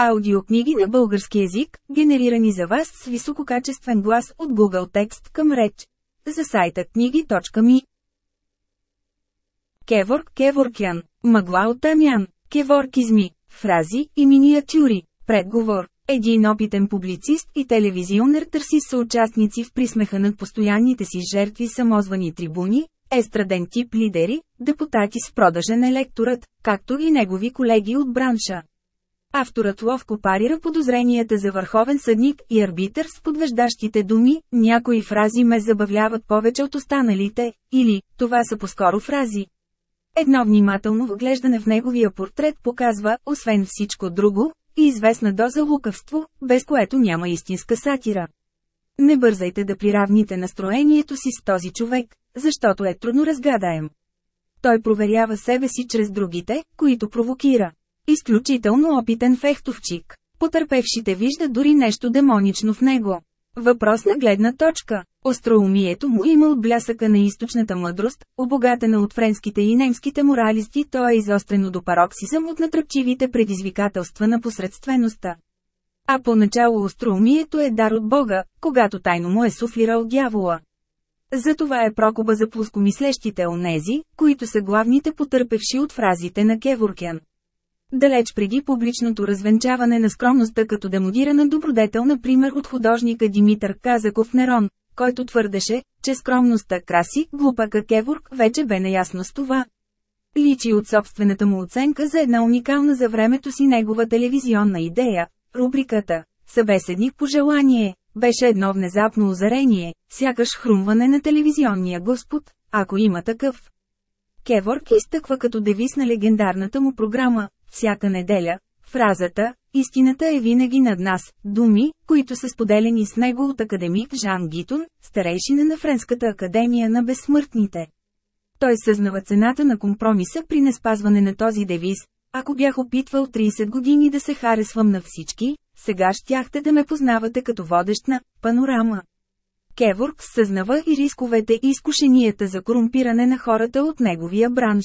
Аудиокниги на български език, генерирани за вас с висококачествен глас от Google Текст към реч. За сайта книги.ми Кеворк Кеворкян, мъгла от тамян, кеворкизми, фрази и миниатюри, предговор. Един опитен публицист и телевизионер търси съучастници в присмеха над постоянните си жертви самозвани трибуни, естраден тип лидери, депутати с продажен електорат, както и негови колеги от бранша. Авторът ловко парира подозренията за върховен съдник и арбитър с подвеждащите думи, някои фрази ме забавляват повече от останалите, или, това са по-скоро фрази. Едно внимателно въглеждане в неговия портрет показва, освен всичко друго, и известна доза лукавство, без което няма истинска сатира. Не бързайте да приравните настроението си с този човек, защото е трудно разгадаем. Той проверява себе си чрез другите, които провокира. Изключително опитен фехтовчик. Потърпевшите вижда дори нещо демонично в него. Въпрос на гледна точка. Остроумието му има от блясъка на източната мъдрост, обогатена от френските и немските моралисти, то е изострено до пароксизъм от натръпчивите предизвикателства на посредствеността. А поначало остроумието е дар от Бога, когато тайно му е суфлирал дявола. Затова е прокоба за плоскомислещите онези, които са главните потърпевши от фразите на Кеворкян. Далеч преди публичното развенчаване на скромността като демодирана добродетел например от художника Димитър Казаков Нерон, който твърдеше, че скромността краси, глупака Кеворк вече бе наясно с това. Личи от собствената му оценка за една уникална за времето си негова телевизионна идея, рубриката «Събеседник по желание» беше едно внезапно озарение, сякаш хрумване на телевизионния господ, ако има такъв. Кеворк изтъква като девиз на легендарната му програма, всяка неделя, фразата «Истината е винаги над нас», думи, които са споделени с него от академик Жан Гитон, старейшина на Френската академия на безсмъртните. Той съзнава цената на компромиса при неспазване на този девиз. Ако бях опитвал 30 години да се харесвам на всички, сега щяхте да ме познавате като водещ на панорама. Кеворк съзнава и рисковете и изкушенията за корумпиране на хората от неговия бранш.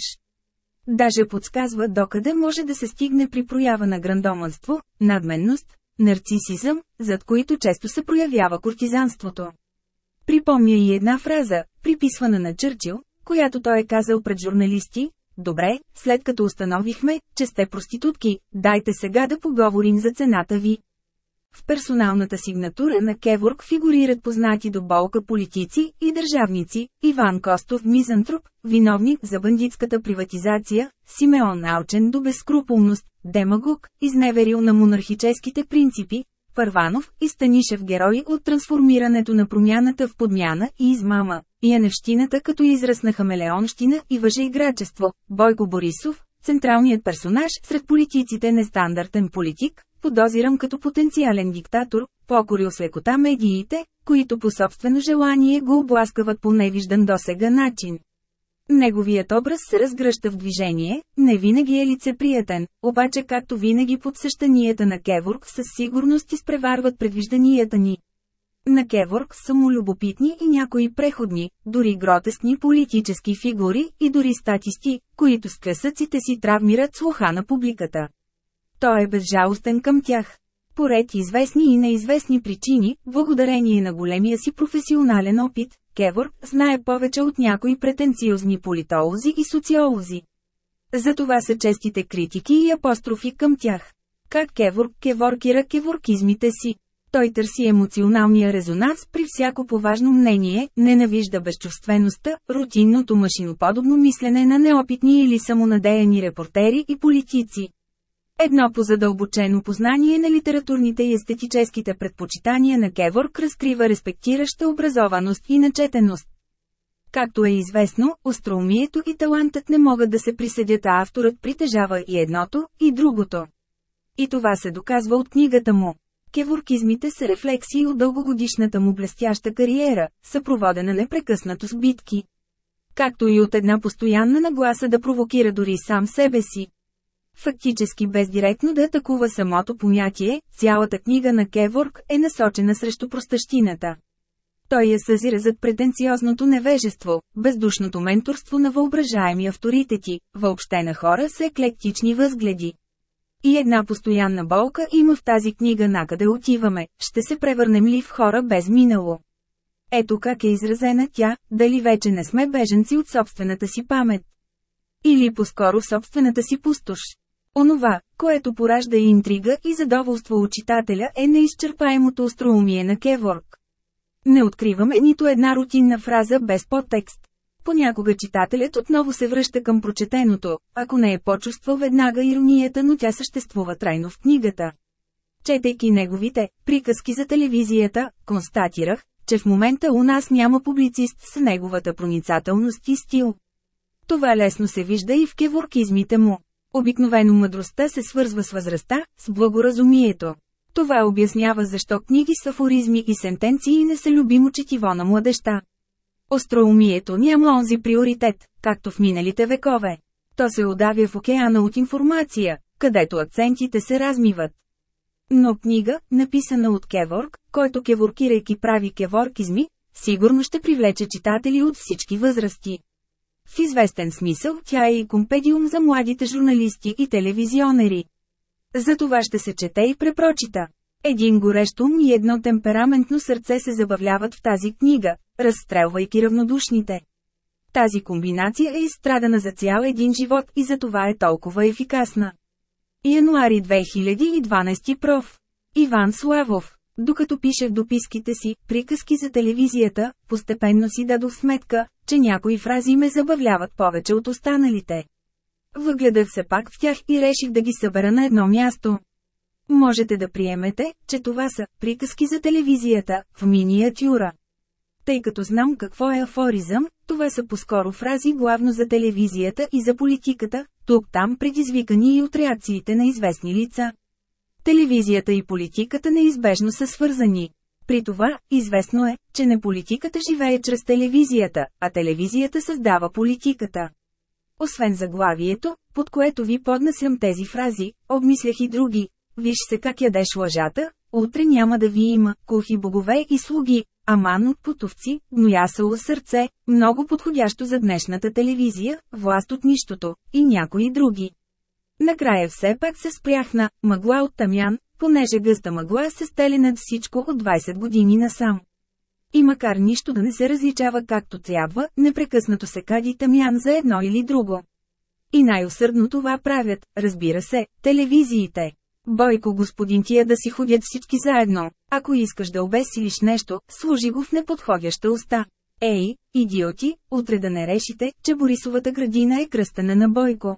Даже подсказва докъде може да се стигне при проява на грандоманство, надменност, нарцисизъм, зад които често се проявява кортизанството. Припомня и една фраза, приписвана на Чърчил, която той е казал пред журналисти, Добре, след като установихме, че сте проститутки, дайте сега да поговорим за цената ви. В персоналната сигнатура на Кеворг фигурират познати до болка политици и държавници, Иван Костов Мизантроп, виновник за бандитската приватизация, Симеон Алчен до безскрупулност, демагог, изневерил на монархическите принципи, Първанов и Станишев герои от трансформирането на промяната в подмяна и измама, и еневщината като израз на хамелеонщина и въжеиграчество, Бойко Борисов, централният персонаж сред политиците нестандартен политик, подозирам като потенциален диктатор, покорил с лекота медиите, които по собствено желание го обласкават по невиждан досега начин. Неговият образ се разгръща в движение, не винаги е лицеприятен, обаче както винаги под същанията на Кеворг със сигурност изпреварват предвижданията ни. На Кеворг са му любопитни и някои преходни, дори гротескни политически фигури и дори статисти, които с късъците си травмират слуха на публиката. Той е безжалостен към тях. Поред известни и неизвестни причини, благодарение на големия си професионален опит, Кевор знае повече от някои претенциозни политолози и социолози. Затова са честите критики и апострофи към тях. Как Кевор кеворкира кеворкизмите си. Той търси емоционалния резонанс при всяко поважно мнение, ненавижда безчувствеността, рутинното машиноподобно мислене на неопитни или самонадеяни репортери и политици. Едно по-задълбочено познание на литературните и естетическите предпочитания на Кеворк разкрива респектираща образованост и начетеност. Както е известно, остроумието и талантът не могат да се присъдят, а авторът притежава и едното, и другото. И това се доказва от книгата му. Кеворкизмите са рефлексии от дългогодишната му блестяща кариера, съпроводена непрекъснато с битки. Както и от една постоянна нагласа да провокира дори сам себе си. Фактически без директно да атакува самото понятие, цялата книга на Кеворг е насочена срещу простащината. Той я съзира зад претенциозното невежество, бездушното менторство на въображаеми авторитети, въобще на хора с еклектични възгледи. И една постоянна болка има в тази книга накъде отиваме, ще се превърнем ли в хора без минало. Ето как е изразена тя, дали вече не сме беженци от собствената си памет. Или по-скоро собствената си пустош. Онова, което поражда интрига и задоволство у читателя е неизчерпаемото остроумие на Кеворг. Не откриваме нито една рутинна фраза без подтекст. Понякога читателят отново се връща към прочетеното, ако не е почувствал веднага иронията, но тя съществува трайно в книгата. Четейки неговите приказки за телевизията, констатирах, че в момента у нас няма публицист с неговата проницателност и стил. Това лесно се вижда и в кеворкизмите му. Обикновено мъдростта се свързва с възрастта, с благоразумието. Това обяснява защо книги с афоризми и сентенции не са любимо четиво на младеща. Остроумието няма онзи приоритет, както в миналите векове. То се удавя в океана от информация, където акцентите се размиват. Но книга, написана от Кеворг, който кеворкирайки прави кеворкизми, сигурно ще привлече читатели от всички възрасти. В известен смисъл тя е и компедиум за младите журналисти и телевизионери. За това ще се чете и препрочита. Един горещ ум и едно темпераментно сърце се забавляват в тази книга, разстрелвайки равнодушните. Тази комбинация е изстрадана за цял един живот и за това е толкова ефикасна. Януари 2012 проф. Иван Славов докато пишех дописките си, приказки за телевизията, постепенно си дадох сметка, че някои фрази ме забавляват повече от останалите. Въгледах се пак в тях и реших да ги събера на едно място. Можете да приемете, че това са приказки за телевизията, в миниатюра. Тъй като знам какво е афоризъм, това са по-скоро фрази главно за телевизията и за политиката, тук-там предизвикани и от реакциите на известни лица. Телевизията и политиката неизбежно са свързани. При това, известно е, че не политиката живее чрез телевизията, а телевизията създава политиката. Освен заглавието, под което ви поднасям тези фрази, обмислях и други. Виж се как ядеш лъжата, утре няма да ви има, кухи богове и слуги, аман от потовци, гноясало сърце, много подходящо за днешната телевизия, власт от нищото, и някои други. Накрая все пак се спрях на мъгла от тамян, понеже гъста мъгла се стели над всичко от 20 години насам. И макар нищо да не се различава както трябва, непрекъснато се кади тамян за едно или друго. И най-усърдно това правят, разбира се, телевизиите. Бойко господин тия да си ходят всички заедно. Ако искаш да обесилиш нещо, служи го в неподходяща уста. Ей, идиоти, утре да не решите, че Борисовата градина е кръстена на Бойко.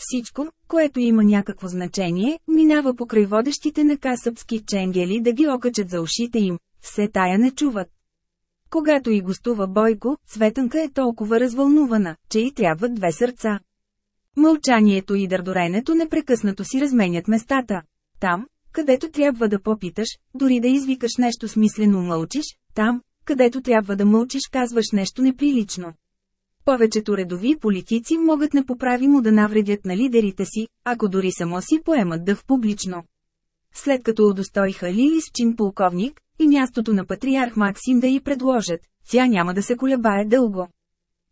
Всичко, което има някакво значение, минава покрай водещите на касъпски ченгели да ги окачат за ушите им, все тая не чуват. Когато и гостува Бойко, Светънка е толкова развълнувана, че и трябват две сърца. Мълчанието и дърдоренето непрекъснато си разменят местата. Там, където трябва да попиташ, дори да извикаш нещо смислено мълчиш, там, където трябва да мълчиш казваш нещо неприлично. Повечето редови политици могат непоправимо да навредят на лидерите си, ако дори само си поемат дъх публично. След като удостоиха Лили с чин полковник, и мястото на патриарх Максим да й предложат, тя няма да се колебае дълго.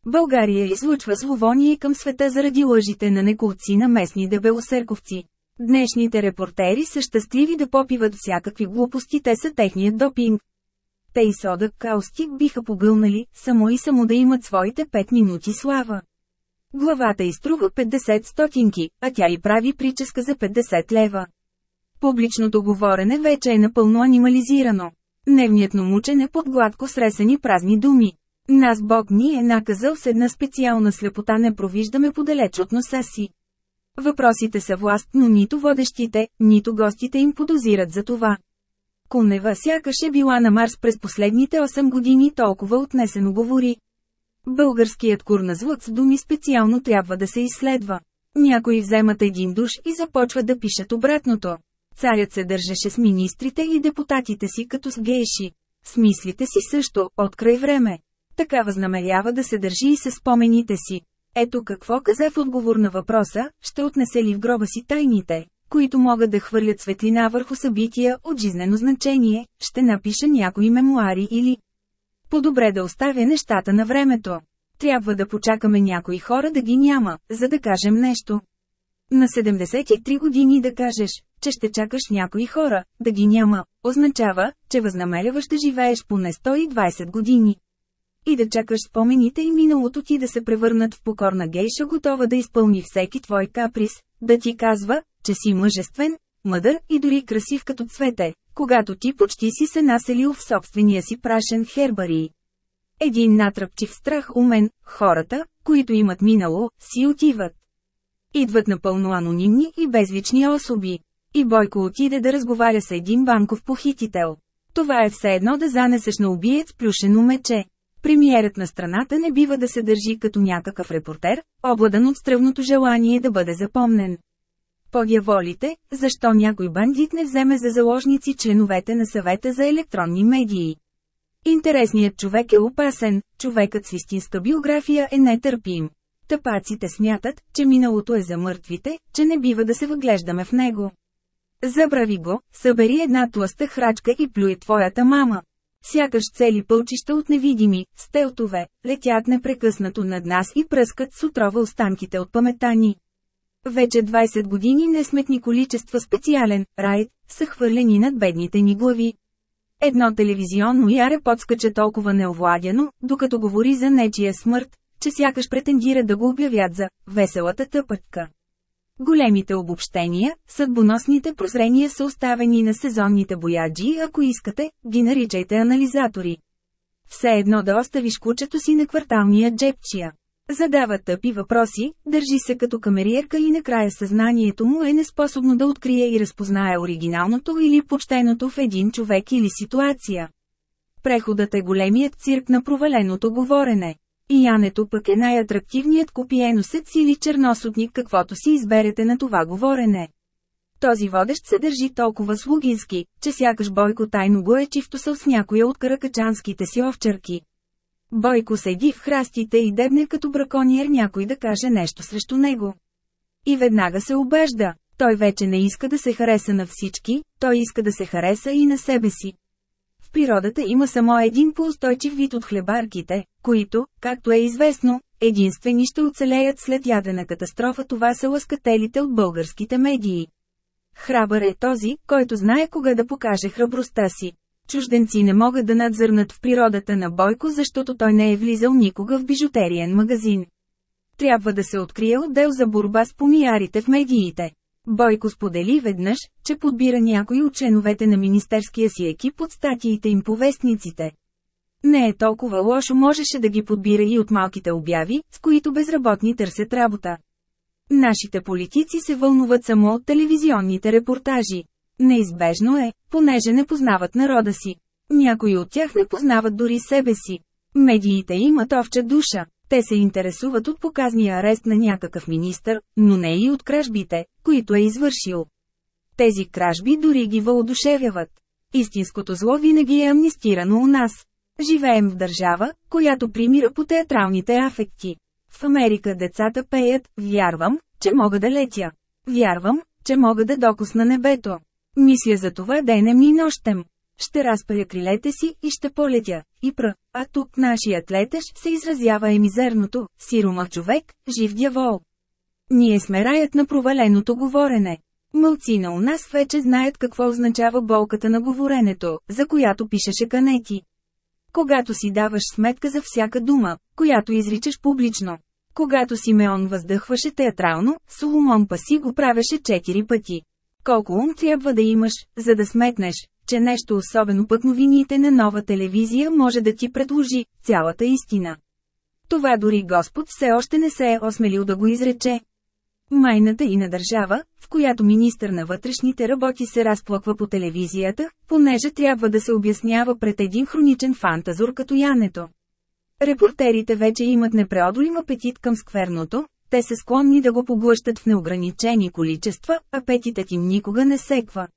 България излучва зловоние към света заради лъжите на неколци на местни дебелосерковци. Днешните репортери са щастливи да попиват всякакви глупости, те са техният допинг те и сода каустик биха погълнали, само и само да имат своите 5 минути слава. Главата изтрува 50 стотинки, а тя и прави прическа за 50 лева. Публичното говорене вече е напълно анимализирано. Дневният мучене под гладко сресени празни думи. Нас Бог ни е наказал с една специална слепота не провиждаме подалеч от носа си. Въпросите са власт, но нито водещите, нито гостите им подозират за това. Кунева сякаш е била на Марс през последните 8 години толкова отнесено говори. Българският курназвук с думи специално трябва да се изследва. Някои вземат един душ и започват да пишат обратното. Царят се държеше с министрите и депутатите си като с гейши. С мислите си също, от край време. Така възнамерява да се държи и с спомените си. Ето какво каза в отговор на въпроса, ще отнесе ли в гроба си тайните които могат да хвърлят светлина върху събития от жизнено значение, ще напиша някои мемуари или... По-добре да оставя нещата на времето. Трябва да почакаме някои хора да ги няма, за да кажем нещо. На 73 години да кажеш, че ще чакаш някои хора, да ги няма, означава, че възнамеряваш да живееш поне 120 години. И да чакаш спомените и миналото ти да се превърнат в покорна гейша готова да изпълни всеки твой каприз, да ти казва, че си мъжествен, мъдър и дори красив като цвете, когато ти почти си се населил в собствения си прашен хербарий. Един натръпчив страх у мен, хората, които имат минало, си отиват. Идват напълно анонимни и безлични особи. И Бойко отиде да разговаря с един банков похитител. Това е все едно да занесеш на убиец плюшено мече. Премиерът на страната не бива да се държи като някакъв репортер, обладан от стръвното желание да бъде запомнен. Подяволите, защо някой бандит не вземе за заложници членовете на съвета за електронни медии. Интересният човек е опасен, човекът с истинска биография е нетърпим. Тъпаците смятат, че миналото е за мъртвите, че не бива да се въглеждаме в него. Забрави го, събери една тласта храчка и плюе твоята мама. Сякаш цели пълчища от невидими, стелтове, летят непрекъснато над нас и пръскат с отрова останките от памета ни. Вече 20 години несметни количества специален, райд, са хвърлени над бедните ни глави. Едно телевизионно яре подскача толкова неовладяно, докато говори за нечия смърт, че сякаш претендира да го обявят за «веселата тъпътка». Големите обобщения, съдбоносните прозрения са оставени на сезонните бояджи ако искате, ги наричайте анализатори. Все едно да оставиш кучето си на кварталния джепчия. Задава тъпи въпроси, държи се като камериерка и накрая съзнанието му е неспособно да открие и разпознае оригиналното или почтеното в един човек или ситуация. Преходът е големият цирк на проваленото говорене. И янето пък е най-атрактивният копиеносец или черносотник каквото си изберете на това говорене. Този водещ се държи толкова слугински, че сякаш Бойко тайно го е чифтосъл с някоя от каракачанските си овчарки. Бойко седи в храстите и дебне като бракониер някой да каже нещо срещу него. И веднага се обежда. Той вече не иска да се хареса на всички, той иска да се хареса и на себе си. В природата има само един поустойчив вид от хлебарките, които, както е известно, единствени ще оцелеят след ядена катастрофа това са лъскателите от българските медии. Храбър е този, който знае кога да покаже храбростта си. Чужденци не могат да надзърнат в природата на Бойко, защото той не е влизал никога в бижутериен магазин. Трябва да се открие отдел за борба с помиярите в медиите. Бойко сподели веднъж, че подбира някои от членовете на министерския си екип от статиите им по вестниците. Не е толкова лошо можеше да ги подбира и от малките обяви, с които безработни търсят работа. Нашите политици се вълнуват само от телевизионните репортажи. Неизбежно е, понеже не познават народа си. Някои от тях не познават дори себе си. Медиите имат овча душа. Те се интересуват от показния арест на някакъв министър, но не и от кражбите, които е извършил. Тези кражби дори ги въодушевяват. Истинското зло винаги е амнистирано у нас. Живеем в държава, която примира по театралните афекти. В Америка децата пеят, вярвам, че мога да летя. Вярвам, че мога да докосна небето. Мисля за това денем и нощем. Ще разпаря крилете си и ще полетя. И пра, а тук нашият летеж се изразява емизерното, сиромах човек, жив дявол. Ние сме раят на проваленото говорене. Мълцина у нас вече знаят какво означава болката на говоренето, за която пишеше Канети. Когато си даваш сметка за всяка дума, която изричаш публично. Когато Симеон въздъхваше театрално, Соломон Паси го правеше четири пъти. Колко ум трябва да имаш, за да сметнеш, че нещо особено пък новините на нова телевизия може да ти предложи цялата истина. Това дори Господ все още не се е осмелил да го изрече. Майната и на държава, в която министър на вътрешните работи се разплаква по телевизията, понеже трябва да се обяснява пред един хроничен фантазор като Янето. Репортерите вече имат непреодолим апетит към скверното, те са склонни да го поглъщат в неограничени количества, апетитът им никога не секва.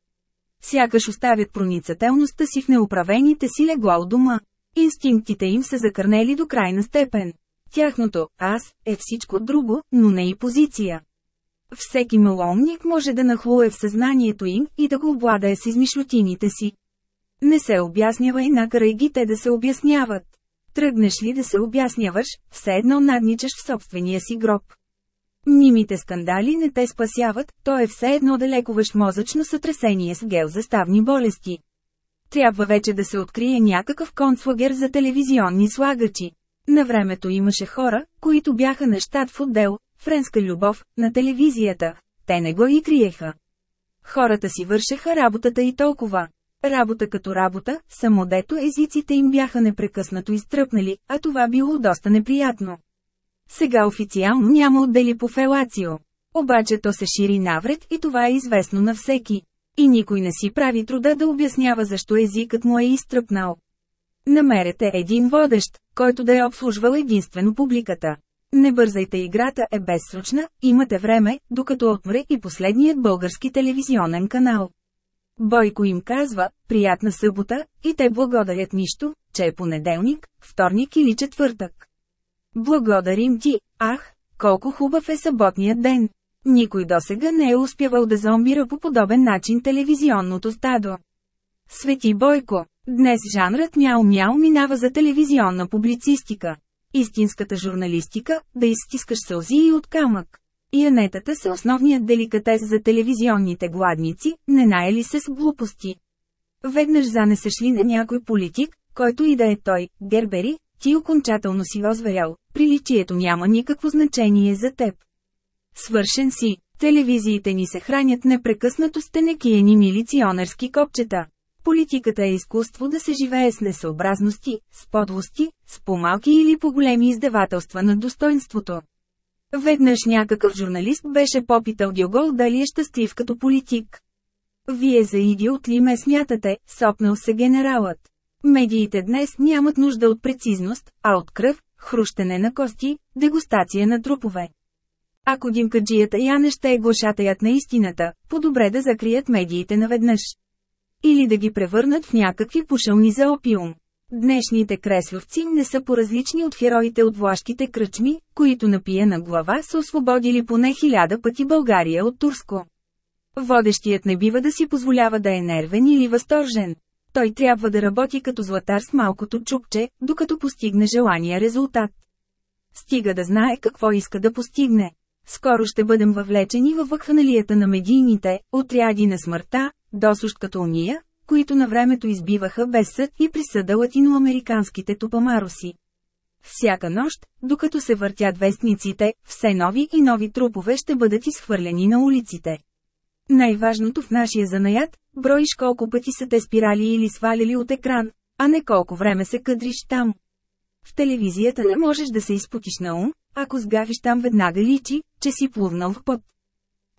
Сякаш оставят проницателността си в неуправените си легла у дома. Инстинктите им са закърнели до крайна степен. Тяхното «аз» е всичко друго, но не и позиция. Всеки маломник може да нахлуе в съзнанието им и да го обладае с измишлютините си. Не се обяснява и накарай ги те да се обясняват. Тръгнеш ли да се обясняваш, все едно надничаш в собствения си гроб. Нимите скандали не те спасяват, то е все едно да лекуваш мозъчно сътресение с гел за ставни болести. Трябва вече да се открие някакъв концлагер за телевизионни слагачи. На времето имаше хора, които бяха на щат в отдел, френска любов, на телевизията. Те не го и криеха. Хората си вършеха работата и толкова. Работа като работа, само дето езиците им бяха непрекъснато изтръпнали, а това било доста неприятно. Сега официално няма отдели по фелацио. Обаче то се шири навред и това е известно на всеки. И никой не си прави труда да обяснява защо езикът му е изтръпнал. Намерете един водещ, който да е обслужвал единствено публиката. Не бързайте играта е безсрочна, имате време, докато отмре и последният български телевизионен канал. Бойко им казва, приятна събота, и те благодарят нищо, че е понеделник, вторник или четвъртък. Благодарим ти, ах, колко хубав е съботният ден. Никой досега не е успявал да зомбира по подобен начин телевизионното стадо. Свети Бойко, днес жанрът мяу-мяу минава за телевизионна публицистика. Истинската журналистика, да изстискаш сълзи и от камък. Янетата са основният деликатес за телевизионните гладници, не нае ли се с глупости. Веднъж занесеш ли на някой политик, който и да е той, Гербери, ти окончателно си озверял, приличието няма никакво значение за теб. Свършен си, телевизиите ни се хранят непрекъснато с тенекиени милиционерски копчета. Политиката е изкуство да се живее с несъобразности, с подлости, с по-малки или по-големи издевателства на достоинството. Веднъж някакъв журналист беше попитал Геогол дали е щастлив като политик. Вие за идиот ли ме смятате, сопнал се генералът. Медиите днес нямат нужда от прецизност, а от кръв, хрущене на кости, дегустация на трупове. Ако димкаджията Яне ще е глашатаят на истината, по-добре да закрият медиите наведнъж. Или да ги превърнат в някакви пушални за опиум. Днешните кресловци не са по-различни от хероите от влашките кръчми, които на пиена глава са освободили поне хиляда пъти България от Турско. Водещият не бива да си позволява да е нервен или възторжен. Той трябва да работи като златар с малкото чупче, докато постигне желания резултат. Стига да знае какво иска да постигне. Скоро ще бъдем въвлечени във вакханалията на медийните, отряди на смъртта, досущ като уния, които на времето избиваха без съд и присъда латиноамериканските тупамароси. Всяка нощ, докато се въртят вестниците, все нови и нови трупове ще бъдат изхвърлени на улиците. Най-важното в нашия занаят, броиш колко пъти са те спирали или сваляли от екран, а не колко време се къдриш там. В телевизията не можеш да се изпотиш на ум, ако сгавиш там веднага личи, че си плувнал в път.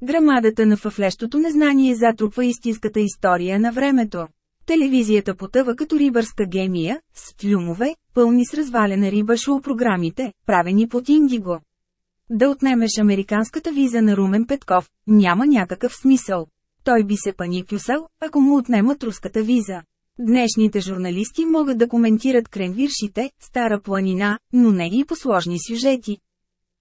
Грамадата на фафлещото незнание затрупва истинската история на времето. Телевизията потъва като рибърска гемия, с тюмове, пълни с развалена риба шоу-програмите, правени под индиго. Да отнемеш американската виза на Румен Петков, няма някакъв смисъл. Той би се паникюсал, ако му отнемат руската виза. Днешните журналисти могат да коментират кренвиршите, стара планина, но не и по сложни сюжети.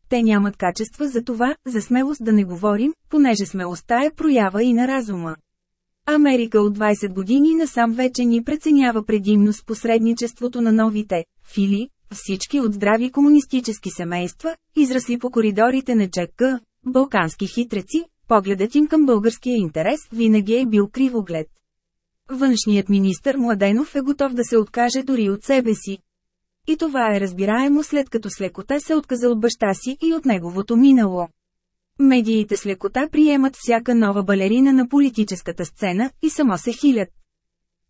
Те нямат качества за това, за смелост да не говорим, понеже смелостта е проява и на разума. Америка от 20 години насам вече ни преценява предимно с посредничеството на новите фили, всички от здрави комунистически семейства, израсли по коридорите на ЧК, балкански хитреци, погледът им към българския интерес винаги е бил кривоглед. Външният министр Младенов е готов да се откаже дори от себе си. И това е разбираемо след като с лекота се отказа от баща си и от неговото минало. Медиите с лекота приемат всяка нова балерина на политическата сцена и само се хилят.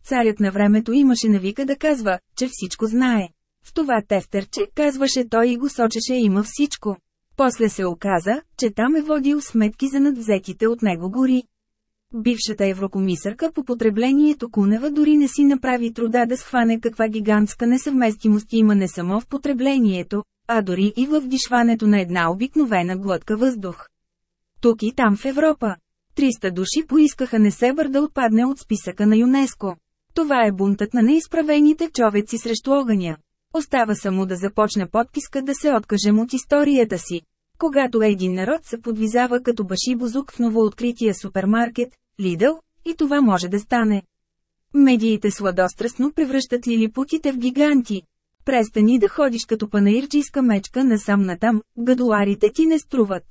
Царят на времето имаше навика да казва, че всичко знае. В това тефтерче, казваше той и го сочеше има всичко. После се оказа, че там е водил сметки за надвзетите от него гори. Бившата еврокомисарка по потреблението Кунева дори не си направи труда да схване каква гигантска несъвместимост има не само в потреблението, а дори и в вдишването на една обикновена глътка въздух. Тук и там в Европа. 300 души поискаха Несебър да отпадне от списъка на ЮНЕСКО. Това е бунтът на неизправените човеци срещу огъня. Остава само да започне подписка да се откажем от историята си. Когато един народ се подвизава като баши бузук в новооткрития супермаркет, Лидъл, и това може да стане. Медиите сладострастно превръщат лилипутите в гиганти. Престани да ходиш като панаирджийска мечка насам натам, гадуарите ти не струват.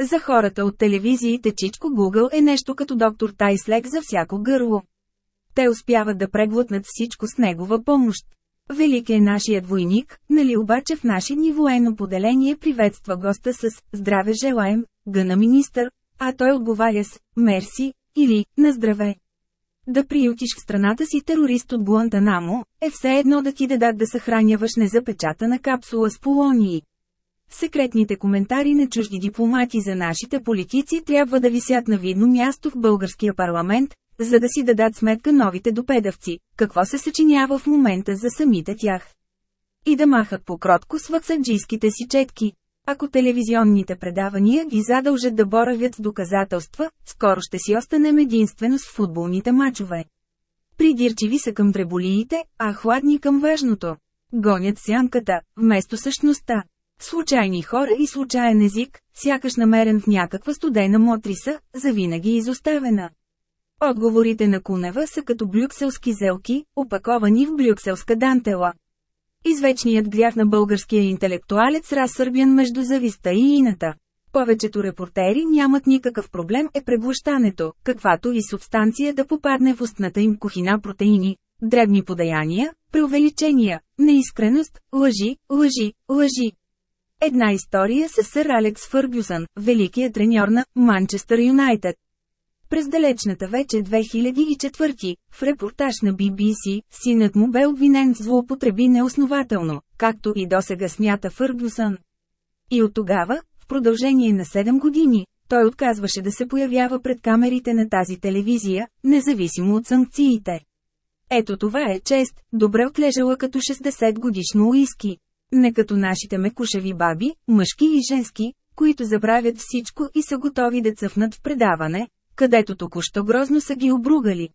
За хората от телевизиите Чичко Google е нещо като доктор Тайслек за всяко гърло. Те успяват да преглътнат всичко с негова помощ. Велик е нашият войник, нали обаче в наше ни военно поделение приветства госта с «Здраве желаем», гъна министър, а той отговаря с «Мерси» или «На здраве». Да приютиш в страната си терорист от Гуантанамо, е все едно да ти дадат да съхраняваш незапечатана капсула с полонии. Секретните коментари на чужди дипломати за нашите политици трябва да висят на видно място в българския парламент, за да си дадат сметка новите допедавци, какво се съчинява в момента за самите тях. И да махат покротко с ваксаджийските си четки. Ако телевизионните предавания ги задължат да боравят с доказателства, скоро ще си останем единствено с футболните мачове. Придирчиви са към дреболиите, а хладни към важното. Гонят сянката, вместо същността. Случайни хора и случайен език, сякаш намерен в някаква студена мотриса, завинаги изоставена. Отговорите на Кунева са като брюкселски зелки, опаковани в брюкселска дантела. Извечният грях на българския интелектуалец разсърбян между зависта и ината. Повечето репортери нямат никакъв проблем е преглъщането, каквато и субстанция да попадне в устната им кухина протеини, дребни подаяния, преувеличения, неискреност, лъжи, лъжи, лъжи. Една история с сър Алекс Фъргюсън, великият треньор на Манчестър Юнайтед. През далечната вече 2004, в репортаж на BBC, синът му бе обвинен в злоупотреби неоснователно, както и досега смята Фъргюсън. И от тогава, в продължение на 7 години, той отказваше да се появява пред камерите на тази телевизия, независимо от санкциите. Ето това е чест, добре отлежала като 60 годишно уиски. Не като нашите мекушеви баби, мъжки и женски, които забравят всичко и са готови да цъфнат в предаване, където току-що грозно са ги обругали.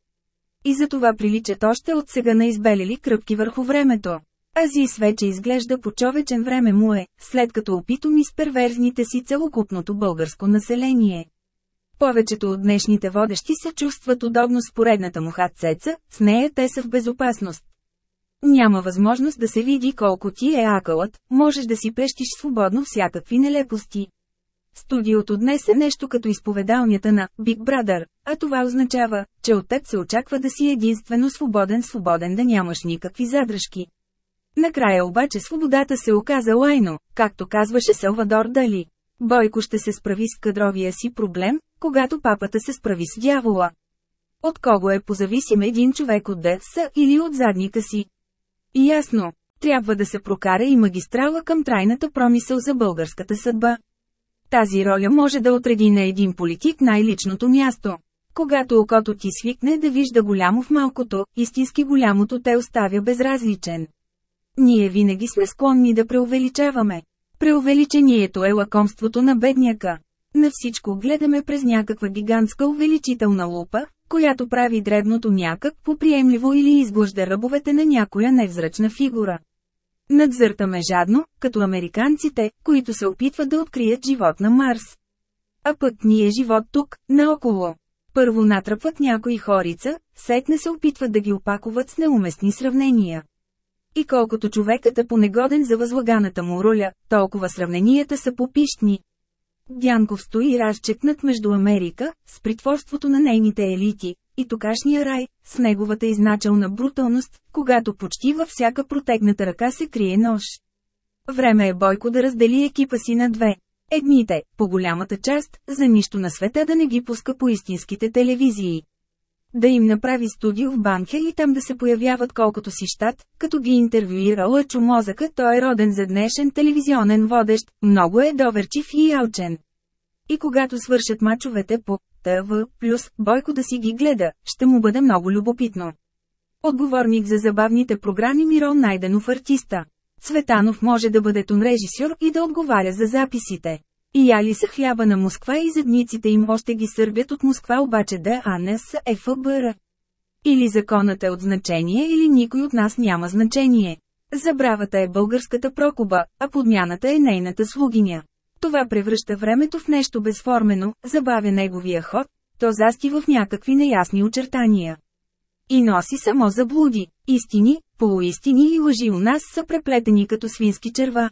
И за това приличат още от сега на избелели кръпки върху времето. Азис вече изглежда по човечен време му е, след като опитоми с перверзните си целокупното българско население. Повечето от днешните водещи се чувстват удобно с поредната му хатцеца, с нея те са в безопасност. Няма възможност да се види колко ти е акълът, можеш да си пещиш свободно всякакви нелепости. Студиото днес е нещо като изповедалнята на Big Brother, а това означава, че от теб се очаква да си единствено свободен свободен да нямаш никакви задръжки. Накрая обаче свободата се оказа лайно, както казваше Салвадор Дали. Бойко ще се справи с кадровия си проблем, когато папата се справи с дявола. От кого е позависим един човек от ДС или от задника си? Ясно, трябва да се прокара и магистрала към трайната промисъл за българската съдба. Тази роля може да отреди на един политик най-личното място. Когато окото ти свикне да вижда голямо в малкото, истински голямото те оставя безразличен. Ние винаги сме склонни да преувеличаваме. Преувеличението е лакомството на бедняка. На всичко гледаме през някаква гигантска увеличителна лупа, която прави дребното някак поприемливо или изглъжда ръбовете на някоя невзрачна фигура. Надзъртаме жадно, като американците, които се опитват да открият живот на Марс. А пък ние живот тук, наоколо. Първо натръпват някои хорица, сетне се опитват да ги опакуват с неуместни сравнения. И колкото човекът е понегоден за възлаганата му роля, толкова сравненията са попищни. Дянков стои разчекнат между Америка, с притворството на нейните елити, и токашния рай, с неговата изначална бруталност, когато почти във всяка протегната ръка се крие нож. Време е Бойко да раздели екипа си на две. Едните, по голямата част, за нищо на света да не ги пуска по истинските телевизии. Да им направи студио в банка и там да се появяват колкото си щат, като ги интервюира Лъчо Мозъка, той е роден за днешен телевизионен водещ, много е доверчив и ялчен. И когато свършат мачовете по ТВ+, Бойко да си ги гледа, ще му бъде много любопитно. Отговорник за забавните програми Мирон Найденов артиста. Цветанов може да бъде тон режисьор и да отговаря за записите. И яли са хляба на Москва и задниците им още ги сърбят от Москва обаче да а не с ФБР. Или законът е от значение или никой от нас няма значение. Забравата е българската прокуба, а подмяната е нейната слугиня. Това превръща времето в нещо безформено, забавя неговия ход, то застива в някакви неясни очертания. И носи само заблуди, истини, полуистини и лъжи у нас са преплетени като свински черва.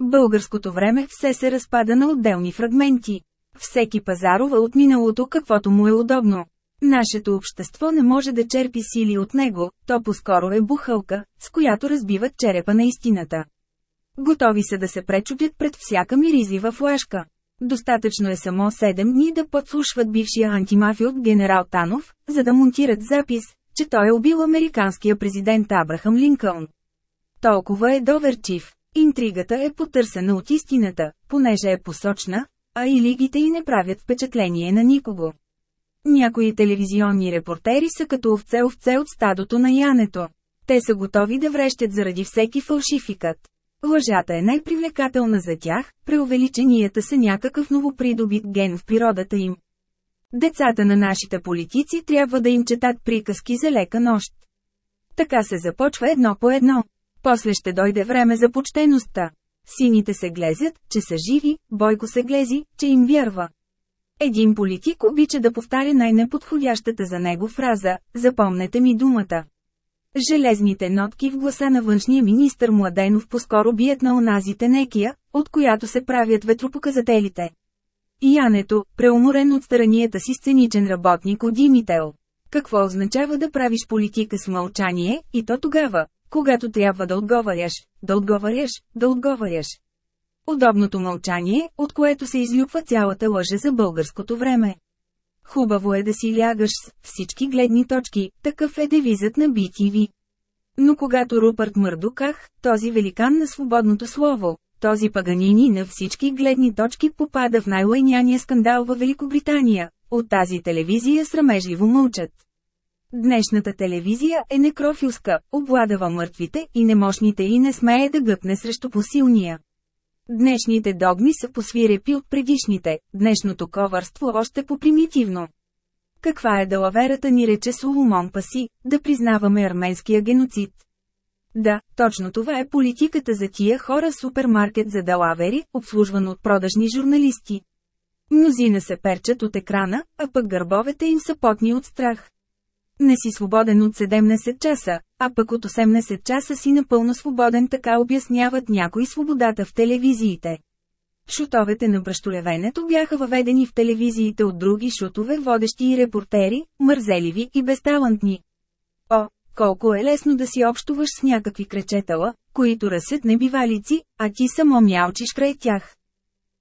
Българското време все се разпада на отделни фрагменти. Всеки пазарова от миналото каквото му е удобно. Нашето общество не може да черпи сили от него, то по-скоро е бухалка, с която разбиват черепа на истината. Готови са да се пречупят пред всяка миризлива флашка. Достатъчно е само 7 дни да подслушват бившия антимафиот генерал Танов, за да монтират запис, че той е убил американския президент Абрахам Линкълн. Толкова е доверчив. Интригата е потърсена от истината, понеже е посочна, а и лигите й не правят впечатление на никого. Някои телевизионни репортери са като овце-овце от стадото на янето. Те са готови да врещат заради всеки фалшификат. Лъжата е най-привлекателна за тях, преувеличенията са някакъв новопридобит ген в природата им. Децата на нашите политици трябва да им четат приказки за лека нощ. Така се започва едно по едно. После ще дойде време за почтеността. Сините се глезят, че са живи, Бойко се глези, че им вярва. Един политик обича да повтаря най-неподходящата за него фраза «Запомнете ми думата». Железните нотки в гласа на външния министр Младенов поскоро бият на оназите некия, от която се правят ветропоказателите. Янето, преуморен от старанията си сценичен работник от Димител. Какво означава да правиш политика с мълчание, и то тогава, когато трябва да отговаряш, да отговаряш, да отговаряш. Удобното мълчание, от което се излюпва цялата лъжа за българското време. Хубаво е да си лягаш с всички гледни точки, такъв е девизът на BTV. Но когато Рупърт Мърдоках, този великан на свободното слово, този паганини на всички гледни точки попада в най-лайняния скандал във Великобритания, от тази телевизия срамежливо мълчат. Днешната телевизия е некрофилска, обладава мъртвите и немощните и не смее да гъпне срещу посилния. Днешните догми са посвирепи от предишните, днешното коварство още по-примитивно. Каква е далаверата ни рече Соломон Паси, да признаваме арменския геноцид? Да, точно това е политиката за тия хора супермаркет за далавери, обслужван от продажни журналисти. Мнозина се перчат от екрана, а пък гърбовете им са потни от страх. Не си свободен от 17 часа, а пък от 18 часа си напълно свободен така обясняват някои свободата в телевизиите. Шутовете на бръщолевенето бяха въведени в телевизиите от други шутове водещи и репортери, мързеливи и безталантни. О, колко е лесно да си общуваш с някакви кречетала, които разсет небивалици, а ти само мялчиш край тях.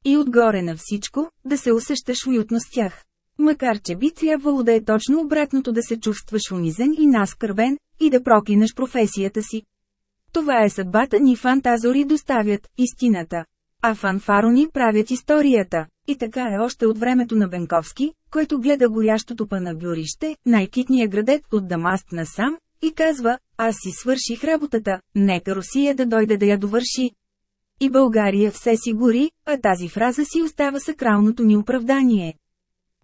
И отгоре на всичко, да се усещаш уютно с тях. Макар че би трябвало да е точно обратното да се чувстваш унизен и наскърбен, и да проклинаш професията си. Това е съдбата ни фантазори доставят истината. А фанфарони правят историята. И така е още от времето на Бенковски, който гледа горящото панагюрище, най-китния градет от Дамаст насам, и казва, аз си свърших работата, нека Русия да дойде да я довърши. И България все си гори, а тази фраза си остава сакралното ни оправдание.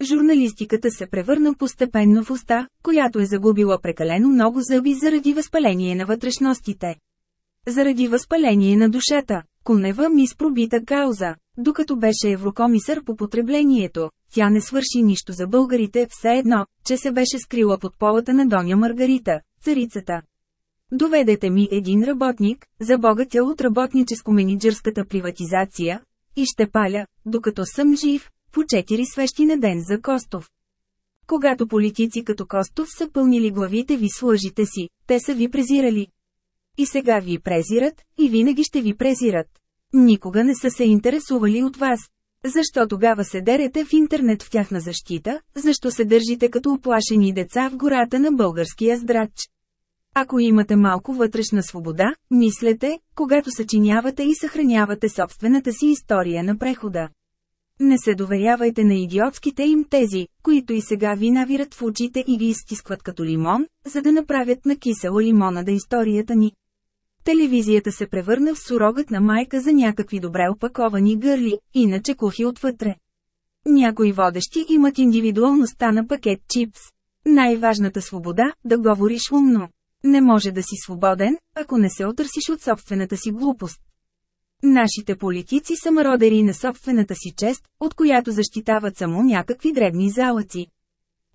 Журналистиката се превърна постепенно в уста, която е загубила прекалено много зъби заради възпаление на вътрешностите. Заради възпаление на душата, Кунева ми пробита кауза. Докато беше еврокомисър по потреблението, тя не свърши нищо за българите, все едно, че се беше скрила под полата на Доня Маргарита, царицата. Доведете ми един работник, забогатял от работническо-менеджерската приватизация, и ще паля, докато съм жив, по четири свещи на ден за Костов. Когато политици като Костов са пълнили главите ви с лъжите си, те са ви презирали. И сега ви презират, и винаги ще ви презират. Никога не са се интересували от вас. Защо тогава се дерете в интернет в тяхна защита, защо се държите като оплашени деца в гората на българския здрач? Ако имате малко вътрешна свобода, мислете, когато съчинявате и съхранявате собствената си история на прехода. Не се доверявайте на идиотските им тези, които и сега ви навират в очите и ги изтискват като лимон, за да направят на кисела лимона да историята ни. Телевизията се превърна в сурогът на майка за някакви добре опаковани гърли, иначе кухи отвътре. Някои водещи имат индивидуалността на пакет чипс. Най-важната свобода – да говориш умно. Не може да си свободен, ако не се отърсиш от собствената си глупост. Нашите политици са мародери на собствената си чест, от която защитават само някакви дребни залъци.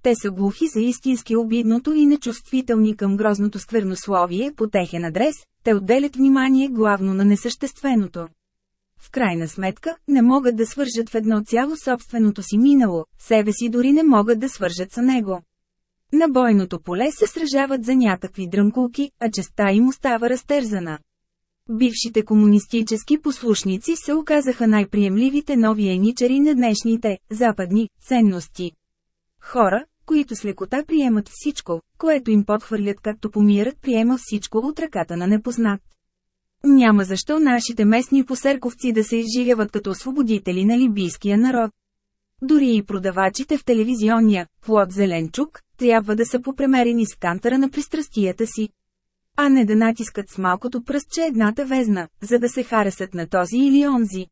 Те са глухи за истински обидното и нечувствителни към грозното сквернословие по техен адрес, те отделят внимание главно на несъщественото. в крайна сметка, не могат да свържат в едно цяло собственото си минало, себе си дори не могат да свържат с него. На бойното поле се сражават за някакви дрънкулки, а честа им остава разтерзана. Бившите комунистически послушници се оказаха най-приемливите нови еничари на днешните, западни, ценности. Хора, които с лекота приемат всичко, което им подхвърлят както помират приема всичко от ръката на непознат. Няма защо нашите местни посерковци да се изживяват като освободители на либийския народ. Дори и продавачите в телевизионния «Плод Зеленчук» трябва да са попремерени с кантара на пристрастията си. А не да натискат с малкото пръстче едната везна, за да се харесат на този или онзи.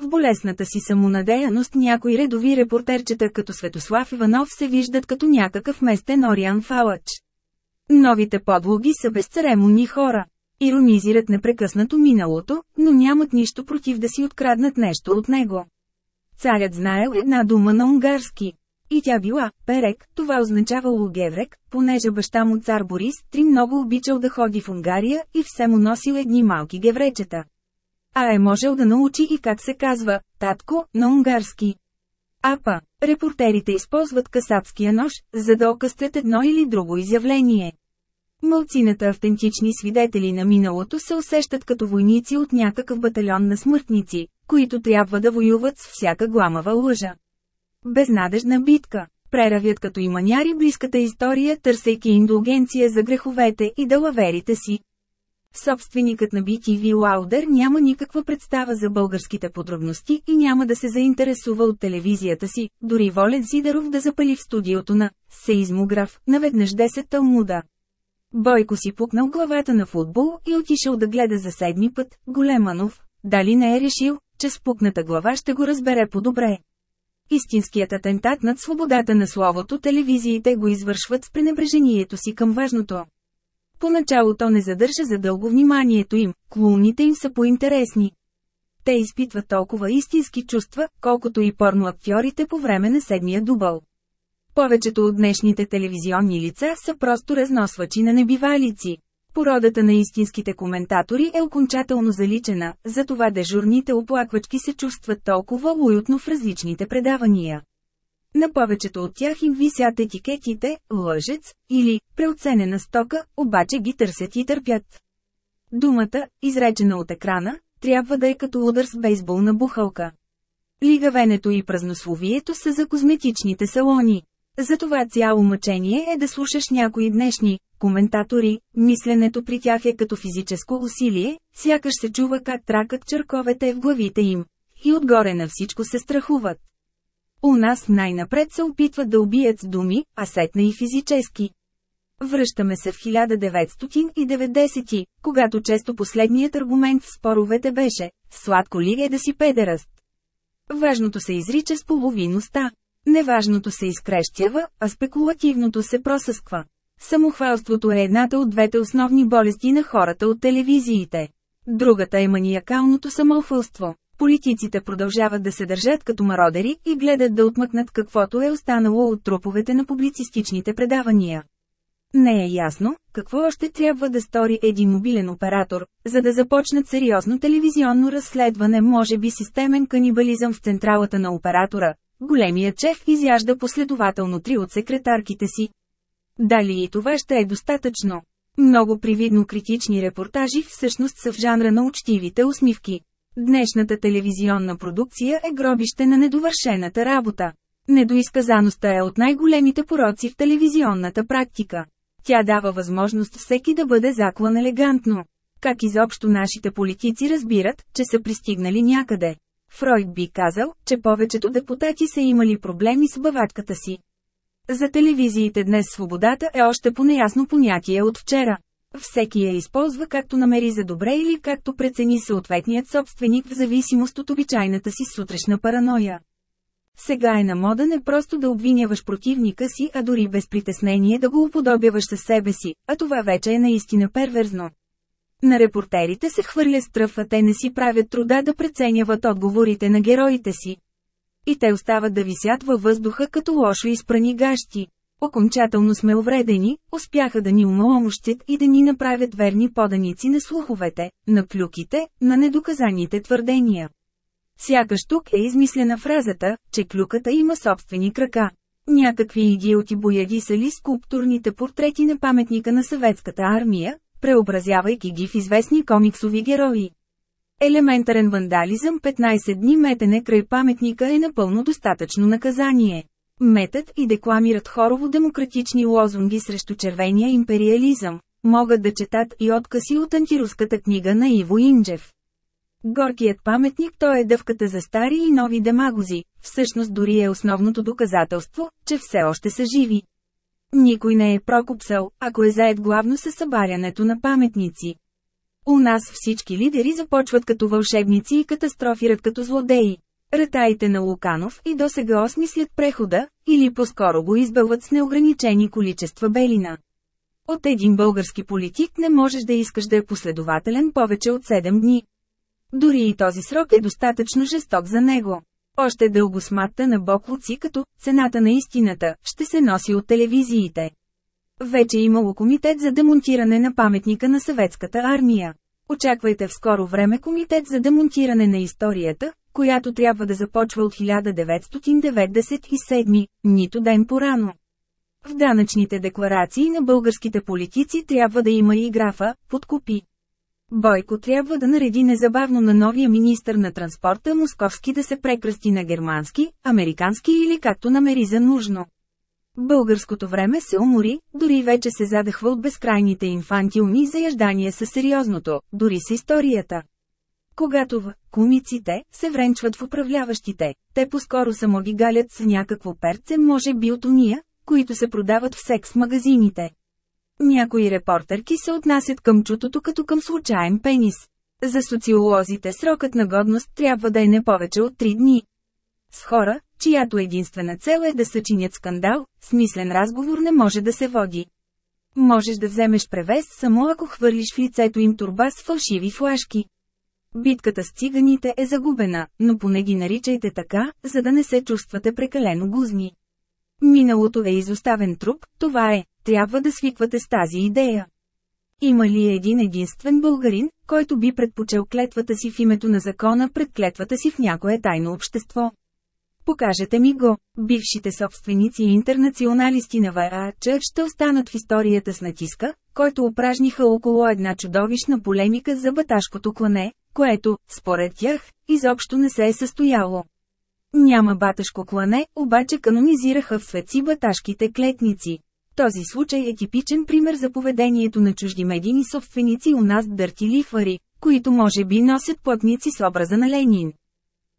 В болесната си самонадеяност някои редови репортерчета като Светослав Иванов се виждат като някакъв местен Ориан Фалач. Новите подлоги са безцеремонни хора. Иронизират непрекъснато миналото, но нямат нищо против да си откраднат нещо от него. Царят знаел една дума на унгарски. И тя била, перек, това означавало геврек, понеже баща му цар Борис три много обичал да ходи в Унгария и все му носил едни малки гевречета. А е можел да научи и как се казва «татко» на унгарски. Апа, репортерите използват касапския нож, за да окъстят едно или друго изявление. Мълцината автентични свидетели на миналото се усещат като войници от някакъв батальон на смъртници, които трябва да воюват с всяка гламава лъжа. Безнадежна битка. Преравят като и маняри близката история, търсейки индулгенция за греховете и далаверите си. Собственикът на BTV Лаудер няма никаква представа за българските подробности и няма да се заинтересува от телевизията си, дори Волен Сидеров да запали в студиото на «Сеизмограф» наведнъж 10 талмуда. Бойко си пукнал главата на футбол и отишъл да гледа за седми път, Големанов, дали не е решил, че с пукната глава ще го разбере по-добре. Истинският атентат над свободата на словото телевизиите го извършват с пренебрежението си към важното. Поначало то не задържа за дълго вниманието им, клоуните им са поинтересни. Те изпитват толкова истински чувства, колкото и порноактьорите по време на седмия дубъл. Повечето от днешните телевизионни лица са просто разносвачи на небивалици. Породата на истинските коментатори е окончателно заличена, затова дежурните оплаквачки се чувстват толкова уютно в различните предавания. На повечето от тях им висят етикетите «лъжец» или «преоценена стока», обаче ги търсят и търпят. Думата, изречена от екрана, трябва да е като удар с бейсболна бухалка. Лигавенето и празнословието са за козметичните салони. Затова цяло мъчение е да слушаш някои днешни коментатори, мисленето при тях е като физическо усилие, сякаш се чува как тракат черковете в главите им. И отгоре на всичко се страхуват. У нас най-напред се опитват да убият с думи, а сетна и физически. Връщаме се в 1990, когато често последният аргумент в споровете беше «Сладко ли е да си педераст?» Важното се изрича с половиността. Неважното се изкрещява, а спекулативното се просъсква. Самохвалството е едната от двете основни болести на хората от телевизиите. Другата е маниакалното самофълство. Политиците продължават да се държат като мародери и гледат да отмъкнат каквото е останало от труповете на публицистичните предавания. Не е ясно, какво още трябва да стори един мобилен оператор, за да започнат сериозно телевизионно разследване може би системен канибализъм в централата на оператора. Големият шеф изяжда последователно три от секретарките си. Дали и това ще е достатъчно? Много привидно критични репортажи всъщност са в жанра на учтивите усмивки. Днешната телевизионна продукция е гробище на недовършената работа. Недоизказаността е от най-големите пороци в телевизионната практика. Тя дава възможност всеки да бъде заклан елегантно. Как изобщо нашите политици разбират, че са пристигнали някъде? Фройд би казал, че повечето депутати са имали проблеми с бавачката си. За телевизиите днес свободата е още по неясно понятие от вчера. Всеки я използва както намери за добре или както прецени съответният собственик в зависимост от обичайната си сутрешна параноя. Сега е на мода не просто да обвиняваш противника си, а дори без притеснение да го уподобяваш със себе си, а това вече е наистина перверзно. На репортерите се хвърля стръв, а те не си правят труда да преценяват отговорите на героите си. И те остават да висят във въздуха като лошо изпрани гащи. Окончателно сме увредени, успяха да ни умаломощят и да ни направят верни поданици на слуховете, на клюките, на недоказаните твърдения. Сякаш тук е измислена фразата, че клюката има собствени крака. Някакви идиоти боядисали скулптурните портрети на паметника на съветската армия, преобразявайки ги в известни комиксови герои. Елементарен вандализъм 15 дни метене край паметника е напълно достатъчно наказание. Метът и декламират хорово демократични лозунги срещу червения империализъм. Могат да четат и откази от антируската книга на Иво Инджев. Горкият паметник той е дъвката за стари и нови демагози, всъщност дори е основното доказателство, че все още са живи. Никой не е прокопсал, ако е заед главно със събарянето на паметници. У нас всички лидери започват като вълшебници и катастрофират като злодеи. Ратаите на Луканов и досега осмислят прехода, или по-скоро го избълват с неограничени количества белина. От един български политик не можеш да искаш да е последователен повече от 7 дни. Дори и този срок е достатъчно жесток за него. Още дълго сматта на боклуци като «цената на истината» ще се носи от телевизиите. Вече имало комитет за демонтиране на паметника на съветската армия. Очаквайте в скоро време комитет за демонтиране на историята, която трябва да започва от 1997, нито ден порано. В данъчните декларации на българските политици трябва да има и графа «Подкупи». Бойко трябва да нареди незабавно на новия министър на транспорта Московски да се прекръсти на германски, американски или както намери за нужно. Българското време се умори, дори вече се задъхва от безкрайните инфантилни заяждания със сериозното, дори с историята. Когато в комиците се вренчват в управляващите, те по-скоро само ги галят с някакво перце може би от уния, които се продават в секс-магазините. Някои репортерки се отнасят към чутото като към случайен пенис. За социолозите срокът на годност трябва да е не повече от 3 дни. С хора, чиято единствена цел е да съчинят скандал, смислен разговор не може да се води. Можеш да вземеш превес само ако хвърлиш в лицето им турба с фалшиви флашки. Битката с циганите е загубена, но поне ги наричайте така, за да не се чувствате прекалено гузни. Миналото е изоставен труп, това е, трябва да свиквате с тази идея. Има ли един единствен българин, който би предпочел клетвата си в името на закона пред клетвата си в някое тайно общество? Покажете ми го. Бившите собственици и интернационалисти на ВАЧ ще останат в историята с натиска, който упражниха около една чудовищна полемика за баташкото клане, което, според тях, изобщо не се е състояло. Няма баташко клане, обаче канонизираха в светци баташките клетници. Този случай е типичен пример за поведението на чужди медийни собственици у нас дърти лихвари, които може би носят плътници с образа на Ленин.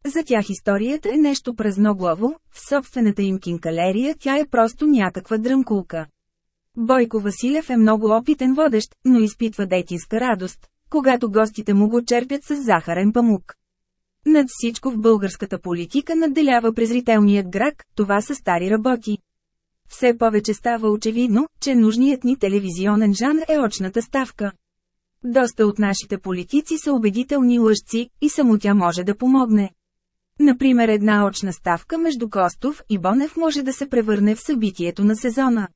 За тях историята е нещо празноглаво, в собствената им кинкалерия тя е просто някаква дръмкулка. Бойко Василев е много опитен водещ, но изпитва детинска радост, когато гостите му го черпят с захарен памук. Над всичко в българската политика надделява презрителният грак, това са стари работи. Все повече става очевидно, че нужният ни телевизионен жанр е очната ставка. Доста от нашите политици са убедителни лъжци, и само тя може да помогне. Например една очна ставка между Костов и Бонев може да се превърне в събитието на сезона.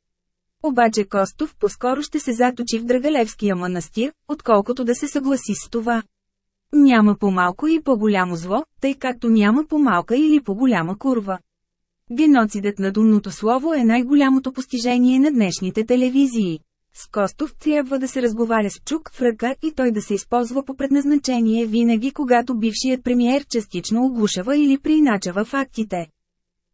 Обаче Костов по-скоро ще се заточи в Драгалевския манастир, отколкото да се съгласи с това. Няма по-малко и по-голямо зло, тъй както няма по-малка или по-голяма курва. Геноцидът на думното слово е най-голямото постижение на днешните телевизии. С Костов трябва да се разговаря с чук в ръка и той да се използва по предназначение винаги когато бившият премиер частично оглушава или прииначава фактите.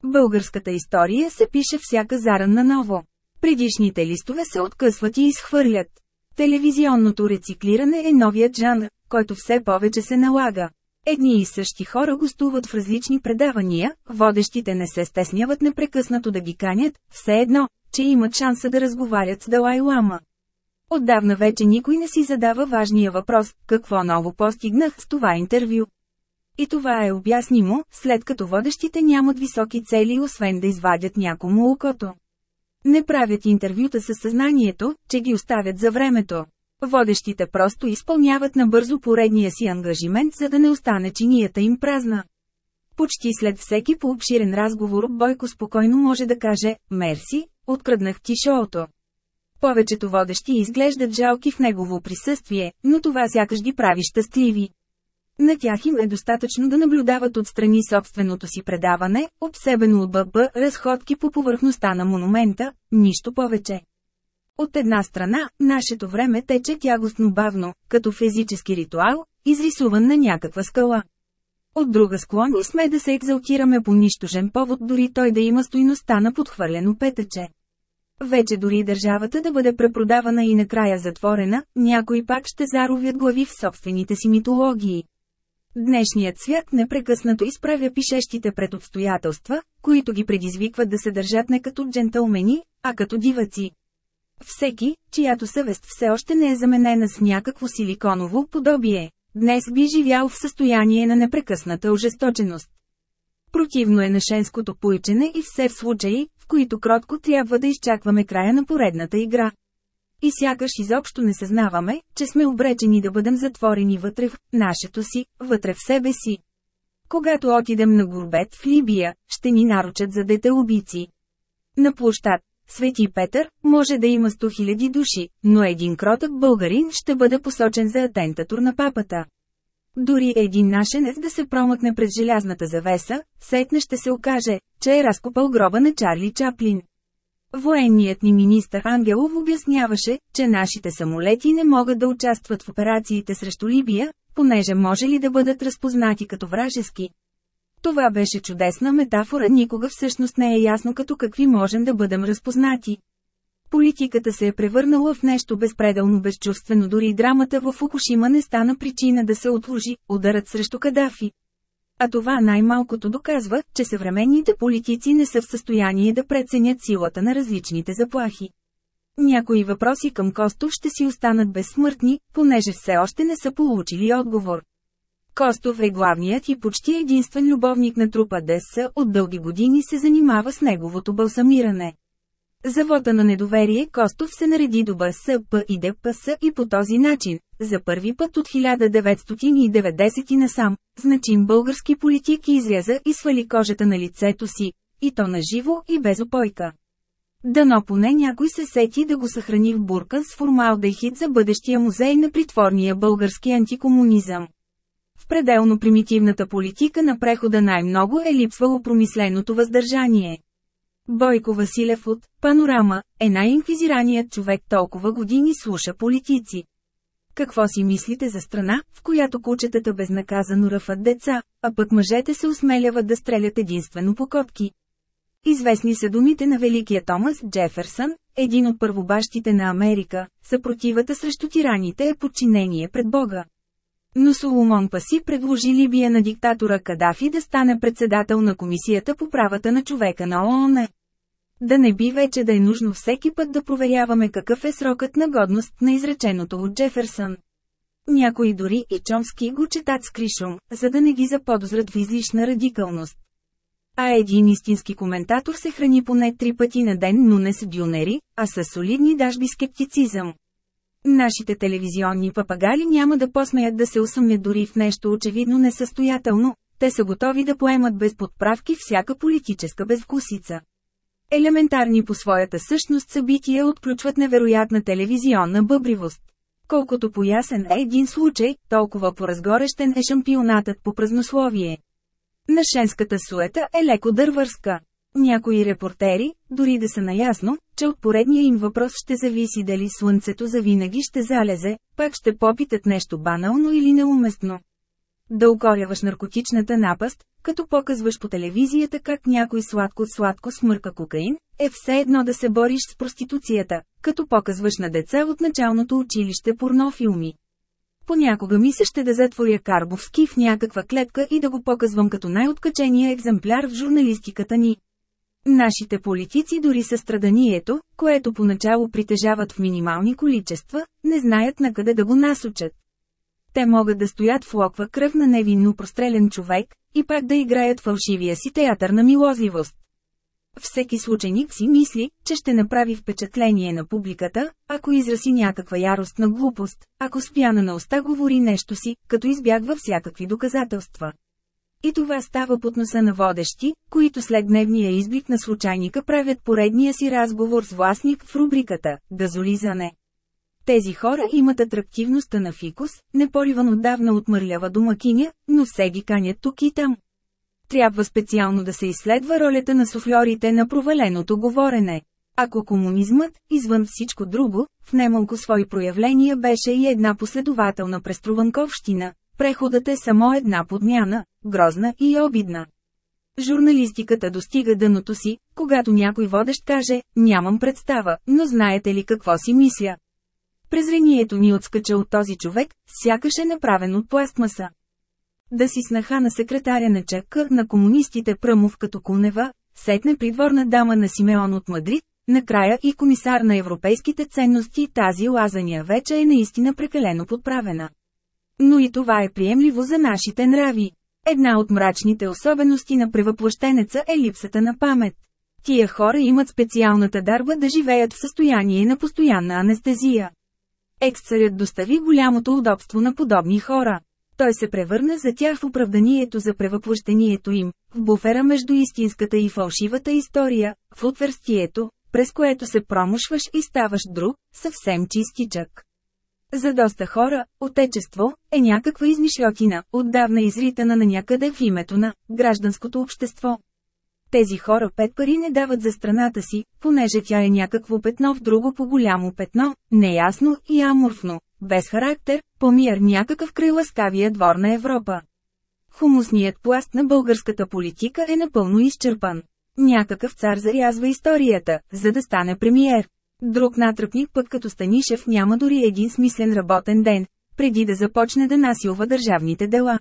Българската история се пише всяка заран на ново. Предишните листове се откъсват и изхвърлят. Телевизионното рециклиране е новият жанр, който все повече се налага. Едни и същи хора гостуват в различни предавания, водещите не се стесняват непрекъснато да ги канят, все едно, че имат шанса да разговарят с Далай Лама. Отдавна вече никой не си задава важния въпрос, какво ново постигнах с това интервю. И това е обяснимо, след като водещите нямат високи цели освен да извадят някому окото. Не правят интервюта със съзнанието, че ги оставят за времето. Водещите просто изпълняват набързо поредния си ангажимент, за да не остане чинията им празна. Почти след всеки по-обширен разговор Бойко спокойно може да каже «Мерси, откраднах ти шоуто». Повечето водещи изглеждат жалки в негово присъствие, но това сякаш ги прави щастливи. На тях им е достатъчно да наблюдават отстрани собственото си предаване, обсебено от ББ, разходки по повърхността на монумента, нищо повече. От една страна, нашето време тече тягостно бавно, като физически ритуал, изрисуван на някаква скала. От друга склони сме да се екзалтираме по нищожен повод, дори той да има стойността на подхвърлено петъче. Вече дори държавата да бъде препродавана и накрая затворена, някои пак ще заровят глави в собствените си митологии. Днешният свят непрекъснато изправя пишещите пред обстоятелства, които ги предизвикват да се държат не като джентълмени, а като диваци. Всеки, чиято съвест все още не е заменена с някакво силиконово подобие, днес би живял в състояние на непрекъсната ожесточеност. Противно е на шенското поичене и все в случаи, в които кротко трябва да изчакваме края на поредната игра. И сякаш изобщо не съзнаваме, че сме обречени да бъдем затворени вътре в нашето си, вътре в себе си. Когато отидем на горбет в Либия, ще ни нарочат за детеубийци. На площад, Свети Петър, може да има 100 000 души, но един кротък българин ще бъде посочен за атентатор на папата. Дори един нашенец да се промъкне през желязната завеса, сетне ще се окаже, че е разкопал гроба на Чарли Чаплин. Военният ни министър Ангелов обясняваше, че нашите самолети не могат да участват в операциите срещу Либия, понеже може ли да бъдат разпознати като вражески. Това беше чудесна метафора, никога всъщност не е ясно като какви можем да бъдем разпознати. Политиката се е превърнала в нещо безпределно безчувствено, дори драмата в Фукушима не стана причина да се отложи ударът срещу Кадафи. А това най-малкото доказва, че съвременните политици не са в състояние да преценят силата на различните заплахи. Някои въпроси към Костов ще си останат безсмъртни, понеже все още не са получили отговор. Костов е главният и почти единствен любовник на трупа ДС, от дълги години се занимава с неговото балсамиране. Завода на недоверие Костов се нареди до БСП и ДПС и по този начин, за първи път от 1990 насам, значим български политик изряза и свали кожата на лицето си, и то на живо и без опойка. Дано поне някой се сети да го съхрани в буркан с формалдехид за бъдещия музей на притворния български антикомунизъм. В пределно примитивната политика на прехода най-много е липсвало промисленото въздържание. Бойко Василев от «Панорама» е най-инквизираният човек толкова години слуша политици. Какво си мислите за страна, в която кучетата безнаказано ръфат деца, а пък мъжете се осмеляват да стрелят единствено по котки? Известни са думите на великия Томас Джеферсън, един от първобащите на Америка, съпротивата срещу тираните е подчинение пред Бога. Но Соломон Паси предложи Либия на диктатора Кадафи да стане председател на Комисията по правата на човека на ООН. Да не би вече да е нужно всеки път да проверяваме какъв е срокът на годност на изреченото от Джеферсън. Някои дори и Чомски го четат с кришум, за да не ги заподозрат в излишна радикалност. А един истински коментатор се храни поне три пъти на ден, но не с дюнери, а с солидни дажби скептицизъм. Нашите телевизионни папагали няма да посмеят да се усъмнят дори в нещо очевидно несъстоятелно, те са готови да поемат без подправки всяка политическа безвкусица. Елементарни по своята същност събития отключват невероятна телевизионна бъбривост. Колкото поясен е един случай, толкова поразгорещен е шампионатът по празнословие. Нашенската суета е леко дървърска. Някои репортери, дори да са наясно, че от поредния им въпрос ще зависи дали слънцето завинаги ще залезе, пак ще попитат нещо банално или неуместно. Да укоряваш наркотичната напаст, като показваш по телевизията как някой сладко-сладко смърка кокаин, е все едно да се бориш с проституцията, като показваш на деца от началното училище порнофилми. Понякога ми се ще да затворя Карбовски в някаква клетка и да го показвам като най-откачения екземпляр в журналистиката ни. Нашите политици дори състраданието, което поначало притежават в минимални количества, не знаят на къде да го насочат. Те могат да стоят в локва кръв на невинно прострелен човек, и пак да играят фалшивия си театър на милозивост. Всеки случайник си мисли, че ще направи впечатление на публиката, ако израси някаква яростна глупост, ако с пяна на уста говори нещо си, като избягва всякакви доказателства. И това става под носа на водещи, които след дневния изблик на случайника правят поредния си разговор с властник в рубриката «Газолизане». Тези хора имат атрактивността на фикус, не пориван отдавна от мърлява домакиня, но все ги канят тук и там. Трябва специално да се изследва ролята на суфлорите на проваленото говорене. Ако комунизмът, извън всичко друго, в немалко свои проявления беше и една последователна преструванковщина, преходът е само една подмяна, грозна и обидна. Журналистиката достига дъното си, когато някой водещ каже, нямам представа, но знаете ли какво си мисля. Презрението ни отскача от този човек, сякаш е направен от пластмаса. Да си снаха на секретаря на ЧК на комунистите Пръмов като Кунева, сетне придворна дама на Симеон от Мадрид, накрая и комисар на европейските ценности тази лазания вече е наистина прекалено подправена. Но и това е приемливо за нашите нрави. Една от мрачните особености на превъплъщенеца е липсата на памет. Тия хора имат специалната дарба да живеят в състояние на постоянна анестезия. Ексцарят достави голямото удобство на подобни хора. Той се превърна за тях в оправданието за превъплъщението им, в буфера между истинската и фалшивата история, в отверстието, през което се промушваш и ставаш друг, съвсем чистичък. За доста хора, отечество е някаква измишлятина, отдавна изритана на някъде в името на гражданското общество. Тези хора пет пари не дават за страната си, понеже тя е някакво петно в друго по-голямо петно, неясно и аморфно, без характер, помир някакъв край ласкавия двор на Европа. Хумусният пласт на българската политика е напълно изчерпан. Някакъв цар зарязва историята, за да стане премиер. Друг натръпник пък като Станишев няма дори един смислен работен ден, преди да започне да насилва държавните дела.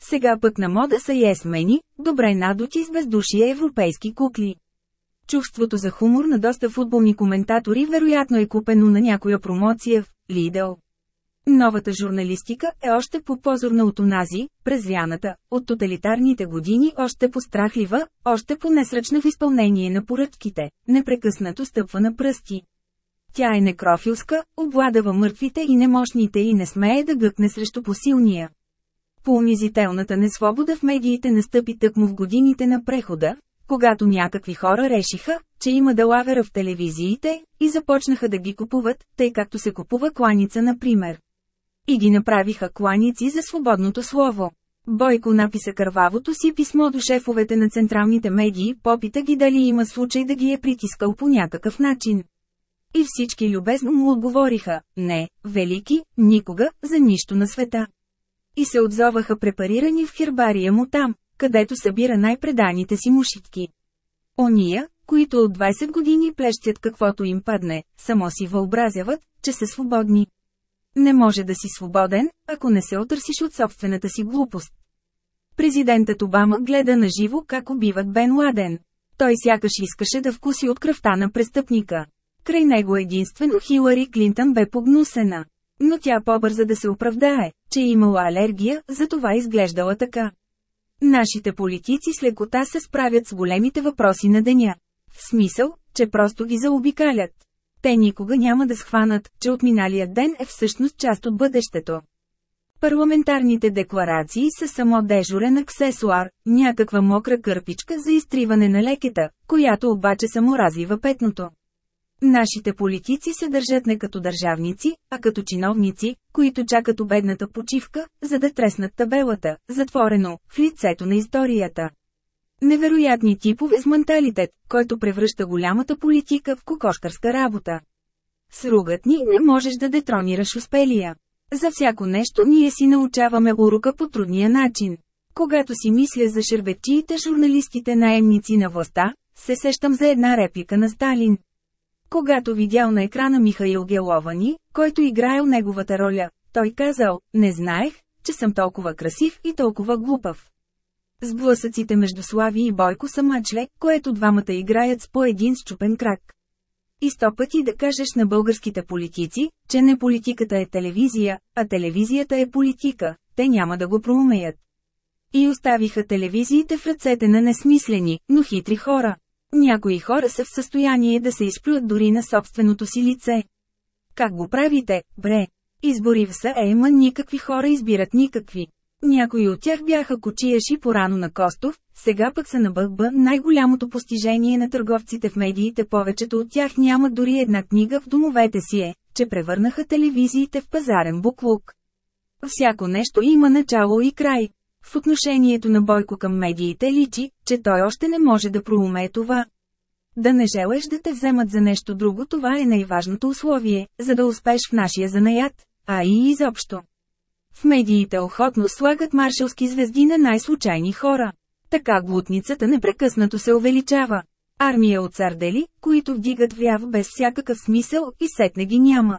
Сега пък на мода са есмени, добре надути с бездушие европейски кукли. Чувството за хумор на доста футболни коментатори вероятно е купено на някоя промоция в Lidl. Новата журналистика е още по-позорна от онази, презряната, от тоталитарните години още по-страхлива, още по-несръчна в изпълнение на поръчките, непрекъснато стъпва на пръсти. Тя е некрофилска, обладава мъртвите и немощните и не смее да гъкне срещу посилния. По-унизителната несвобода в медиите настъпи тъкмо в годините на прехода, когато някакви хора решиха, че има далавера в телевизиите, и започнаха да ги купуват, тъй както се купува кланица например. И ги направиха кланици за свободното слово. Бойко написа кървавото си писмо до шефовете на централните медии, попита ги дали има случай да ги е притискал по някакъв начин. И всички любезно му отговориха, не, велики, никога, за нищо на света. И се отзоваха препарирани в хербария му там, където събира най-преданите си мушитки. Ония, които от 20 години плещят каквото им падне, само си въобразяват, че са свободни. Не може да си свободен, ако не се отърсиш от собствената си глупост. Президентът Обама гледа на живо как убиват Бен Ладен. Той сякаш искаше да вкуси от кръвта на престъпника. Край него единствено Хилари Клинтън бе погнусена. Но тя по-бърза да се оправдае, че е имала алергия, затова изглеждала така. Нашите политици с лекота се справят с големите въпроси на деня. В смисъл, че просто ги заобикалят. Те никога няма да схванат, че отминалият ден е всъщност част от бъдещето. Парламентарните декларации са само дежурен аксесуар, някаква мокра кърпичка за изтриване на лекета, която обаче само развива петното. Нашите политици се държат не като държавници, а като чиновници, които чакат обедната почивка, за да треснат табелата, затворено, в лицето на историята. Невероятни типове с менталитет, който превръща голямата политика в кокошкарска работа. С ругът ни не можеш да детронираш успелия. За всяко нещо ние си научаваме урока по трудния начин. Когато си мисля за шербетчиите журналистите наемници на властта, се сещам за една реплика на Сталин. Когато видял на екрана Михаил Геловани, който играел неговата роля, той казал, не знаех, че съм толкова красив и толкова глупав. Сблъсъците между Слави и Бойко са мачле, което двамата играят с по един щупен крак. И сто пъти да кажеш на българските политици, че не политиката е телевизия, а телевизията е политика, те няма да го проумеят. И оставиха телевизиите в ръцете на несмислени, но хитри хора. Някои хора са в състояние да се изплюят дори на собственото си лице. Как го правите, бре? Избори в САЕМА никакви хора избират никакви. Някои от тях бяха кочияши порано на Костов, сега пък са на ББ най-голямото постижение на търговците в медиите повечето от тях нямат дори една книга в домовете си е, че превърнаха телевизиите в пазарен буклук. Всяко нещо има начало и край. В отношението на Бойко към медиите личи, че той още не може да проумее това. Да не желаеш да те вземат за нещо друго това е най-важното условие, за да успеш в нашия занаят, а и изобщо. В медиите охотно слагат маршалски звезди на най-случайни хора. Така глутницата непрекъснато се увеличава. Армия от сардели, които вдигат вяв без всякакъв смисъл и сетне ги няма.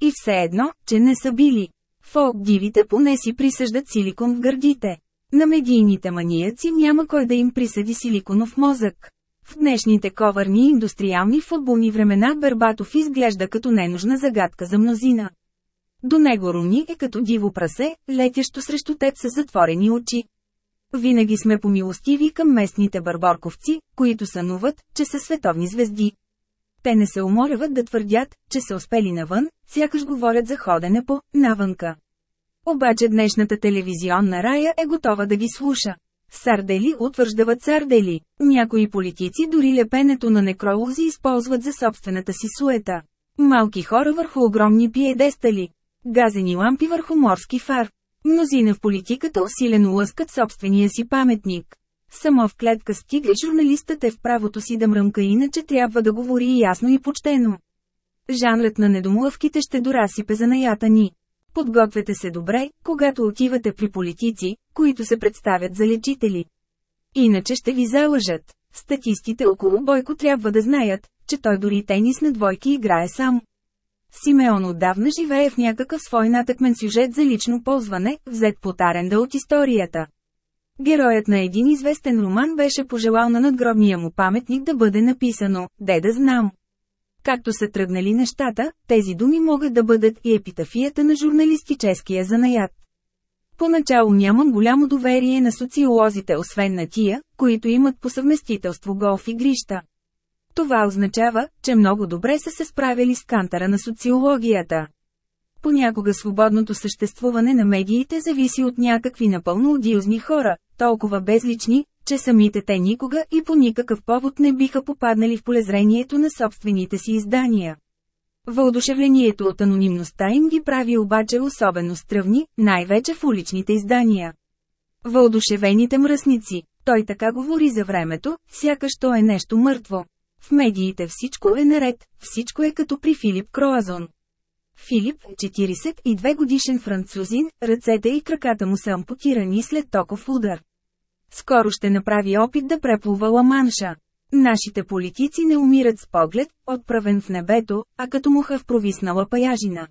И все едно, че не са били. Фолк дивите поне си присъждат силикон в гърдите. На медийните манияци няма кой да им присъди силиконов мозък. В днешните коварни индустриални футболни времена Бербатов изглежда като ненужна загадка за мнозина. До него Руни е като диво прасе, летящо срещу теб с затворени очи. Винаги сме помилостиви към местните барборковци, които сънуват, че са световни звезди. Те не се уморяват да твърдят, че са успели навън, сякаш говорят за ходене по навънка. Обаче днешната телевизионна рая е готова да ги слуша. Сардели утвърждават сардели. Някои политици дори лепенето на некролози използват за собствената си суета. Малки хора върху огромни пиедестали. Газени лампи върху морски фар. Мнозина в политиката усилено лъскат собствения си паметник. Само в клетка стига журналистът е в правото си да мръмка иначе трябва да говори ясно и почтено. Жанрът на недомлъвките ще дорасипе за наята ни. Подгответе се добре, когато отивате при политици, които се представят за лечители. Иначе ще ви залъжат. Статистите около Бойко трябва да знаят, че той дори тенис на двойки играе сам. Симеон отдавна живее в някакъв свой натъкмен сюжет за лично ползване, взет под аренда от историята. Героят на един известен роман беше пожелал на надгробния му паметник да бъде написано «Де да знам». Както са тръгнали нещата, тези думи могат да бъдат и епитафията на журналистическия занаят. Поначало нямам голямо доверие на социолозите освен на тия, които имат по съвместителство голф игрища. Това означава, че много добре са се справили с кантара на социологията. Понякога свободното съществуване на медиите зависи от някакви напълно одиозни хора, толкова безлични, че самите те никога и по никакъв повод не биха попаднали в полезрението на собствените си издания. Въодушевлението от анонимността им ги прави обаче особено стръвни, най-вече в уличните издания. Въодушевените мръсници. Той така говори за времето, сякаш то е нещо мъртво. В медиите всичко е наред, всичко е като при Филип Кроазон. Филип, 42 годишен французин, ръцете и краката му са ампутирани след токов удар. Скоро ще направи опит да преплува Ламанша. Нашите политици не умират с поглед, отправен в небето, а като муха в провиснала паяжина.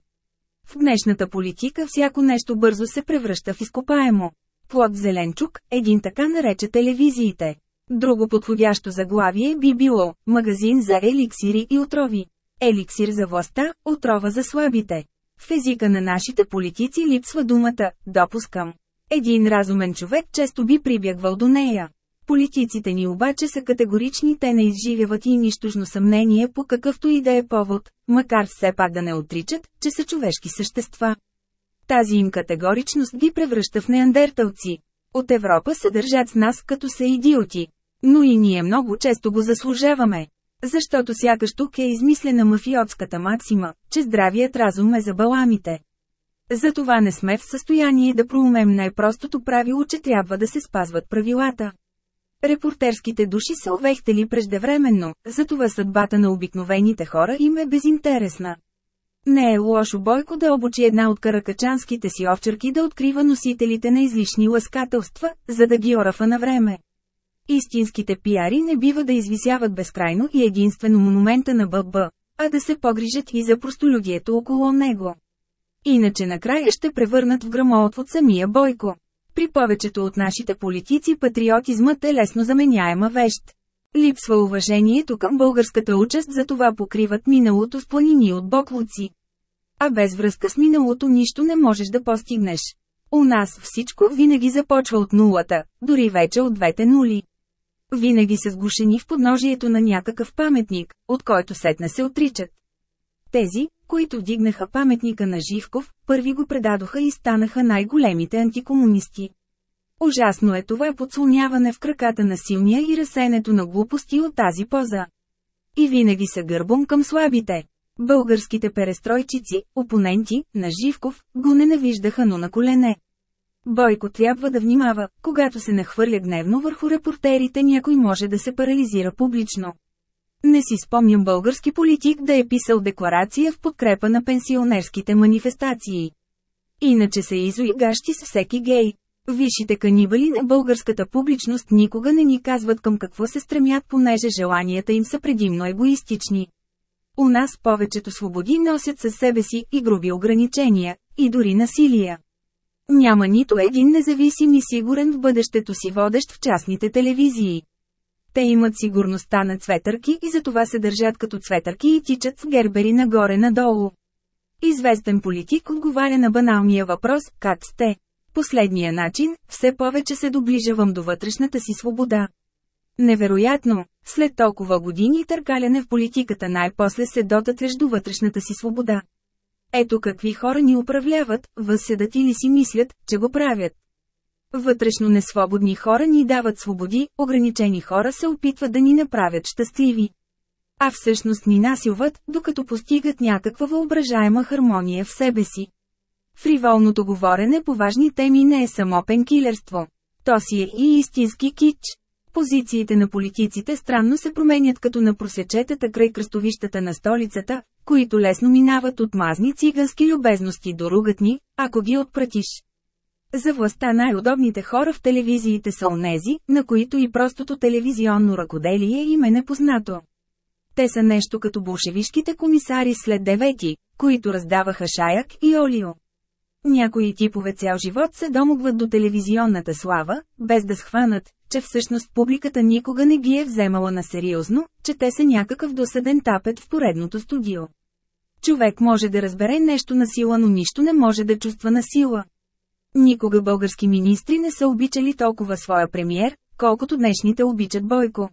В днешната политика всяко нещо бързо се превръща в изкопаемо. Плод Зеленчук, един така нарече телевизиите. Друго подходящо заглавие би било – магазин за еликсири и отрови. Еликсир за властта, отрова за слабите. В езика на нашите политици липсва думата «допускам». Един разумен човек често би прибягвал до нея. Политиците ни обаче са категорични, те не изживяват и нищожно съмнение по какъвто и да е повод, макар все пак да не отричат, че са човешки същества. Тази им категоричност ги превръща в неандерталци. От Европа се държат с нас като са идиоти. Но и ние много често го заслужаваме. Защото сякаш тук е измислена мафиотската максима, че здравият разум е за баламите. Затова не сме в състояние да проумем най-простото правило, че трябва да се спазват правилата. Репортерските души са увехтели преждевременно, затова съдбата на обикновените хора им е безинтересна. Не е лошо Бойко да обучи една от каракачанските си овчарки да открива носителите на излишни ласкателства, за да ги орафа на време. Истинските пиари не бива да извисяват безкрайно и единствено монумента на ББ, а да се погрижат и за простолюдието около него. Иначе накрая ще превърнат в грамот от самия Бойко. При повечето от нашите политици патриотизмът е лесно заменяема вещ. Липсва уважението към българската участ за това покриват миналото с планини от боклуци. А без връзка с миналото нищо не можеш да постигнеш. У нас всичко винаги започва от нулата, дори вече от двете нули. Винаги са сгушени в подножието на някакъв паметник, от който сетне се отричат. Тези, които вдигнаха паметника на Живков, първи го предадоха и станаха най-големите антикомунисти. Ужасно е това подслоняване в краката на силния и разсенето на глупости от тази поза. И винаги са гърбом към слабите. Българските перестройчици, опоненти, на Живков, го ненавиждаха но на колене. Бойко трябва да внимава, когато се нахвърля гневно върху репортерите някой може да се парализира публично. Не си спомням български политик да е писал декларация в подкрепа на пенсионерските манифестации. Иначе се изуигащи с всеки гей. Висшите канибали на българската публичност никога не ни казват към какво се стремят, понеже желанията им са предимно егоистични. У нас повечето свободи носят със себе си и груби ограничения, и дори насилия. Няма нито един независим и сигурен в бъдещето си водещ в частните телевизии. Те имат сигурността на цветърки и затова се държат като цветърки и тичат с гербери нагоре-надолу. Известен политик отговаря на баналния въпрос «Как сте?». Последния начин, все повече се доближавам до вътрешната си свобода. Невероятно, след толкова години търкаляне в политиката най-после се дотътреш до вътрешната си свобода. Ето какви хора ни управляват, възседат или си мислят, че го правят. Вътрешно несвободни хора ни дават свободи, ограничени хора се опитват да ни направят щастливи. А всъщност ни насилват, докато постигат някаква въображаема хармония в себе си. Фриволното говорене по важни теми не е само пенкилерство. То си е и истински кич. Позициите на политиците странно се променят като на просечетата край кръстовищата на столицата, които лесно минават от мазни цигански любезности до ругатни, ако ги отпратиш. За властта най-удобните хора в телевизиите са онези, на които и простото телевизионно ръкоделие им е непознато. Те са нещо като болшевишките комисари след девети, които раздаваха шаяк и олио. Някои типове цял живот се домогват до телевизионната слава, без да схванат, че всъщност публиката никога не ги е вземала на сериозно, че те са някакъв досъден тапет в поредното студио. Човек може да разбере нещо на сила, но нищо не може да чувства на сила. Никога български министри не са обичали толкова своя премиер, колкото днешните обичат Бойко.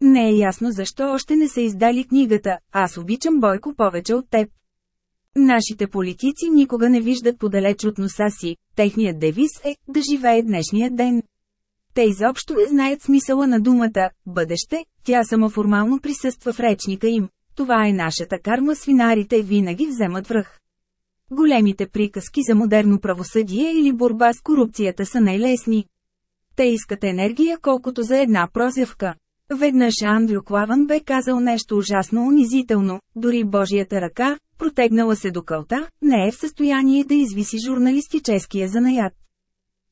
Не е ясно защо още не са издали книгата «Аз обичам Бойко повече от теб». Нашите политици никога не виждат подалеч от носа си, техният девиз е «Да живее днешния ден». Те изобщо не знаят смисъла на думата «бъдеще», тя само формално присъства в речника им. Това е нашата карма свинарите винаги вземат връх. Големите приказки за модерно правосъдие или борба с корупцията са най-лесни. Те искат енергия колкото за една прозявка. Веднъж Андрю Клаван бе казал нещо ужасно унизително, дори Божията ръка, протегнала се до кълта, не е в състояние да извиси журналистическия занаят.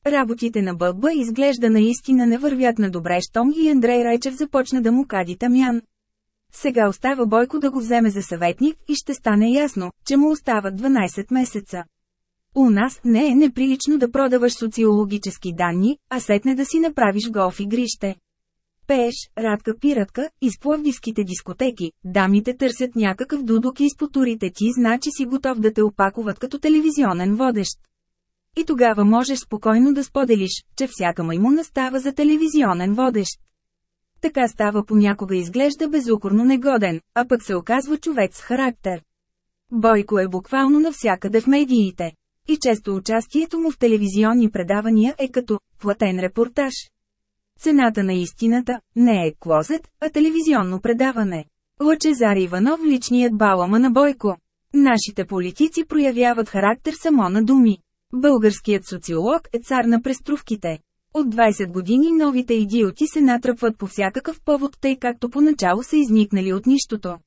Работите на Бълба изглежда наистина не вървят на добре, щом и Андрей Райчев започна да му кади тамян. Сега остава Бойко да го вземе за съветник и ще стане ясно, че му остават 12 месеца. У нас не е неприлично да продаваш социологически данни, а сетне да си направиш голф игрище. Пееш, радка пиратка, из пловдивските дискотеки, дамите търсят някакъв дудок и изпотурите ти значи си готов да те опакуват като телевизионен водещ. И тогава можеш спокойно да споделиш, че всяка маймуна става за телевизионен водещ. Така става понякога изглежда безукорно негоден, а пък се оказва човек с характер. Бойко е буквално навсякъде в медиите. И често участието му в телевизионни предавания е като платен репортаж. Цената на истината не е клозет, а телевизионно предаване. Лъчезар Иванов личният балама на Бойко. Нашите политици проявяват характер само на думи. Българският социолог е цар на преструвките. От 20 години новите идиоти се натръпват по всякакъв повод, тъй както поначало са изникнали от нищото.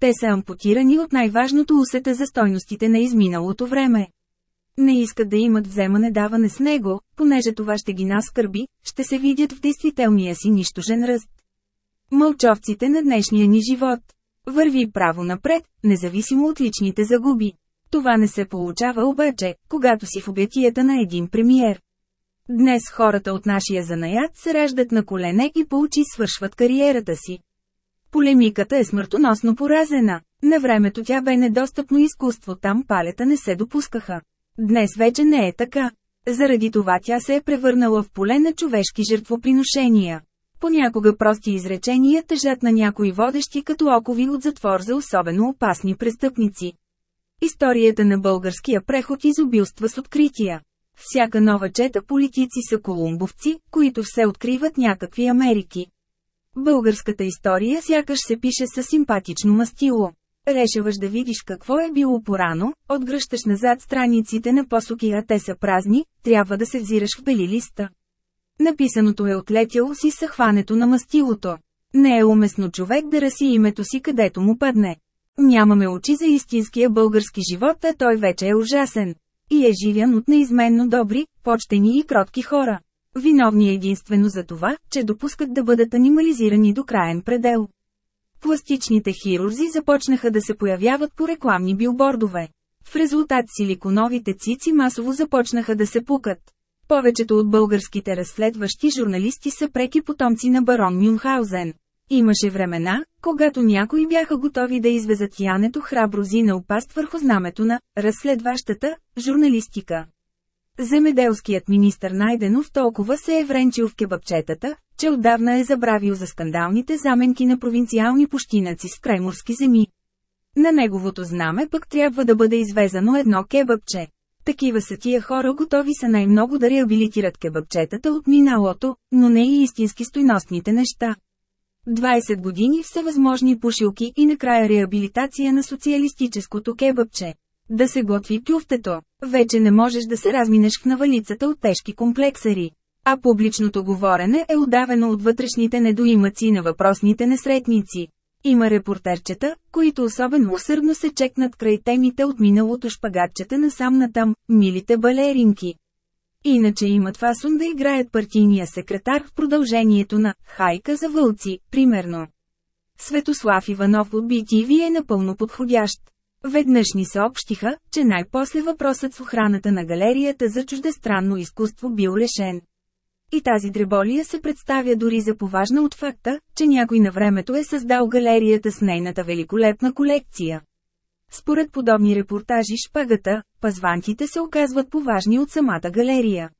Те са ампутирани от най-важното усета за стойностите на изминалото време. Не искат да имат вземане-даване с него, понеже това ще ги наскърби, ще се видят в действителния си нищожен ръст. Мълчовците на днешния ни живот. Върви право напред, независимо от личните загуби. Това не се получава обаче, когато си в обятията на един премиер. Днес хората от нашия занаят се раждат на колене и по очи свършват кариерата си. Полемиката е смъртоносно поразена. На времето тя бе недостъпно изкуство, там палета не се допускаха. Днес вече не е така. Заради това тя се е превърнала в поле на човешки жертвоприношения. Понякога прости изречения тъжат на някои водещи като окови от затвор за особено опасни престъпници. Историята на българския преход изобилства с открития. Всяка нова чета политици са колумбовци, които все откриват някакви Америки. Българската история сякаш се пише със симпатично мастило. Решаваш да видиш какво е било порано, отгръщаш назад страниците на посоки, а те са празни, трябва да се взираш в бели листа. Написаното е отлетяло си съхването на мастилото. Не е уместно човек да раси името си където му падне. Нямаме очи за истинския български живот, а той вече е ужасен. И е живян от неизменно добри, почтени и кротки хора. Виновни единствено за това, че допускат да бъдат анимализирани до краен предел. Пластичните хирурзи започнаха да се появяват по рекламни билбордове. В резултат силиконовите цици масово започнаха да се пукат. Повечето от българските разследващи журналисти са преки потомци на барон Мюнхаузен. Имаше времена, когато някои бяха готови да извезат янето храбро на опаст върху знамето на разследващата журналистика. Земеделският министър Найденов толкова се е вренчил в кебапчетата, че отдавна е забравил за скандалните заменки на провинциални пущинаци с крайморски земи. На неговото знаме пък трябва да бъде извезано едно кебапче. Такива са тия хора готови са най-много да реабилитират кебапчетата от миналото, но не и истински стойностните неща. 20 години всевъзможни пушилки и накрая реабилитация на социалистическото кебъпче. Да се готви тюфтето. Вече не можеш да се разминеш в навалицата от тежки комплексари. А публичното говорене е удавено от вътрешните недоимъци на въпросните несретници. Има репортерчета, които особено усърдно се чекнат край темите от миналото шпагатчета на натам, милите балеринки. Иначе имат фасон да играят партийния секретар в продължението на «Хайка за вълци», примерно. Светослав Иванов от BTV е напълно подходящ. Веднъж ни съобщиха, че най-после въпросът с охраната на галерията за чуждестранно изкуство бил решен. И тази дреболия се представя дори за поважна от факта, че някой на времето е създал галерията с нейната великолепна колекция. Според подобни репортажи шпагата, пазвантите се оказват поважни от самата галерия.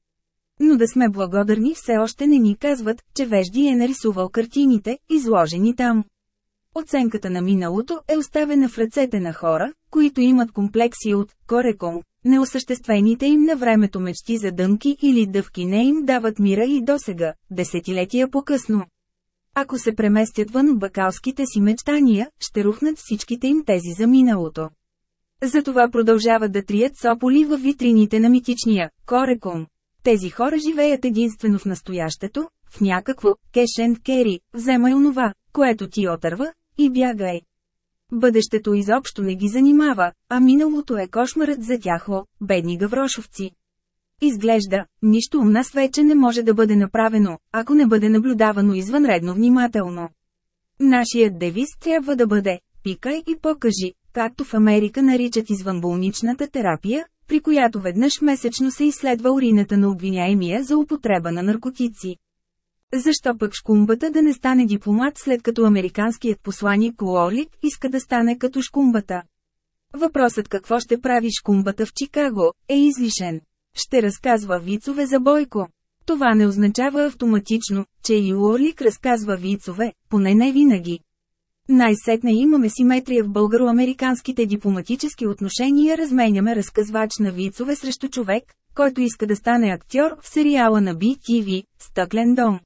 Но да сме благодарни все още не ни казват, че Вежди е нарисувал картините, изложени там. Оценката на миналото е оставена в ръцете на хора, които имат комплекси от «корекон», неосъществените им на времето мечти за дънки или дъвки не им дават мира и досега, десетилетия по-късно. Ако се преместят вън бакалските си мечтания, ще рухнат всичките им тези за миналото. Затова продължават да трият сополи във витрините на митичния Корекон. Тези хора живеят единствено в настоящето, в някакво кешен кери, вземай онова, което ти отърва, и бягай. Бъдещето изобщо не ги занимава, а миналото е кошмарът за тях, о, бедни гаврошовци. Изглежда, нищо у нас вече не може да бъде направено, ако не бъде наблюдавано извънредно внимателно. Нашият девиз трябва да бъде «Пикай и покажи», както в Америка наричат извънболничната терапия, при която веднъж месечно се изследва урината на обвиняемия за употреба на наркотици. Защо пък шкумбата да не стане дипломат след като американският посланик Уорлик иска да стане като шкумбата? Въпросът какво ще прави шкумбата в Чикаго е излишен. Ще разказва вицове за Бойко. Това не означава автоматично, че и Уорлик разказва вицове, поне не винаги. Най-сетне имаме симетрия в българо-американските дипломатически отношения разменяме разказвач на вицове срещу човек, който иска да стане актьор в сериала на BTV «Стъклен дом».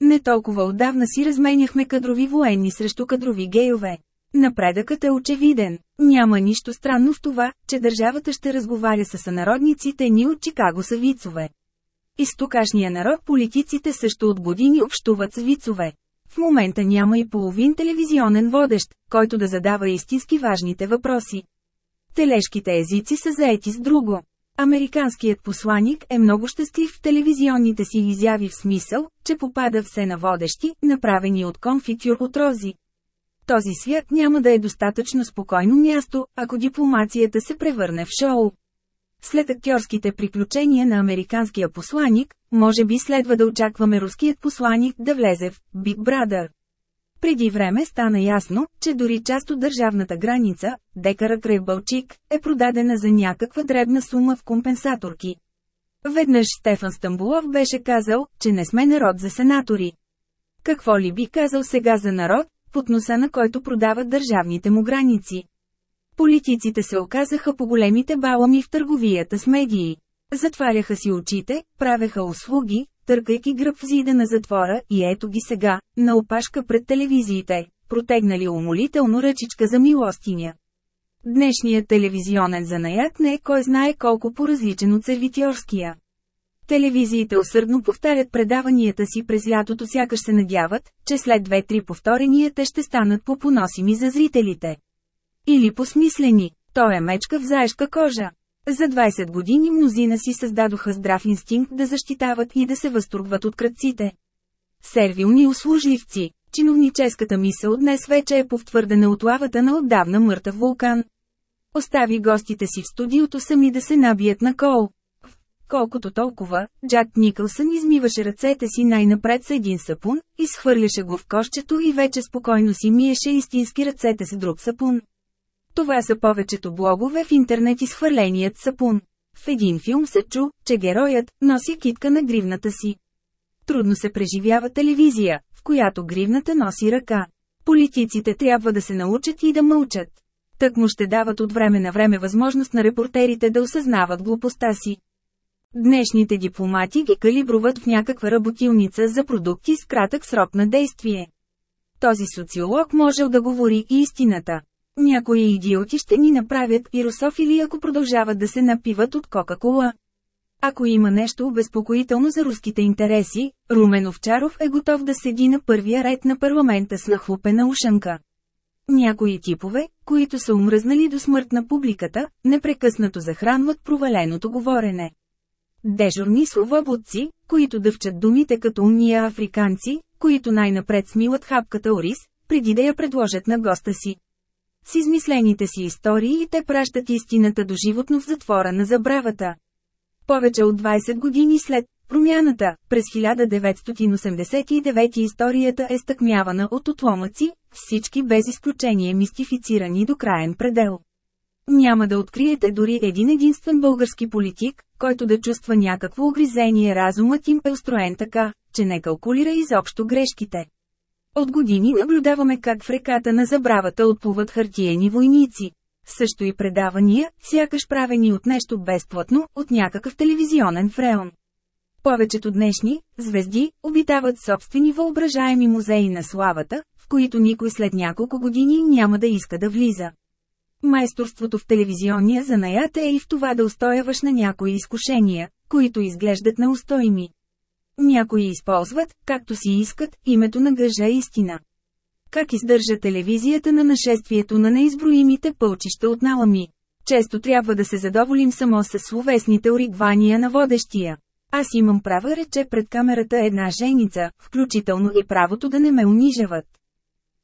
Не толкова отдавна си разменяхме кадрови военни срещу кадрови гейове. Напредъкът е очевиден. Няма нищо странно в това, че държавата ще разговаря с сънародниците ни от Чикаго са вицове. Изтокашния народ политиците също от години общуват с вицове. В момента няма и половин телевизионен водещ, който да задава истински важните въпроси. Телешките езици са заети с друго. Американският посланик е много щастлив в телевизионните си изяви в смисъл, че попада все на водещи, направени от конфитюр от рози. Този свят няма да е достатъчно спокойно място, ако дипломацията се превърне в шоу. След актьорските приключения на американския посланик, може би следва да очакваме руският посланик да влезе в Big Brother. Преди време стана ясно, че дори част от държавната граница, декара край Бълчик, е продадена за някаква дребна сума в компенсаторки. Веднъж Стефан Стамбулов беше казал, че не сме народ за сенатори. Какво ли би казал сега за народ, под носа на който продават държавните му граници? Политиците се оказаха по големите балами в търговията с медии. Затваряха си очите, правеха услуги, търкайки гръб в зида на затвора и ето ги сега, на опашка пред телевизиите, протегнали умолително ръчичка за милостиня. Днешният телевизионен занаят не е кой знае колко по-различен от сервитьорския. Телевизиите усърдно повтарят предаванията си през лятото сякаш се надяват, че след две-три повторения те ще станат по-поносими за зрителите. Или посмислени, то е мечка в заешка кожа. За 20 години мнозина си създадоха здрав инстинкт да защитават и да се възторгват от кръците. Сервилни услужливци, чиновническата мисъл днес вече е повтвърдена от лавата на отдавна мъртъв вулкан. Остави гостите си в студиото сами да се набият на кол. Колкото толкова, Джак Никълсън измиваше ръцете си най-напред с един сапун, изхвърляше го в кошчето и вече спокойно си миеше истински ръцете с друг сапун. Това са повечето блогове в интернет изхвърленият сапун. В един филм се чу, че героят носи китка на гривната си. Трудно се преживява телевизия, в която гривната носи ръка. Политиците трябва да се научат и да мълчат. Тък му ще дават от време на време възможност на репортерите да осъзнават глупостта си. Днешните дипломати ги калибруват в някаква работилница за продукти с кратък срок на действие. Този социолог можел да говори и истината. Някои идиоти ще ни направят пирософили ако продължават да се напиват от Кока-Кола. Ако има нещо обезпокоително за руските интереси, Румен Овчаров е готов да седи на първия ред на парламента с нахлупена ушанка. Някои типове, които са умръзнали до смърт на публиката, непрекъснато захранват проваленото говорене. Дежурни словободци, които дъвчат думите като умния африканци, които най-напред смилат хапката ориз, преди да я предложат на госта си. С измислените си истории те пращат истината до животно в затвора на забравата. Повече от 20 години след промяната, през 1989 историята е стъкмявана от отломъци, всички без изключение мистифицирани до краен предел. Няма да откриете дори един единствен български политик, който да чувства някакво огризение разумът им е устроен така, че не калкулира изобщо грешките. От години наблюдаваме как в реката на забравата отплуват хартиени войници. Също и предавания, сякаш правени от нещо безплатно, от някакъв телевизионен фреон. Повечето днешни звезди обитават собствени въображаеми музеи на славата, в които никой след няколко години няма да иска да влиза. Майсторството в телевизионния занаят е и в това да устояваш на някои изкушения, които изглеждат неустойми. Някои използват, както си искат, името на гъжа истина. Как издържа телевизията на нашествието на неизброимите пълчища от налами? Често трябва да се задоволим само с словесните оригвания на водещия. Аз имам права рече пред камерата една женица, включително и правото да не ме унижават.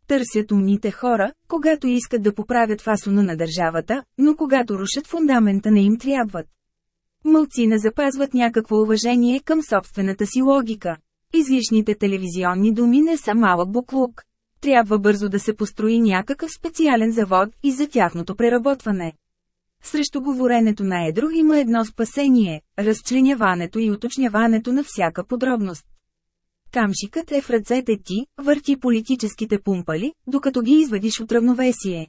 Търсят умните хора, когато искат да поправят фасона на държавата, но когато рушат фундамента не им трябват. Мълцина запазват някакво уважение към собствената си логика. Излишните телевизионни думи не са малък буклук. Трябва бързо да се построи някакъв специален завод и за тяхното преработване. Срещу говоренето на едро има едно спасение – разчленяването и уточняването на всяка подробност. Камшикът е в ръцете ти, върти политическите пумпали, докато ги извадиш от равновесие.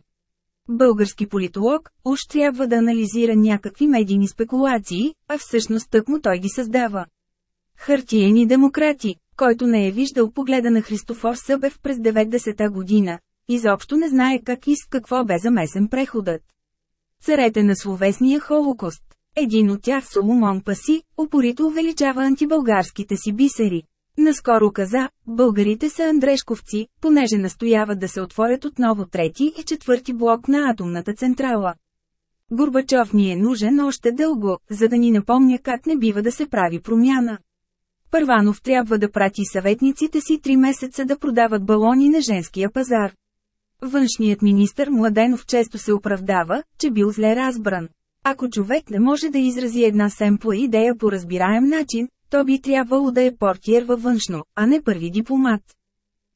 Български политолог, уж трябва да анализира някакви медийни спекулации, а всъщност тъкмо той ги създава. Хартиени демократи, който не е виждал погледа на Христофор Събев през 90-та година, изобщо не знае как и с какво бе замесен преходът. Царете на словесния холокост. Един от тях Соломон Паси, упорито увеличава антибългарските си бисери. Наскоро каза, българите са андрешковци, понеже настояват да се отворят отново трети и четвърти блок на атомната централа. Горбачов ни е нужен още дълго, за да ни напомня как не бива да се прави промяна. Първанов трябва да прати съветниците си три месеца да продават балони на женския пазар. Външният министр Младенов често се оправдава, че бил зле разбран. Ако човек не може да изрази една семпла идея по разбираем начин, то би трябвало да е портиер във външно, а не първи дипломат.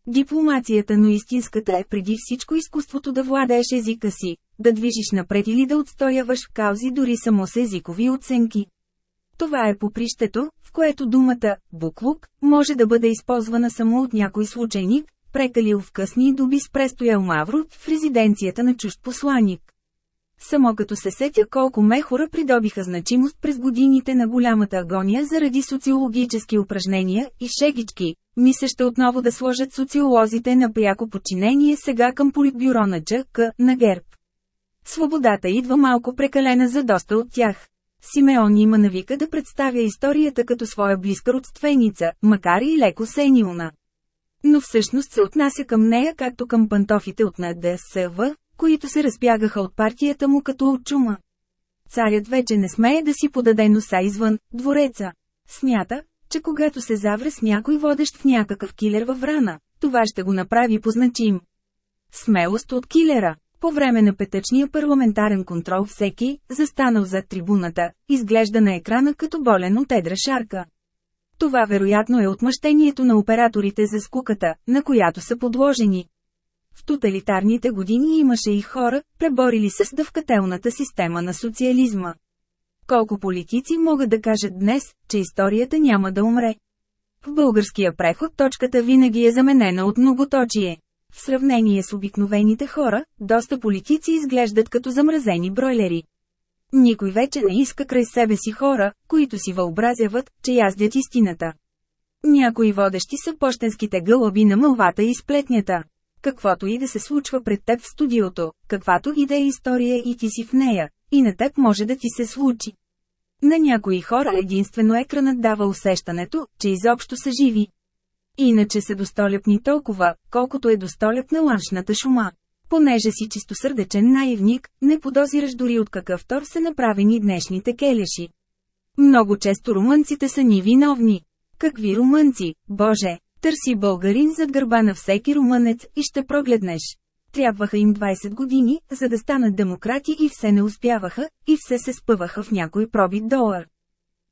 Дипломацията, но истинската е преди всичко изкуството да владееш езика си, да движиш напред или да отстояваш в каузи дори само с езикови оценки. Това е попрището, в което думата «буклук» може да бъде използвана само от някой случайник, прекалил в късни дуби с престоял Мавро в резиденцията на чужд посланик. Само като се сетя колко мехора придобиха значимост през годините на голямата агония заради социологически упражнения и шегички, ми ще отново да сложат социолозите на пряко подчинение сега към политбюро на ЧК, на ГЕРБ. Свободата идва малко прекалена за доста от тях. Симеон има навика да представя историята като своя близка родственица, макар и леко сенилна. Но всъщност се отнася към нея както към пантофите от НДСВ, които се разбягаха от партията му като от чума. Царят вече не смее да си подаде носа извън двореца. Смята, че когато се завре с някой водещ в някакъв килер във врана, това ще го направи позначим. Смелост от килера. По време на петъчния парламентарен контрол всеки, застанал зад трибуната, изглежда на екрана като болен от едра шарка. Това вероятно е отмъщението на операторите за скуката, на която са подложени. В тоталитарните години имаше и хора, преборили се с дъвкателната система на социализма. Колко политици могат да кажат днес, че историята няма да умре? В българския преход точката винаги е заменена от многоточие. В сравнение с обикновените хора, доста политици изглеждат като замразени бройлери. Никой вече не иска край себе си хора, които си въобразяват, че яздят истината. Някои водещи са почтенските гълъби на мълвата и сплетнята. Каквото и да се случва пред теб в студиото, каквато и да е история и ти си в нея, и на теб може да ти се случи. На някои хора единствено екранът дава усещането, че изобщо са живи. Иначе са достолепни толкова, колкото е достолепна ланшната шума. Понеже си чистосърдечен наивник, не подозираш дори от какъв тор са направени днешните келеши. Много често румънците са ни виновни. Какви румънци, боже, Търси българин зад гърба на всеки румънец и ще прогледнеш. Трябваха им 20 години, за да станат демократи и все не успяваха, и все се спъваха в някой пробит долар.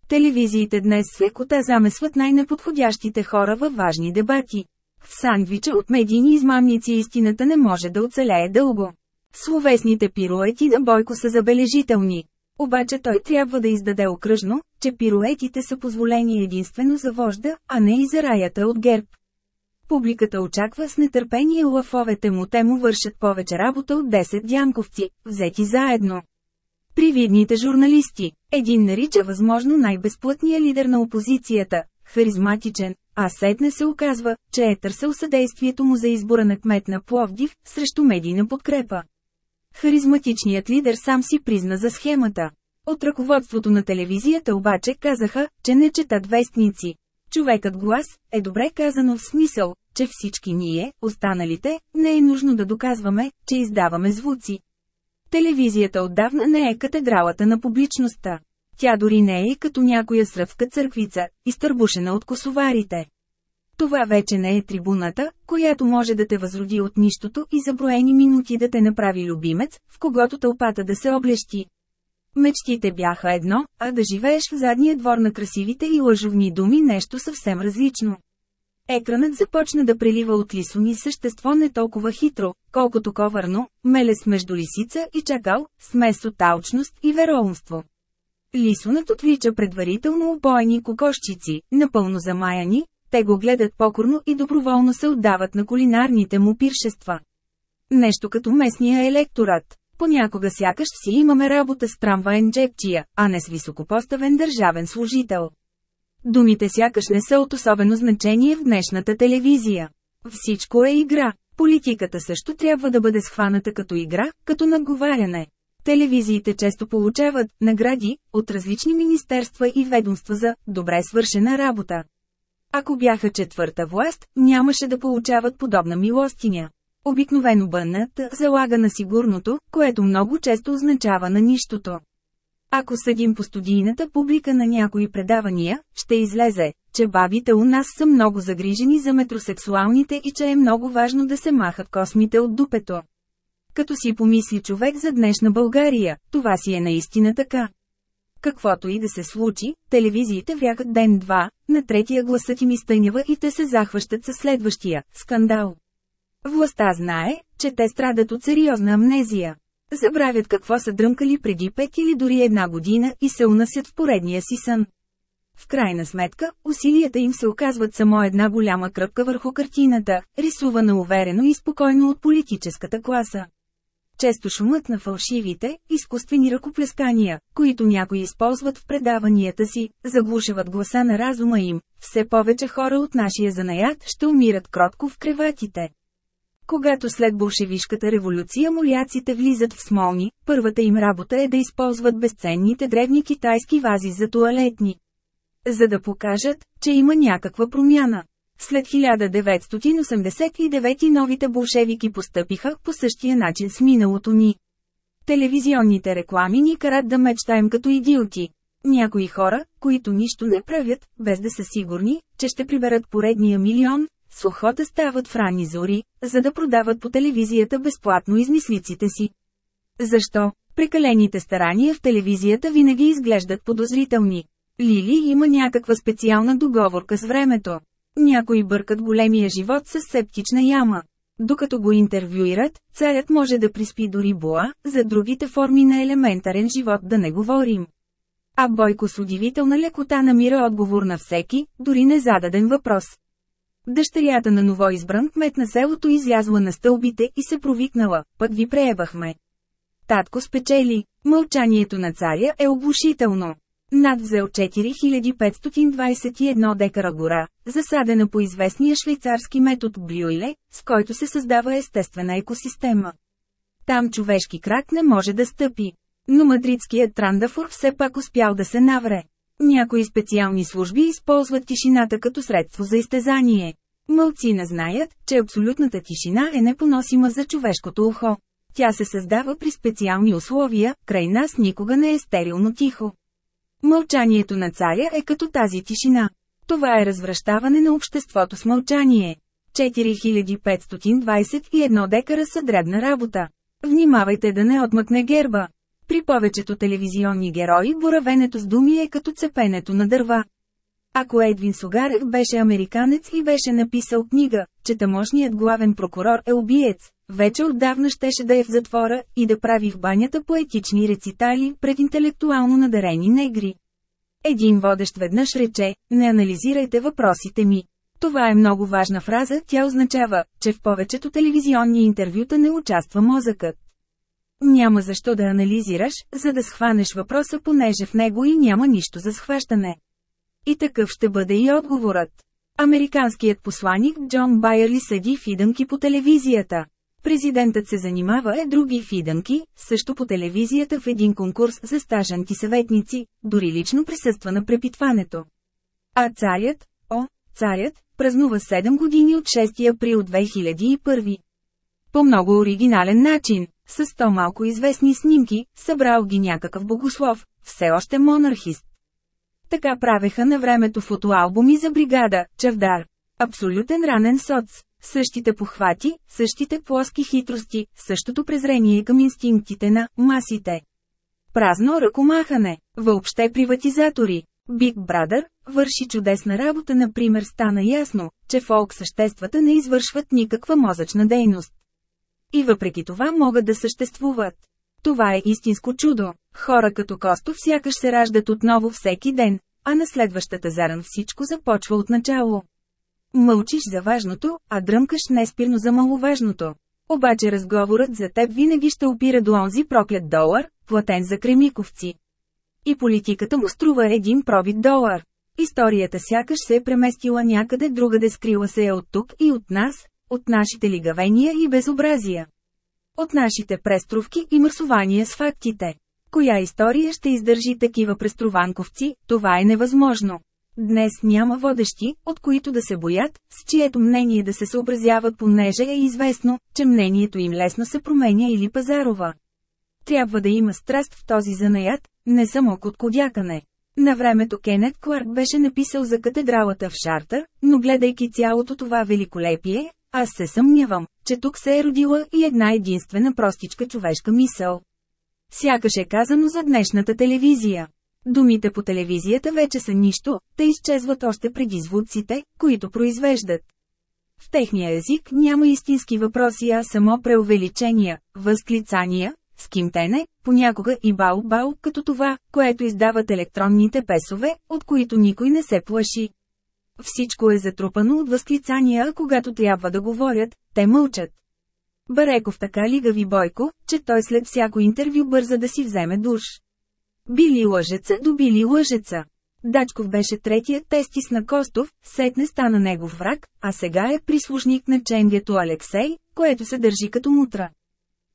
Телевизиите днес с лекота замесват най-неподходящите хора във важни дебати. В сандвича от медийни измамници истината не може да оцелее дълго. Словесните пируети на Бойко са забележителни. Обаче той трябва да издаде окръжно, че пируетите са позволени единствено за вожда, а не и за раята от герб. Публиката очаква с нетърпение лафовете му, те му вършат повече работа от 10 дянковци, взети заедно. Привидните журналисти. Един нарича възможно най-безплътния лидер на опозицията, харизматичен, а сетне се оказва, че е търсил съдействието му за избора на кмет на Пловдив, срещу медийна подкрепа. Харизматичният лидер сам си призна за схемата. От ръководството на телевизията обаче казаха, че не четат вестници. Човекът глас е добре казано в смисъл, че всички ние, останалите, не е нужно да доказваме, че издаваме звуци. Телевизията отдавна не е катедралата на публичността. Тя дори не е като някоя сръвка църквица, изтърбушена от косоварите. Това вече не е трибуната, която може да те възроди от нищото и за броени минути да те направи любимец, в когото тълпата да се облещи. Мечтите бяха едно, а да живееш в задния двор на красивите и лъжовни думи нещо съвсем различно. Екранът започна да прелива от лисони същество не толкова хитро, колкото коварно, мелес между лисица и чакал, смес от алчност и веролунство. Лисонът отвлича предварително обоени кокошчици, напълно замаяни, те го гледат покорно и доброволно се отдават на кулинарните му пиршества. Нещо като местния електорат. Понякога сякаш си имаме работа с трамваен джепчия, а не с високопоставен държавен служител. Думите сякаш не са от особено значение в днешната телевизия. Всичко е игра. Политиката също трябва да бъде схваната като игра, като наговаряне. Телевизиите често получават награди от различни министерства и ведомства за добре свършена работа. Ако бяха четвърта власт, нямаше да получават подобна милостиня. Обикновено бъннат залага на сигурното, което много често означава на нищото. Ако съдим по студийната публика на някои предавания, ще излезе, че бабите у нас са много загрижени за метросексуалните и че е много важно да се махат космите от дупето. Като си помисли човек за днешна България, това си е наистина така. Каквото и да се случи, телевизиите врякат ден-два, на третия гласът им изтънява и те се захващат със следващия – скандал. Властта знае, че те страдат от сериозна амнезия. Забравят какво са дръмкали преди пет или дори една година и се унасят в поредния си сън. В крайна сметка, усилията им се оказват само една голяма кръпка върху картината, рисувана уверено и спокойно от политическата класа. Често шумът на фалшивите, изкуствени ръкоплескания, които някои използват в предаванията си, заглушават гласа на разума им. Все повече хора от нашия занаят ще умират кротко в креватите. Когато след болшевишката революция моляците влизат в Смолни, първата им работа е да използват безценните древни китайски вази за туалетни. За да покажат, че има някаква промяна. След 1989 новите болшевики постъпиха по същия начин с миналото ни. Телевизионните реклами ни карат да мечтаем като идиоти. Някои хора, които нищо не правят, без да са сигурни, че ще приберат поредния милион, с охота стават в ранни зори, за да продават по телевизията безплатно измислиците си. Защо? Прекалените старания в телевизията винаги изглеждат подозрителни. Лили има някаква специална договорка с времето. Някои бъркат големия живот с септична яма. Докато го интервюират, царят може да приспи дори буа, за другите форми на елементарен живот да не говорим. А Бойко с удивителна лекота намира отговор на всеки, дори незададен въпрос. Дъщерята на новоизбран кмет на селото излязла на стълбите и се провикнала, пък ви преебахме. Татко спечели, мълчанието на царя е оглушително. Над взел 4521 декара гора, засадена по известния швейцарски метод Брюйле, с който се създава естествена екосистема. Там човешки крак не може да стъпи. Но мадридският Трандафор все пак успял да се навре. Някои специални служби използват тишината като средство за изтезание. Мълци не знаят, че абсолютната тишина е непоносима за човешкото ухо. Тя се създава при специални условия, край нас никога не е стерилно тихо. Мълчанието на царя е като тази тишина. Това е развръщаване на обществото с мълчание. 4521 декара са дребна работа. Внимавайте да не отмъкне герба. При повечето телевизионни герои боравенето с думи е като цепенето на дърва. Ако Едвин Сугарев беше американец и беше написал книга, че тамошният главен прокурор е убиец, вече отдавна щеше да е в затвора и да прави в банята поетични рецитали пред интелектуално надарени негри. Един водещ веднъж рече, не анализирайте въпросите ми. Това е много важна фраза, тя означава, че в повечето телевизионни интервюта не участва мозъкът. Няма защо да анализираш, за да схванеш въпроса понеже в него и няма нищо за схващане. И такъв ще бъде и отговорът. Американският посланик Джон Байерли съди фидънки по телевизията. Президентът се занимава е други фидънки, също по телевизията в един конкурс за стаж антисъветници, дори лично присъства на препитването. А царят, о, царят, празнува 7 години от 6 април 2001. По много оригинален начин, с 100 малко известни снимки, събрал ги някакъв богослов, все още монархист. Така правеха на времето фотоалбуми за бригада, Чавдар. Абсолютен ранен соц. Същите похвати, същите плоски хитрости, същото презрение към инстинктите на масите. Празно ръкомахане, въобще приватизатори. Big Brother върши чудесна работа, например стана ясно, че фолк съществата не извършват никаква мозъчна дейност. И въпреки това могат да съществуват. Това е истинско чудо. Хора като Костов сякаш се раждат отново всеки ден, а на следващата заран всичко започва от начало. Мълчиш за важното, а дръмкаш неспирно за маловажното. Обаче разговорът за теб винаги ще опира до онзи проклят долар, платен за кремиковци. И политиката му струва един пробит долар. Историята сякаш се е преместила някъде другаде скрила се е от тук и от нас, от нашите лигавения и безобразия. От нашите преструвки и мърсования с фактите. Коя история ще издържи такива преструванковци, това е невъзможно. Днес няма водещи, от които да се боят, с чието мнение да се съобразяват понеже е известно, че мнението им лесно се променя или пазарова. Трябва да има страст в този занаят, не само коткодякане. На времето Кенет Кларк беше написал за катедралата в Шартър, но гледайки цялото това великолепие, аз се съмнявам, че тук се е родила и една единствена простичка човешка мисъл. Сякаш е казано за днешната телевизия. Думите по телевизията вече са нищо, те изчезват още преди звуците, които произвеждат. В техния език няма истински въпроси, а само преувеличения, възклицания, скимтене, понякога и бау-бау, като това, което издават електронните песове, от които никой не се плаши. Всичко е затрупано от възклицания, а когато трябва да говорят, те мълчат. Бареков така лигави Бойко, че той след всяко интервю бърза да си вземе душ. Били лъжеца добили лъжеца. Дачков беше третият тестис на Костов, сетне стана негов враг, а сега е прислужник на ченгето Алексей, което се държи като мутра.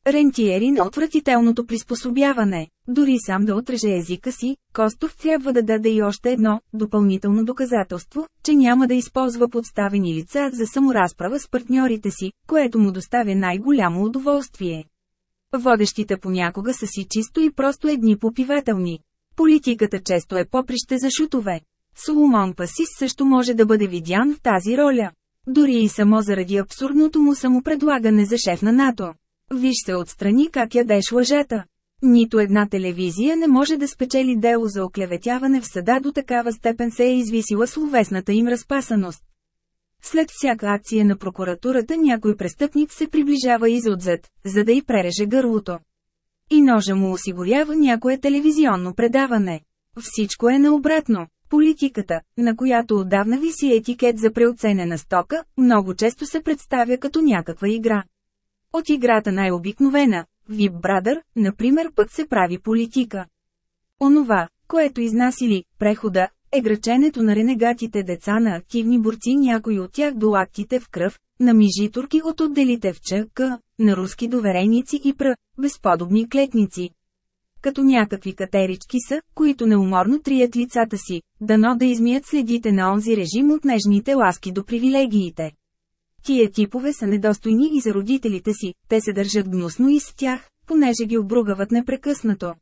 Рентиери на отвратителното приспособяване. Дори сам да отреже езика си, Костов трябва да даде и още едно, допълнително доказателство, че няма да използва подставени лица за саморазправа с партньорите си, което му доставя най-голямо удоволствие. Водещите понякога са си чисто и просто едни попивателни. Политиката често е поприще за шутове. Соломон Пасис също може да бъде видян в тази роля. Дори и само заради абсурдното му самопредлагане за шеф на НАТО. Виж се отстрани как ядеш лъжата. Нито една телевизия не може да спечели дело за оклеветяване в съда до такава степен се е извисила словесната им разпасаност. След всяка акция на прокуратурата някой престъпник се приближава изотзад, за да й пререже гърлото. И ножа му осигурява някое телевизионно предаване. Всичко е наобратно. Политиката, на която отдавна виси етикет за преоценена стока, много често се представя като някаква игра. От играта най-обикновена, Вип Брадър, например пък се прави политика. Онова, което изнасили, прехода, е граченето на ренегатите деца на активни борци някои от тях до лактите в кръв, на мижитурки от отделите в ЧК, на руски довереници и пр. безподобни клетници. Като някакви катерички са, които неуморно трият лицата си, дано да измият следите на онзи режим от нежните ласки до привилегиите. Тия типове са недостойни и за родителите си, те се държат гнусно и с тях, понеже ги обругават непрекъснато.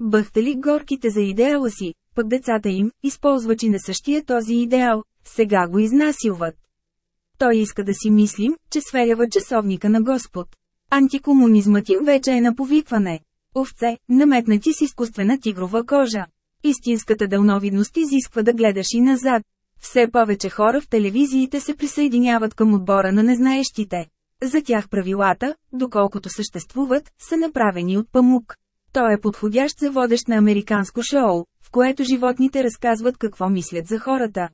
Бъхтали горките за идеала си, пък децата им, използвачи на същия този идеал, сега го изнасилват. Той иска да си мислим, че сверява часовника на Господ. Антикомунизмът им вече е на повикване. Овце, наметнати с изкуствена тигрова кожа. Истинската дълновидност изисква да гледаш и назад. Все повече хора в телевизиите се присъединяват към отбора на незнаещите. За тях правилата, доколкото съществуват, са направени от памук. Той е подходящ за водещ на американско шоу, в което животните разказват какво мислят за хората.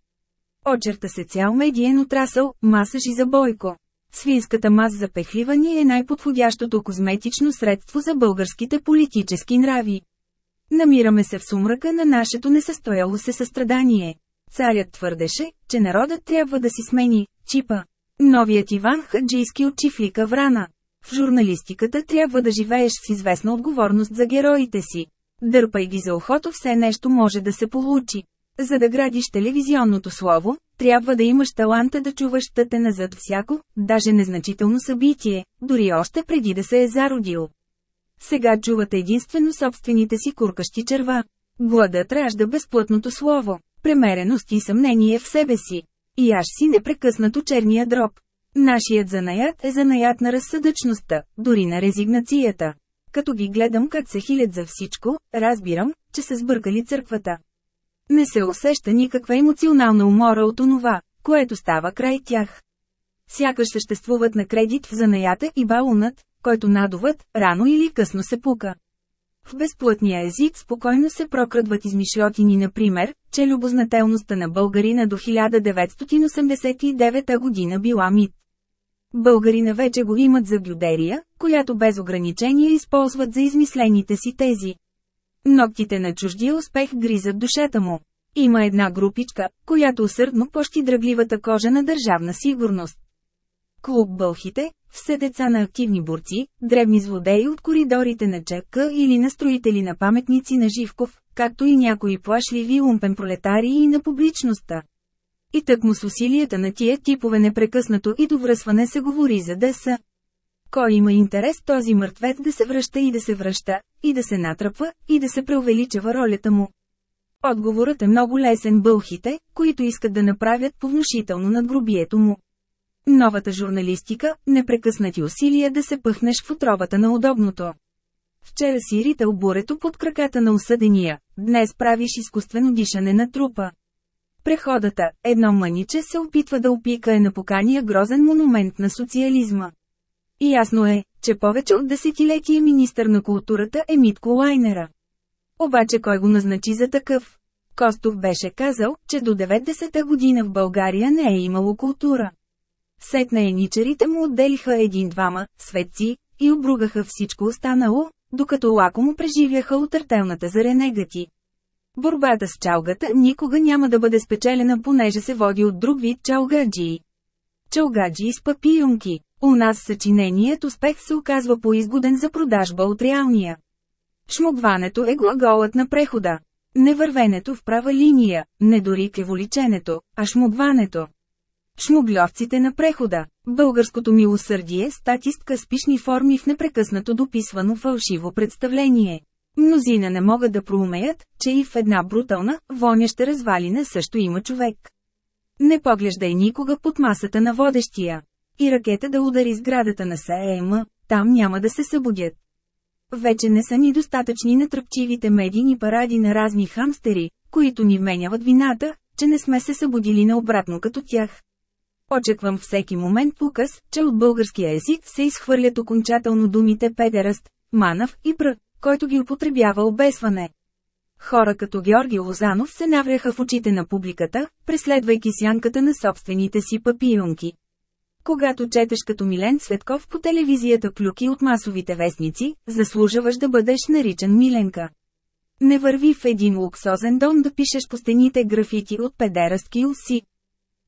Очерта се цял медиен отрасъл, масажи за бойко. Свинската мас за пехливани е най-подходящото козметично средство за българските политически нрави. Намираме се в сумрака на нашето несъстояло се състрадание. Царят твърдеше, че народът трябва да си смени чипа. Новият Иван Хаджийски от чифлика Врана. В журналистиката трябва да живееш с известна отговорност за героите си. Дърпай ги за ухото все нещо може да се получи. За да градиш телевизионното слово, трябва да имаш таланта да чуваш тъте назад всяко, даже незначително събитие, дори още преди да се е зародил. Сега чувате единствено собствените си куркащи черва. Гладът ражда безплътното слово, премереност и съмнение в себе си. И аж си непрекъснато черния дроб. Нашият занаят е занаят на разсъдъчността, дори на резигнацията. Като ги гледам как се хилят за всичко, разбирам, че са сбъркали църквата. Не се усеща никаква емоционална умора от онова, което става край тях. Сякаш съществуват на кредит в занаята и балунът, който надуват, рано или късно се пука. В безплътния език спокойно се прокрадват измишлотини например, че любознателността на българина до 1989 година била мит. Българина вече го имат за блюдерия, която без ограничения използват за измислените си тези. Ногтите на чуждия успех гризат душата му. Има една групичка, която усърдно пощи дръгливата кожа на държавна сигурност. Клуб Бълхите, все деца на активни борци, дребни злодеи от коридорите на ЧК или на строители на паметници на Живков, както и някои плашливи умпен пролетарии на публичността. И тъкмо с усилията на тия типове непрекъснато и довръсване се говори за деса. Кой има интерес този мъртвец да се връща и да се връща, и да се натръпва, и да се преувеличава ролята му? Отговорът е много лесен бълхите, които искат да направят повнушително над гробието му. Новата журналистика – непрекъснати усилия да се пъхнеш в отробата на удобното. Вчера си ритал бурето под краката на осъдения, днес правиш изкуствено дишане на трупа. Преходата, едно мъниче се опитва да опика е на покания грозен монумент на социализма. И ясно е, че повече от десетилетие министър на културата е Митко Лайнера. Обаче кой го назначи за такъв? Костов беше казал, че до 90-та година в България не е имало култура. Сетна еничарите му отделиха един-двама, светци, и обругаха всичко останало, докато лакомо преживяха отъртелната за ренегати. Борбата с чалгата никога няма да бъде спечелена понеже се води от друг вид чалгаджии. Чалгаджии с папионки. У нас съчиненият успех се оказва по-изгоден за продажба от реалния. Шмогването е глаголът на прехода. Не вървенето в права линия, не дори кеволиченето, а шмогването. Шмуглевците на прехода. Българското милосърдие статистка с пишни форми в непрекъснато дописвано фалшиво представление. Мнозина не могат да проумеят, че и в една брутална, воняща развалина също има човек. Не поглеждай никога под масата на водещия. И ракета да удари сградата на СЕМ, там няма да се събудят. Вече не са ни достатъчни натръпчивите медийни паради на разни хамстери, които ни вменяват вината, че не сме се събудили наобратно като тях. Очаквам всеки момент показ, че от българския език се изхвърлят окончателно думите педераст, манав и пр, който ги употребява обесване. Хора като Георги Лозанов се навряха в очите на публиката, преследвайки сянката на собствените си папионки. Когато четеш като Милен Цветков по телевизията клюки от масовите вестници, заслужаваш да бъдеш наричан Миленка. Не върви в един луксозен дом да пишеш по стените графити от педерастки уси.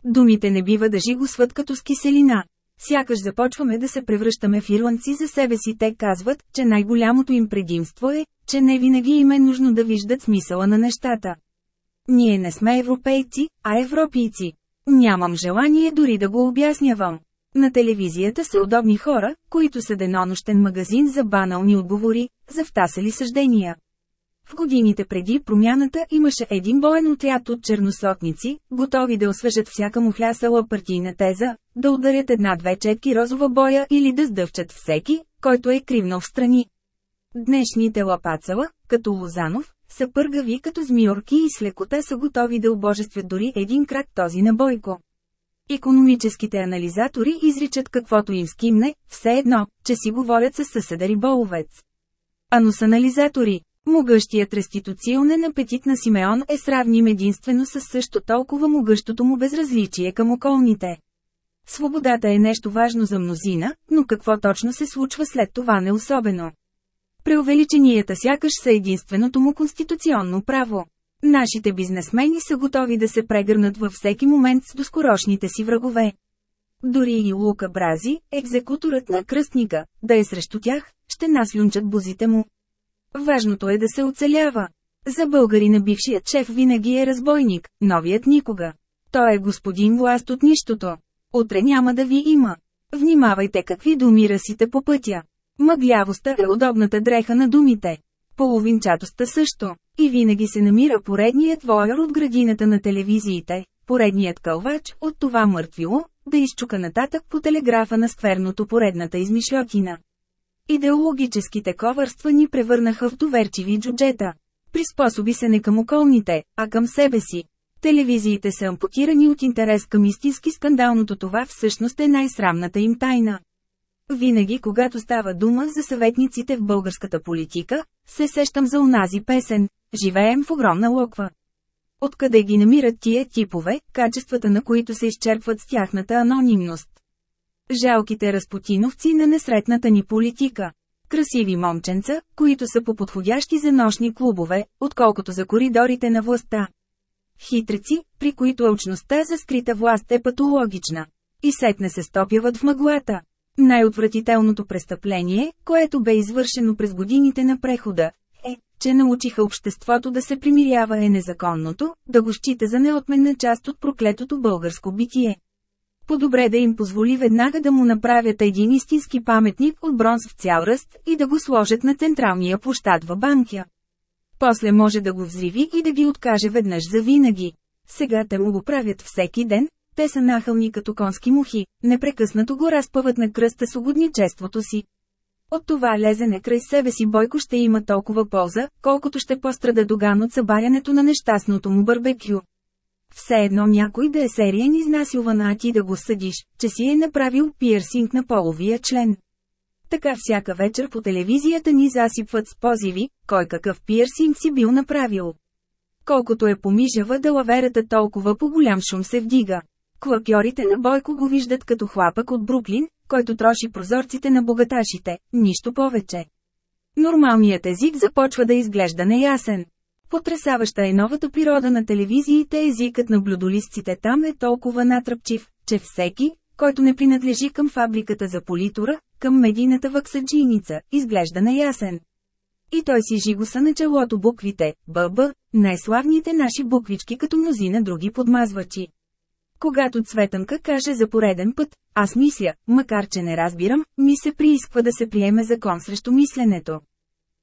Думите не бива да жигосват като с киселина. Сякаш започваме да се превръщаме в ирландци за себе си. Те казват, че най-голямото им предимство е, че не винаги им е нужно да виждат смисъла на нещата. Ние не сме европейци, а европейци. Нямам желание дори да го обяснявам. На телевизията са удобни хора, които са денонощен магазин за банални отговори, за втасали съждения. В годините преди промяната имаше един боен отряд от черносотници, готови да освежат всяка му хлясала партийна теза, да ударят една-две четки розова боя или да сдъвчат всеки, който е кривнал в страни. Днешните лапацала, като Лозанов, са пъргави като змиорки и с лекота са готови да обожествят дори един крак този на Бойко. Економическите анализатори изричат каквото им скимне, все едно, че си говорят с съседа Риболовец. Анус-анализатори, Могъщият реституционен апетит на Симеон е сравним единствено с също толкова могъщото му безразличие към околните. Свободата е нещо важно за мнозина, но какво точно се случва след това не особено. Преувеличенията сякаш са единственото му конституционно право. Нашите бизнесмени са готови да се прегърнат във всеки момент с доскорошните си врагове. Дори и Лука Брази, екзекуторът на кръстника, да е срещу тях, ще наслюнчат бузите му. Важното е да се оцелява. За българина бившият шеф винаги е разбойник, новият никога. Той е господин власт от нищото. Утре няма да ви има. Внимавайте какви думи расите по пътя. Мъглявостта е удобната дреха на думите. Половинчатостта също. И винаги се намира поредният воер от градината на телевизиите, поредният кълвач от това мъртвило, да изчука нататък по телеграфа на скверното поредната измишлятина. Идеологическите ковърства ни превърнаха в доверчиви джуджета. Приспособи се не към околните, а към себе си. Телевизиите са ампутирани от интерес към истински скандалното това всъщност е най-срамната им тайна. Винаги когато става дума за съветниците в българската политика, се сещам за унази песен «Живеем в огромна локва». Откъде ги намират тия типове, качествата на които се изчерпват с тяхната анонимност? Жалките разпотиновци на несретната ни политика. Красиви момченца, които са по-подходящи за нощни клубове, отколкото за коридорите на властта. Хитреци, при които очността за скрита власт е патологична. И сетне се стопяват в мъглата. Най-отвратителното престъпление, което бе извършено през годините на прехода, е, че научиха обществото да се примирява е незаконното, да го счита за неотменна част от проклетото българско битие. По-добре да им позволи веднага да му направят един истински паметник от бронз в цял ръст и да го сложат на централния площад в банкя. После може да го взриви и да ги откаже веднъж за винаги. Сега те му го правят всеки ден, те са нахълни като конски мухи, непрекъснато го разпъват на кръста с угодничеството си. От това лезене край себе си Бойко ще има толкова полза, колкото ще пострада Доган от събарянето на нещастното му барбекю. Все едно някой да е сериен изнасилван, а ти да го съдиш, че си е направил пирсинг на половия член. Така всяка вечер по телевизията ни засипват с позиви, кой какъв пирсинг си бил направил. Колкото е помижава да лаверата толкова по голям шум се вдига. Клакьорите на Бойко го виждат като хлапък от Бруклин, който троши прозорците на богаташите, нищо повече. Нормалният език започва да изглежда неясен. Потресаваща е новата природа на телевизиите, езикът на блюдолистците там е толкова натръпчив, че всеки, който не принадлежи към фабриката за политура, към медийната ваксаджийница, изглежда неясен. И той си жигоса на челото буквите, ББ, най-славните наши буквички като мнозина други подмазвачи. Когато Цветанка каже за пореден път, аз мисля, макар че не разбирам, ми се приисква да се приеме закон срещу мисленето.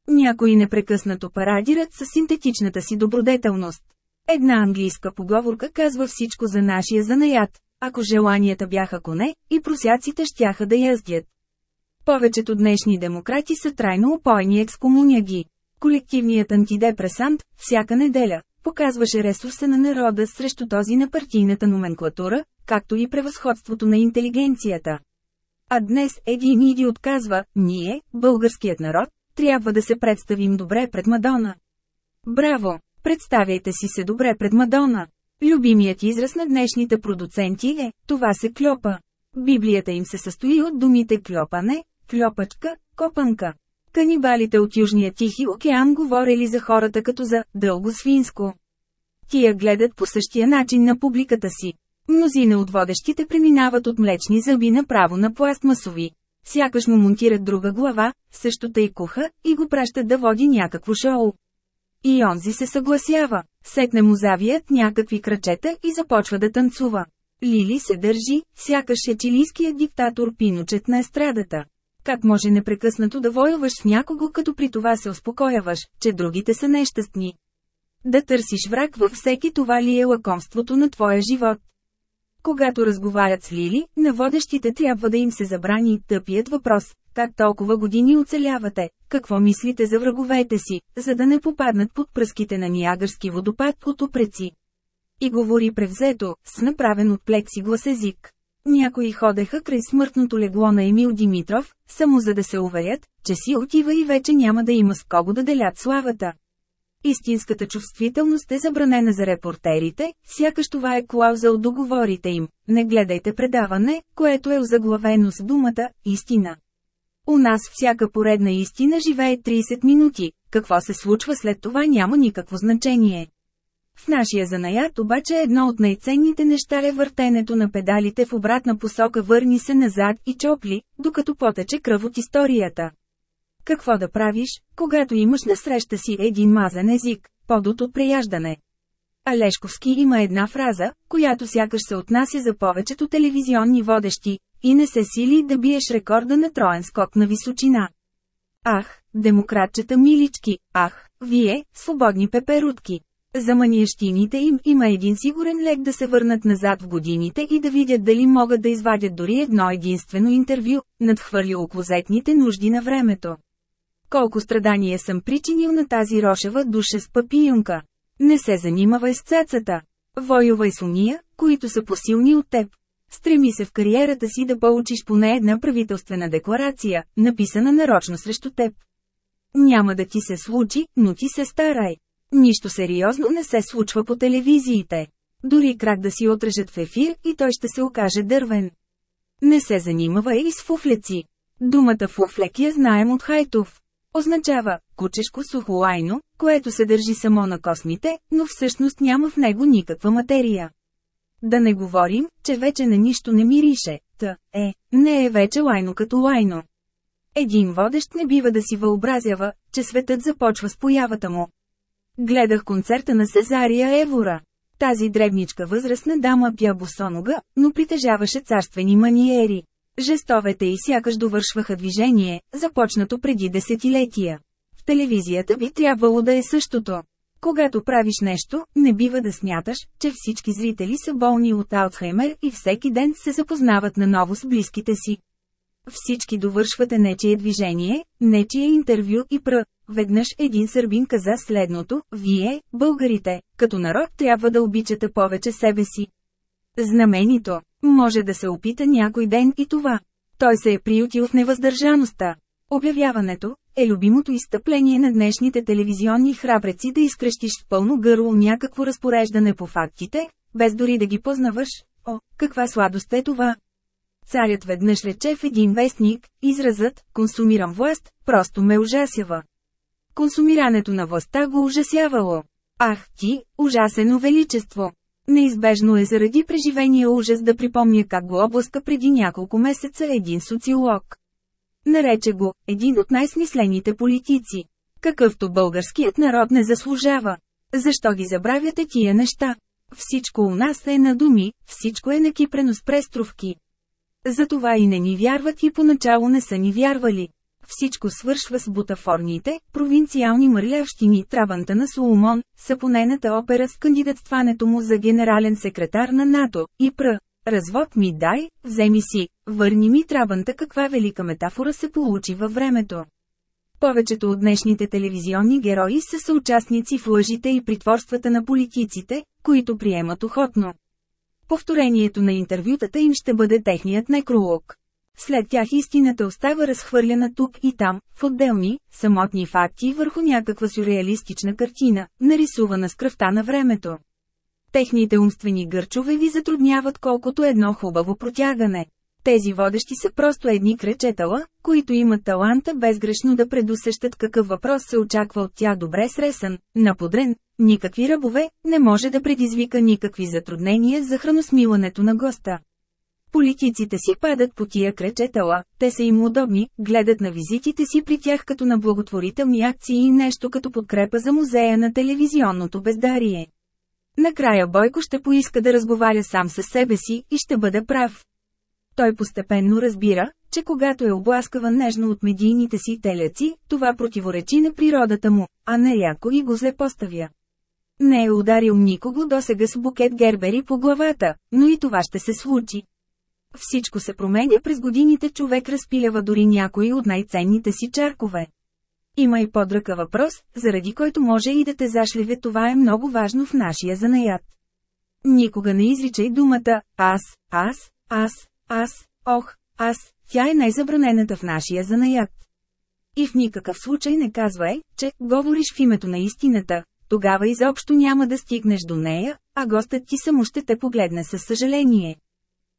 Някои непрекъснато парадират с синтетичната си добродетелност. Една английска поговорка казва всичко за нашия занаят. Ако желанията бяха коне, и просяците щяха да яздят. Повечето днешни демократи са трайно опойни екскомуняги. Колективният антидепресант, всяка неделя, показваше ресурса на народа срещу този на партийната номенклатура, както и превъзходството на интелигенцията. А днес един идиот казва, ние, българският народ, трябва да се представим добре пред Мадона. Браво! Представяйте си се добре пред Мадона. Любимият израз на днешните продуценти е «това се кльопа». Библията им се състои от думите кльопане, кльопачка, копанка. Канибалите от Южния Тихи океан говорили за хората като за «дълго свинско». Тия гледат по същия начин на публиката си. Мнозина от водещите преминават от млечни зъби направо на пластмасови. Сякаш му монтират друга глава, същата и куха, и го пращат да води някакво шоу. И онзи се съгласява. Сетне му завият някакви крачета и започва да танцува. Лили се държи, сякаш е чилийският диктатор Пиночет на естрадата. Как може непрекъснато да воюваш с някого, като при това се успокояваш, че другите са нещастни? Да търсиш враг във всеки това ли е лакомството на твоя живот? Когато разговарят с Лили, на водещите трябва да им се забрани тъпият въпрос. Как толкова години оцелявате? Какво мислите за враговете си, за да не попаднат под пръските на Ниагърски водопад от опреци? И говори превзето, с направен от плексиглас език. Някои ходеха край смъртното легло на Емил Димитров, само за да се уверят, че си отива и вече няма да има с кого да делят славата. Истинската чувствителност е забранена за репортерите, сякаш това е клауза от договорите им. Не гледайте предаване, което е озаглавено с думата «истина». У нас всяка поредна истина живее 30 минути, какво се случва след това няма никакво значение. В нашия занаят обаче едно от най-ценните неща е въртенето на педалите в обратна посока върни се назад и чопли, докато потече кръв от историята. Какво да правиш, когато имаш насреща си един мазен език, подот от преяждане? Алешковски има една фраза, която сякаш се отнася за повечето телевизионни водещи, и не се сили да биеш рекорда на троен скок на височина. Ах, демократчета милички, ах, вие, свободни пеперутки. За маниещините им има един сигурен лек да се върнат назад в годините и да видят дали могат да извадят дори едно единствено интервю, надхвърли клозетните нужди на времето. Колко страдание съм причинил на тази рошева душа с папионка. Не се занимавай с цецата. Воювай с уния, които са посилни от теб. Стреми се в кариерата си да получиш поне една правителствена декларация, написана нарочно срещу теб. Няма да ти се случи, но ти се старай. Нищо сериозно не се случва по телевизиите. Дори крак да си отрежат в ефир и той ще се окаже дървен. Не се занимава и с фуфлеци. Думата фуфлек я знаем от Хайтов. Означава кучешко сухолайно, което се държи само на космите, но всъщност няма в него никаква материя. Да не говорим, че вече на нищо не мирише, та, е, не е вече лайно като лайно. Един водещ не бива да си въобразява, че светът започва с появата му. Гледах концерта на Сезария Евора. Тази дребничка възрастна дама пя босонога, но притежаваше царствени маниери. Жестовете и сякаш довършваха движение, започнато преди десетилетия. В телевизията би трябвало да е същото. Когато правиш нещо, не бива да смяташ, че всички зрители са болни от Алцхаймер и всеки ден се запознават наново с близките си. Всички довършвате нечие движение, нечие интервю и пр. Веднъж един сърбин каза следното, вие, българите, като народ трябва да обичате повече себе си. Знаменито, може да се опита някой ден и това. Той се е приютил в невъздържаността. Обявяването е любимото изстъпление на днешните телевизионни храбреци да изкръщиш в пълно гърло някакво разпореждане по фактите, без дори да ги познаваш, О, каква сладост е това! Царят веднъж рече в един вестник, изразът «консумирам власт» просто ме ужасява. Консумирането на властта го ужасявало. Ах ти, ужасено величество! Неизбежно е заради преживения ужас да припомня как го обласка преди няколко месеца един социолог. Нарече го един от най-смислените политици. Какъвто българският народ не заслужава. Защо ги забравяте тия неща? Всичко у нас е на думи, всичко е накипрено с престровки. Затова и не ни вярват и поначало не са ни вярвали. Всичко свършва с бутафорните, провинциални мърлявщини Трабанта на Соломон, сапонената опера с кандидатстването му за генерален секретар на НАТО, и пр. Развод ми дай, вземи си, върни ми Трабанта каква велика метафора се получи във времето. Повечето от днешните телевизионни герои са съучастници в лъжите и притворствата на политиците, които приемат охотно. Повторението на интервютата им ще бъде техният некролог. След тях истината остава разхвърлена тук и там, в отделни, самотни факти върху някаква сюрреалистична картина, нарисувана с кръвта на времето. Техните умствени гърчове ви затрудняват колкото едно хубаво протягане. Тези водещи са просто едни кречетала, които имат таланта безгрешно да предусещат какъв въпрос се очаква от тях добре сресан, наподрен, никакви ръбове, не може да предизвика никакви затруднения за храносмилането на госта. Политиците си падат по тия кречетала, те са им удобни, гледат на визитите си при тях като на благотворителни акции и нещо като подкрепа за музея на телевизионното бездарие. Накрая Бойко ще поиска да разговаря сам със себе си и ще бъде прав. Той постепенно разбира, че когато е обласкаван нежно от медийните си теляци, това противоречи на природата му, а не рядко и го зле поставя. Не е ударил никого досега с букет гербери по главата, но и това ще се случи. Всичко се променя през годините човек разпилява дори някои от най-ценните си чаркове. Има и подръка въпрос, заради който може и да те зашлеве това е много важно в нашия занаят. Никога не изричай думата «аз», «аз», «аз», «аз», «ох», «аз», тя е най-забранената в нашия занаят. И в никакъв случай не казвай, че говориш в името на истината, тогава изобщо няма да стигнеш до нея, а гостът ти само ще те погледне със съжаление.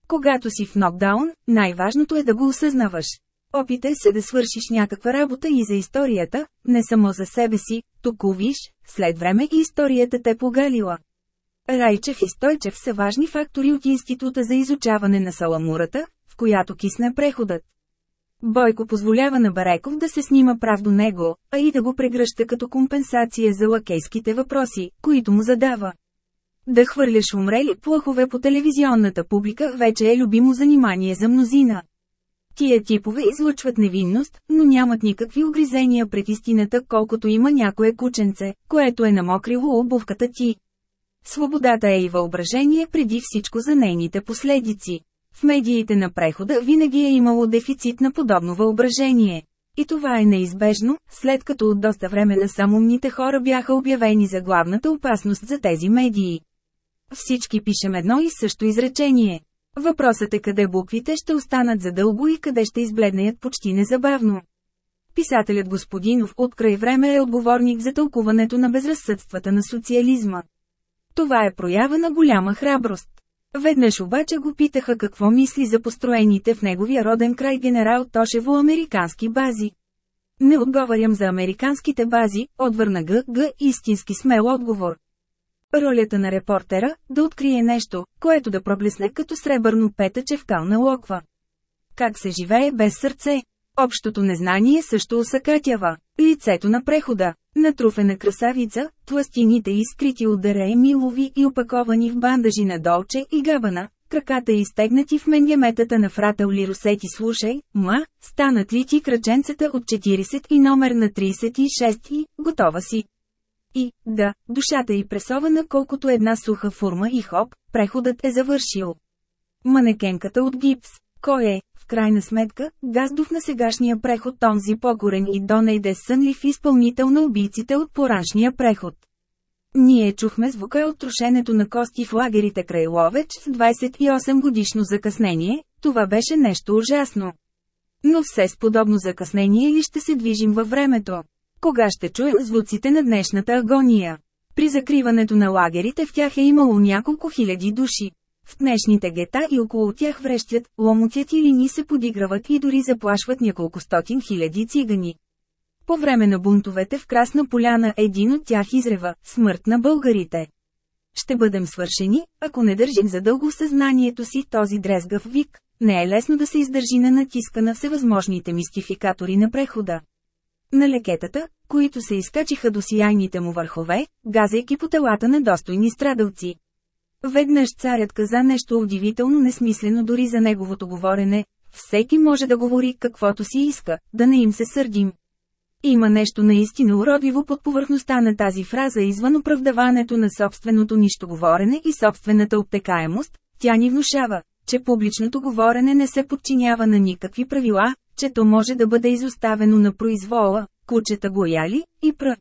Когато си в нокдаун, най-важното е да го осъзнаваш. Опитай се да свършиш някаква работа и за историята, не само за себе си, тук виж, след време и историята те погалила. Райчев и Стойчев са важни фактори от Института за изучаване на саламурата, в която кисне преходът. Бойко позволява на Бареков да се снима прав до него, а и да го прегръща като компенсация за лакейските въпроси, които му задава. Да хвърляш умрели плахове по телевизионната публика вече е любимо занимание за мнозина. Тия типове излъчват невинност, но нямат никакви огризения пред истината, колкото има някое кученце, което е намокрило обувката ти. Свободата е и въображение преди всичко за нейните последици. В медиите на прехода винаги е имало дефицит на подобно въображение. И това е неизбежно, след като от доста време на самумните хора бяха обявени за главната опасност за тези медии. Всички пишем едно и също изречение. Въпросът е къде буквите ще останат задълго и къде ще избледнеят почти незабавно. Писателят Господинов от край време е отговорник за тълкуването на безразсъдствата на социализма. Това е проява на голяма храброст. Веднъж обаче го питаха какво мисли за построените в неговия роден край генерал Тошево американски бази. Не отговарям за американските бази, отвърна Г. Г. истински смел отговор. Ролята на репортера – да открие нещо, което да проблесне като сребърно петъче в кална локва. Как се живее без сърце? Общото незнание също усъкатява. Лицето на прехода. Натруфена красавица, тластините изкрити от даре милови и опаковани в бандажи на долче и габана, краката изтегнати в менгеметата на фрател Лиросети слушай, ма, станат ли ти кръченцата от 40 и номер на 36 и, готова си. И, да, душата й пресована колкото една суха форма и хоп, преходът е завършил. Манекенката от гипс. Кой е, в крайна сметка, газдов на сегашния преход Тонзи Покорен и Донейде сънлив изпълнител на убийците от пораншния преход? Ние чухме звука от трошенето на кости в лагерите край Ловеч с 28 годишно закъснение, това беше нещо ужасно. Но все с подобно закъснение ли ще се движим във времето? Кога ще чуем звуците на днешната агония? При закриването на лагерите в тях е имало няколко хиляди души. В днешните гета и около тях врещят, ломотят или ни се подиграват и дори заплашват няколко стотин хиляди цигани. По време на бунтовете в Красна поляна един от тях изрева – смърт на българите. Ще бъдем свършени, ако не държим задълго в съзнанието си този дрезгав вик. Не е лесно да се издържи на натиска на всевъзможните мистификатори на прехода. На лекетата, които се изкачиха до сияйните му върхове, газейки по телата на достойни страдалци. Веднъж царят каза нещо удивително несмислено дори за неговото говорене, всеки може да говори каквото си иска, да не им се сърдим. Има нещо наистина уродливо под повърхността на тази фраза извън оправдаването на собственото нищоговорене и собствената обтекаемост, тя ни внушава, че публичното говорене не се подчинява на никакви правила, че то може да бъде изоставено на произвола, кучета гояли и пр.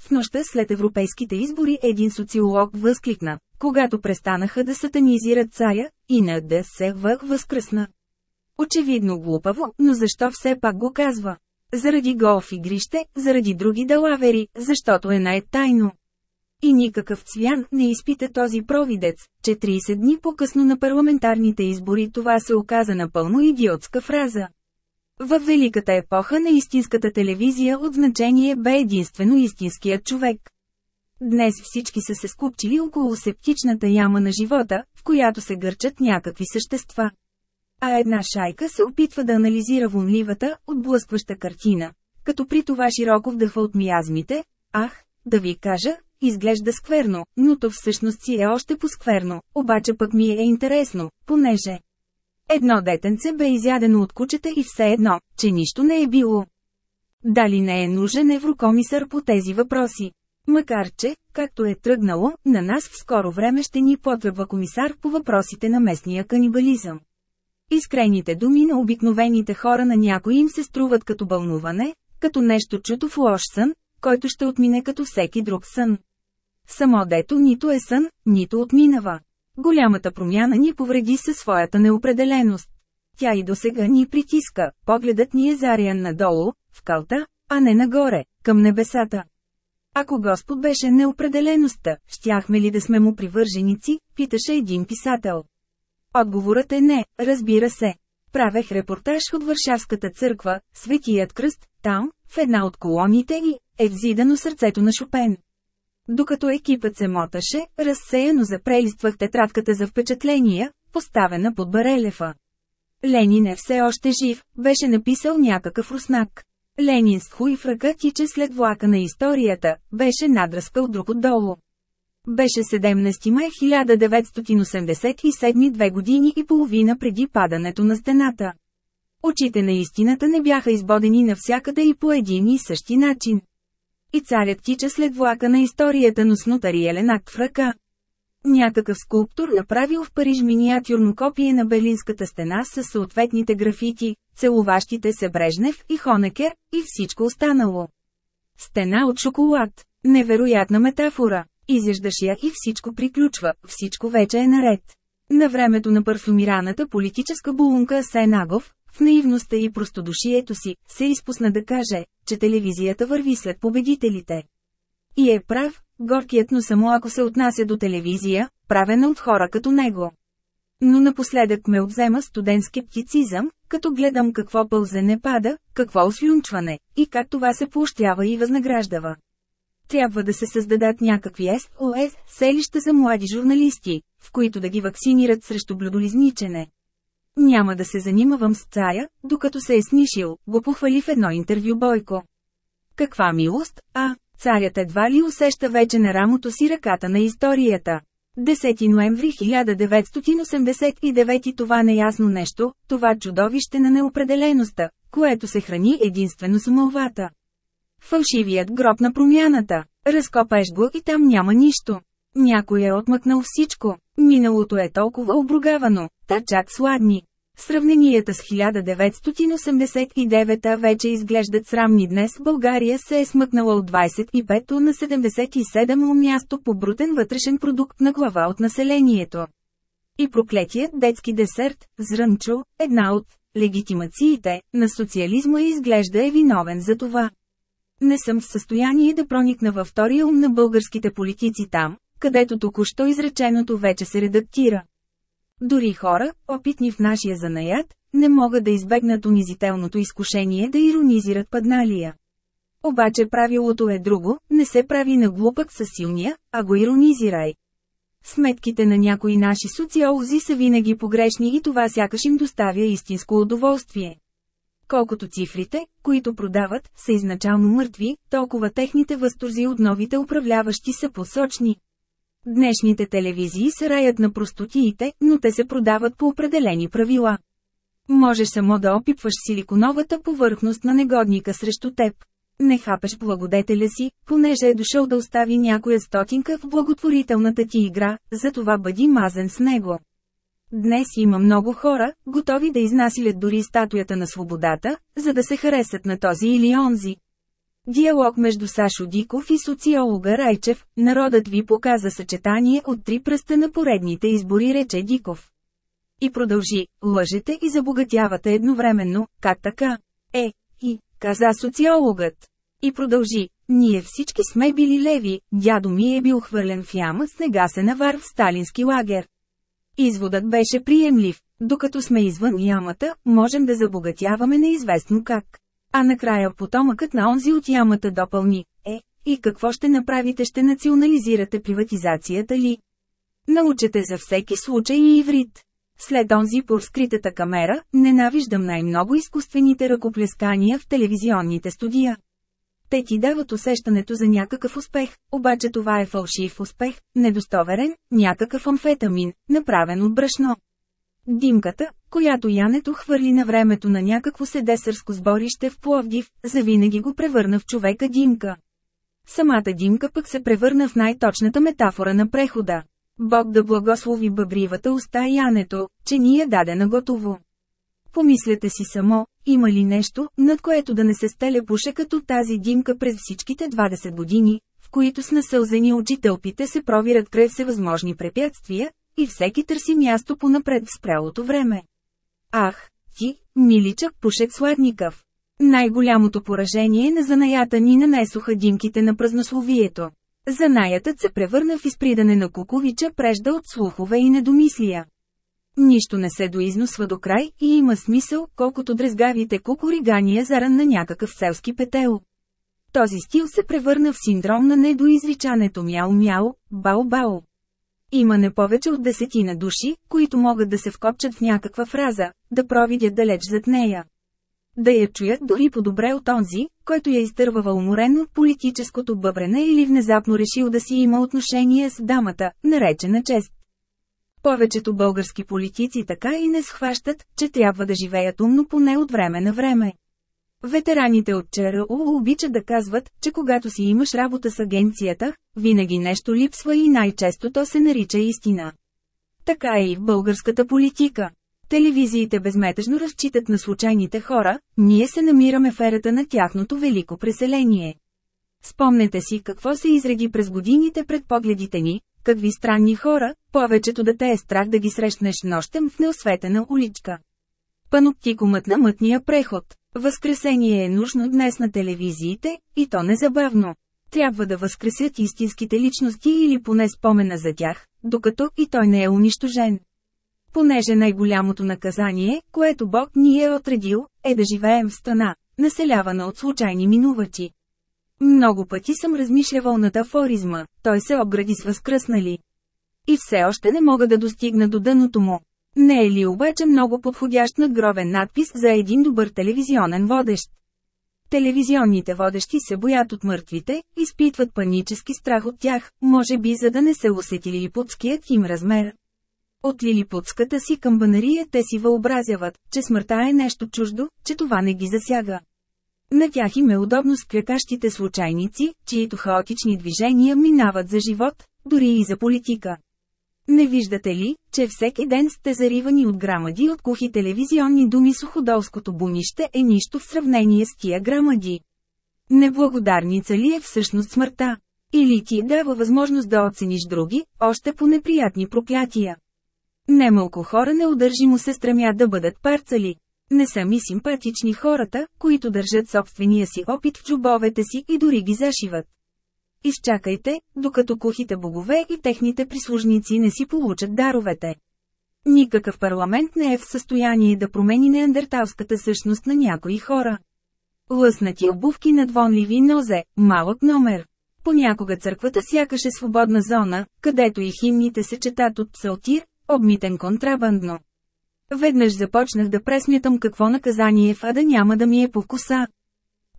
В нощта след европейските избори един социолог възкликна, когато престанаха да сатанизират царя, и на ДСВ възкръсна. Очевидно глупаво, но защо все пак го казва? Заради голф игрище, заради други далавери, защото е най-тайно. И никакъв цвян не изпита този провидец, че 30 дни по-късно на парламентарните избори това се оказа напълно идиотска фраза. В великата епоха на истинската телевизия от значение бе единствено истинският човек. Днес всички са се скупчили около септичната яма на живота, в която се гърчат някакви същества. А една шайка се опитва да анализира вонливата, отблъскваща картина, като при това широко вдъхва от миазмите, ах, да ви кажа, изглежда скверно, но то всъщност си е още по-скверно, обаче пък ми е интересно, понеже едно детенце бе изядено от кучета и все едно, че нищо не е било. Дали не е нужен еврокомисар по тези въпроси? Макар че, както е тръгнало, на нас в скоро време ще ни потребва комисар по въпросите на местния канибализъм. Искрените думи на обикновените хора на някои им се струват като бълнуване, като нещо чуто в лош сън, който ще отмине като всеки друг сън. Само дето нито е сън, нито отминава. Голямата промяна ни повреди със своята неопределеност. Тя и досега ни притиска, погледът ни е зарян надолу, в калта, а не нагоре, към небесата. Ако Господ беше неопределеността, щяхме ли да сме му привърженици, питаше един писател. Отговорът е не, разбира се. Правех репортаж от Варшавската църква, Светият кръст, там, в една от колоните и е взидано сърцето на Шопен. Докато екипът се моташе, разсеяно запрелиствах тетрадката за впечатления, поставена под барелефа. Ленин е все още жив, беше написал някакъв руснак. Ленин с хуй в ръка тича след влака на историята, беше надръскал друг отдолу. Беше 17 май 1987 две години и половина преди падането на стената. Очите на истината не бяха избодени навсякъде и по един и същи начин. И царят тича след влака на историята, но с нотариелен акт в ръка. Някакъв скулптор направил в Париж миниатюрно копие на Берлинската стена с съответните графити, целуващите се Брежнев и Хонекер, и всичко останало. Стена от шоколад. Невероятна метафора. Изяждаш я и всичко приключва, всичко вече е наред. На времето на парфюмираната политическа булунка Сенагов, в наивността и простодушието си, се изпусна да каже, че телевизията върви след победителите. И е прав, горкият но само ако се отнася до телевизия, правена от хора като него. Но напоследък ме отзема студент скептицизъм, като гледам какво пълзене пада, какво ослюнчване, и как това се поощрява и възнаграждава. Трябва да се създадат някакви СОС, селища за млади журналисти, в които да ги вакцинират срещу блюдолизничене. Няма да се занимавам с царя, докато се е снишил, го похвали в едно интервю Бойко. Каква милост, а, царят едва ли усеща вече на рамото си ръката на историята. 10 ноември 1989 това неясно нещо, това чудовище на неопределеността, което се храни единствено с молвата. Фалшивият гроб на промяната. Разкопаеш го и там няма нищо. Някой е отмъкнал всичко. Миналото е толкова обругавано, та чак сладни. Сравненията с 1989 вече изглеждат срамни днес. България се е смъкнала от 25-то на 77-о място по брутен вътрешен продукт на глава от населението. И проклетият детски десерт, зрънчо, една от легитимациите на социализма изглежда е виновен за това. Не съм в състояние да проникна във втория ум на българските политици там, където току-що изреченото вече се редактира. Дори хора, опитни в нашия занаят, не могат да избегнат унизителното изкушение да иронизират падналия. Обаче правилото е друго, не се прави на глупък със силния, а го иронизирай. Сметките на някои наши социолози са винаги погрешни и това сякаш им доставя истинско удоволствие. Колкото цифрите, които продават, са изначално мъртви, толкова техните възторзи от новите управляващи са посочни. Днешните телевизии са раят на простотиите, но те се продават по определени правила. Можеш само да опипваш силиконовата повърхност на негодника срещу теб. Не хапеш благодетеля си, понеже е дошъл да остави някоя стотинка в благотворителната ти игра, затова бъди мазен с него. Днес има много хора, готови да изнасилят дори статуята на свободата, за да се харесат на този или онзи. Диалог между Сашо Диков и социолога Райчев, народът ви показа съчетание от три пръста на поредните избори рече Диков. И продължи, лъжете и забогатявате едновременно, как така? Е, и, каза социологът. И продължи, ние всички сме били леви, дядо ми е бил хвърлен в яма с негасен навар в сталински лагер. Изводът беше приемлив, докато сме извън ямата, можем да забогатяваме неизвестно как. А накрая потомъкът на онзи от ямата допълни, е, и какво ще направите ще национализирате приватизацията ли? Научете за всеки случай и иврит. След онзи по скритата камера, ненавиждам най-много изкуствените ръкоплескания в телевизионните студия. Те ти дават усещането за някакъв успех, обаче това е фалшив успех, недостоверен, някакъв амфетамин, направен от брашно. Димката, която Янето хвърли на времето на някакво седесърско сборище в Пловдив, завинаги го превърна в човека Димка. Самата Димка пък се превърна в най-точната метафора на прехода. Бог да благослови бъбривата уста Янето, че ни е дадена готово. Помислете си само, има ли нещо, над което да не се стеля пуше като тази димка през всичките 20 години, в които с насълзени очи тълпите се провират край всевъзможни препятствия, и всеки търси място понапред в спрялото време. Ах, ти, миличък пушек сладникъв! Най-голямото поражение на занаята ни нанесоха димките на празнословието. Занаятът се превърна в изпридане на куковича прежда от слухове и недомислия. Нищо не се доизносва до край и има смисъл, колкото дрезгавите кукуригания заран на някакъв селски петел. Този стил се превърна в синдром на недоизричането мяу-мяу, бао-бао. Има не повече от десетина души, които могат да се вкопчат в някаква фраза, да провидят далеч зад нея. Да я чуят дори по-добре от онзи, който я изтървава уморено от политическото бъбрене или внезапно решил да си има отношение с дамата, наречена чест. Повечето български политици така и не схващат, че трябва да живеят умно поне от време на време. Ветераните от ЧРУ обичат да казват, че когато си имаш работа с агенцията, винаги нещо липсва и най-често то се нарича истина. Така е и в българската политика. Телевизиите безметежно разчитат на случайните хора, ние се намираме в ерата на тяхното велико преселение. Спомнете си какво се изреди през годините пред погледите ни, какви странни хора, повечето да те е страх да ги срещнеш нощем в неосветена уличка. Паноптикумът на мътния преход. Възкресение е нужно днес на телевизиите, и то незабавно. Трябва да възкресят истинските личности или поне спомена за тях, докато и той не е унищожен. Понеже най-голямото наказание, което Бог ни е отредил, е да живеем в стана, населявана от случайни минувачи. Много пъти съм размишлявал над афоризма, той се обгради с възкръснали. И все още не мога да достигна до дъното му. Не е ли обаче много подходящ надгробен надпис за един добър телевизионен водещ? Телевизионните водещи се боят от мъртвите, изпитват панически страх от тях, може би за да не се усети лилипутският им размер. От лилипутската си камбанария те си въобразяват, че смъртта е нещо чуждо, че това не ги засяга. На тях им е удобно с крякащите случайници, чието хаотични движения минават за живот, дори и за политика. Не виждате ли, че всеки ден сте заривани от грамади от кухи телевизионни думи суходолското бунище е нищо в сравнение с тия грамади? Неблагодарница ли е всъщност смъртта? Или ти дава възможност да оцениш други, още по неприятни проклятия? Немалко хора неудържимо се стремят да бъдат парцали. Не са ми симпатични хората, които държат собствения си опит в чубовете си и дори ги зашиват. Изчакайте, докато кухите богове и техните прислужници не си получат даровете. Никакъв парламент не е в състояние да промени неандерталската същност на някои хора. Лъснати обувки на двонливи нозе, малък номер. Понякога църквата сякаш е свободна зона, където и химните се четат от псалтир, обмитен контрабандно. Веднъж започнах да пресмятам какво наказание в ада няма да ми е по вкуса.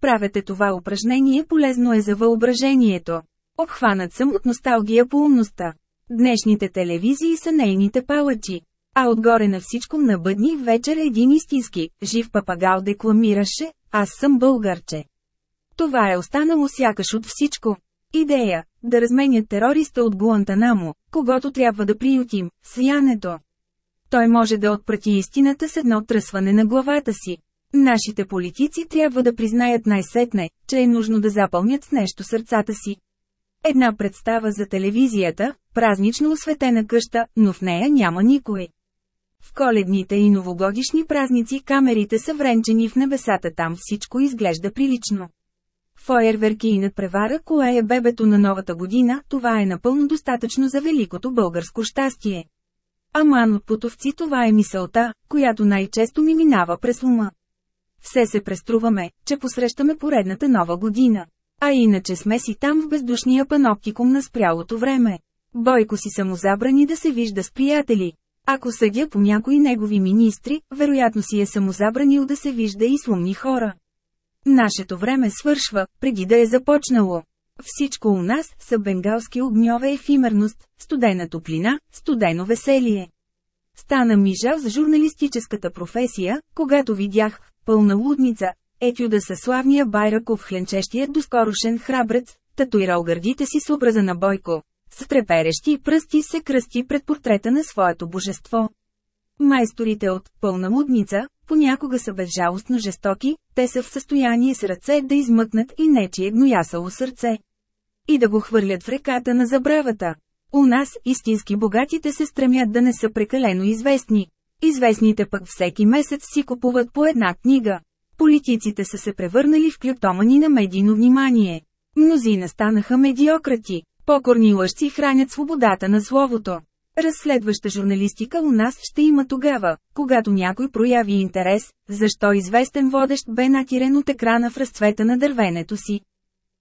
Правете това упражнение полезно е за въображението. Обхванат съм от носталгия по умността. Днешните телевизии са нейните палачи. А отгоре на всичко на бъдни вечер един истински, жив папагал декламираше, аз съм българче. Това е останало сякаш от всичко. Идея – да разменят терориста от Гуантанамо, когато трябва да приютим, сиянето. Той може да отпрати истината с едно тръсване на главата си. Нашите политици трябва да признаят най-сетне, че е нужно да запълнят с нещо сърцата си. Една представа за телевизията, празнично осветена къща, но в нея няма никой. В коледните и новогодишни празници камерите са вренчени в небесата там всичко изглежда прилично. Фойерверки и надпревара кое е бебето на новата година, това е напълно достатъчно за великото българско щастие. Аман от путовци това е мисълта, която най-често ми минава през ума. Все се преструваме, че посрещаме поредната нова година. А иначе сме си там в бездушния паноптикум на спрялото време. Бойко си самозабрани да се вижда с приятели. Ако съдя по някои негови министри, вероятно си е самозабранил да се вижда и с умни хора. Нашето време свършва, преди да е започнало. Всичко у нас са бенгалски огньове ефимерност, студена топлина, студено веселие. Стана ми жал за журналистическата професия, когато видях, пълна лудница, етюда със славния Байраков хленчещия доскорошен храбрец, татуирал гърдите си с образа на Бойко. С треперещи пръсти се кръсти пред портрета на своето божество. Майсторите от «пълна лудница» понякога са безжалостно жестоки, те са в състояние с ръце да измъкнат и нечие гноясало сърце. И да го хвърлят в реката на забравата. У нас, истински богатите се стремят да не са прекалено известни. Известните пък всеки месец си купуват по една книга. Политиците са се превърнали в клептомани на медийно внимание. Мнозина станаха медиократи. Покорни лъжци хранят свободата на словото. Разследваща журналистика у нас ще има тогава, когато някой прояви интерес, защо известен водещ бе натирен от екрана в разцвета на дървенето си.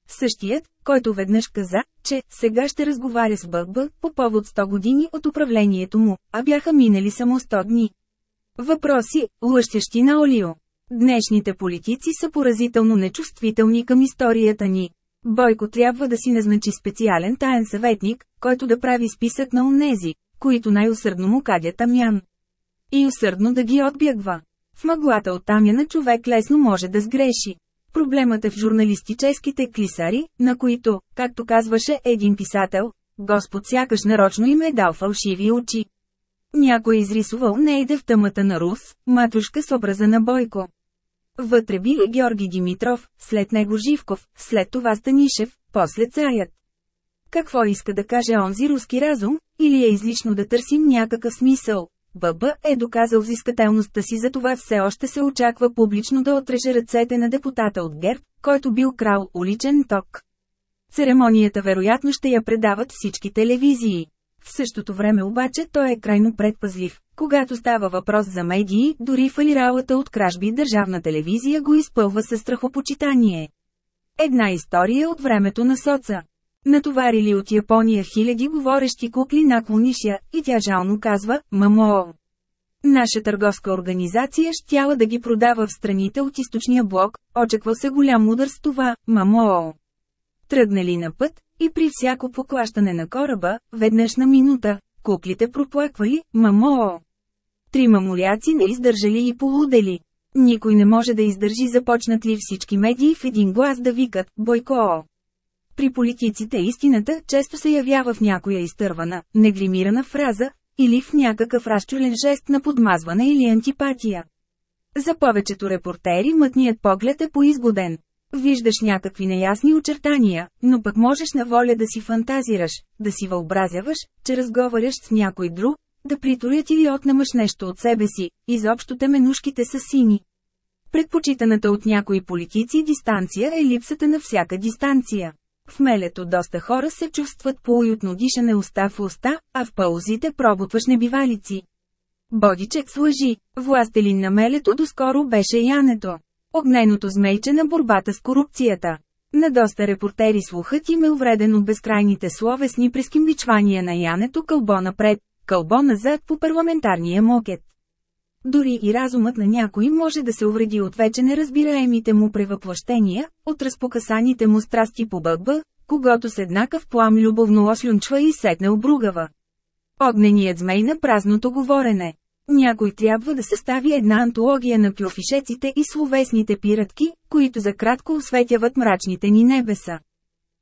Същият, който веднъж каза, че сега ще разговаря с ББ по повод 100 години от управлението му, а бяха минали само 100 дни. Въпроси, лъщещи на Олио. Днешните политици са поразително нечувствителни към историята ни. Бойко трябва да си назначи специален таен съветник, който да прави списък на онези, които най-усърдно му кадят тамян. И усърдно да ги отбягва. В мъглата от тамяна човек лесно може да сгреши. Проблемът е в журналистическите клисари, на които, както казваше един писател, Господ сякаш нарочно им е дал фалшиви очи. Някой е изрисувал Нейде в тъмата на Рус, матушка с образа на Бойко. Вътре били Георги Димитров, след него Живков, след това Станишев, после царят. Какво иска да каже онзи руски разум, или е излишно да търсим някакъв смисъл? ББ е доказал взискателността си за това все още се очаква публично да отреже ръцете на депутата от ГЕРБ, който бил крал уличен ток. Церемонията вероятно ще я предават всички телевизии. В същото време обаче той е крайно предпазлив. Когато става въпрос за медии, дори фалиралата от кражби държавна телевизия го изпълва със страхопочитание. Една история от времето на соца. Натоварили от Япония хиляди говорещи кукли на клониша, и тя жално казва «Мамо». Наша търговска организация щяла да ги продава в страните от източния блок, очаквал се голям удар с това «Мамо». Тръгнали на път, и при всяко поклащане на кораба, веднъж на минута, куклите проплаквали «Мамо». Трима моряци не издържали и полудели. Никой не може да издържи започнат ли всички медии в един глас да викат «Бойко». При политиците истината често се явява в някоя изтървана, негримирана фраза, или в някакъв разчулен жест на подмазване или антипатия. За повечето репортери мътният поглед е поизгоден. Виждаш някакви неясни очертания, но пък можеш на воля да си фантазираш, да си въобразяваш, че разговаряш с някой друг, да притурят или отнемаш нещо от себе си, изобщо теменушките са сини. Предпочитаната от някои политици дистанция е липсата на всяка дистанция. В мелето доста хора се чувстват по-уютно дишане уста в уста, а в паузите пробутваш небивалици. Бодичек с властелин на мелето доскоро беше янето. Огненото змейче на борбата с корупцията. На доста репортери слухът им е увреден от безкрайните словесни прескимбичвания на янето кълбо напред, кълбо назад по парламентарния мокет. Дори и разумът на някой може да се увреди от вече неразбираемите му превъплъщения, от разпокасаните му страсти по бълба, когато с еднакъв плам любовно ослюнчва и сетне обругава. Огненият змей на празното говорене. Някой трябва да състави една антология на пюфишеците и словесните пиратки, които за кратко осветяват мрачните ни небеса.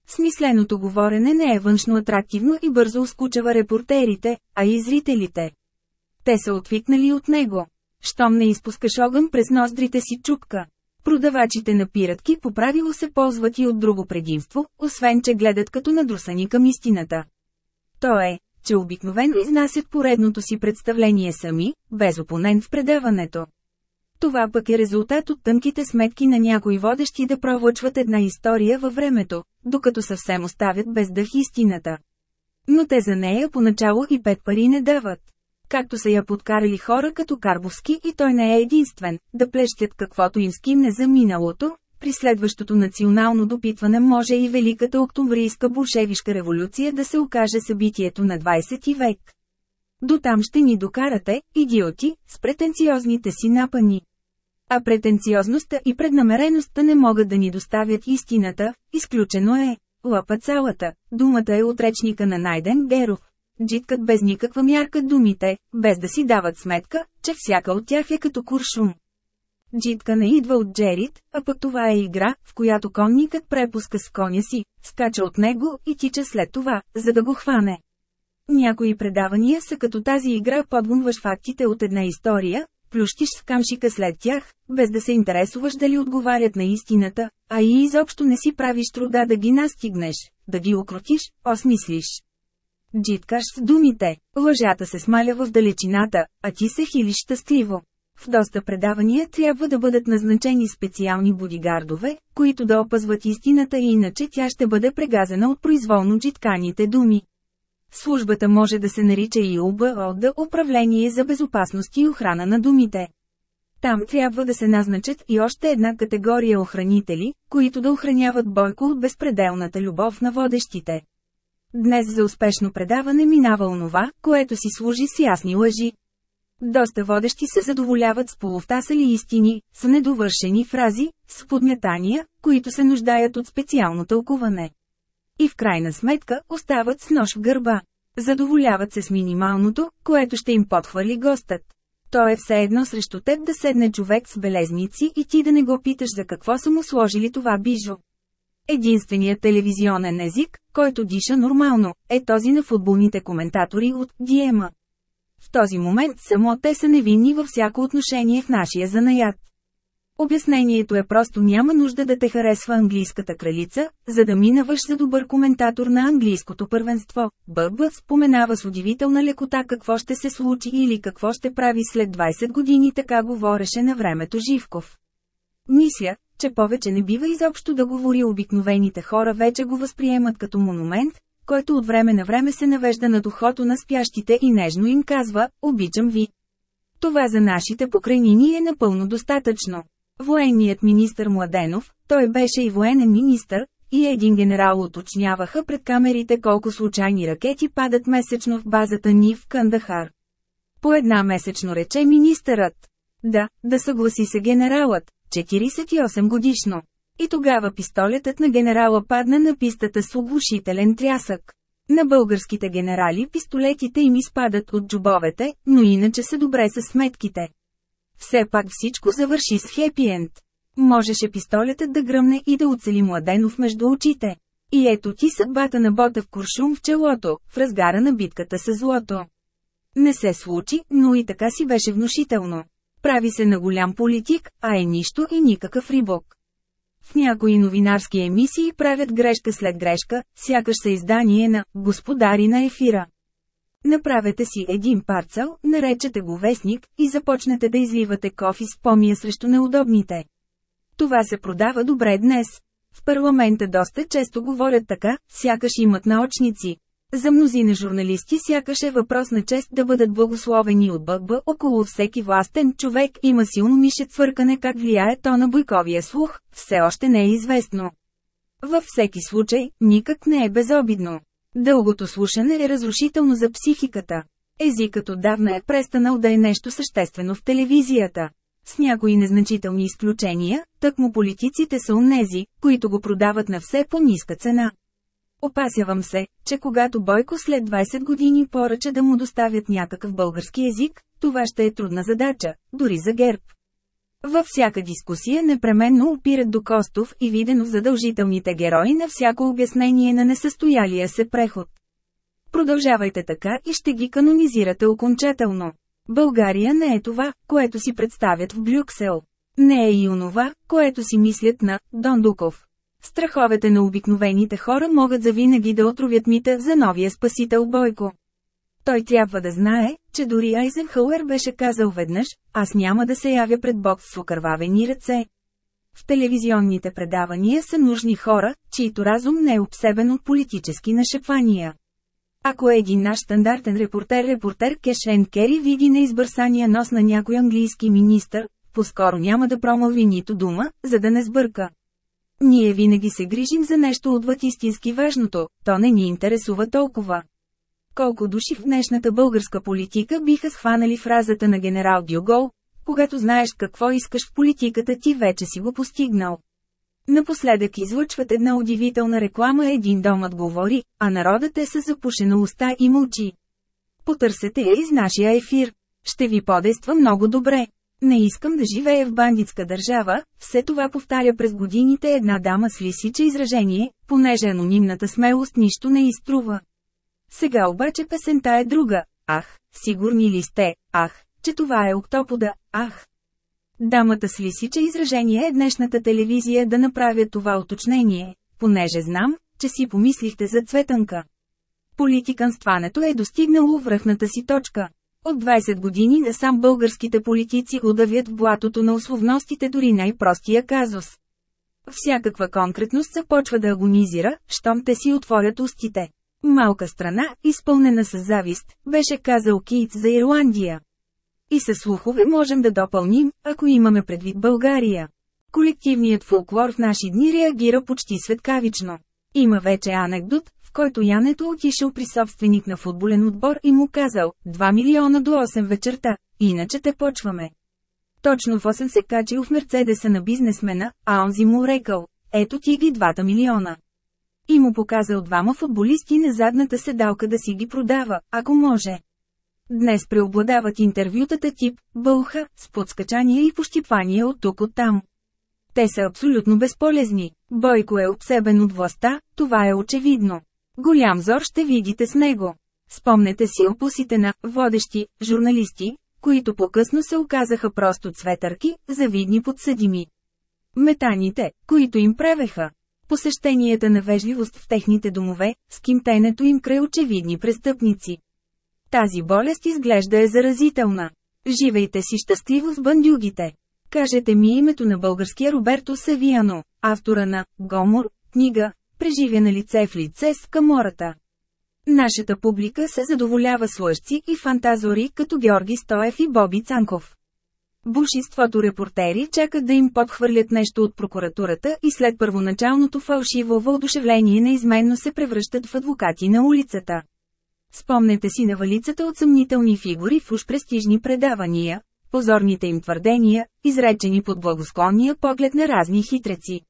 Смисленото говорене не е външно атрактивно и бързо ускучава репортерите, а и зрителите. Те са отвикнали от него. Щом не изпускаш огън през ноздрите си чупка. Продавачите на пиратки по правило се ползват и от друго предимство, освен че гледат като надрусани към истината. То е, че обикновено изнасят поредното си представление сами, без опонент в предаването. Това пък е резултат от тънките сметки на някои водещи да провъчват една история във времето, докато съвсем оставят без дъх истината. Но те за нея поначало и пет пари не дават. Както са я подкарали хора като Карбовски и той не е единствен, да плещят каквото им скимне за миналото, при следващото национално допитване може и Великата октомврийска болшевишка революция да се окаже събитието на 20 век. До там ще ни докарате, идиоти, с претенциозните си напани. А претенциозността и преднамереността не могат да ни доставят истината, изключено е. Лапа цялата, думата е отречника на Найден Геров. Джиткат без никаква мярка думите, без да си дават сметка, че всяка от тях е като куршум. Джитка не идва от Джерит, а пък това е игра, в която конникът препуска с коня си, скача от него и тича след това, за да го хване. Някои предавания са като тази игра подгонваш фактите от една история, плющиш с камшика след тях, без да се интересуваш дали отговарят на истината, а и изобщо не си правиш труда да ги настигнеш, да ги окрутиш, осмислиш. Джиткаш с думите, лъжата се смаля в далечината, а ти се хилиш щастливо. В доста предавания трябва да бъдат назначени специални бодигардове, които да опазват истината и иначе тя ще бъде прегазена от произволно джитканите думи. Службата може да се нарича и УБОД Управление за безопасност и охрана на думите. Там трябва да се назначат и още една категория охранители, които да охраняват Бойко от безпределната любов на водещите. Днес за успешно предаване минава онова, което си служи с ясни лъжи. Доста водещи се задоволяват с полувтасали истини, с недовършени фрази, с подмятания, които се нуждаят от специално тълкуване. И в крайна сметка остават с нож в гърба. Задоволяват се с минималното, което ще им подхвърли гостът. То е все едно срещу теб да седне човек с белезници и ти да не го питаш за какво са му сложили това бижо. Единственият телевизионен език, който диша нормално, е този на футболните коментатори от Диема. В този момент само те са невинни във всяко отношение в нашия занаят. Обяснението е просто няма нужда да те харесва английската кралица, за да минаваш за добър коментатор на английското първенство. ББ споменава с удивителна лекота какво ще се случи или какво ще прави след 20 години така говореше на времето Живков. Мисля, че повече не бива изобщо да говори обикновените хора вече го възприемат като монумент, който от време на време се навежда на духото на спящите и нежно им казва «Обичам ви». Това за нашите покрайнини е напълно достатъчно. Военният министър Младенов, той беше и военен министър, и един генерал уточняваха пред камерите колко случайни ракети падат месечно в базата ни в Кандахар. По една месечно рече министърът. Да, да съгласи се генералът, 48 годишно. И тогава пистолетът на генерала падна на пистата с оглушителен трясък. На българските генерали пистолетите им изпадат от джубовете, но иначе са добре с сметките. Все пак всичко завърши с хепи-енд. Можеше пистолетът да гръмне и да оцели Младенов между очите. И ето ти съдбата на бота в куршум в челото, в разгара на битката с злото. Не се случи, но и така си беше внушително. Прави се на голям политик, а е нищо и никакъв рибок. В някои новинарски емисии правят грешка след грешка, сякаш са издание на «Господари на ефира». Направете си един парцел, наречете го вестник и започнете да изливате кофи с помия срещу неудобните. Това се продава добре днес. В парламента доста често говорят така, сякаш имат наочници. За мнозина журналисти сякаш е въпрос на чест да бъдат благословени от ББ. Около всеки властен човек има силно мише цвъркане как влияе то на бойковия слух, все още не е известно. Във всеки случай, никак не е безобидно. Дългото слушане е разрушително за психиката. Езикът отдавна е престанал да е нещо съществено в телевизията. С някои незначителни изключения, тъкмо политиците са унези, които го продават на все по-ниска цена. Опасявам се, че когато Бойко след 20 години поръча да му доставят някакъв български език, това ще е трудна задача, дори за герб. Във всяка дискусия непременно опират до Костов и Виденов задължителните герои на всяко обяснение на несъстоялия се преход. Продължавайте така и ще ги канонизирате окончателно. България не е това, което си представят в Брюксел. Не е и онова, което си мислят на Дондуков. Страховете на обикновените хора могат завинаги да отровят мита за новия спасител Бойко. Той трябва да знае, че дори Айзенхауер беше казал веднъж, аз няма да се явя пред Бог с окървавени ръце. В телевизионните предавания са нужни хора, чието разум не е обсебен от политически нашепвания. Ако един наш стандартен репортер-репортер Кешен Кери види на избърсания нос на някой английски министър, по-скоро няма да промълви нито дума, за да не сбърка. Ние винаги се грижим за нещо отвъд истински важното, то не ни интересува толкова. Колко души в днешната българска политика биха схванали фразата на генерал Дюгол, когато знаеш какво искаш в политиката ти вече си го постигнал. Напоследък излъчват една удивителна реклама един домът говори, а народът е със запушена уста и мълчи. Потърсете я из нашия ефир. Ще ви подейства много добре. Не искам да живея в бандитска държава, все това повтаря през годините една дама с лисиче изражение, понеже анонимната смелост нищо не изтрува. Сега обаче песента е друга. Ах, сигурни ли сте, ах, че това е октопода, ах. Дамата с лисиче изражение е днешната телевизия да направя това уточнение, понеже знам, че си помислихте за цветънка. Политиканстването е достигнало връхната си точка. От 20 години насам българските политици удавят в блатото на условностите дори най-простия казус. Всякаква конкретност започва да агонизира, щом те си отворят устите. Малка страна, изпълнена с завист, беше казал Кийц за Ирландия. И със слухове можем да допълним, ако имаме предвид България. Колективният фолклор в наши дни реагира почти светкавично. Има вече анекдот, който Янето отишъл при собственик на футболен отбор и му казал 2 милиона до 8 вечерта, иначе те почваме. Точно в 8 се качил в Мерцедеса на бизнесмена, а онзи му рекал, ето ти ги 2 милиона. И му показал двама футболисти на задната седалка да си ги продава, ако може. Днес преобладават интервютата тип «бълха» с подскачания и пощипвания от тук от там. Те са абсолютно безполезни. Бойко е обсебен от властта, това е очевидно. Голям зор ще видите с него. Спомнете си опусите на водещи журналисти, които по-късно се оказаха просто цветърки, завидни подсъдими. Метаните, които им правеха. Посещенията на вежливост в техните домове, с кимтенето им край очевидни престъпници. Тази болест изглежда е заразителна. Живейте си щастливо с бандюгите. Кажете ми името на българския Роберто Савиано, автора на «Гомор», книга «Преживя на лице в лице с камората». Нашата публика се задоволява с лъжци и фантазори като Георги Стоев и Боби Цанков. Бушиството репортери чакат да им подхвърлят нещо от прокуратурата и след първоначалното фалшиво въодушевление неизменно се превръщат в адвокати на улицата. Спомнете си навалицата от съмнителни фигури в уж престижни предавания, позорните им твърдения, изречени под благосклонния поглед на разни хитреци.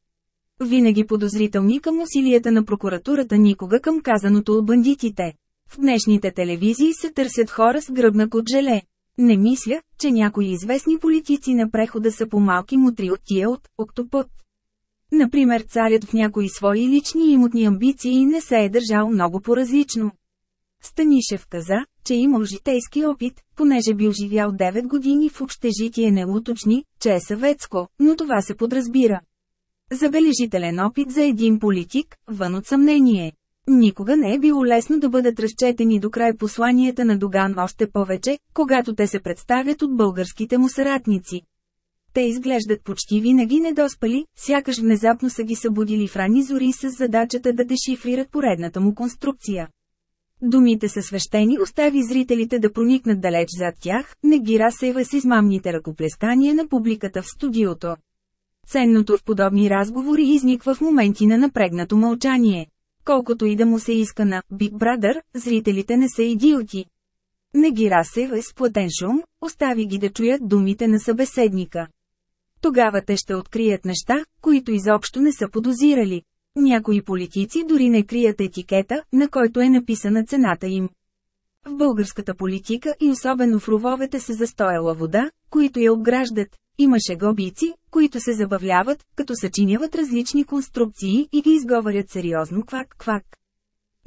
Винаги подозрителни към усилията на прокуратурата, никога към казаното от бандитите. В днешните телевизии се търсят хора с гръбнак от желе. Не мисля, че някои известни политици на прехода са по-малки мутри от тия от «Октопот». Например царят в някои свои лични имотни амбиции не се е държал много по-различно. Станишев каза, че имал житейски опит, понеже бил живял 9 години в общежитие не уточни, че е съветско, но това се подразбира. Забележителен опит за един политик, вън от съмнение. Никога не е било лесно да бъдат разчетени до край посланията на Доган още повече, когато те се представят от българските му съратници. Те изглеждат почти винаги недоспали, сякаш внезапно са ги събудили в ранни зори с задачата да дешифрират поредната му конструкция. Думите са свещени остави зрителите да проникнат далеч зад тях, не ги разсейва с измамните ръкоплескания на публиката в студиото. Ценното в подобни разговори изниква в моменти на напрегнато мълчание. Колкото и да му се иска на Big Brother, зрителите не са идиоти. Не ги разсейва с платен шум, остави ги да чуят думите на събеседника. Тогава те ще открият неща, които изобщо не са подозирали. Някои политици дори не крият етикета, на който е написана цената им. В българската политика и особено в рововете се застояла вода, които я обграждат. Имаше гобийци, които се забавляват, като съчиняват различни конструкции и ги изговарят сериозно квак-квак.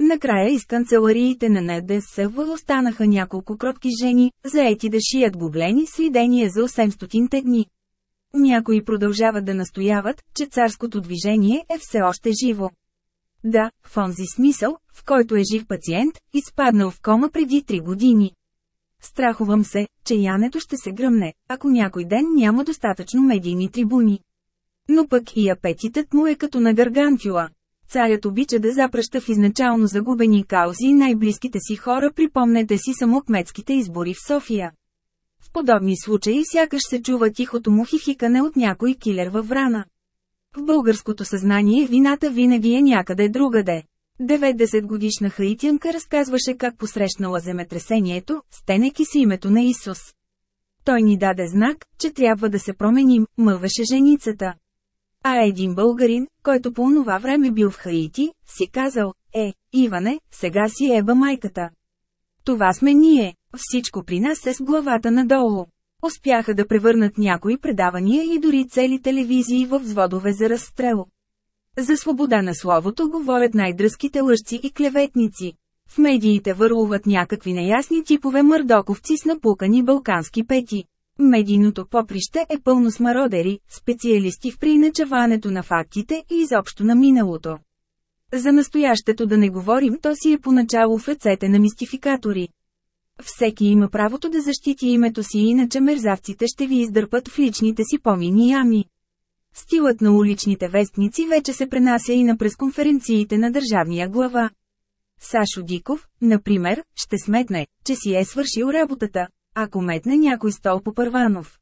Накрая из канцелариите на НДСВ останаха няколко кротки жени, заети да шият гоблени с видение за 800 дни. Някои продължават да настояват, че царското движение е все още живо. Да, в онзи смисъл, в който е жив пациент, изпаднал в кома преди три години. Страхувам се, че янето ще се гръмне, ако някой ден няма достатъчно медийни трибуни. Но пък и апетитът му е като на гаргантюла. Царят обича да запраща в изначално загубени каузи най-близките си хора припомнете си само кметските избори в София. В подобни случаи сякаш се чува тихото му хихикане от някой килер във врана. В българското съзнание вината винаги е някъде другаде. 90 годишна хаитянка разказваше как посрещнала земетресението, стенеки си името на Исус. Той ни даде знак, че трябва да се променим, мълвеше женицата. А един българин, който по онова време бил в Хаити, си казал, е, Иване, сега си еба майката. Това сме ние, всичко при нас е с главата надолу. Успяха да превърнат някои предавания и дори цели телевизии в взводове за разстрел. За свобода на словото говорят най-дръзките лъжци и клеветници. В медиите върлуват някакви неясни типове мърдоковци с напукани балкански пети. Медийното поприще е пълно с мародери, специалисти в приначаването на фактите и изобщо на миналото. За настоящето да не говорим, то си е поначало в ръцете на мистификатори. Всеки има правото да защити името си иначе мерзавците ще ви издърпат в личните си помини ями. Стилът на уличните вестници вече се пренася и на пресконференциите на държавния глава. Сашо Диков, например, ще сметне, че си е свършил работата, ако метне някой стол по Първанов.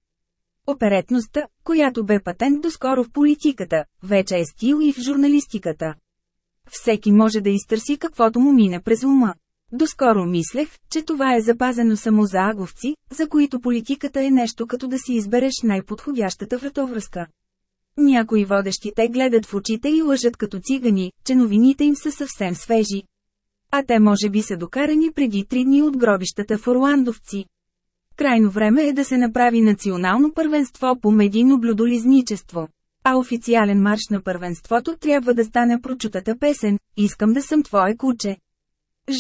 Оперетността, която бе патент доскоро в политиката, вече е стил и в журналистиката. Всеки може да изтърси каквото му мине през ума. Доскоро мислех, че това е запазено само за аговци, за които политиката е нещо като да си избереш най-подходящата вратовръзка. Някои водещи те гледат в очите и лъжат като цигани, че новините им са съвсем свежи. А те може би са докарани преди три дни от гробищата в Орландовци. Крайно време е да се направи национално първенство по медийно блюдолизничество. А официален марш на първенството трябва да стане прочутата песен «Искам да съм твое куче».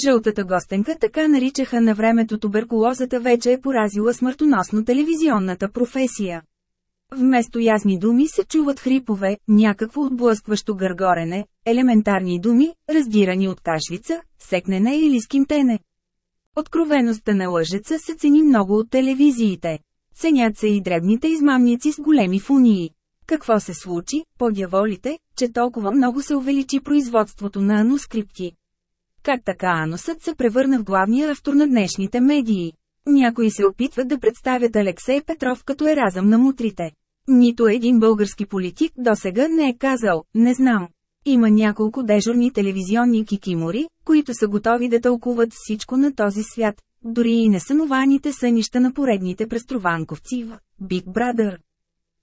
Жълтата гостенка така наричаха на времето туберкулозата вече е поразила смъртоносно телевизионната професия. Вместо ясни думи се чуват хрипове, някакво отблъскващо гъргорене, елементарни думи, раздирани от кашлица, секнене или скимтене. Откровеността на лъжеца се цени много от телевизиите. Ценят се и дребните измамници с големи фунии. Какво се случи, подяволите, че толкова много се увеличи производството на анускрипти? Как така анусът се превърна в главния автор на днешните медии? Някои се опитват да представят Алексей Петров като еразъм на мутрите. Нито един български политик досега не е казал, не знам. Има няколко дежурни телевизионни кикимори, които са готови да тълкуват всичко на този свят, дори и несънованите сънища на поредните престрованковци в Big Brother.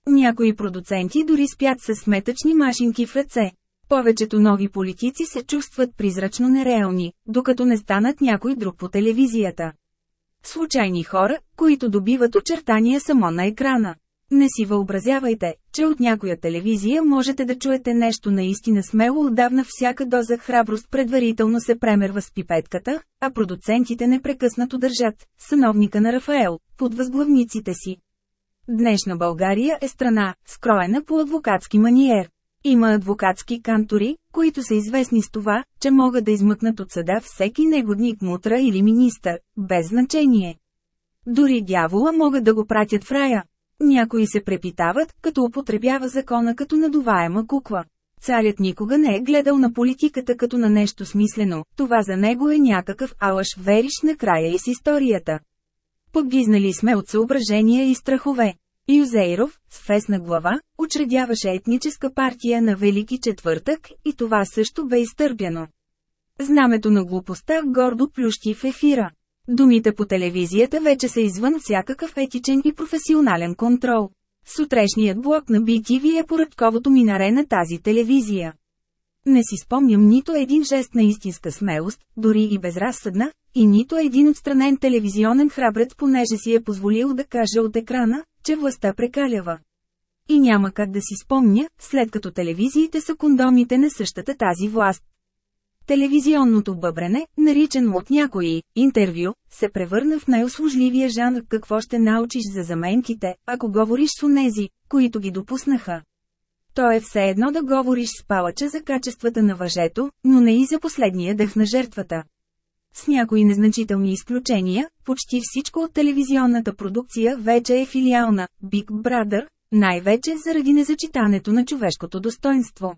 Някои продуценти дори спят с сметъчни машинки в ръце. Повечето нови политици се чувстват призрачно нереални, докато не станат някой друг по телевизията. Случайни хора, които добиват очертания само на екрана. Не си въобразявайте, че от някоя телевизия можете да чуете нещо наистина смело отдавна всяка доза храброст предварително се премерва с пипетката, а продуцентите непрекъснато държат сановника на Рафаел под възглавниците си. Днешна България е страна, скроена по адвокатски маниер. Има адвокатски кантори, които са известни с това, че могат да измъкнат от съда всеки негодник мутра или министър, без значение. Дори дявола могат да го пратят в рая. Някои се препитават, като употребява закона като надуваема кукла. Царят никога не е гледал на политиката като на нещо смислено, това за него е някакъв алъш вериш накрая и с историята. Подгизнали сме от съображения и страхове. Юзейров, с фесна глава, учредяваше етническа партия на Велики четвъртък, и това също бе изтърпяно. Знамето на глупостта гордо плющи в ефира. Думите по телевизията вече са извън всякакъв етичен и професионален контрол. Сутрешният блок на BTV е поредковото минаре на тази телевизия. Не си спомням нито един жест на истинска смелост, дори и безразсъдна, и нито един отстранен телевизионен храбрец понеже си е позволил да каже от екрана, че властта прекалява. И няма как да си спомня, след като телевизиите са кондомите на същата тази власт. Телевизионното бъбрене, наричано от някои интервю, се превърна в най-услужливия жанр какво ще научиш за заменките, ако говориш с онези, които ги допуснаха. То е все едно да говориш с палача за качествата на въжето, но не и за последния дъх на жертвата. С някои незначителни изключения, почти всичко от телевизионната продукция вече е филиална, Big Brother, най-вече заради незачитането на човешкото достоинство.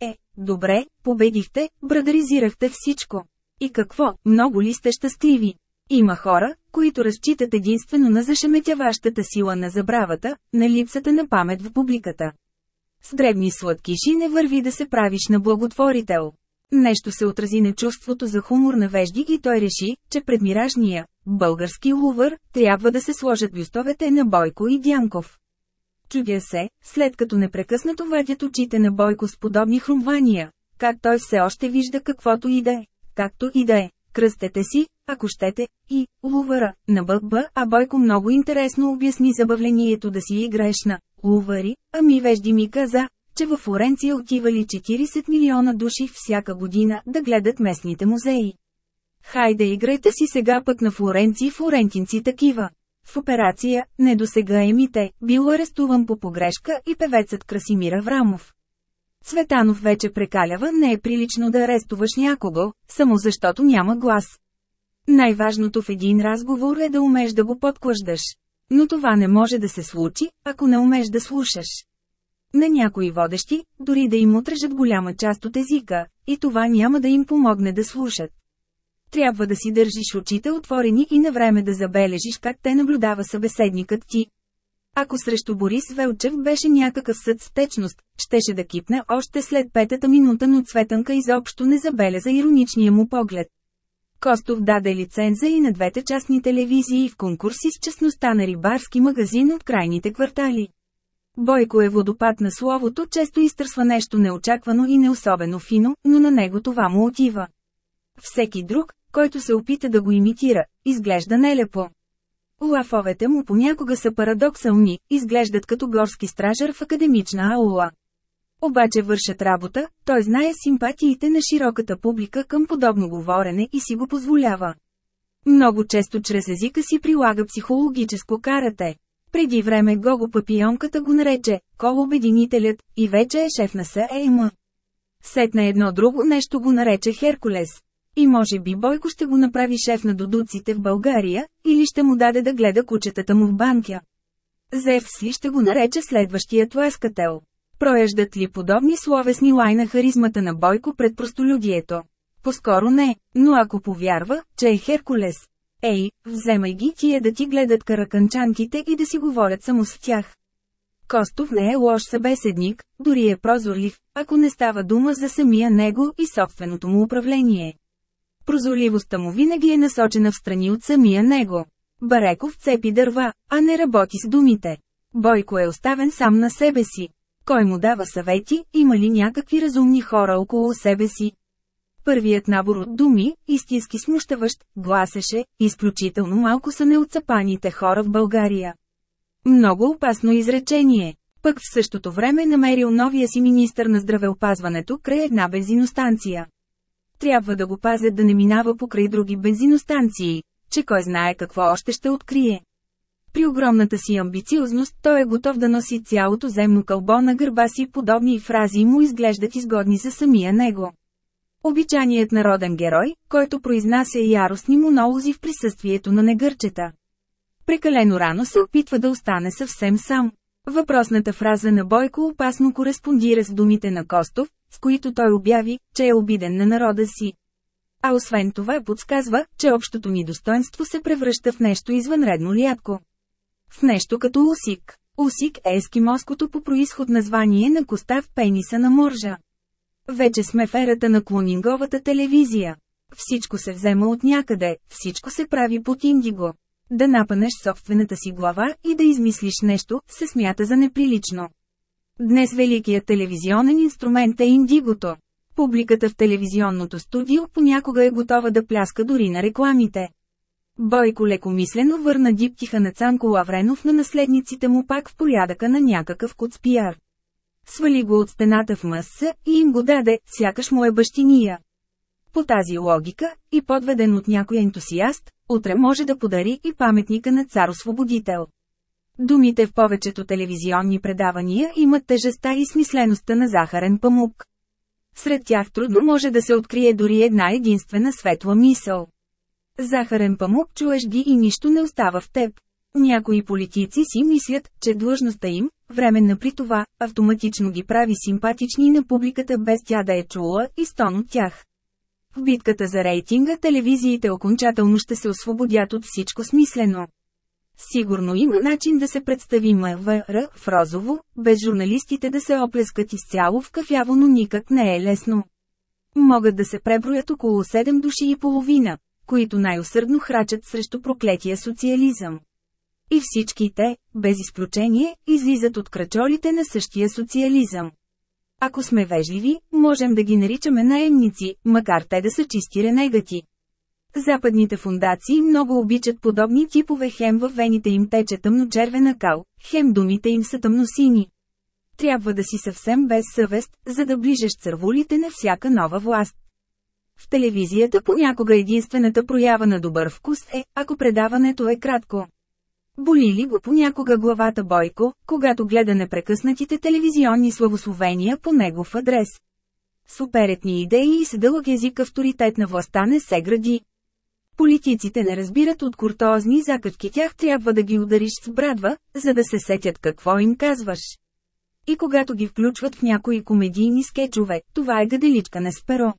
Е, добре, победихте, брадаризирахте всичко. И какво, много ли сте щастливи? Има хора, които разчитат единствено на зашеметяващата сила на забравата, на липсата на памет в публиката. С дребни сладкиши не върви да се правиш на благотворител. Нещо се отрази на чувството за хумор на Вежди и той реши, че пред миражния, български лувър, трябва да се сложат бюстовете на Бойко и Дянков. Чудя се, след като непрекъснато вадят очите на Бойко с подобни хрумвания, как той все още вижда каквото и да е, както и да е. Кръстете си, ако щете, и лувъра на ББ, а Бойко много интересно обясни забавлението да си играеш на лувъри, ами Вежди ми каза, че във Флоренция отивали 40 милиона души всяка година да гледат местните музеи. Хайде играйте си сега пък на Флоренци флорентинци такива. В операция «Недосегаемите» бил арестуван по погрешка и певецът Красимир Аврамов. Цветанов вече прекалява не е прилично да арестуваш някого, само защото няма глас. Най-важното в един разговор е да умеш да го подклаждаш. Но това не може да се случи, ако не умеш да слушаш. На някои водещи, дори да им отрежат голяма част от езика, и това няма да им помогне да слушат. Трябва да си държиш очите отворени и на време да забележиш как те наблюдава събеседникът ти. Ако срещу Борис Велчев беше някакъв съд с течност, щеше да кипне още след петата минута, но Цветанка изобщо не забеляза ироничния му поглед. Костов даде лиценза и на двете частни телевизии в конкурси с частността на рибарски магазин от крайните квартали. Бойко е водопад на словото, често изтърсва нещо неочаквано и не особено фино, но на него това му отива. Всеки друг, който се опита да го имитира, изглежда нелепо. Лафовете му понякога са парадоксални, изглеждат като горски стражар в академична аула. Обаче вършат работа, той знае симпатиите на широката публика към подобно говорене и си го позволява. Много често чрез езика си прилага психологическо карате. Преди време Гого Папионката го нарече «Колобединителят» и вече е шеф на СЕМ. Сетна едно друго нещо го нарече Херкулес. И може би Бойко ще го направи шеф на додуците в България, или ще му даде да гледа кучетата му в банкя. Зев си ще го нарече следващият ласкател. Проеждат ли подобни словесни лай на харизмата на Бойко пред простолюдието? Поскоро не, но ако повярва, че е Херкулес. Ей, вземай ги тия да ти гледат караканчанките и да си говорят само с тях. Костов не е лош събеседник, дори е прозорлив, ако не става дума за самия него и собственото му управление. Прозорливостта му винаги е насочена в страни от самия него. Бареков цепи дърва, а не работи с думите. Бойко е оставен сам на себе си. Кой му дава съвети, има ли някакви разумни хора около себе си? Първият набор от думи, истински смущаващ, гласеше, изключително малко са неотцапаните хора в България. Много опасно изречение. Пък в същото време намерил новия си министър на здравеопазването край една бензиностанция. Трябва да го пазят да не минава покрай други бензиностанции, че кой знае какво още ще открие. При огромната си амбициозност той е готов да носи цялото земно кълбо на гърба си подобни фрази му изглеждат изгодни за самия него. Обичаният народен герой, който произнася яростни монолози в присъствието на негърчета. Прекалено рано се опитва да остане съвсем сам. Въпросната фраза на Бойко опасно кореспондира с думите на Костов, с които той обяви, че е обиден на народа си. А освен това подсказва, че общото ни достоинство се превръща в нещо извънредно рядко. В нещо като усик. Усик е ескимоското по происход название на коста в пениса на моржа. Вече сме в ерата на клонинговата телевизия. Всичко се взема от някъде, всичко се прави под индиго. Да напънеш собствената си глава и да измислиш нещо, се смята за неприлично. Днес великият телевизионен инструмент е индигото. Публиката в телевизионното студио понякога е готова да пляска дори на рекламите. Бойко лекомислено върна диптиха на Цанко Лавренов на наследниците му пак в порядъка на някакъв куцпияр. Свали го от стената в мъса и им го даде, сякаш му е бащиния. По тази логика, и подведен от някой ентусиаст, утре може да подари и паметника на цар-освободител. Думите в повечето телевизионни предавания имат тежестта и смислеността на захарен памук. Сред тях трудно може да се открие дори една единствена светла мисъл. Захарен памук чуеш ги и нищо не остава в теб. Някои политици си мислят, че длъжността им, временна при това, автоматично ги прави симпатични на публиката без тя да е чула и стон от тях. В битката за рейтинга телевизиите окончателно ще се освободят от всичко смислено. Сигурно има начин да се представи МВР в розово, без журналистите да се оплескат изцяло в кафяво, но никак не е лесно. Могат да се преброят около 7 души и половина, които най-усърдно храчат срещу проклетия социализъм. И всички те, без изключение, излизат от крачолите на същия социализъм. Ако сме вежливи, можем да ги наричаме наемници, макар те да са чисти ренегати. Западните фундации много обичат подобни типове хем във вените им тече тъмно-червена кал, хем думите им са тъмносини. Трябва да си съвсем без съвест, за да ближеш цървулите на всяка нова власт. В телевизията понякога единствената проява на добър вкус е, ако предаването е кратко. Боли ли го понякога главата Бойко, когато гледа непрекъснатите телевизионни славословения по негов адрес? Суперетни идеи и с дълъг език авторитет на властта не се гради. Политиците не разбират от куртозни закачки тях трябва да ги удариш с брадва, за да се сетят какво им казваш. И когато ги включват в някои комедийни скетчове, това е гаделичка не с перо.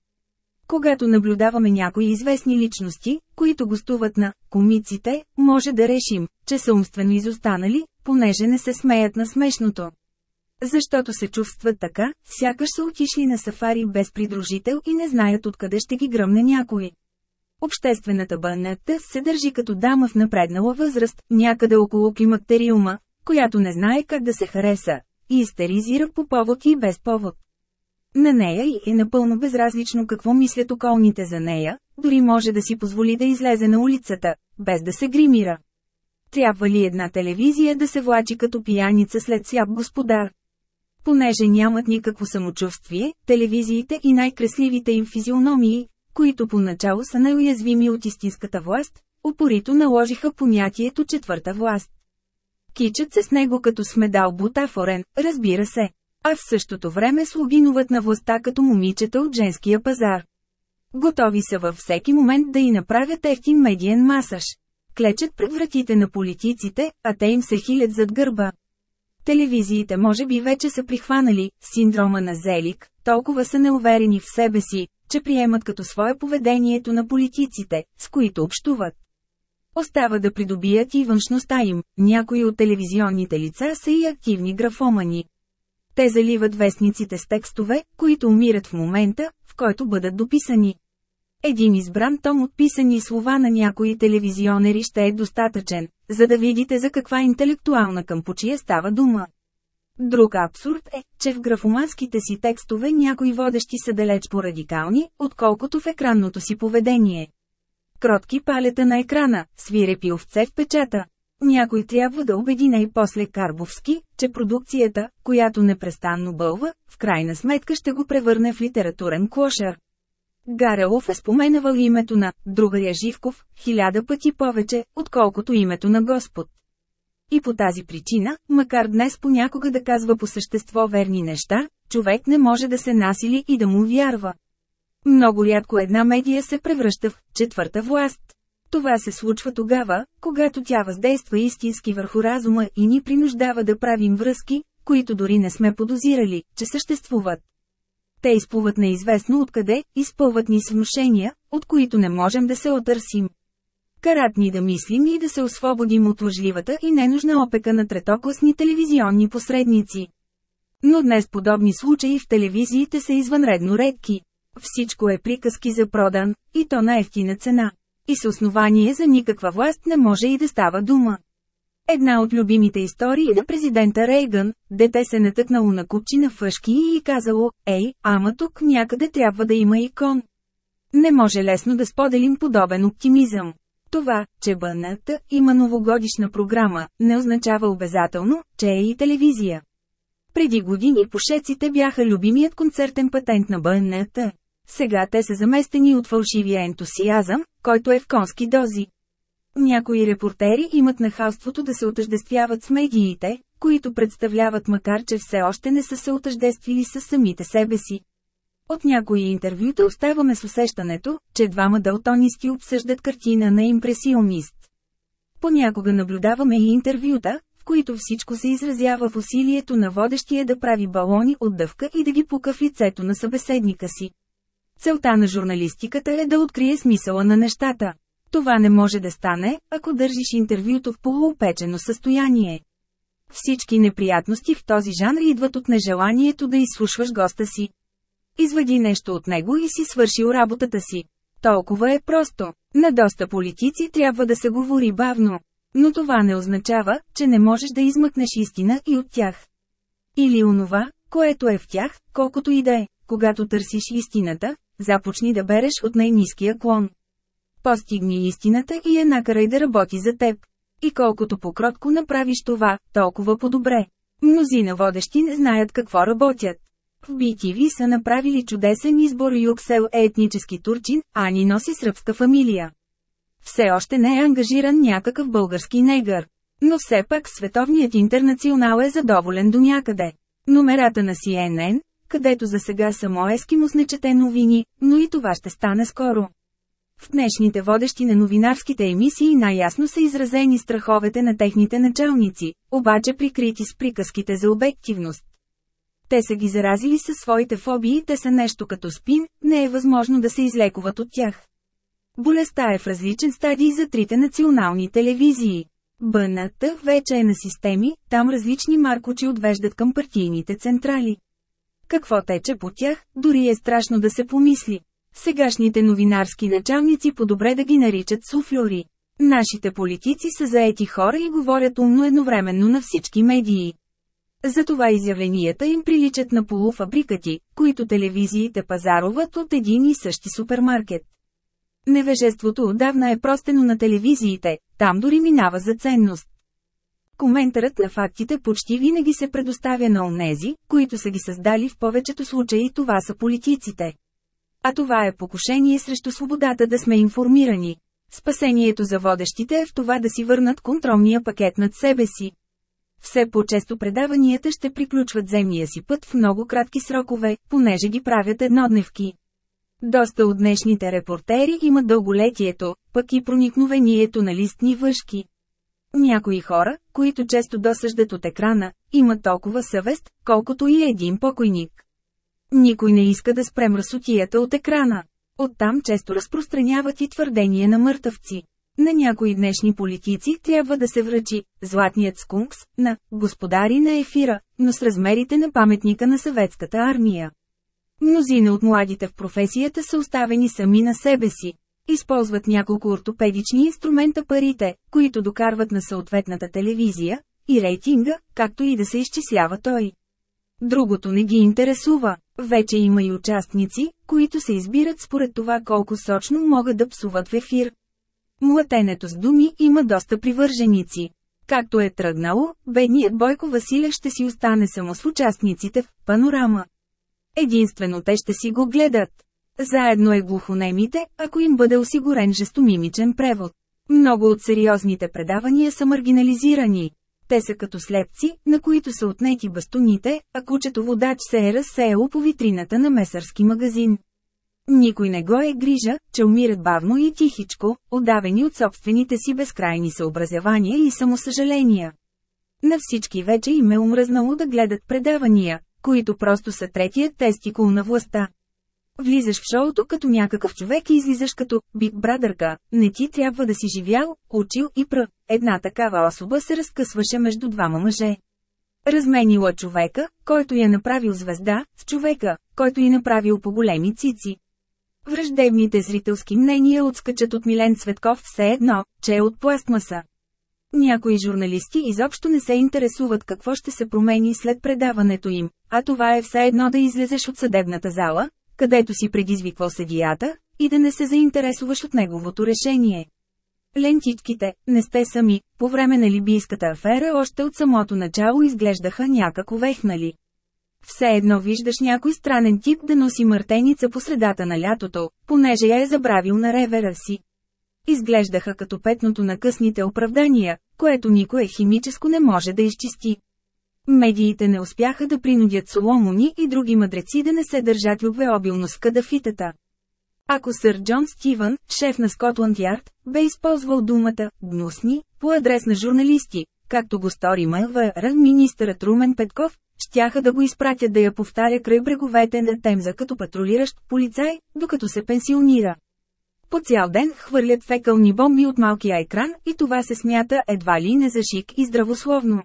Когато наблюдаваме някои известни личности, които гостуват на комиците, може да решим, че са умствено изостанали, понеже не се смеят на смешното. Защото се чувстват така, сякаш са отишли на сафари без придружител и не знаят откъде ще ги гръмне някой. Обществената бънната се държи като дама в напреднала възраст, някъде около климактериума, която не знае как да се хареса, и истеризира по повод и без повод. На нея и е напълно безразлично какво мислят околните за нея, дори може да си позволи да излезе на улицата, без да се гримира. Трябва ли една телевизия да се влачи като пияница след свят господар? Понеже нямат никакво самочувствие, телевизиите и най-кресливите им физиономии, които поначало са най-уязвими от истинската власт, упорито наложиха понятието четвърта власт. Кичат се с него като с медал бутафорен, разбира се. А в същото време слугинуват на властта като момичета от женския пазар. Готови са във всеки момент да и направят ефтин медиен масаж. Клечат пред вратите на политиците, а те им се хилят зад гърба. Телевизиите може би вече са прихванали синдрома на Зелик, толкова са неуверени в себе си, че приемат като свое поведението на политиците, с които общуват. Остава да придобият и външността им, някои от телевизионните лица са и активни графомани. Те заливат вестниците с текстове, които умират в момента, в който бъдат дописани. Един избран том от писани слова на някои телевизионери ще е достатъчен, за да видите за каква интелектуална кампучия става дума. Друг абсурд е, че в графоманските си текстове някои водещи са далеч по-радикални, отколкото в екранното си поведение. Кротки палета на екрана, свирепи овце в печата. Някой трябва да убеди най-после Карбовски, че продукцията, която непрестанно бълва, в крайна сметка ще го превърне в литературен клошар. Гарелов е споменавал името на другаря Живков хиляда пъти повече, отколкото името на Господ. И по тази причина, макар днес понякога да казва по същество верни неща, човек не може да се насили и да му вярва. Много рядко една медия се превръща в четвърта власт. Това се случва тогава, когато тя въздейства истински върху разума и ни принуждава да правим връзки, които дори не сме подозирали, че съществуват. Те изплуват неизвестно откъде, изпълват ни с внушения, от които не можем да се отърсим. Карат ни да мислим и да се освободим от лъжливата и ненужна опека на третокласни телевизионни посредници. Но днес подобни случаи в телевизиите са извънредно редки. Всичко е приказки за продан, и то на ефтина цена. И с основание за никаква власт не може и да става дума. Една от любимите истории на президента Рейган, дете се натъкнало на купчина фъшки и казало, ей, ама тук някъде трябва да има икон. Не може лесно да споделим подобен оптимизъм. Това, че БНТ има новогодишна програма, не означава обязателно, че е и телевизия. Преди години пушеците бяха любимият концертен патент на БНТ. Сега те са заместени от фалшивия ентусиазъм, който е в конски дози. Някои репортери имат нахалството да се отъждествяват с медиите, които представляват макар че все още не са се отъждествили с самите себе си. От някои интервюта оставаме с усещането, че двама далтонисти обсъждат картина на импресионист. Понякога наблюдаваме и интервюта, в които всичко се изразява в усилието на водещия да прави балони от дъвка и да ги пука в лицето на събеседника си. Целта на журналистиката е да открие смисъла на нещата. Това не може да стане, ако държиш интервюто в полуопечено състояние. Всички неприятности в този жанр идват от нежеланието да изслушваш госта си. Извади нещо от него и си свършил работата си. Толкова е просто. На доста политици трябва да се говори бавно. Но това не означава, че не можеш да измъкнеш истина и от тях. Или онова, което е в тях, колкото и да е, когато търсиш истината, започни да береш от най-низкия клон. Постигни истината и е накарай да работи за теб. И колкото покротко направиш това, толкова по-добре. Мнозина водещи не знаят какво работят. В BTV са направили чудесен избор Юксел е етнически турчин, а ни носи сръбска фамилия. Все още не е ангажиран някакъв български негър. Но все пак световният интернационал е задоволен до някъде. Номерата на CNN, където за сега само ескимос не чете новини, но и това ще стане скоро. В днешните водещи на новинарските емисии най-ясно са изразени страховете на техните началници, обаче прикрити с приказките за обективност. Те са ги заразили със своите фобии, те са нещо като спин, не е възможно да се излекуват от тях. Болестта е в различен стадий за трите национални телевизии. БНТ вече е на системи, там различни маркочи отвеждат към партийните централи. Какво тече по тях, дори е страшно да се помисли. Сегашните новинарски началници по-добре да ги наричат суфльори. Нашите политици са заети хора и говорят умно едновременно на всички медии. Затова изявленията им приличат на полуфабрикати, които телевизиите пазаруват от един и същи супермаркет. Невежеството отдавна е простено на телевизиите, там дори минава за ценност. Коментарът на фактите почти винаги се предоставя на онези, които са ги създали в повечето случаи това са политиците. А това е покушение срещу свободата да сме информирани. Спасението за водещите е в това да си върнат контролния пакет над себе си. Все по-често предаванията ще приключват земния си път в много кратки срокове, понеже ги правят еднодневки. Доста от днешните репортери имат дълголетието, пък и проникновението на листни въшки. Някои хора, които често досъждат от екрана, имат толкова съвест, колкото и един покойник. Никой не иска да спре мръсотията от екрана. Оттам често разпространяват и твърдение на мъртъвци. На някои днешни политици трябва да се връчи «Златният скункс» на «Господари на ефира», но с размерите на паметника на съветската армия. Мнозина от младите в професията са оставени сами на себе си. Използват няколко ортопедични инструмента парите, които докарват на съответната телевизия, и рейтинга, както и да се изчислява той. Другото не ги интересува. Вече има и участници, които се избират според това колко сочно могат да псуват в ефир. Млатенето с думи има доста привърженици. Както е тръгнало, бедният Бойко Василев ще си остане само с участниците в панорама. Единствено те ще си го гледат. Заедно е глухонемите, ако им бъде осигурен жестомимичен превод. Много от сериозните предавания са маргинализирани. Те са като слепци, на които са отнети бастуните, а кучето водач се е разсеяло по витрината на месърски магазин. Никой не го е грижа, че умират бавно и тихичко, отдавени от собствените си безкрайни съобразявания и самосъжаления. На всички вече им е умръзнало да гледат предавания, които просто са третият тестикул на властта. Влизаш в шоуто като някакъв човек и излизаш като Биг Брадърка. Не ти трябва да си живял, учил и пр. Една такава особа се разкъсваше между двама мъже. Разменила човека, който я направил звезда, с човека, който й направил по големи цици. Враждебните зрителски мнения отскачат от Милен Цветков все едно, че е от пластмаса. Някои журналисти изобщо не се интересуват какво ще се промени след предаването им, а това е все едно да излезеш от съдебната зала, където си предизвиквал съдията, и да не се заинтересуваш от неговото решение. Лентичките, не сте сами, по време на либийската афера още от самото начало изглеждаха някак увехнали. Все едно виждаш някой странен тип да носи мъртеница по средата на лятото, понеже я е забравил на ревера си. Изглеждаха като петното на късните оправдания, което никое химическо не може да изчисти. Медиите не успяха да принудят Соломони и други мъдреци да не се държат любвеобилно с кадафитата. Ако сър Джон Стивън, шеф на Скотланд Ярд, бе използвал думата «гнусни» по адрес на журналисти, както го стори МВР, министърът Румен Петков, щяха да го изпратят да я повтаря край бреговете на Темза като патрулиращ полицай, докато се пенсионира. По цял ден хвърлят фекални бомби от малкия екран и това се смята едва ли не за шик и здравословно.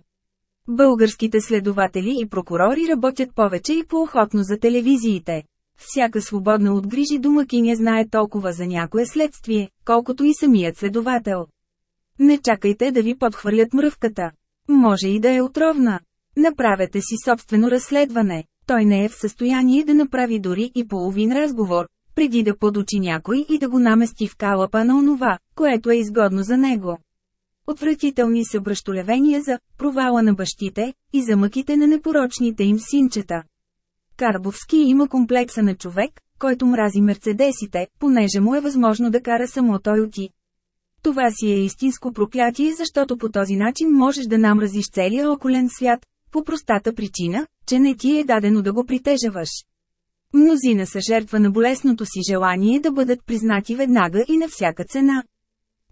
Българските следователи и прокурори работят повече и по-охотно за телевизиите. Всяка свободна от грижи домакиня знае толкова за някое следствие, колкото и самият следовател. Не чакайте да ви подхвърлят мръвката. Може и да е отровна. Направете си собствено разследване. Той не е в състояние да направи дори и половин разговор, преди да подучи някой и да го намести в калапа на онова, което е изгодно за него. Отвратителни са бръщолевения за провала на бащите и за мъките на непорочните им синчета. Карбовски има комплекса на човек, който мрази мерцедесите, понеже му е възможно да кара само той оти. Това си е истинско проклятие, защото по този начин можеш да намразиш целия околен свят, по простата причина, че не ти е дадено да го притежаваш. Мнозина са жертва на болесното си желание да бъдат признати веднага и на всяка цена.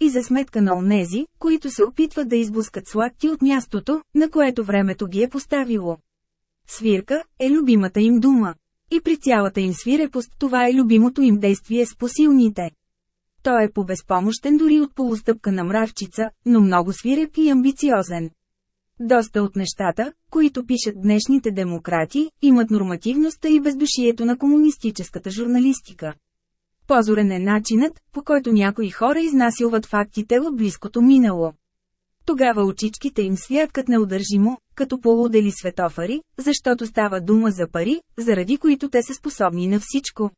И за сметка на онези, които се опитват да избускат сладки от мястото, на което времето ги е поставило. Свирка е любимата им дума. И при цялата им свирепост това е любимото им действие с посилните. Той е по-безпомощен дори от полустъпка на мравчица, но много свиреп и амбициозен. Доста от нещата, които пишат днешните демократи, имат нормативността и бездушието на комунистическата журналистика. Позорен е начинът, по който някои хора изнасилват фактите от близкото минало. Тогава очичките им святкат неудържимо, като полудели светофари, защото става дума за пари, заради които те са способни на всичко.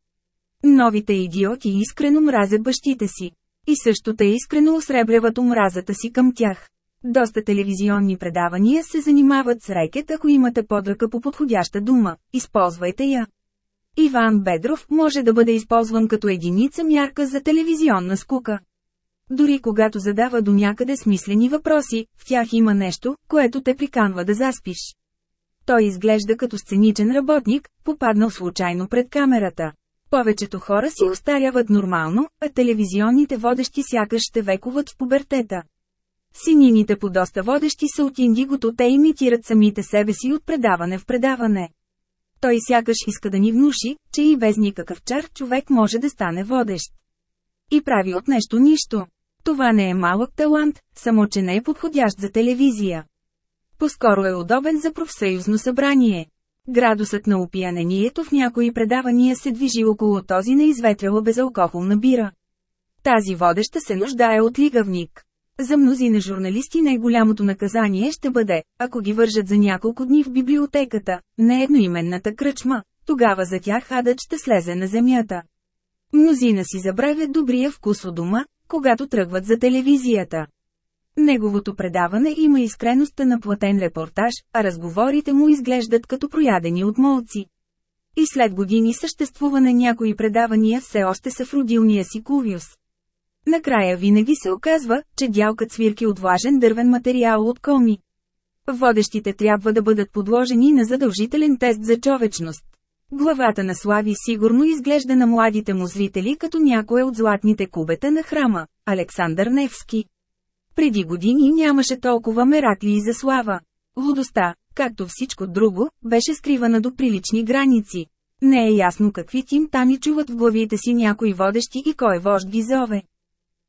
Новите идиоти искрено мразят бащите си. И също те искрено осребряват омразата си към тях. Доста телевизионни предавания се занимават с рекет, ако имате подръка по подходяща дума, използвайте я. Иван Бедров може да бъде използван като единица мярка за телевизионна скука. Дори когато задава до някъде смислени въпроси, в тях има нещо, което те приканва да заспиш. Той изглежда като сценичен работник, попаднал случайно пред камерата. Повечето хора си остаряват нормално, а телевизионните водещи сякаш ще векуват в пубертета. Синините по доста водещи са от индигото, те имитират самите себе си от предаване в предаване. Той сякаш иска да ни внуши, че и без никакъв чар човек може да стане водещ. И прави от нещо нищо. Това не е малък талант, само че не е подходящ за телевизия. Поскоро е удобен за профсъюзно събрание. Градусът на опиянението в някои предавания се движи около този на изветряла безалкохолна бира. Тази водеща се нуждае от лигавник. За мнозина журналисти най-голямото наказание ще бъде, ако ги вържат за няколко дни в библиотеката, не едноименната кръчма, тогава за тях адът ще слезе на земята. Мнозина си забравят добрия вкус у дома, когато тръгват за телевизията. Неговото предаване има искреността на платен репортаж, а разговорите му изглеждат като проядени от молци. И след години съществуване някои предавания все още са в родилния си кувиус. Накрая винаги се оказва, че дялкат свирки от влажен дървен материал от коми. Водещите трябва да бъдат подложени на задължителен тест за човечност. Главата на Слави сигурно изглежда на младите му зрители като някое от златните кубета на храма – Александър Невски. Преди години нямаше толкова меракли за слава. Лудостта, както всичко друго, беше скривана до прилични граници. Не е ясно какви тимтани чуват в главите си някои водещи и кой вожд ги зове.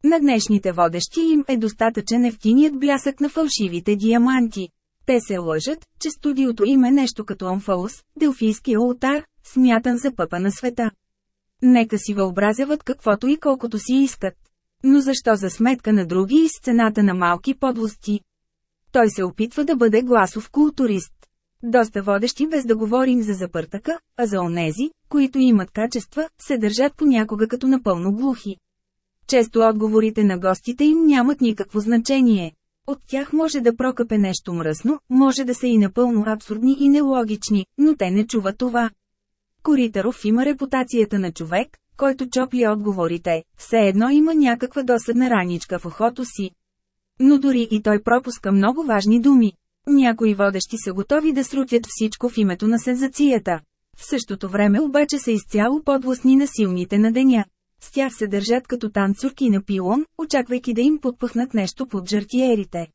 На днешните водещи им е достатъчен ефтиният блясък на фалшивите диаманти. Те се лъжат, че студиото им е нещо като Амфаус, Делфийски ултар, смятан за пъпа на света. Нека си въобразяват каквото и колкото си искат. Но защо за сметка на други и сцената на малки подлости? Той се опитва да бъде гласов културист. Доста водещи без да говорим за запъртъка, а за онези, които имат качества, се държат понякога като напълно глухи. Често отговорите на гостите им нямат никакво значение. От тях може да прокъпе нещо мръсно, може да са и напълно абсурдни и нелогични, но те не чуват това. Коритаров има репутацията на човек, който чопли отговорите, все едно има някаква досадна раничка в ухото си. Но дори и той пропуска много важни думи. Някои водещи са готови да срутят всичко в името на сензацията. В същото време обаче са изцяло подвластни на силните на деня. С тях се държат като танцурки на пилон, очаквайки да им подпъхнат нещо под жартиерите.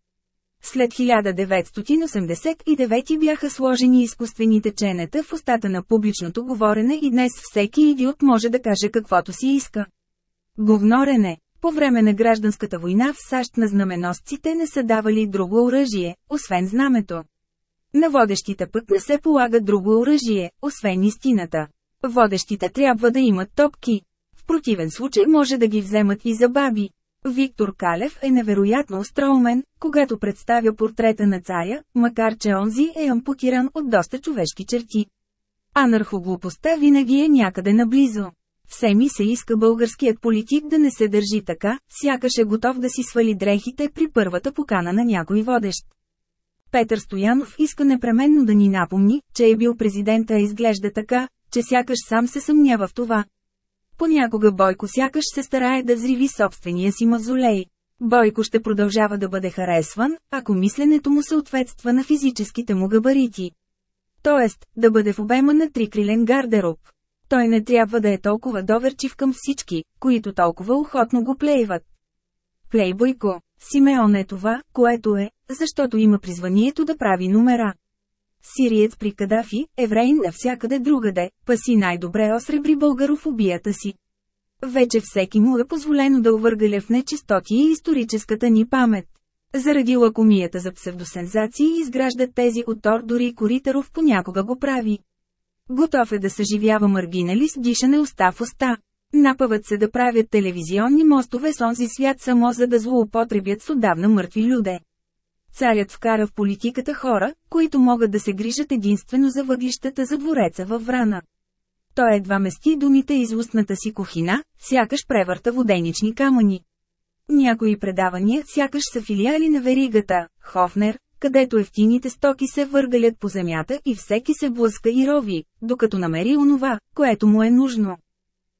След 1989 бяха сложени изкуствените ченета в устата на публичното говорене и днес всеки идиот може да каже каквото си иска. Говнорене По време на гражданската война в САЩ на знаменосците не са давали друго оръжие, освен знамето. На водещите пък не се полага друго оръжие, освен истината. Водещите трябва да имат топки. В противен случай може да ги вземат и за баби. Виктор Калев е невероятно остроумен, когато представя портрета на царя, макар че онзи е ампутиран от доста човешки черти. Анархоглупостта винаги е някъде наблизо. Все ми се иска българският политик да не се държи така, сякаш е готов да си свали дрехите при първата покана на някой водещ. Петър Стоянов иска непременно да ни напомни, че е бил президента и изглежда така, че сякаш сам се съмнява в това. Понякога Бойко сякаш се старае да взриви собствения си мазолей. Бойко ще продължава да бъде харесван, ако мисленето му съответства на физическите му габарити. Тоест, да бъде в обема на трикрилен гардероб. Той не трябва да е толкова доверчив към всички, които толкова охотно го плейват. Плейбойко, Симеон е това, което е, защото има призванието да прави номера. Сириец при Кадафи, еврейн навсякъде другаде, паси най-добре осребри българофобията си. Вече всеки му е позволено да увъргаля в нечистоти и историческата ни памет. Заради лакомията за псевдосензации изграждат тези от Тор дори Коритаров понякога го прави. Готов е да съживява маргинали с дишане уста в уста. Напъват се да правят телевизионни мостове с онзи свят само за да злоупотребят с отдавна мъртви люде. Царят вкара в политиката хора, които могат да се грижат единствено за въглищата за двореца във Врана. Той едва мести думите из устната си кухина, сякаш превърта воденични камъни. Някои предавания сякаш са филиали на веригата, Хофнер, където ефтините стоки се въргалят по земята и всеки се блъска и рови, докато намери онова, което му е нужно.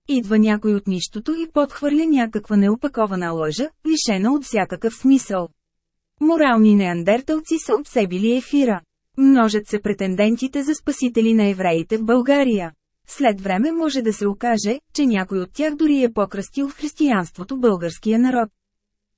Идва някой от нищото и подхвърля някаква неопакована лъжа, лишена от всякакъв смисъл. Морални неандерталци са обсебили ефира. Множат се претендентите за спасители на евреите в България. След време може да се окаже, че някой от тях дори е покръстил в християнството българския народ.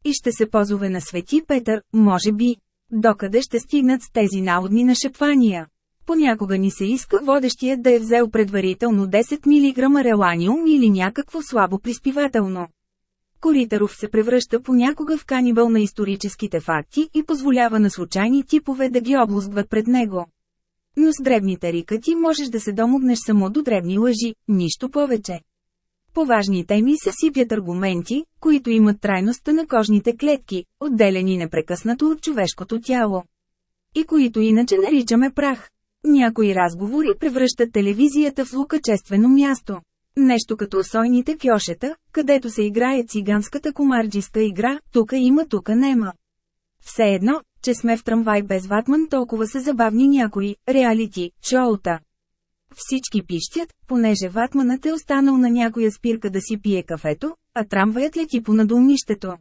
И ще се позове на Свети Петър, може би. Докъде ще стигнат с тези наудни нашепвания? Понякога ни се иска водещият да е взел предварително 10 мг реланиум или някакво слабо приспивателно. Коритаров се превръща понякога в канибал на историческите факти и позволява на случайни типове да ги облузгват пред него. Но с дребните рикати можеш да се домогнеш само до дребни лъжи, нищо повече. По важни теми се сипят аргументи, които имат трайността на кожните клетки, отделени непрекъснато от човешкото тяло. И които иначе наричаме прах. Някои разговори превръщат телевизията в лукачествено място. Нещо като осойните кьошета, където се играе циганската комарджиска игра, тука има, тука нема. Все едно, че сме в трамвай без ватман толкова са забавни някои, реалити, шоута. Всички пищят, понеже ватманът е останал на някоя спирка да си пие кафето, а трамваят лети по надолнището.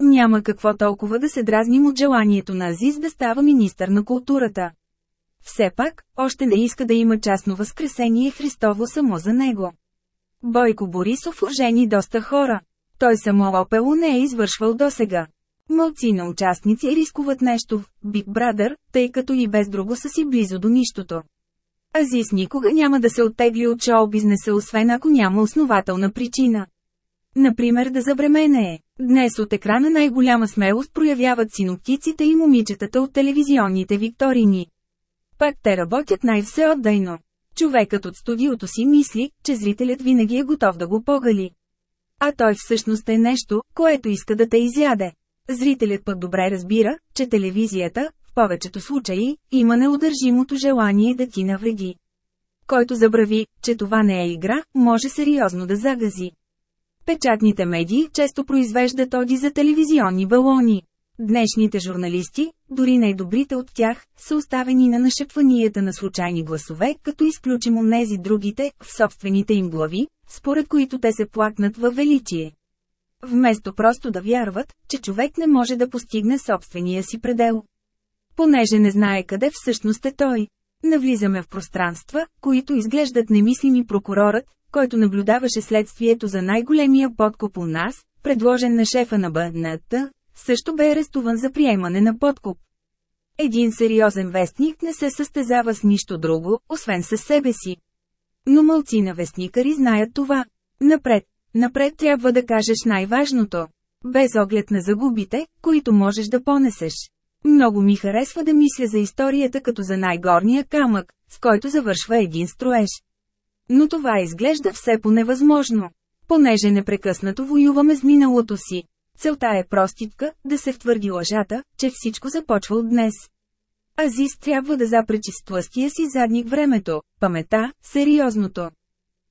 Няма какво толкова да се дразним от желанието на Азиз да става министър на културата. Все пак, още не иска да има частно възкресение Христово само за него. Бойко Борисов ожени доста хора. Той само опело не е извършвал досега. Мълци на участници рискуват нещо в Big Brother, тъй като и без друго са си близо до нищото. Азис никога няма да се оттегли от шоу-бизнеса, освен ако няма основателна причина. Например да забременее. Днес от екрана най-голяма смелост проявяват синоптиците и момичетата от телевизионните викторини. Пак те работят най-всеотдайно. Човекът от студиото си мисли, че зрителят винаги е готов да го погали. А той всъщност е нещо, което иска да те изяде. Зрителят пък добре разбира, че телевизията, в повечето случаи, има неудържимото желание да ти навреди. Който забрави, че това не е игра, може сериозно да загази. Печатните медии често произвеждат оди за телевизионни балони. Днешните журналисти, дори най-добрите от тях, са оставени на нашепванията на случайни гласове, като изключим онези другите, в собствените им глави, според които те се плакнат във величие. Вместо просто да вярват, че човек не може да постигне собствения си предел. Понеже не знае къде всъщност е той. Навлизаме в пространства, които изглеждат немислими прокурорът, който наблюдаваше следствието за най-големия подкуп у нас, предложен на шефа на БНТ, също бе арестуван за приемане на подкуп. Един сериозен вестник не се състезава с нищо друго, освен със себе си. Но мълци на вестникари знаят това. Напред, напред трябва да кажеш най-важното. Без оглед на загубите, които можеш да понесеш. Много ми харесва да мисля за историята като за най-горния камък, с който завършва един строеж. Но това изглежда все по-невъзможно. Понеже непрекъснато воюваме с миналото си. Целта е проститка, да се втвърди лъжата, че всичко започва от днес. Азис трябва да запречи с тластия си задник времето, памета, сериозното.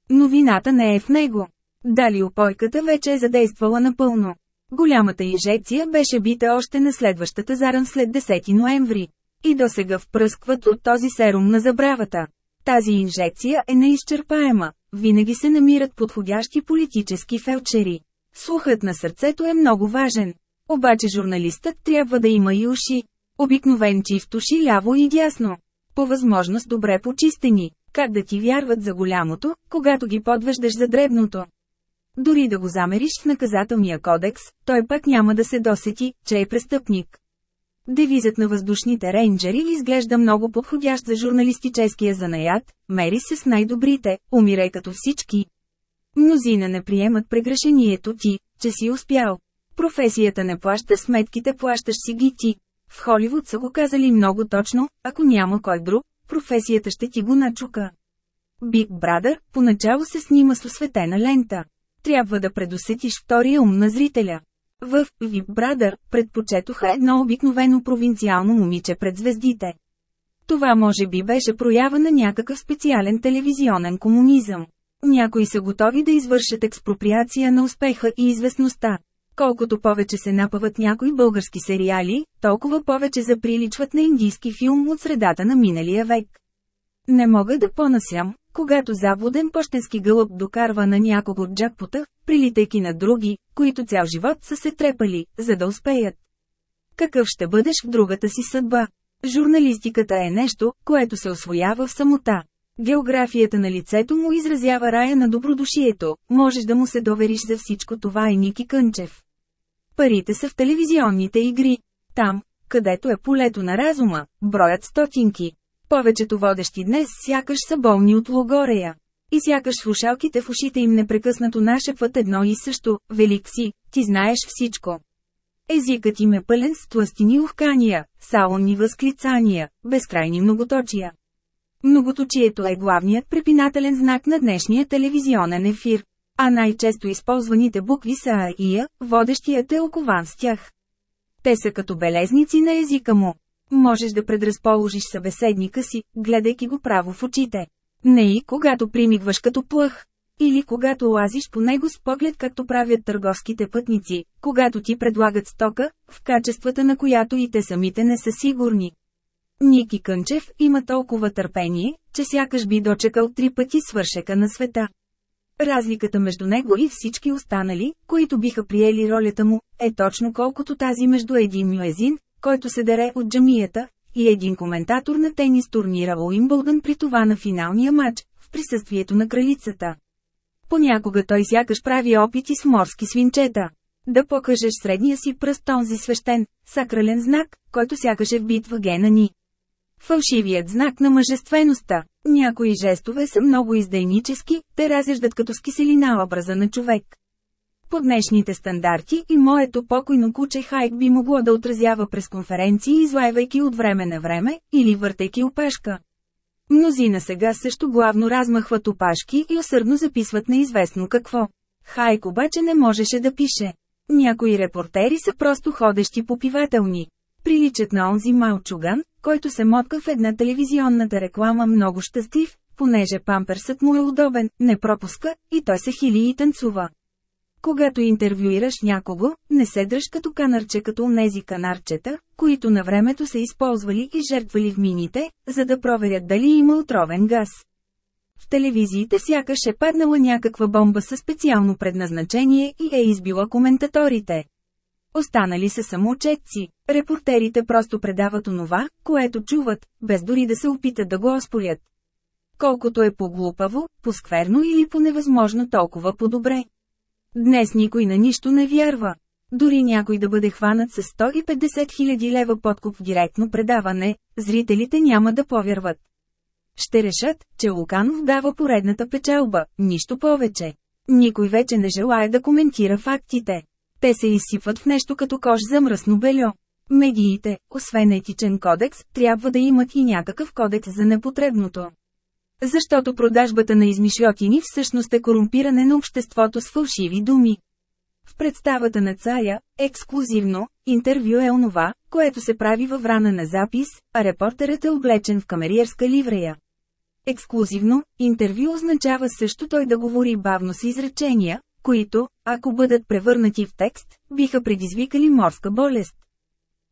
Новината не е в него. Дали опойката вече е задействала напълно. Голямата инжекция беше бита още на следващата заран след 10 ноември. И досега впръскват от този серум на забравата. Тази инжекция е неизчерпаема, винаги се намират подходящи политически фелчери. Слухът на сърцето е много важен. Обаче журналистът трябва да има и уши. Обикновен чифт уши ляво и дясно. По възможност добре почистени. Как да ти вярват за голямото, когато ги подвеждаш за дребното? Дори да го замериш в наказателния кодекс, той пък няма да се досети, че е престъпник. Девизът на въздушните рейнджери изглежда много подходящ за журналистическия занаят, мери се с най-добрите, умирай като всички. Мнозина не приемат прегрешението ти, че си успял. Професията не плаща сметките, плащаш си ги ти. В Холивуд са го казали много точно, ако няма кой друг, професията ще ти го начука. Big Brother поначало се снима с осветена лента. Трябва да предусетиш втория ум на зрителя. В Big Brother предпочетоха едно обикновено провинциално момиче пред звездите. Това може би беше проява на някакъв специален телевизионен комунизъм. Някои са готови да извършат експроприация на успеха и известността. Колкото повече се напъват някои български сериали, толкова повече заприличват на индийски филм от средата на миналия век. Не мога да понасям, когато заводен почтенски гълъб докарва на някого от джакпота, прилитайки на други, които цял живот са се трепали, за да успеят. Какъв ще бъдеш в другата си съдба? Журналистиката е нещо, което се освоява в самота. Географията на лицето му изразява рая на добродушието, можеш да му се довериш за всичко това е Ники Кънчев. Парите са в телевизионните игри. Там, където е полето на разума, броят стотинки. Повечето водещи днес сякаш са болни от логорея. И сякаш слушалките в ушите им непрекъснато нашепват едно и също, велик си, ти знаеш всичко. Езикът им е пълен с тластини ухкания, салонни възклицания, безкрайни многоточия. Многоточието е главният препинателен знак на днешния телевизионен ефир, а най-често използваните букви са А и Я, водещият е окован с тях. Те са като белезници на езика му. Можеш да предразположиш събеседника си, гледайки го право в очите. Не и когато примигваш като плъх. Или когато лазиш по него с поглед както правят търговските пътници, когато ти предлагат стока, в качествата на която и те самите не са сигурни. Ники Кънчев има толкова търпение, че сякаш би дочекал три пъти свършека на света. Разликата между него и всички останали, които биха приели ролята му, е точно колкото тази между един мюезин, който се дере от джамията, и един коментатор на тенис турнира Уимбълдън при това на финалния матч, в присъствието на кралицата. Понякога той сякаш прави опити с морски свинчета. Да покажеш средния си пръст този свещен, сакрален знак, който сякаш е вбит в гена ни. Фалшивият знак на мъжествеността. Някои жестове са много издейнически, те разяждат като с киселина образа на човек. По днешните стандарти и моето покойно куче Хайк би могло да отразява през конференции излайвайки от време на време, или въртайки опашка. Мнозина сега също главно размахват опашки и усърдно записват неизвестно какво. Хайк обаче не можеше да пише. Някои репортери са просто ходещи попивателни. Приличат на онзи малчуган, който се мотка в една телевизионната реклама много щастлив, понеже памперсът му е удобен, не пропуска, и той се хили и танцува. Когато интервюираш някого, не се дръж като канарче като онези канарчета, които на времето са използвали и жертвали в мините, за да проверят дали има отровен газ. В телевизиите сякаш е паднала някаква бомба със специално предназначение и е избила коментаторите. Останали са самоучетци. Репортерите просто предават онова, което чуват, без дори да се опитат да го оспорят. Колкото е по-глупаво, по-скверно или по-невъзможно толкова по-добре. Днес никой на нищо не вярва. Дори някой да бъде хванат с 150 000 лева подкуп в директно предаване, зрителите няма да повярват. Ще решат, че Луканов дава поредната печалба, нищо повече. Никой вече не желая да коментира фактите. Те се изсипват в нещо като кош за мръсно бельо. Медиите, освен етичен кодекс, трябва да имат и някакъв кодекс за непотребното. Защото продажбата на измишлотини всъщност е корумпиране на обществото с фалшиви думи. В представата на царя, ексклюзивно, интервю е онова, което се прави във врана на запис, а репортерът е облечен в камериерска ливрея. Ексклюзивно, интервю означава също той да говори бавно с изречения, които, ако бъдат превърнати в текст, биха предизвикали морска болест.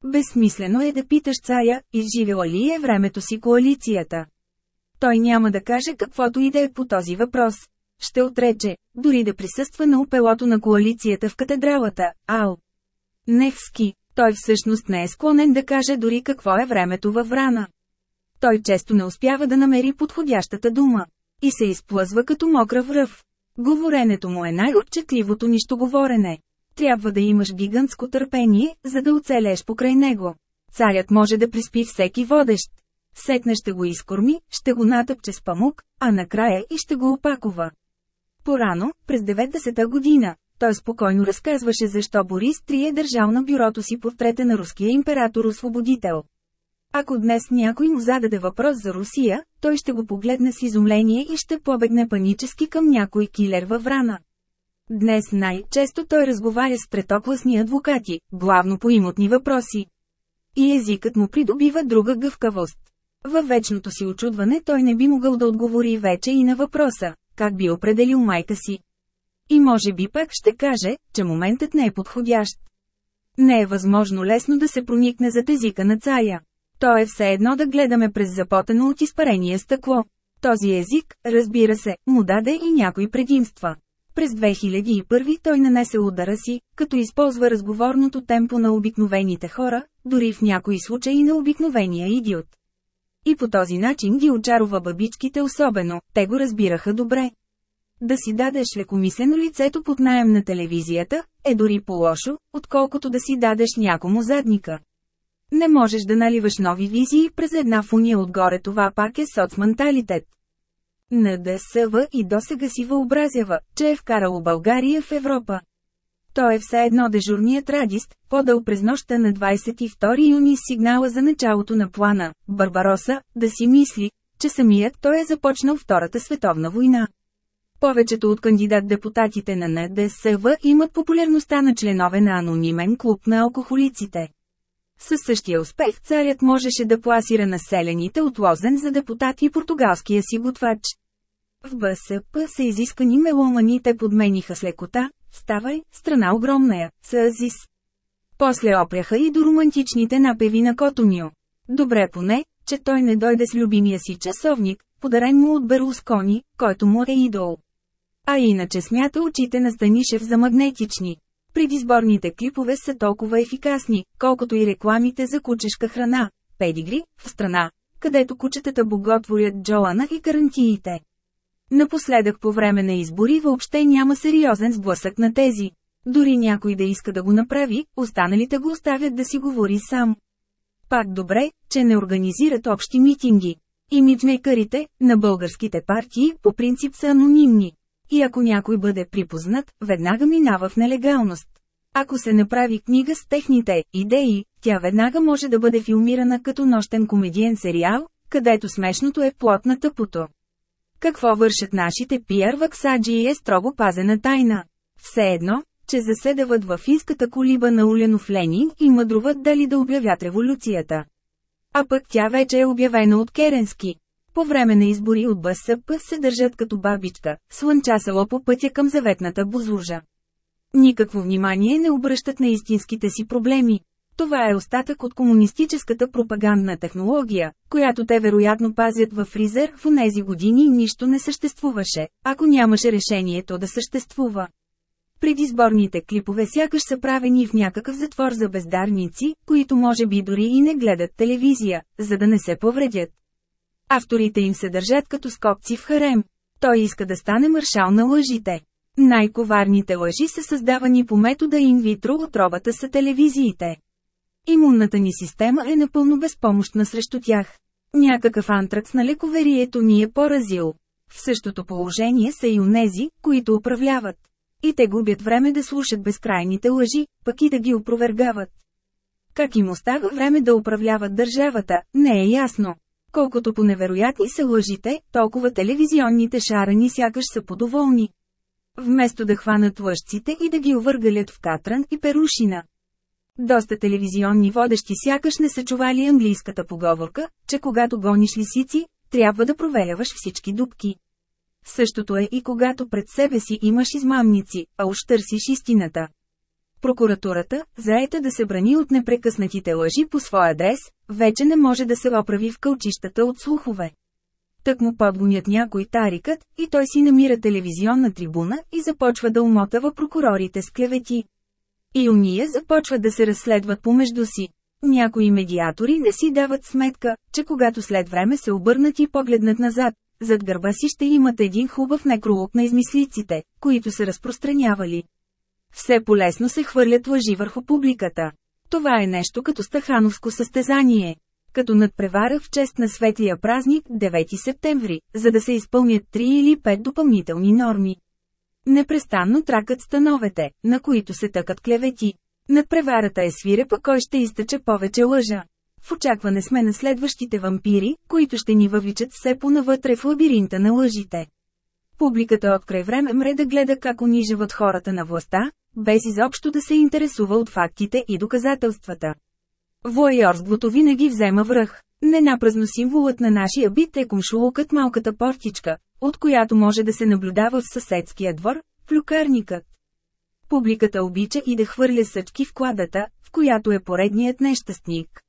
Безсмислено е да питаш царя, изживела ли е времето си коалицията. Той няма да каже каквото и да е по този въпрос. Ще отрече, дори да присъства на опелото на коалицията в катедралата, Ал. Невски, той всъщност не е склонен да каже дори какво е времето във Врана. Той често не успява да намери подходящата дума. И се изплъзва като мокра връв. Говоренето му е най-отчетливото нищо говорене. Трябва да имаш гигантско търпение, за да оцелеш покрай него. Царят може да приспи всеки водещ. Сетне ще го изкорми, ще го натъпче с памук, а накрая и ще го опакова. Порано, през 90-та година, той спокойно разказваше защо Борис Три е държал на бюрото си портрета на руския император-освободител. Ако днес някой му зададе въпрос за Русия, той ще го погледне с изумление и ще побегне панически към някой килер във Врана. Днес най-често той разговаря с третокласни адвокати, главно по имотни въпроси. И езикът му придобива друга гъвкавост. Във вечното си очудване той не би могъл да отговори вече и на въпроса, как би определил майка си. И може би пак ще каже, че моментът не е подходящ. Не е възможно лесно да се проникне за езика на цая. То е все едно да гледаме през запотено от изпарение стъкло. Този език, разбира се, му даде и някои предимства. През 2001 той нанесе удара си, като използва разговорното темпо на обикновените хора, дори в някои случаи на обикновения идиот. И по този начин ги очарова бабичките особено, те го разбираха добре. Да си дадеш лекомислено лицето под найем на телевизията, е дори по-лошо, отколкото да си дадеш някому задника. Не можеш да наливаш нови визии през една фуния отгоре това пак е соцменталитет. НДСВ и досега си въобразява, че е вкарало България в Европа. Той е все едно дежурният радист, подал през нощта на 22 юни сигнала за началото на плана, Барбароса, да си мисли, че самият той е започнал Втората световна война. Повечето от кандидат-депутатите на НДСВ имат популярността на членове на анонимен клуб на алкохолиците. Със същия успех царят можеше да пласира населените от Лозен за депутат и португалския си готвач. В БСП се изискани меломаните подмениха с лекота, ставай, страна огромная, с Азис. После опряха и до романтичните напеви на Котонио. Добре поне, че той не дойде с любимия си часовник, подарен му от Берлускони, който му е идол. А иначе смята очите на Станишев за магнетични. Предизборните клипове са толкова ефикасни, колкото и рекламите за кучешка храна. педигри, в страна, където кучетата боготворят Джоана и карантиите. Напоследък по време на избори въобще няма сериозен сблъсък на тези. Дори някой да иска да го направи, останалите го оставят да си говори сам. Пак добре, че не организират общи митинги. Имиджмейкърите на българските партии по принцип са анонимни. И ако някой бъде припознат, веднага минава в нелегалност. Ако се направи книга с техните идеи, тя веднага може да бъде филмирана като нощен комедиен сериал, където смешното е плод на тъпото. Какво вършат нашите пиар ваксаджи е строго пазена тайна. Все едно, че заседават в финската колиба на Уленов Ленин и мъдруват дали да обявят революцията. А пък тя вече е обявена от Керенски. По време на избори от БСП се държат като бабичка, слънчасало по пътя към заветната бузлужа. Никакво внимание не обръщат на истинските си проблеми. Това е остатък от комунистическата пропагандна технология, която те вероятно пазят във фризер в онези години нищо не съществуваше, ако нямаше решението да съществува. Предизборните клипове сякаш са правени в някакъв затвор за бездарници, които може би дори и не гледат телевизия, за да не се повредят. Авторите им се държат като скопци в харем. Той иска да стане маршал на лъжите. Най-коварните лъжи са създавани по метода инвитро отровата са телевизиите. Имунната ни система е напълно безпомощна срещу тях. Някакъв антракс на лековерието ни е поразил. В същото положение са и унези, които управляват. И те губят време да слушат безкрайните лъжи, пък и да ги опровергават. Как им остава време да управляват държавата, не е ясно. Колкото по-невероятни са лъжите, толкова телевизионните шарани сякаш са подоволни. Вместо да хванат лъжците и да ги увъргалят в катран и перушина. Доста телевизионни водещи сякаш не са чували английската поговорка, че когато гониш лисици, трябва да проверяваш всички дубки. Същото е и когато пред себе си имаш измамници, а уж търсиш истината. Прокуратурата, заета да се брани от непрекъснатите лъжи по своя адрес, вече не може да се оправи в кълчищата от слухове. Тък му подгонят някой тарикът, и той си намира телевизионна трибуна и започва да умотава прокурорите с клевети. И уния започват да се разследват помежду си. Някои медиатори не си дават сметка, че когато след време се обърнат и погледнат назад, зад гърба си ще имат един хубав некролог на измислиците, които са разпространявали. Все полесно се хвърлят лъжи върху публиката. Това е нещо като стахановско състезание. Като надпревара в чест на светлия празник 9 септември, за да се изпълнят 3 или 5 допълнителни норми. Непрестанно тракат становете, на които се тъкат клевети. Надпреварата е свирепа кой ще изтъче повече лъжа. В очакване сме на следващите вампири, които ще ни въвличат все понавътре в лабиринта на лъжите. Публиката от край време мре да гледа как унижават хората на властта, без изобщо да се интересува от фактите и доказателствата. Воайорството винаги взема връх. Ненапразно символът на нашия бит е кумшулукът малката портичка, от която може да се наблюдава в съседския двор, флюкарникът. Публиката обича и да хвърля съчки в кладата, в която е поредният нещастник.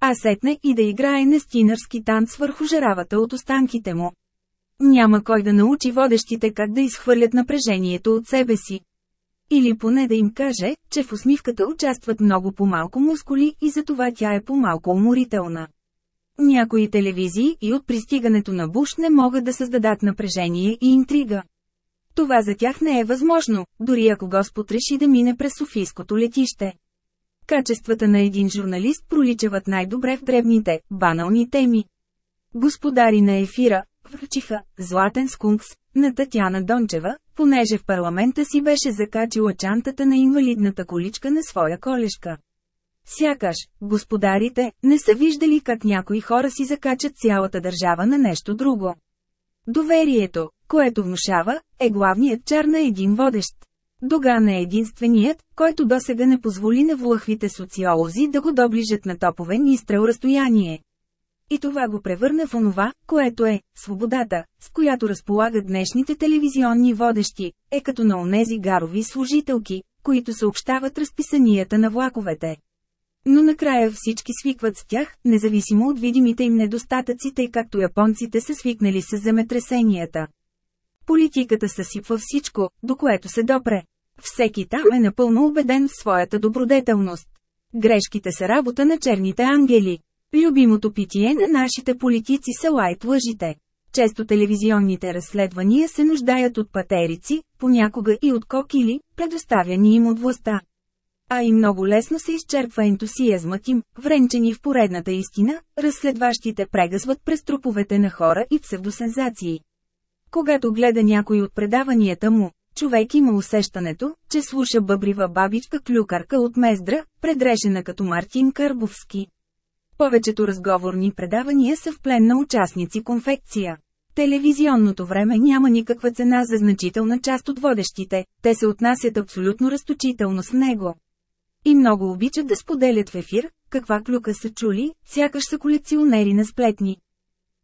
А сетне и да играе нестинърски танц върху жаравата от останките му. Няма кой да научи водещите как да изхвърлят напрежението от себе си. Или поне да им каже, че в усмивката участват много по-малко мускули и затова тя е по-малко уморителна. Някои телевизии и от пристигането на Буш не могат да създадат напрежение и интрига. Това за тях не е възможно, дори ако Господ реши да мине през Софийското летище. Качествата на един журналист проличават най-добре в дребните, банални теми. Господари на ефира, връчиха «Златен скункс» на Татяна Дончева, понеже в парламента си беше закачила чантата на инвалидната количка на своя колешка. Сякаш, господарите, не са виждали как някои хора си закачат цялата държава на нещо друго. Доверието, което внушава, е главният чар на един водещ. Доган е единственият, който досега не позволи на влъхвите социолози да го доближат на топовен изстрел разстояние. И това го превърна в онова, което е, свободата, с която разполагат днешните телевизионни водещи, е като на онези гарови служителки, които съобщават разписанията на влаковете. Но накрая всички свикват с тях, независимо от видимите им недостатъци, тъй както японците са свикнали с земетресенията. Политиката съсипва всичко, до което се допре. Всеки там е напълно убеден в своята добродетелност. Грешките са работа на черните ангели. Любимото питие на нашите политици са лайт лъжите. Често телевизионните разследвания се нуждаят от патерици, понякога и от кокили, предоставяни им от властта. А и много лесно се изчерпва ентусиазмът им, вренчени в поредната истина, разследващите прегъзват през труповете на хора и псевдосензации. Когато гледа някой от предаванията му, човек има усещането, че слуша бъбрива бабичка клюкарка от Мездра, предрешена като Мартин Кърбовски. Повечето разговорни предавания са в плен на участници конфекция. Телевизионното време няма никаква цена за значителна част от водещите, те се отнасят абсолютно разточително с него. И много обичат да споделят в ефир, каква клюка са чули, сякаш са колекционери на сплетни.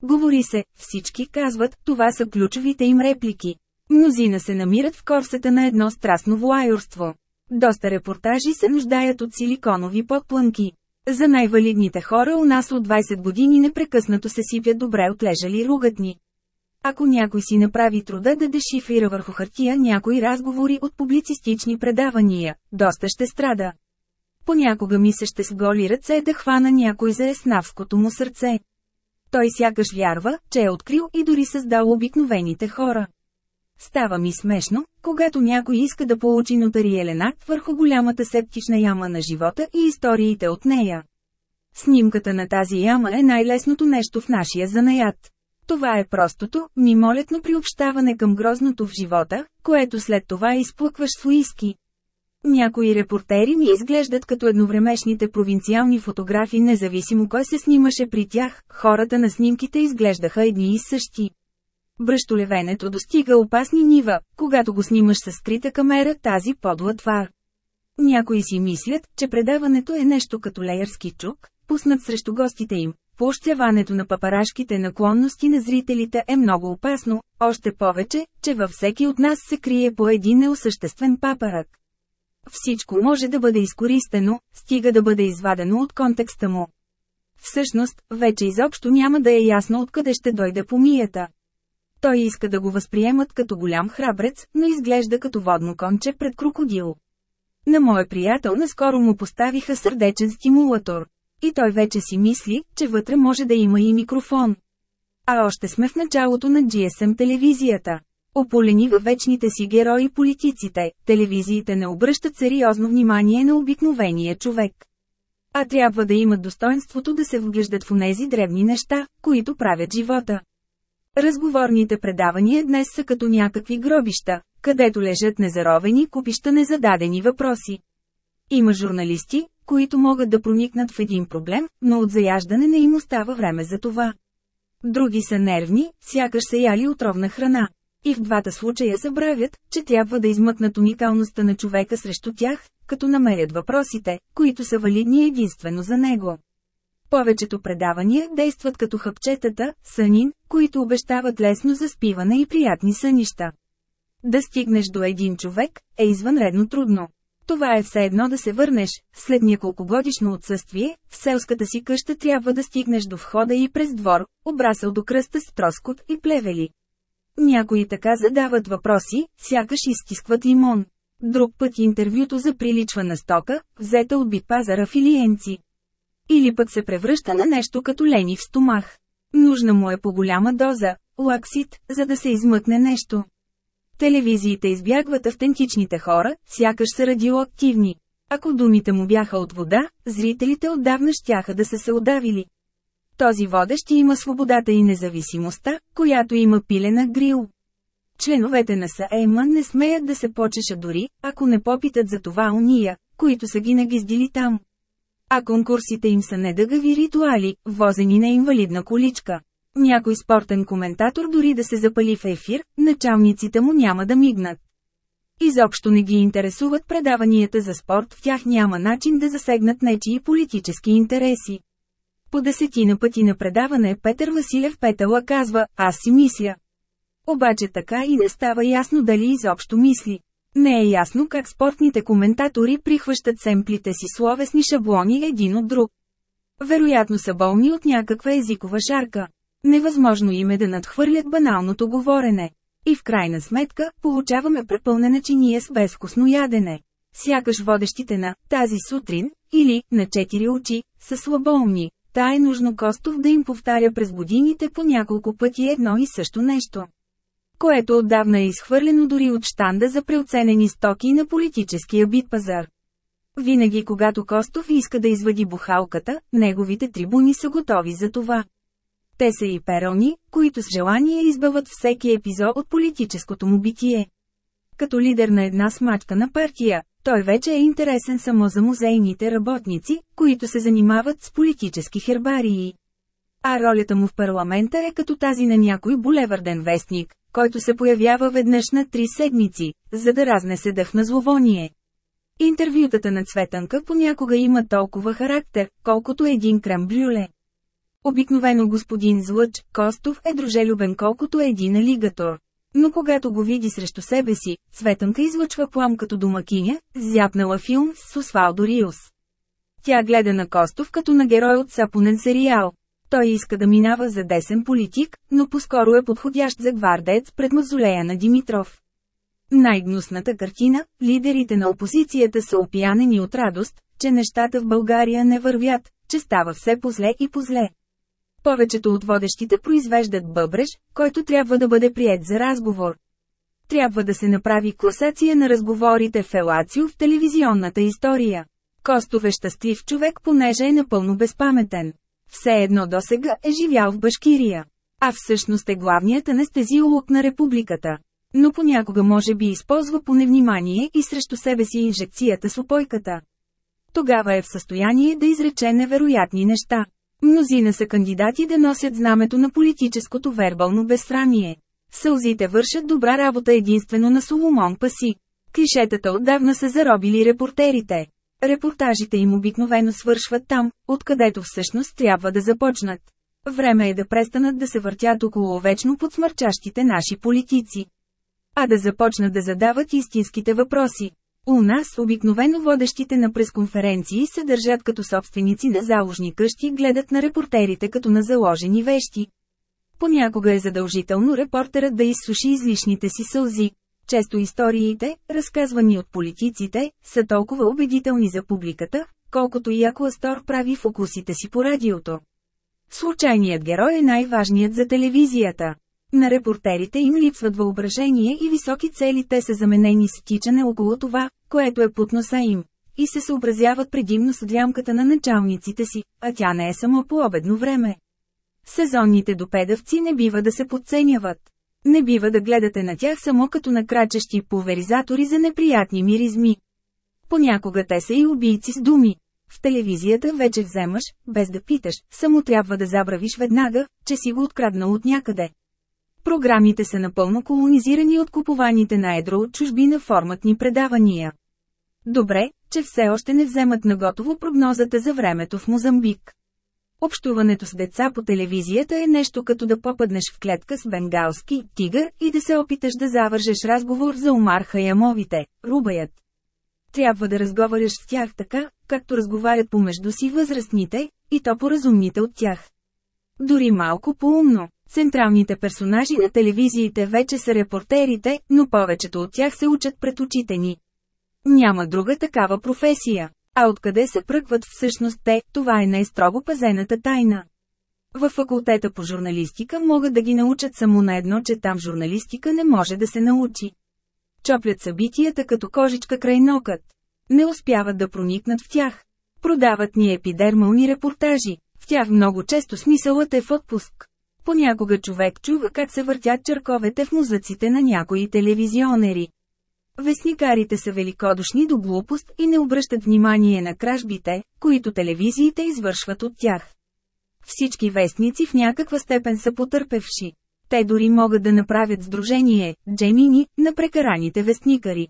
Говори се, всички казват, това са ключовите им реплики. Мнозина се намират в корсета на едно страстно влайорство. Доста репортажи се нуждаят от силиконови подплънки. За най-валидните хора у нас от 20 години непрекъснато се сипят добре отлежали ругатни. Ако някой си направи труда да дешифрира върху хартия някои разговори от публицистични предавания, доста ще страда. Понякога ми се ще с голи ръце да хвана някой за еснавското му сърце. Той сякаш вярва, че е открил и дори създал обикновените хора. Става ми смешно, когато някой иска да получи нотариелен акт върху голямата септична яма на живота и историите от нея. Снимката на тази яма е най-лесното нещо в нашия занаят. Това е простото, мимолетно приобщаване към грозното в живота, което след това изплъкваш с уиски. Някои репортери ми изглеждат като едновремешните провинциални фотографи независимо кой се снимаше при тях, хората на снимките изглеждаха едни и същи. Бръщолевенето достига опасни нива, когато го снимаш с скрита камера тази подла твар. Някои си мислят, че предаването е нещо като леярски чук, пуснат срещу гостите им. Поощряването на папарашките наклонности на зрителите е много опасно, още повече, че във всеки от нас се крие по един неосъществен папарак. Всичко може да бъде изкористено, стига да бъде извадено от контекста му. Всъщност, вече изобщо няма да е ясно откъде ще дойде помията. Той иска да го възприемат като голям храбрец, но изглежда като водно конче пред крокодил. На моя приятел наскоро му поставиха сърдечен стимулатор. И той вече си мисли, че вътре може да има и микрофон. А още сме в началото на GSM телевизията. Ополени във вечните си герои политиците, телевизиите не обръщат сериозно внимание на обикновения човек. А трябва да имат достоинството да се вглеждат в онези древни неща, които правят живота. Разговорните предавания днес са като някакви гробища, където лежат незаровени купища незададени въпроси. Има журналисти, които могат да проникнат в един проблем, но от заяждане не им остава време за това. Други са нервни, сякаш са яли отровна храна. И в двата случая забравят, че трябва да измъкнат уникалността на човека срещу тях, като намерят въпросите, които са валидни единствено за него. Повечето предавания действат като хъпчетата, сънин, които обещават лесно заспиване и приятни сънища. Да стигнеш до един човек, е извънредно трудно. Това е все едно да се върнеш, след няколко годишно отсъствие, в селската си къща трябва да стигнеш до входа и през двор, обрасъл до кръста с троскот и плевели. Някои така задават въпроси, сякаш изтискват лимон. Друг път интервюто заприличва на стока, взета от битпазара филиенци. Или пък се превръща на нещо като лени в стомах. Нужна му е по-голяма доза, лаксит, за да се измъкне нещо. Телевизиите избягват автентичните хора, сякаш са радиоактивни. Ако думите му бяха от вода, зрителите отдавна щяха да са се отдавили. Този водещ има свободата и независимостта, която има пилена грил. Членовете на САЕМА не смеят да се почеша дори, ако не попитат за това уния, които са ги нагиздили там. А конкурсите им са недъгави ритуали, возени на инвалидна количка. Някой спортен коментатор дори да се запали в ефир, началниците му няма да мигнат. Изобщо не ги интересуват предаванията за спорт, в тях няма начин да засегнат нечии политически интереси. По десетина пъти на предаване Петър Василев Петела казва, аз си мисля. Обаче така и не става ясно дали изобщо мисли. Не е ясно как спортните коментатори прихващат семплите си словесни шаблони един от друг. Вероятно са болни от някаква езикова шарка. Невъзможно им е да надхвърлят баналното говорене. И в крайна сметка, получаваме препълнена чиния с безвкусно ядене. Сякаш водещите на «тази сутрин» или «на четири очи» са слабоумни, заста е нужно Костов да им повтаря през годините по няколко пъти едно и също нещо. Което отдавна е изхвърлено дори от штанда за преоценени стоки на политическия битпазар. Винаги когато Костов иска да извади бухалката, неговите трибуни са готови за това. Те са и перони, които с желание избават всеки епизод от политическото му битие. Като лидер на една смачка на партия, той вече е интересен само за музейните работници, които се занимават с политически хербарии. А ролята му в парламента е като тази на някой булеварден вестник, който се появява веднъж на три седмици, за да разнесе дъх на зловоние. Интервютата на Цветанка понякога има толкова характер, колкото един крем брюле. Обикновено господин Злъч, Костов е дружелюбен колкото един алигатор. Но когато го види срещу себе си, Цветанка излъчва плам като домакиня, зяпнала филм с Освалдо Риус. Тя гледа на Костов като на герой от сапонен сериал. Той иска да минава за десен политик, но по-скоро е подходящ за гвардец пред мазолея на Димитров. Най-гнусната картина – лидерите на опозицията са опиянени от радост, че нещата в България не вървят, че става все позле и позле. Повечето от водещите произвеждат бъбреж, който трябва да бъде прият за разговор. Трябва да се направи класация на разговорите в Елацио в телевизионната история. Костов е щастлив човек, понеже е напълно безпаметен. Все едно досега е живял в Башкирия. А всъщност е главният анестезиолог на републиката. Но понякога може би използва по невнимание и срещу себе си инжекцията с опойката. Тогава е в състояние да изрече невероятни неща. Мнозина са кандидати да носят знамето на политическото вербално безсрамие. Сълзите вършат добра работа единствено на Соломон Паси. Клишетата отдавна са заробили репортерите. Репортажите им обикновено свършват там, откъдето всъщност трябва да започнат. Време е да престанат да се въртят около вечно подсмърчащите наши политици. А да започнат да задават истинските въпроси. У нас обикновено водещите на пресконференции се държат като собственици на заложни къщи гледат на репортерите като на заложени вещи. Понякога е задължително репортерът да изсуши излишните си сълзи. Често историите, разказвани от политиците, са толкова убедителни за публиката, колкото и ако Астор прави фокусите си по радиото. Случайният герой е най-важният за телевизията. На репортерите им липсват въображение и високи цели те са заменени с тичане около това, което е под носа им. И се съобразяват предимно с дрямката на началниците си, а тя не е само по обедно време. Сезонните допедавци не бива да се подценяват. Не бива да гледате на тях само като на крачещи за неприятни миризми. Понякога те са и убийци с думи. В телевизията вече вземаш, без да питаш, само трябва да забравиш веднага, че си го откраднал от някъде. Програмите са напълно колонизирани от купуваните на едро от чужбина форматни предавания. Добре, че все още не вземат наготово прогнозата за времето в Мозамбик. Общуването с деца по телевизията е нещо като да попаднеш в клетка с бенгалски тигър и да се опиташ да завържеш разговор за Омар Хаямовите, рубаят. Трябва да разговаряш с тях така, както разговарят помежду си възрастните, и то поразумните от тях. Дори малко по-умно. Централните персонажи на телевизиите вече са репортерите, но повечето от тях се учат пред очите ни. Няма друга такава професия. А откъде се пръкват всъщност те, това е най-строго пазената тайна. Във факултета по журналистика могат да ги научат само на едно, че там журналистика не може да се научи. Чоплят събитията като кожичка край нокът. Не успяват да проникнат в тях. Продават ни епидермални репортажи. В тях много често смисълът е в отпуск. Понякога човек чува как се въртят черковете в музъците на някои телевизионери. Вестникарите са великодушни до глупост и не обръщат внимание на кражбите, които телевизиите извършват от тях. Всички вестници в някаква степен са потърпевши. Те дори могат да направят сдружение, джемини, на прекараните вестникари.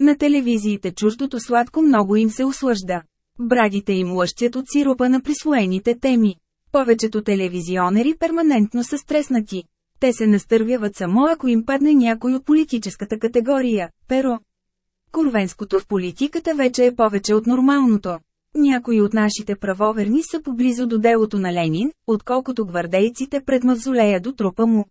На телевизиите чуждото сладко много им се услъжда. Брадите им лъщят от сиропа на присвоените теми. Повечето телевизионери перманентно са стреснати. Те се настървяват само ако им падне някой от политическата категория – перо. Курвенското в политиката вече е повече от нормалното. Някои от нашите правоверни са поблизо до делото на Ленин, отколкото гвардейците пред мавзолея до трупа му.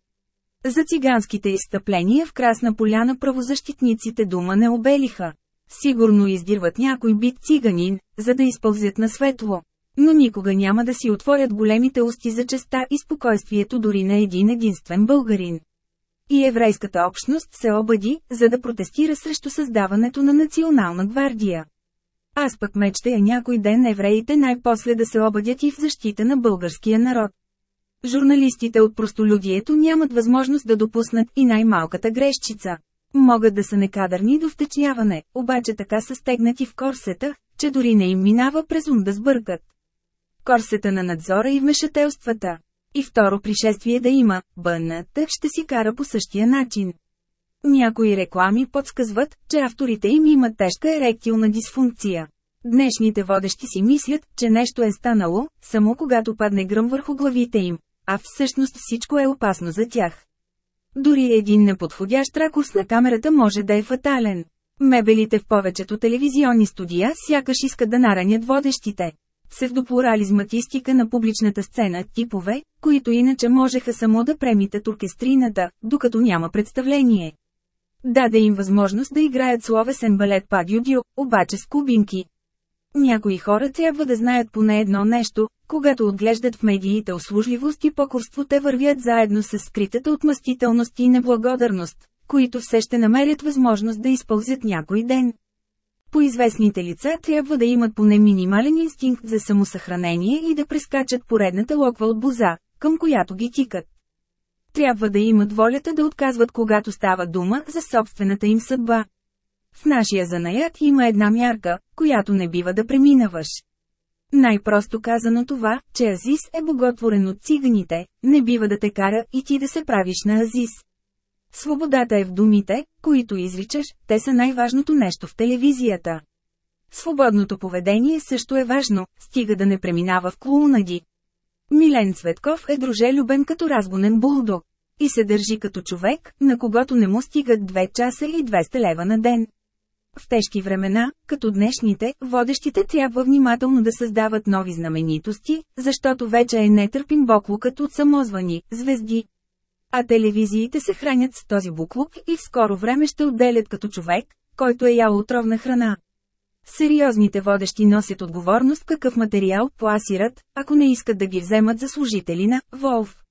За циганските изстъпления в Красна поляна правозащитниците дума не обелиха. Сигурно издирват някой бит циганин, за да изпълзят на светло. Но никога няма да си отворят големите усти за честа и спокойствието дори на един единствен българин. И еврейската общност се обади, за да протестира срещу създаването на национална гвардия. Аз пък мечтая някой ден евреите най-после да се обадят и в защита на българския народ. Журналистите от простолюдието нямат възможност да допуснат и най-малката грешчица. Могат да са некадърни до втечняване, обаче така са стегнати в корсета, че дори не им минава през ум да сбъркат. Корсета на надзора и вмешателствата. И второ пришествие да има, БНТ ще си кара по същия начин. Някои реклами подсказват, че авторите им имат тежка еректилна дисфункция. Днешните водещи си мислят, че нещо е станало, само когато падне гръм върху главите им, а всъщност всичко е опасно за тях. Дори един неподходящ ракурс на камерата може да е фатален. Мебелите в повечето телевизионни студия сякаш искат да наранят водещите. Псевдоплурализматистика на публичната сцена – типове, които иначе можеха само да премитат оркестрината, докато няма представление. Даде им възможност да играят словесен балет падюдю, обаче с кубинки. Някои хора трябва да знаят поне едно нещо, когато отглеждат в медиите услужливост и покорство те вървят заедно с скритата отмъстителност и неблагодарност, които все ще намерят възможност да изпълзят някой ден. По известните лица трябва да имат поне минимален инстинкт за самосъхранение и да прескачат поредната локва от боза, към която ги тикат. Трябва да имат волята да отказват когато става дума за собствената им съдба. В нашия занаят има една мярка, която не бива да преминаваш. Най-просто казано това, че Азис е боготворен от циганите, не бива да те кара и ти да се правиш на Азис. Свободата е в думите, които изричаш, те са най-важното нещо в телевизията. Свободното поведение също е важно, стига да не преминава в клоунади. Милен Цветков е дружелюбен като разгонен булдог. И се държи като човек, на когото не му стигат 2 часа и 200 лева на ден. В тежки времена, като днешните, водещите трябва внимателно да създават нови знаменитости, защото вече е нетърпим боклукът от самозвани звезди. А телевизиите се хранят с този буклук и в скоро време ще отделят като човек, който е ял отровна храна. Сериозните водещи носят отговорност какъв материал пласират, ако не искат да ги вземат за служители на Волф.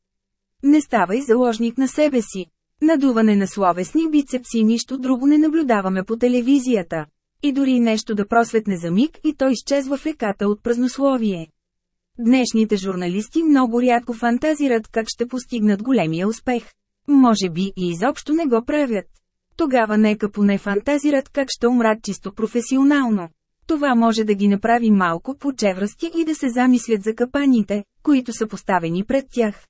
Не ставай заложник на себе си. Надуване на словесни бицепси нищо друго не наблюдаваме по телевизията. И дори нещо да просветне за миг и той изчезва в реката от празнословие. Днешните журналисти много рядко фантазират как ще постигнат големия успех. Може би и изобщо не го правят. Тогава нека поне фантазират как ще умрат чисто професионално. Това може да ги направи малко почевръсти и да се замислят за капаните, които са поставени пред тях.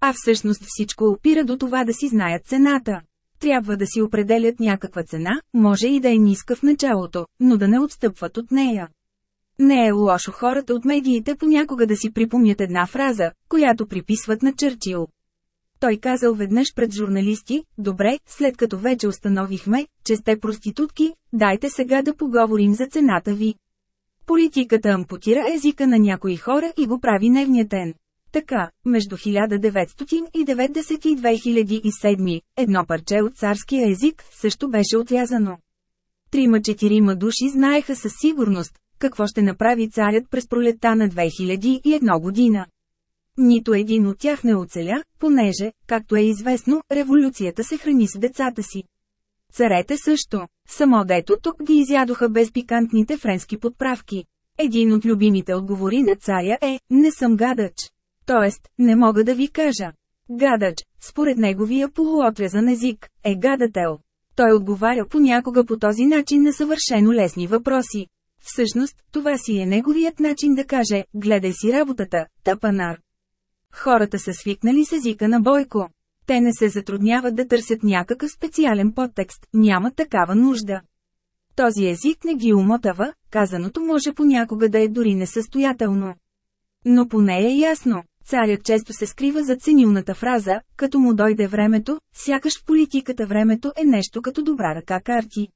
А всъщност всичко опира до това да си знаят цената. Трябва да си определят някаква цена, може и да е ниска в началото, но да не отстъпват от нея. Не е лошо хората от медиите понякога да си припомнят една фраза, която приписват на Чърчил. Той казал веднъж пред журналисти, добре, след като вече установихме, че сте проститутки, дайте сега да поговорим за цената ви. Политиката ампутира езика на някои хора и го прави невнятен. Така, между 1990 и 2007, едно парче от царския език също беше отрязано. Трима-четирима души знаеха със сигурност, какво ще направи царят през пролета на 2001 година. Нито един от тях не оцеля, понеже, както е известно, революцията се храни с децата си. Царете също. Само дето тук ги изядоха без пикантните френски подправки. Един от любимите отговори на царя е «Не съм гадач». Тоест, не мога да ви кажа. Гадач, според неговия полуотрезан език, е гадател. Той отговаря понякога по този начин на съвършено лесни въпроси. Всъщност, това си е неговият начин да каже, гледай си работата, тъпанар. Хората са свикнали с езика на Бойко. Те не се затрудняват да търсят някакъв специален подтекст, няма такава нужда. Този език не ги умотава, казаното може понякога да е дори несъстоятелно. Но поне е ясно, царят често се скрива за ценилната фраза, като му дойде времето, сякаш в политиката времето е нещо като добра ръка карти.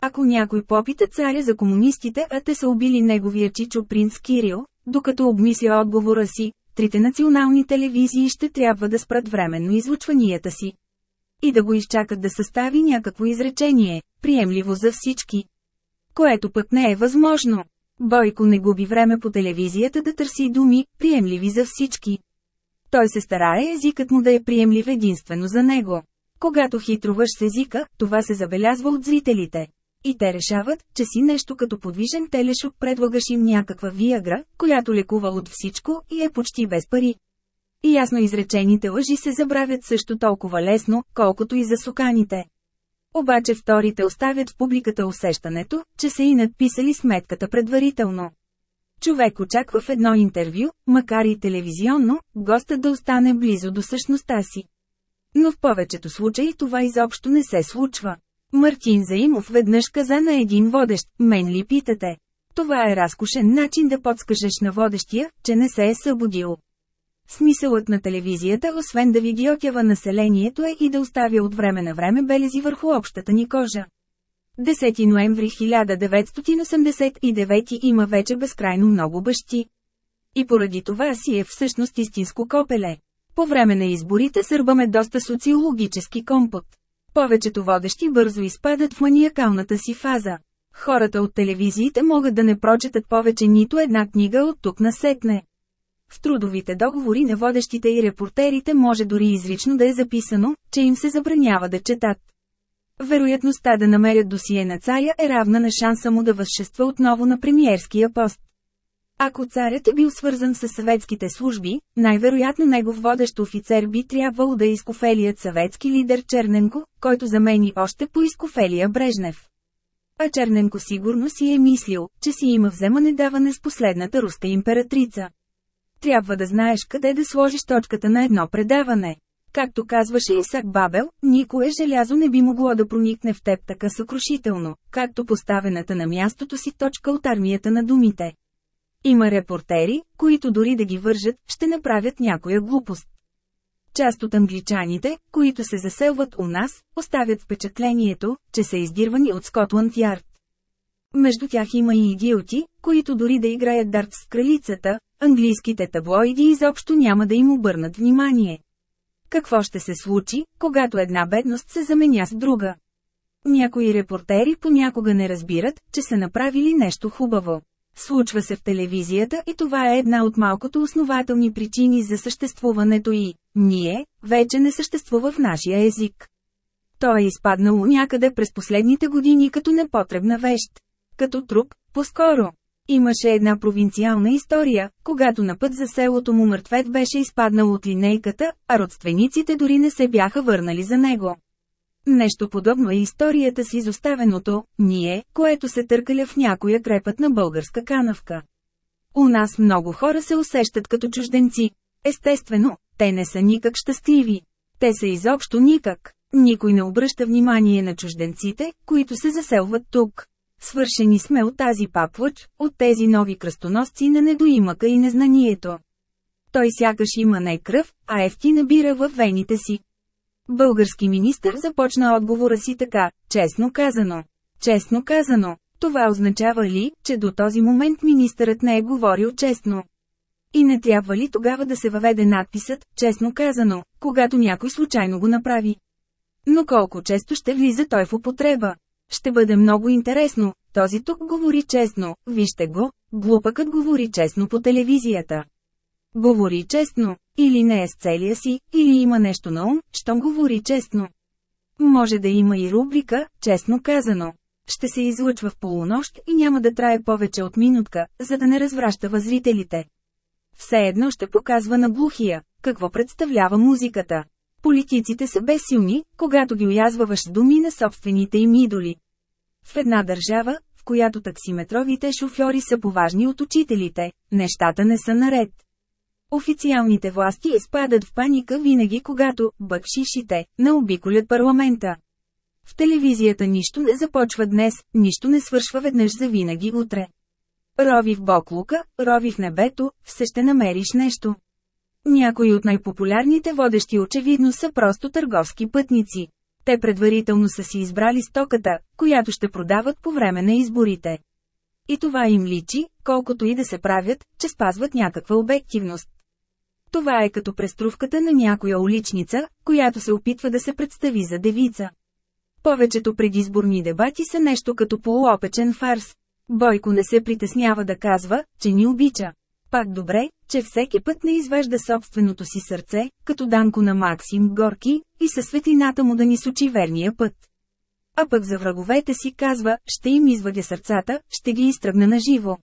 Ако някой попита царя за комунистите, а те са убили неговия чичо принц Кирил, докато обмисля отговора си, трите национални телевизии ще трябва да спрат временно излучванията си. И да го изчакат да състави някакво изречение, приемливо за всички. Което пък не е възможно. Бойко не губи време по телевизията да търси думи, приемливи за всички. Той се старае езикът му да е приемлив единствено за него. Когато хитруваш с езика, това се забелязва от зрителите. И те решават, че си нещо като подвижен телешок предлагаш им някаква виагра, която лекува от всичко и е почти без пари. И ясно изречените лъжи се забравят също толкова лесно, колкото и за суканите. Обаче вторите оставят в публиката усещането, че са и надписали сметката предварително. Човек очаква в едно интервю, макар и телевизионно, гостът да остане близо до същността си. Но в повечето случаи това изобщо не се случва. Мартин Заимов веднъж каза на един водещ, мен ли питате? Това е разкошен начин да подскажеш на водещия, че не се е събудил. Смисълът на телевизията, освен да ви отява населението е и да оставя от време на време белези върху общата ни кожа. 10 ноември 1989 има вече безкрайно много бащи. И поради това си е всъщност истинско копеле. По време на изборите сърбаме доста социологически компот. Повечето водещи бързо изпадат в маниакалната си фаза. Хората от телевизиите могат да не прочетат повече нито една книга от тук на сетне. В трудовите договори на водещите и репортерите може дори изрично да е записано, че им се забранява да четат. Вероятността да намерят досие на царя е равна на шанса му да възшества отново на премиерския пост. Ако царят е бил свързан с съветските служби, най-вероятно негов водещ офицер би трябвало да е изкофелият съветски лидер Черненко, който замени още по изкофелия Брежнев. А Черненко сигурно си е мислил, че си има вземане даване с последната руска императрица. Трябва да знаеш къде да сложиш точката на едно предаване. Както казваше Исак Бабел, никое желязо не би могло да проникне в теб така съкрушително, както поставената на мястото си точка от армията на думите. Има репортери, които дори да ги вържат, ще направят някоя глупост. Част от англичаните, които се заселват у нас, оставят впечатлението, че са издирвани от Скотланд Ярд. Между тях има и идиоти, които дори да играят дарт с кралицата, английските таблоиди изобщо няма да им обърнат внимание. Какво ще се случи, когато една бедност се заменя с друга? Някои репортери понякога не разбират, че са направили нещо хубаво. Случва се в телевизията и това е една от малкото основателни причини за съществуването и «ние» вече не съществува в нашия език. То е изпаднало някъде през последните години като непотребна вещ. Като труп, по-скоро. Имаше една провинциална история, когато на път за селото му мъртвет беше изпаднал от линейката, а родствениците дори не се бяха върнали за него. Нещо подобно е историята с изоставеното «ние», което се търкаля в някоя крепът на българска канавка. У нас много хора се усещат като чужденци. Естествено, те не са никак щастливи. Те са изобщо никак. Никой не обръща внимание на чужденците, които се заселват тук. Свършени сме от тази паплъч, от тези нови кръстоносци на недоимъка и незнанието. Той сякаш има не кръв, а ефти набира във вените си. Български министр започна отговора си така, честно казано. Честно казано, това означава ли, че до този момент министърът не е говорил честно? И не трябва ли тогава да се въведе надписът, честно казано, когато някой случайно го направи? Но колко често ще влиза той в употреба? Ще бъде много интересно, този тук говори честно, вижте го, глупакът говори честно по телевизията. Говори честно, или не е с целия си, или има нещо на ум, щом говори честно. Може да има и рубрика, честно казано. Ще се излъчва в полунощ и няма да трае повече от минутка, за да не развраща възрителите. Все едно ще показва на глухия, какво представлява музиката. Политиците са безсилни, когато ги уязваваш думи на собствените им идоли. В една държава, в която таксиметровите шофьори са поважни от учителите, нещата не са наред. Официалните власти изпадат в паника винаги когато бъкшишите наобиколят парламента. В телевизията нищо не започва днес, нищо не свършва веднъж за винаги утре. Рови в боклука, рови в небето, все ще намериш нещо. Някои от най-популярните водещи очевидно са просто търговски пътници. Те предварително са си избрали стоката, която ще продават по време на изборите. И това им личи, колкото и да се правят, че спазват някаква обективност. Това е като преструвката на някоя уличница, която се опитва да се представи за девица. Повечето предизборни дебати са нещо като полуопечен фарс. Бойко не се притеснява да казва, че ни обича. Пак добре, че всеки път не извежда собственото си сърце, като Данко на Максим Горки, и със светлината му да ни сочи верния път. А пък за враговете си казва, ще им извадя сърцата, ще ги изтръгна на живо.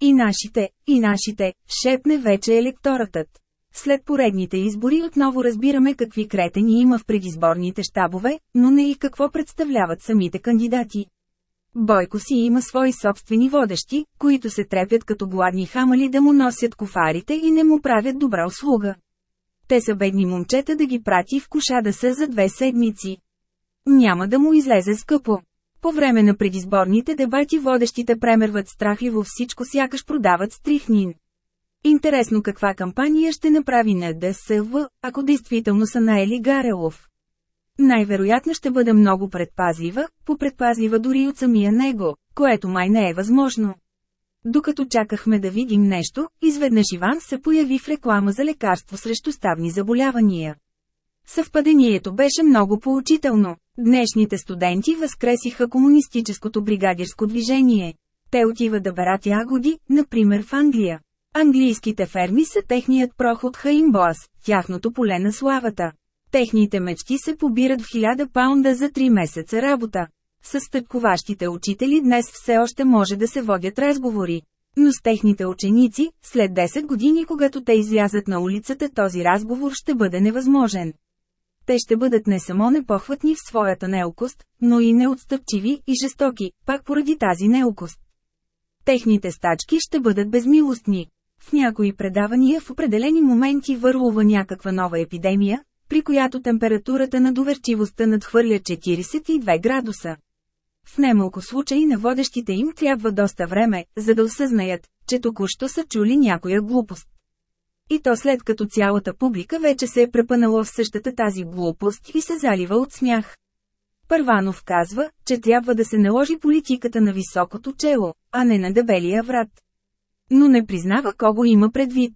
И нашите, и нашите, шепне вече електоратът. След поредните избори отново разбираме какви кретени има в предизборните щабове, но не и какво представляват самите кандидати. Бойко си има свои собствени водещи, които се трепят като гладни хамали да му носят кофарите и не му правят добра услуга. Те са бедни момчета да ги прати в коша са за две седмици. Няма да му излезе скъпо. По време на предизборните дебати водещите премерват страхливо всичко сякаш продават стрихнин. Интересно каква кампания ще направи на ДСВ, ако действително са наели Гарелов. Най-вероятно ще бъде много предпазлива, попредпазлива дори от самия него, което май не е възможно. Докато чакахме да видим нещо, изведнъж Иван се появи в реклама за лекарство срещу ставни заболявания. Съвпадението беше много поучително. Днешните студенти възкресиха комунистическото бригадирско движение. Те отиват да берат ягоди, например в Англия. Английските ферми са техният проход Хаимбоас, тяхното поле на славата. Техните мечти се побират в 1000 паунда за 3 месеца работа. С стъпковащите учители днес все още може да се водят разговори. Но с техните ученици, след 10 години когато те излязат на улицата този разговор ще бъде невъзможен. Те ще бъдат не само непохватни в своята неукост, но и неотстъпчиви и жестоки, пак поради тази неукост. Техните стачки ще бъдат безмилостни. В някои предавания в определени моменти върлува някаква нова епидемия, при която температурата на доверчивостта надхвърля 42 градуса. В немалко случаи на водещите им трябва доста време, за да осъзнаят, че току-що са чули някоя глупост. И то след като цялата публика вече се е препънала в същата тази глупост и се залива от смях. Първанов казва, че трябва да се наложи политиката на високото чело, а не на дебелия врат. Но не признава кого има предвид.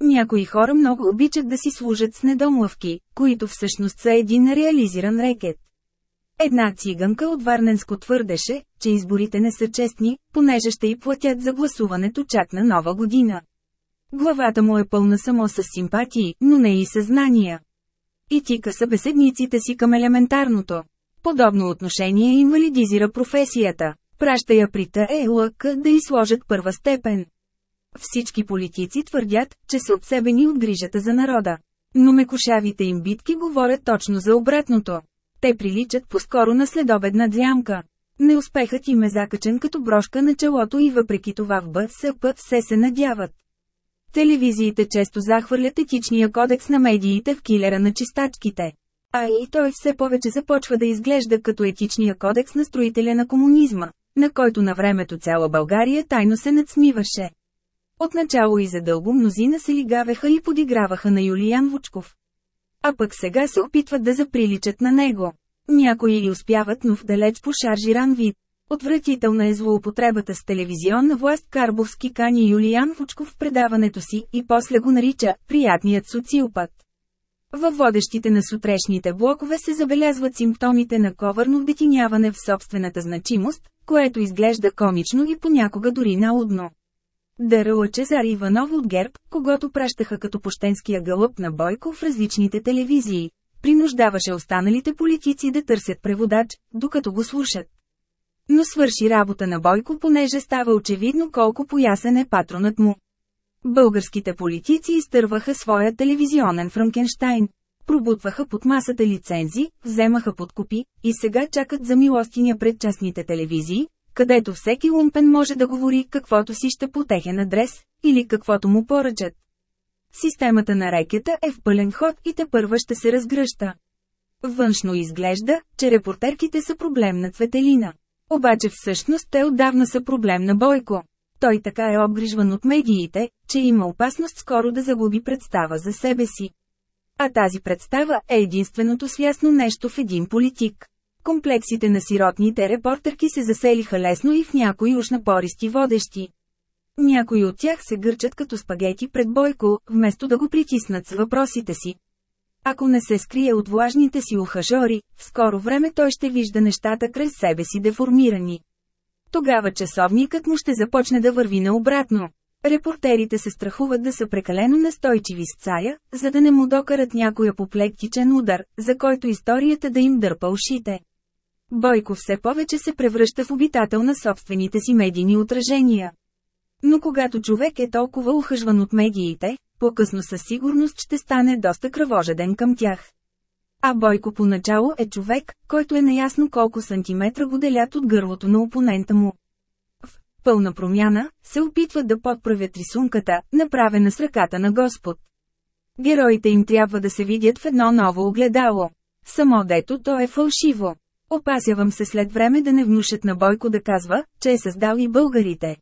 Някои хора много обичат да си служат с недомлъвки, които всъщност са един реализиран рекет. Една циганка от Варненско твърдеше, че изборите не са честни, понеже ще й платят за гласуването чак на нова година. Главата му е пълна само с симпатии, но не и съзнания. И тика събеседниците си към елементарното. Подобно отношение инвалидизира професията. Праща я при ТЕЛК да изложат първа степен. Всички политици твърдят, че са отсебени от грижата за народа. Но мекошавите им битки говорят точно за обратното. Те приличат по-скоро на следобедна дзямка. Неуспехът им е закачен като брошка на челото и въпреки това в БСП все се надяват. Телевизиите често захвърлят етичния кодекс на медиите в килера на чистачките. А и той все повече започва да изглежда като етичния кодекс на строителя на комунизма, на който на времето цяла България тайно се надсмиваше. Отначало и задълго мнозина се лигавеха и подиграваха на Юлиян Вучков. А пък сега се опитват да заприличат на него. Някои и успяват, но в далеч по шаржиран вид. Отвратителна е злоупотребата с телевизионна власт Карбовски кани Юлиян Вучков в предаването си и после го нарича «приятният социопат». Във водещите на сутрешните блокове се забелязват симптомите на ковърно вдетиняване в собствената значимост, което изглежда комично и понякога дори наудно. Дърла Чезар Иванов от ГЕРБ, когато пращаха като пощенския гълъб на Бойко в различните телевизии, принуждаваше останалите политици да търсят преводач, докато го слушат. Но свърши работа на Бойко, понеже става очевидно колко поясен е патронът му. Българските политици изтърваха своя телевизионен Франкенштайн. Пробутваха под масата лицензи, вземаха подкупи, и сега чакат за милостиня пред частните телевизии, където всеки лумпен може да говори каквото си ще по техен адрес, или каквото му поръчат. Системата на рекета е в пълен ход и те първа ще се разгръща. Външно изглежда, че репортерките са проблем на Цветелина. Обаче всъщност те отдавна са проблем на Бойко. Той така е обгрижван от медиите, че има опасност скоро да загуби представа за себе си. А тази представа е единственото свясно нещо в един политик. Комплексите на сиротните репортерки се заселиха лесно и в някои уж напористи водещи. Някои от тях се гърчат като спагети пред Бойко, вместо да го притиснат с въпросите си. Ако не се скрие от влажните си ухажори, в скоро време той ще вижда нещата крез себе си деформирани. Тогава часовникът му ще започне да върви наобратно. Репортерите се страхуват да са прекалено настойчиви с царя, за да не му докарат някой апоплектичен удар, за който историята да им дърпа ушите. Бойко все повече се превръща в обитател на собствените си медийни отражения. Но когато човек е толкова ухъжван от медиите, по-късно със сигурност ще стане доста кръвожеден към тях. А Бойко поначало е човек, който е наясно колко сантиметра го делят от гърлото на опонента му. В пълна промяна се опитват да подправят рисунката, направена с ръката на Господ. Героите им трябва да се видят в едно ново огледало. Само дето то е фалшиво. Опасявам се след време да не внушат на Бойко да казва, че е създал и българите.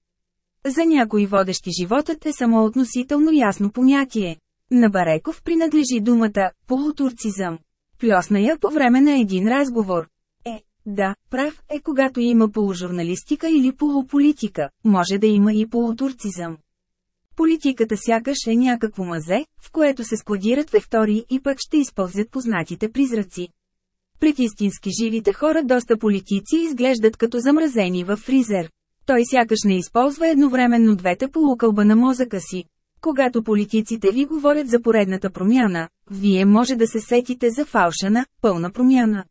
За някои водещи животът е само относително ясно понятие. На Бареков принадлежи думата «полутурцизъм». Плесна я по време на един разговор. Е, да, прав е когато има полужурналистика или полуполитика, може да има и полутурцизъм. Политиката сякаш е някакво мазе, в което се складират вектори и пък ще използват познатите призраци. Пред истински живите хора доста политици изглеждат като замразени във фризер. Той сякаш не използва едновременно двете полукълба на мозъка си. Когато политиците ви говорят за поредната промяна, вие може да се сетите за фалшана, пълна промяна.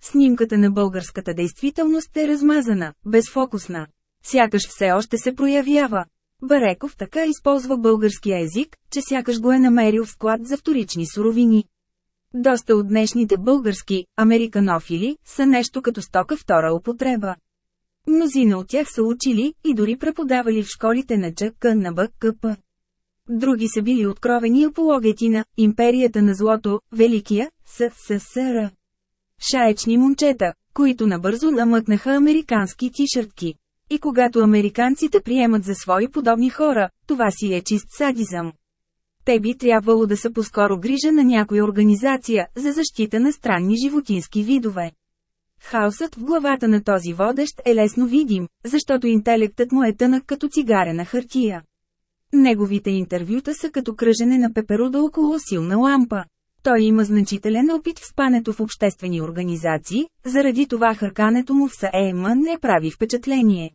Снимката на българската действителност е размазана, безфокусна. Сякаш все още се проявява. Бареков така използва българския език, че сякаш го е намерил в склад за вторични суровини. Доста от днешните български американофили са нещо като стока втора употреба. Мнозина от тях са учили и дори преподавали в школите на ЧК на БКП. Други са били откровени апологети на «Империята на злото», Великия, СССР. Шаечни момчета, които набързо намъкнаха американски тишъртки. И когато американците приемат за свои подобни хора, това си е чист садизъм. Те би трябвало да са по-скоро грижа на някоя организация за защита на странни животински видове. Хаосът в главата на този водещ е лесно видим, защото интелектът му е тънък като цигарена хартия. Неговите интервюта са като кръжене на пеперуда около силна лампа. Той има значителен опит в спането в обществени организации, заради това хъркането му в САЕМ не прави впечатление.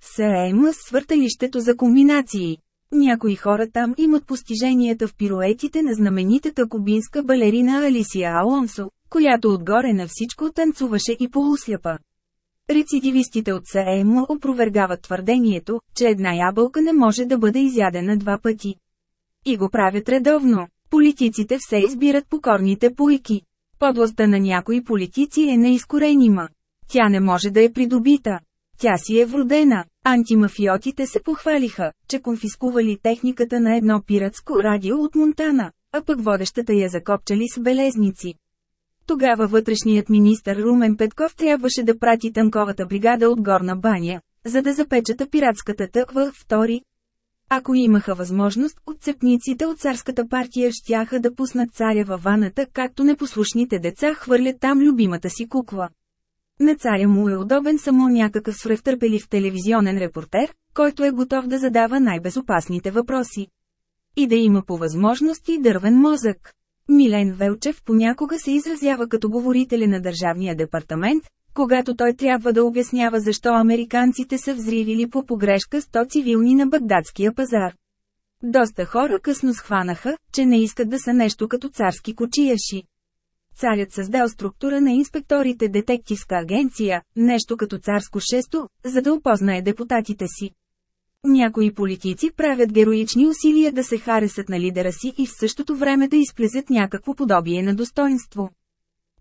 САЕМ свърталището за комбинации. Някои хора там имат постиженията в пируетите на знаменитата кубинска балерина Алисия Алонсо, която отгоре на всичко танцуваше и полусляпа. Рецидивистите от САЕМ опровергават твърдението, че една ябълка не може да бъде изядена два пъти. И го правят редовно. Политиците все избират покорните пуйки. Подлостта на някои политици е неизкоренима. Тя не може да е придобита. Тя си е вродена. Антимафиотите се похвалиха, че конфискували техниката на едно пиратско радио от Монтана, а пък водещата я закопчали с белезници. Тогава вътрешният министр Румен Петков трябваше да прати танковата бригада от Горна баня, за да запечата пиратската тъква втори. Ако имаха възможност, отцепниците от царската партия щяха да пуснат царя във ваната, както непослушните деца хвърлят там любимата си кукла. На царя му е удобен само някакъв свръхтърпелив телевизионен репортер, който е готов да задава най-безопасните въпроси. И да има по възможности дървен мозък. Милен Велчев понякога се изразява като говорителя на Държавния департамент, когато той трябва да обяснява защо американците са взривили по погрешка 100 цивилни на багдадския пазар. Доста хора късно схванаха, че не искат да са нещо като царски кочияши. Царят създал структура на инспекторите детективска агенция, нещо като царско шесто, за да опознае депутатите си. Някои политици правят героични усилия да се харесат на лидера си и в същото време да изплезят някакво подобие на достоинство.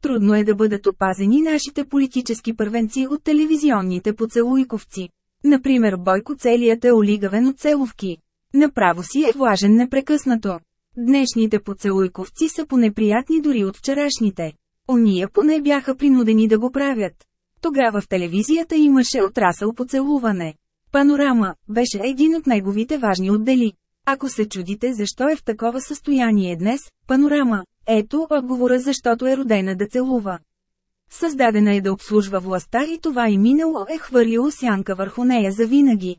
Трудно е да бъдат опазени нашите политически първенци от телевизионните поцелуйковци. Например Бойко целият е олигавен от целовки. Направо си е влажен непрекъснато. Днешните поцелуйковци са понеприятни дори от вчерашните. Ония поне бяха принудени да го правят. Тогава в телевизията имаше отрасъл поцелуване. Панорама беше един от неговите важни отдели. Ако се чудите защо е в такова състояние днес, панорама, ето отговора защото е родена да целува. Създадена е да обслужва властта и това и минало е хвърлило сянка върху нея за винаги.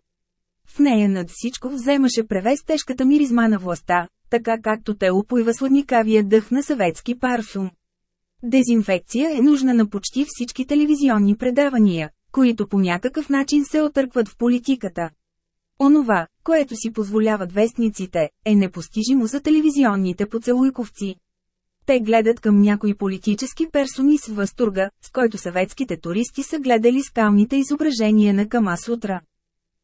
В нея над всичко вземаше превес тежката миризма на властта, така както те опойва сладникавия дъх на съветски парфюм. Дезинфекция е нужна на почти всички телевизионни предавания, които по някакъв начин се отъркват в политиката. Онова, което си позволяват вестниците, е непостижимо за телевизионните поцелуйковци. Те гледат към някои политически персони с възторга, с който съветските туристи са гледали скалните изображения на Кама Сутра.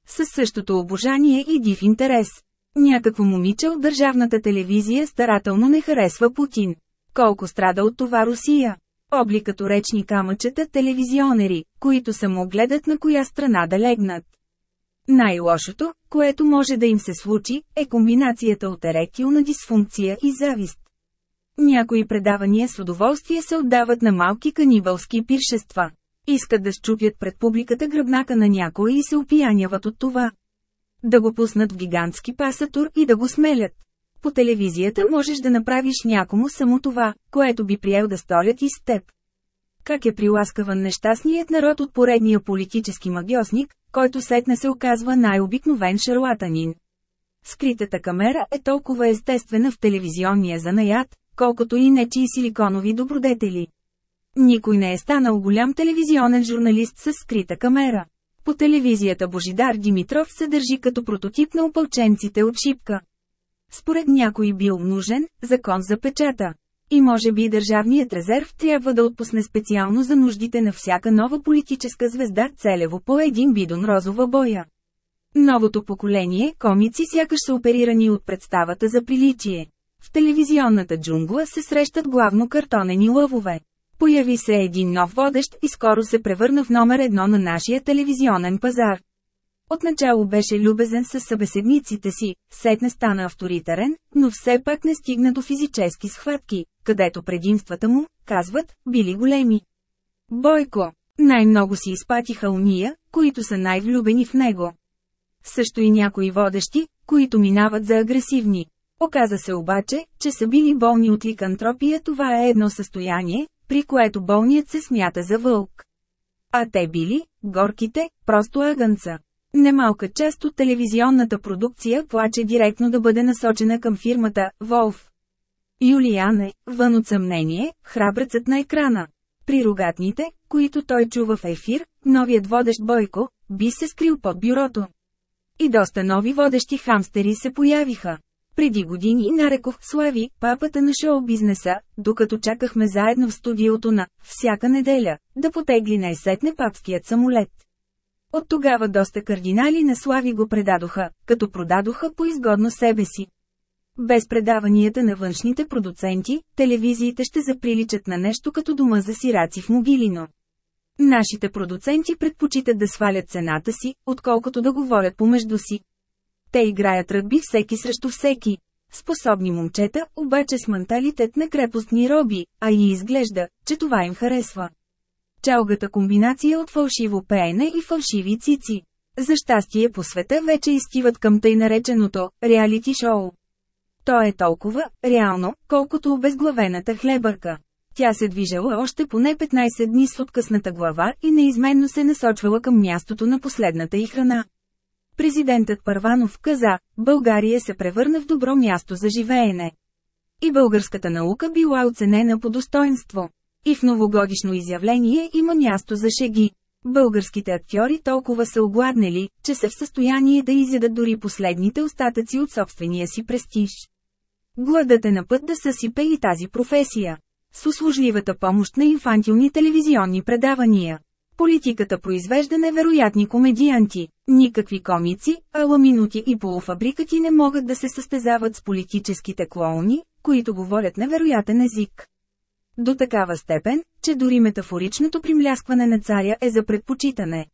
Със същото обожание и див интерес. Някакво момиче от държавната телевизия старателно не харесва Путин. Колко страда от това Русия? Обли като речни камъчета телевизионери, които само гледат на коя страна да легнат. Най-лошото, което може да им се случи, е комбинацията от еректилна дисфункция и завист. Някои предавания с удоволствие се отдават на малки канибалски пиршества. Искат да щупят пред публиката гръбнака на някой и се опияняват от това. Да го пуснат в гигантски пасатур и да го смелят. По телевизията можеш да направиш някому само това, което би приел да сторят и с теб. Как е приласкаван нещастният народ от поредния политически магиосник, който сетне се оказва най-обикновен шарлатанин. Скритата камера е толкова естествена в телевизионния занаят, колкото и нечи силиконови добродетели. Никой не е станал голям телевизионен журналист с скрита камера. По телевизията Божидар Димитров се държи като прототип на опълченците от Шипка. Според някой бил нужен закон за печата. И може би държавният резерв трябва да отпусне специално за нуждите на всяка нова политическа звезда целево по един бидон розова боя. Новото поколение комици сякаш са оперирани от представата за приличие. В телевизионната джунгла се срещат главно картонени лъвове. Появи се един нов водещ и скоро се превърна в номер едно на нашия телевизионен пазар. Отначало беше любезен с събеседниците си, сетне стана авторитарен, но все пак не стигна до физически схватки, където предимствата му, казват, били големи. Бойко. Най-много си изпатиха уния, които са най-влюбени в него. Също и някои водещи, които минават за агресивни. Оказа се обаче, че са били болни от ликантропия това е едно състояние, при което болният се смята за вълк. А те били, горките, просто агънца. Немалка част от телевизионната продукция плаче директно да бъде насочена към фирмата «Волф». Юлиан е, вън от съмнение, храбрецът на екрана. При рогатните, които той чува в ефир, новият водещ Бойко, би се скрил под бюрото. И доста нови водещи хамстери се появиха. Преди години нарекох Слави, папата на шоу-бизнеса, докато чакахме заедно в студиото на «Всяка неделя», да потегли най-сетне папският самолет. От тогава доста кардинали на Слави го предадоха, като продадоха по изгодно себе си. Без предаванията на външните продуценти, телевизиите ще заприличат на нещо като дома за сираци в Могилино. Нашите продуценти предпочитат да свалят цената си, отколкото да говорят помежду си. Те играят ръгби всеки срещу всеки. Способни момчета, обаче с менталитет на крепостни роби, а и изглежда, че това им харесва. Чалгата комбинация от фалшиво пеене и фалшиви цици. За щастие по света вече изтиват към тъй нареченото реалити шоу. То е толкова реално, колкото обезглавената хлебърка. Тя се движала още поне 15 дни с откъсната глава и неизменно се насочвала към мястото на последната и храна. Президентът Първанов каза, България се превърна в добро място за живеене. И българската наука била оценена по достоинство. И в новогодишно изявление има място за шеги. Българските актьори толкова са огладнели, че са в състояние да изядат дори последните остатъци от собствения си престиж. Гладът е на път да съсипе и тази професия. С услужливата помощ на инфантилни телевизионни предавания. Политиката произвежда невероятни комедианти. Никакви комици, ала минути и полуфабрикати не могат да се състезават с политическите клоуни, които говорят невероятен език. До такава степен, че дори метафоричното примляскване на царя е за предпочитане.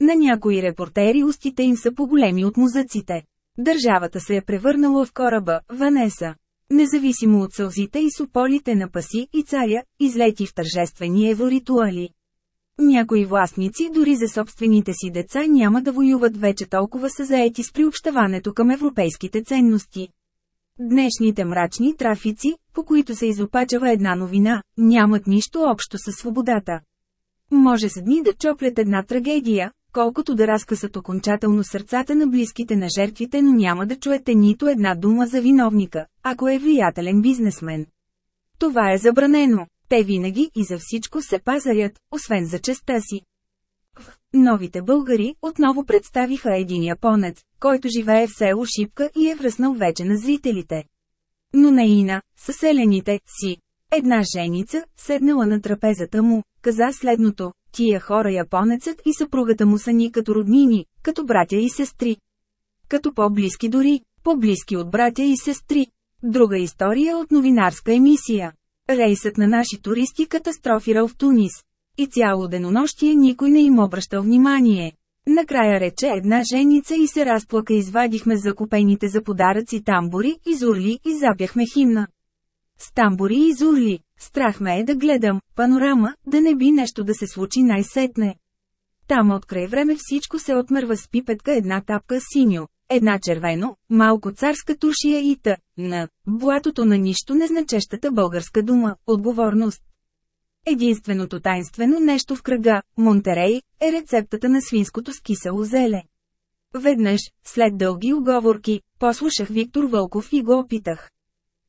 На някои репортери устите им са по-големи от музъците. Държавата се е превърнала в кораба, Ванеса. Независимо от сълзите и сополите на паси и царя, излети в тържествени евроритуали. Някои властници дори за собствените си деца няма да воюват вече толкова са заети с приобщаването към европейските ценности. Днешните мрачни трафици, по които се изопачава една новина, нямат нищо общо с свободата. Може с дни да чоплят една трагедия, колкото да разкъсат окончателно сърцата на близките на жертвите, но няма да чуете нито една дума за виновника, ако е влиятелен бизнесмен. Това е забранено. Те винаги и за всичко се пазарят, освен за честа си. Новите българи отново представиха един японец, който живее в село Шипка и е връзнал вече на зрителите. Но наина, съселените, си. Една женица, седнала на трапезата му, каза следното, тия хора японецът и съпругата му са ни като роднини, като братя и сестри. Като по-близки дори, по-близки от братя и сестри. Друга история от новинарска емисия. Рейсът на наши туристи катастрофирал в Тунис. И цяло денонощие никой не им обръщал внимание. Накрая рече една женица и се разплака извадихме закупените за подаръци тамбури и зурли и запяхме химна. С тамбури и зурли, страх ме е да гледам, панорама, да не би нещо да се случи най-сетне. Там от край време всичко се отмърва с пипетка една тапка синьо, една червено, малко царска тушия и та, на блатото на нищо незначещата българска дума – отговорност. Единственото тайнствено нещо в кръга, Монтерей, е рецептата на свинското с кисело зеле. Веднъж, след дълги оговорки, послушах Виктор Вълков и го опитах.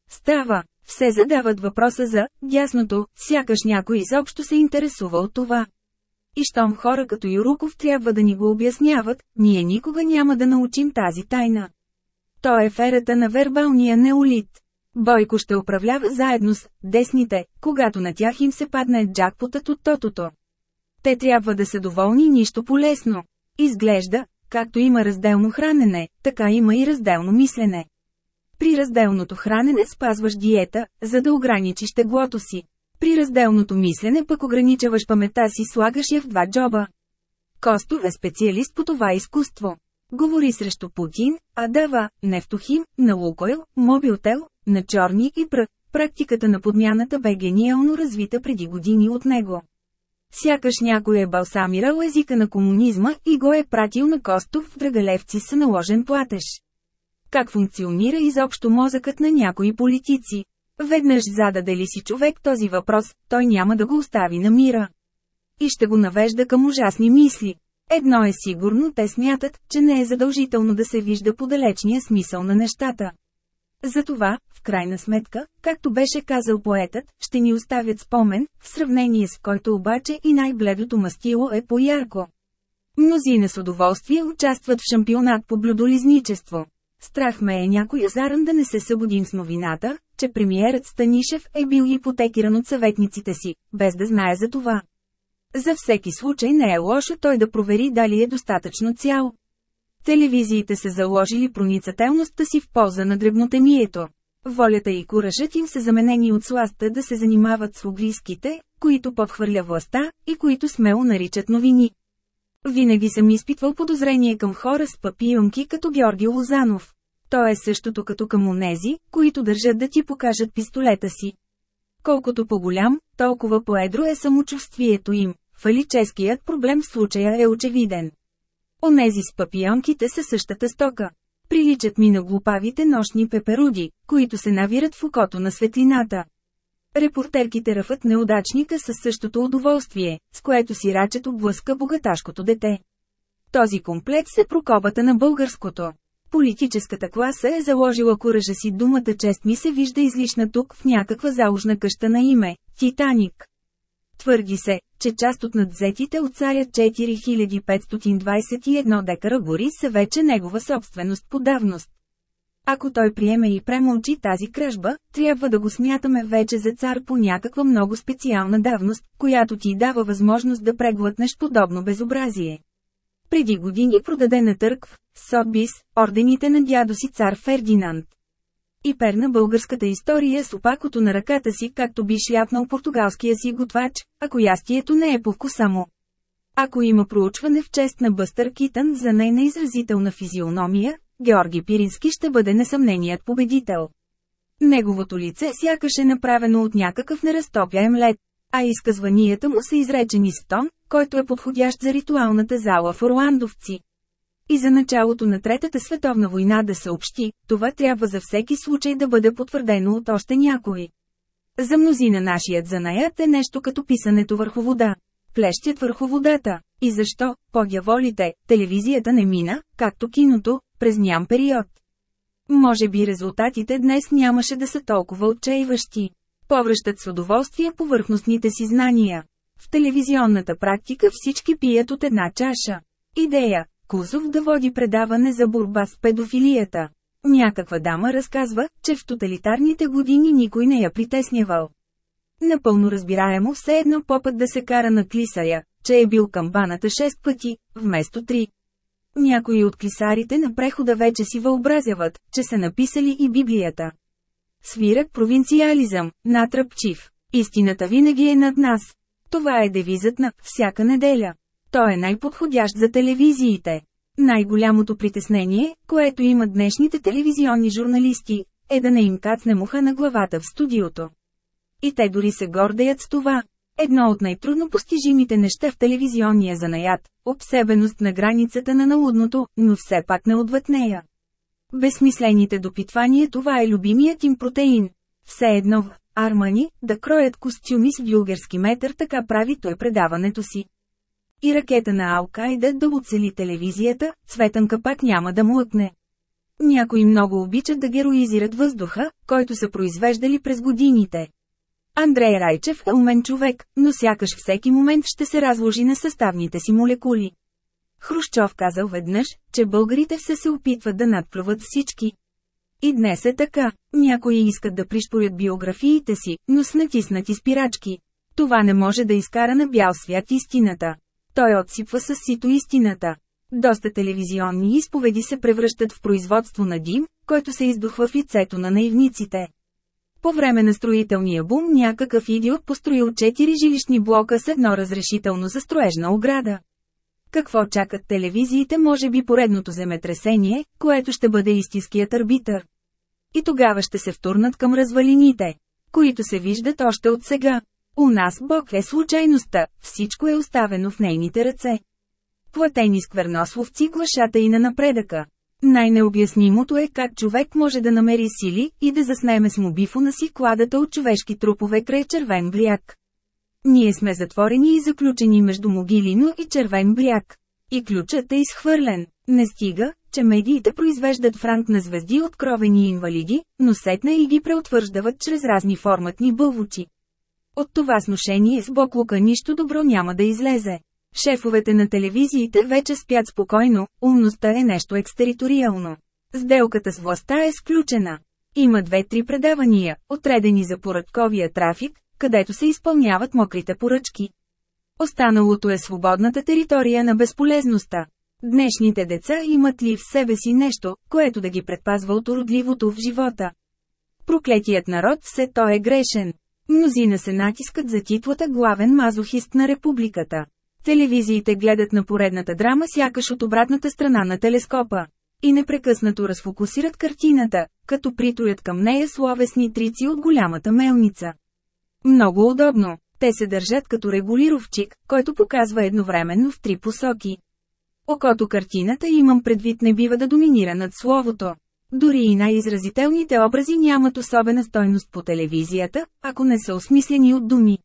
Става, все задават въпроса за дясното, сякаш някой изобщо се интересува от това. И щом хора като Юруков трябва да ни го обясняват, ние никога няма да научим тази тайна. То е ферата на вербалния неолит. Бойко ще управлява заедно с десните, когато на тях им се падне джакпотът от тотото. Те трябва да са доволни нищо полезно. Изглежда, както има разделно хранене, така има и разделно мислене. При разделното хранене спазваш диета, за да ограничиш теглото си. При разделното мислене пък ограничаваш памета си слагаш я в два джоба. Костов е специалист по това изкуство. Говори срещу Путин, а дава нефтохим, на Лукойл, Мобилтел, на Чорни и Прък. Практиката на подмяната бе гениално развита преди години от него. Сякаш някой е балсамирал езика на комунизма и го е пратил на Костов в Драгалевци с наложен платеж. Как функционира изобщо мозъкът на някои политици? Веднъж зададе ли си човек този въпрос, той няма да го остави на мира. И ще го навежда към ужасни мисли. Едно е сигурно, те смятат, че не е задължително да се вижда подалечния смисъл на нещата. Затова, в крайна сметка, както беше казал поетът, ще ни оставят спомен, в сравнение с който обаче и най-бледото мастило е по-ярко. Мнозина с удоволствие участват в шампионат по блюдолизничество. Страх ме е някой азаран да не се събудим с новината, че премиерът Станишев е бил ипотекиран от съветниците си, без да знае за това. За всеки случай не е лошо той да провери дали е достатъчно цял. Телевизиите са заложили проницателността си в полза на дребнотемието. Волята и куражът им са заменени от сласта да се занимават с лобийските, които подхвърля властта, и които смело наричат новини. Винаги съм изпитвал подозрение към хора с папионки като Георги Лозанов. То е същото като към онези, които държат да ти покажат пистолета си. Колкото по-голям, толкова по-едро е самочувствието им. Фалическият проблем в случая е очевиден. Онези с папионките са същата стока. Приличат ми на глупавите нощни пеперуди, които се навират в окото на светлината. Репортерките ръфат неудачника със същото удоволствие, с което си рачет облъска богаташкото дете. Този комплекс е прокобата на българското. Политическата класа е заложила куража си думата чест ми се вижда излишна тук в някаква заужна къща на име – Титаник. Твърди се, че част от надзетите от царя 4521 декара гори са вече негова собственост по давност. Ако той приеме и премълчи тази кръжба, трябва да го смятаме вече за цар по някаква много специална давност, която ти дава възможност да преглътнеш подобно безобразие. Преди години продаде на търг в Сотбис ордените на дядо си цар Фердинанд. И перна българската история с опакото на ръката си, както би шляпнал португалския си готвач, ако ястието не е по вкуса му. Ако има проучване в чест на Бъстър Китън за нейна изразителна физиономия, Георги Пирински ще бъде несъмненият победител. Неговото лице сякаш е направено от някакъв неразтопяем лед, а изказванията му са изречени с тон, който е подходящ за ритуалната зала в Орландовци. И за началото на Третата световна война да съобщи, това трябва за всеки случай да бъде потвърдено от още някой. За мнозина нашият занаят е нещо като писането върху вода. Плещят върху водата. И защо, по-дяволите, телевизията не мина, както киното, през ням период. Може би резултатите днес нямаше да са толкова отчаиващи. Повръщат с удоволствие повърхностните си знания. В телевизионната практика всички пият от една чаша. Идея – Кузов да води предаване за борба с педофилията. Някаква дама разказва, че в тоталитарните години никой не я притеснявал. Напълно разбираемо все едно попът да се кара на клисаря, че е бил камбаната 6 пъти, вместо 3. Някои от клисарите на прехода вече си въобразяват, че са написали и Библията. Свирак провинциализъм, натръпчив. Истината винаги е над нас. Това е девизът на «всяка неделя». Той е най-подходящ за телевизиите. Най-голямото притеснение, което имат днешните телевизионни журналисти, е да не им кацне муха на главата в студиото. И те дори се гордеят с това. Едно от най-трудно постижимите неща в телевизионния занаят – обсебеност на границата на налудното, но все пак не отвъд нея. Безсмислените допитвания това е любимият им протеин. Все едно в Армани, да кроят костюми с вюлгерски метър така прави той предаването си. И ракета на Алкайда да оцели телевизията, Цветанка пак няма да млъкне. Някои много обичат да героизират въздуха, който са произвеждали през годините. Андрей Райчев е умен човек, но сякаш всеки момент ще се разложи на съставните си молекули. Хрущов казал веднъж, че българите все се опитват да надплюват всички. И днес е така. Някои искат да пришпорят биографиите си, но с натиснати спирачки. Това не може да изкара на бял свят истината. Той отсипва с сито истината. Доста телевизионни изповеди се превръщат в производство на дим, който се издухва в лицето на наивниците. По време на строителния бум някакъв идиот построил 4 жилищни блока с едно разрешително за строежна ограда. Какво чакат телевизиите може би поредното земетресение, което ще бъде истинският арбитър. И тогава ще се втурнат към развалините, които се виждат още от сега. У нас Бог е случайността, всичко е оставено в нейните ръце. Платени сквернословци глашата и на напредъка. Най-необяснимото е как човек може да намери сили и да заснеме с мобифона си кладата от човешки трупове край червен бряг. Ние сме затворени и заключени между могилино и червен бряг. И ключът е изхвърлен. Не стига, че медиите произвеждат франк на звезди от кровени инвалиди, но сетна и ги преутвърждават чрез разни форматни бълвучи. От това сношение с Боклука нищо добро няма да излезе. Шефовете на телевизиите вече спят спокойно, умността е нещо екстериториално. Сделката с властта е сключена. Има две-три предавания, отредени за поръчковия трафик, където се изпълняват мокрите поръчки. Останалото е свободната територия на безполезността. Днешните деца имат ли в себе си нещо, което да ги предпазва от уродливото в живота? Проклетият народ все то е грешен. Мнозина се натискат за титлата главен мазохист на републиката. Телевизиите гледат на поредната драма сякаш от обратната страна на телескопа. И непрекъснато разфокусират картината, като притроят към нея словесни трици от голямата мелница. Много удобно. Те се държат като регулировчик, който показва едновременно в три посоки. Окото картината имам предвид не бива да доминира над словото. Дори и най-изразителните образи нямат особена стойност по телевизията, ако не са осмислени от думи.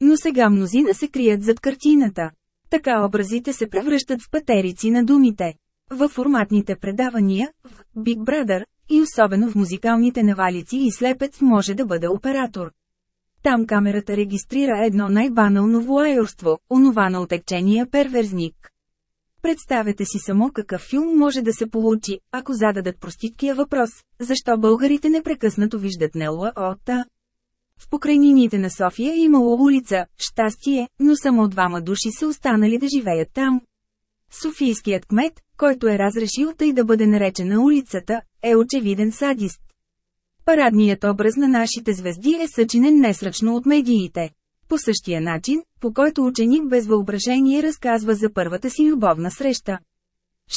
Но сега мнозина се крият зад картината. Така образите се превръщат в патерици на думите. Във форматните предавания, в Big Brother, и особено в музикалните навалици и слепец може да бъде оператор. Там камерата регистрира едно най-банално воайорство, онова на отекчения перверзник. Представете си само какъв филм може да се получи, ако зададат проститкия въпрос, защо българите непрекъснато виждат Нелла Ота. В покрайнините на София е имало улица, щастие, но само двама души са останали да живеят там. Софийският кмет, който е разрешил тъй да бъде наречена улицата, е очевиден садист. Парадният образ на нашите звезди е съчинен несръчно от медиите. По същия начин, по който ученик без въображение разказва за първата си любовна среща.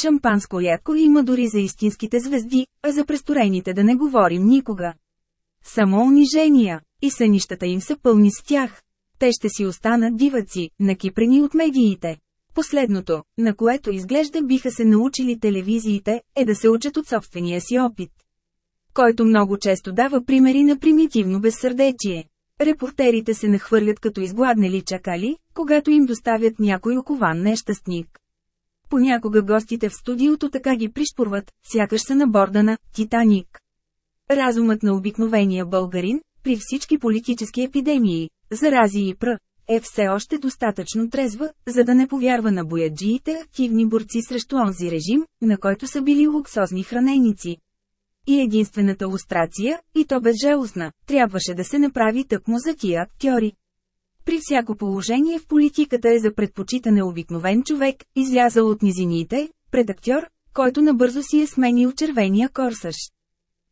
Шампанско ядко има дори за истинските звезди, а за престорените да не говорим никога. Само унижения, и сънищата им са пълни с тях. Те ще си останат диваци, накипрени от медиите. Последното, на което изглежда биха се научили телевизиите, е да се учат от собствения си опит. Който много често дава примери на примитивно безсърдечие. Репортерите се нахвърлят като изгладнели чакали, когато им доставят някой окован нещастник. Понякога гостите в студиото така ги пришпорват, сякаш са на борда на «Титаник». Разумът на обикновения българин, при всички политически епидемии, зарази и пр. е все още достатъчно трезва, за да не повярва на бояджиите активни борци срещу онзи режим, на който са били луксозни храненици. И единствената лустрация, и то безжалостна, трябваше да се направи тъкмо за тия актьори. При всяко положение в политиката е за предпочитане обикновен човек, излязъл от низините, пред актьор, който набързо си е сменил червения корсаж.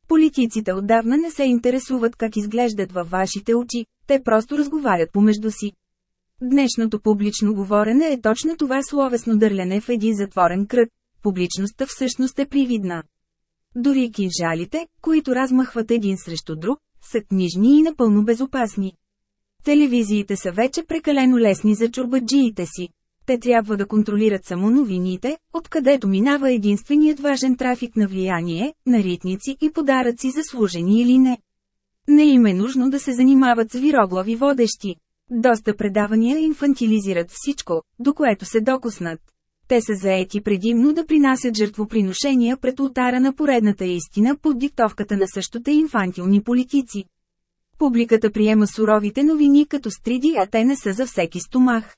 Политиците отдавна не се интересуват как изглеждат във вашите очи, те просто разговарят помежду си. Днешното публично говорене е точно това словесно дърляне в един затворен кръг. Публичността всъщност е привидна. Дори кинжалите, които размахват един срещу друг, са книжни и напълно безопасни. Телевизиите са вече прекалено лесни за чурбаджиите си. Те трябва да контролират само новините, откъдето минава единственият важен трафик на влияние, наритници и подаръци заслужени или не. Не им е нужно да се занимават с вироглави водещи. Доста предавания инфантилизират всичко, до което се докоснат. Те са заети предимно да принасят жертвоприношения пред ултара на поредната истина под диктовката на същите инфантилни политици. Публиката приема суровите новини като стриди, а те не са за всеки стомах.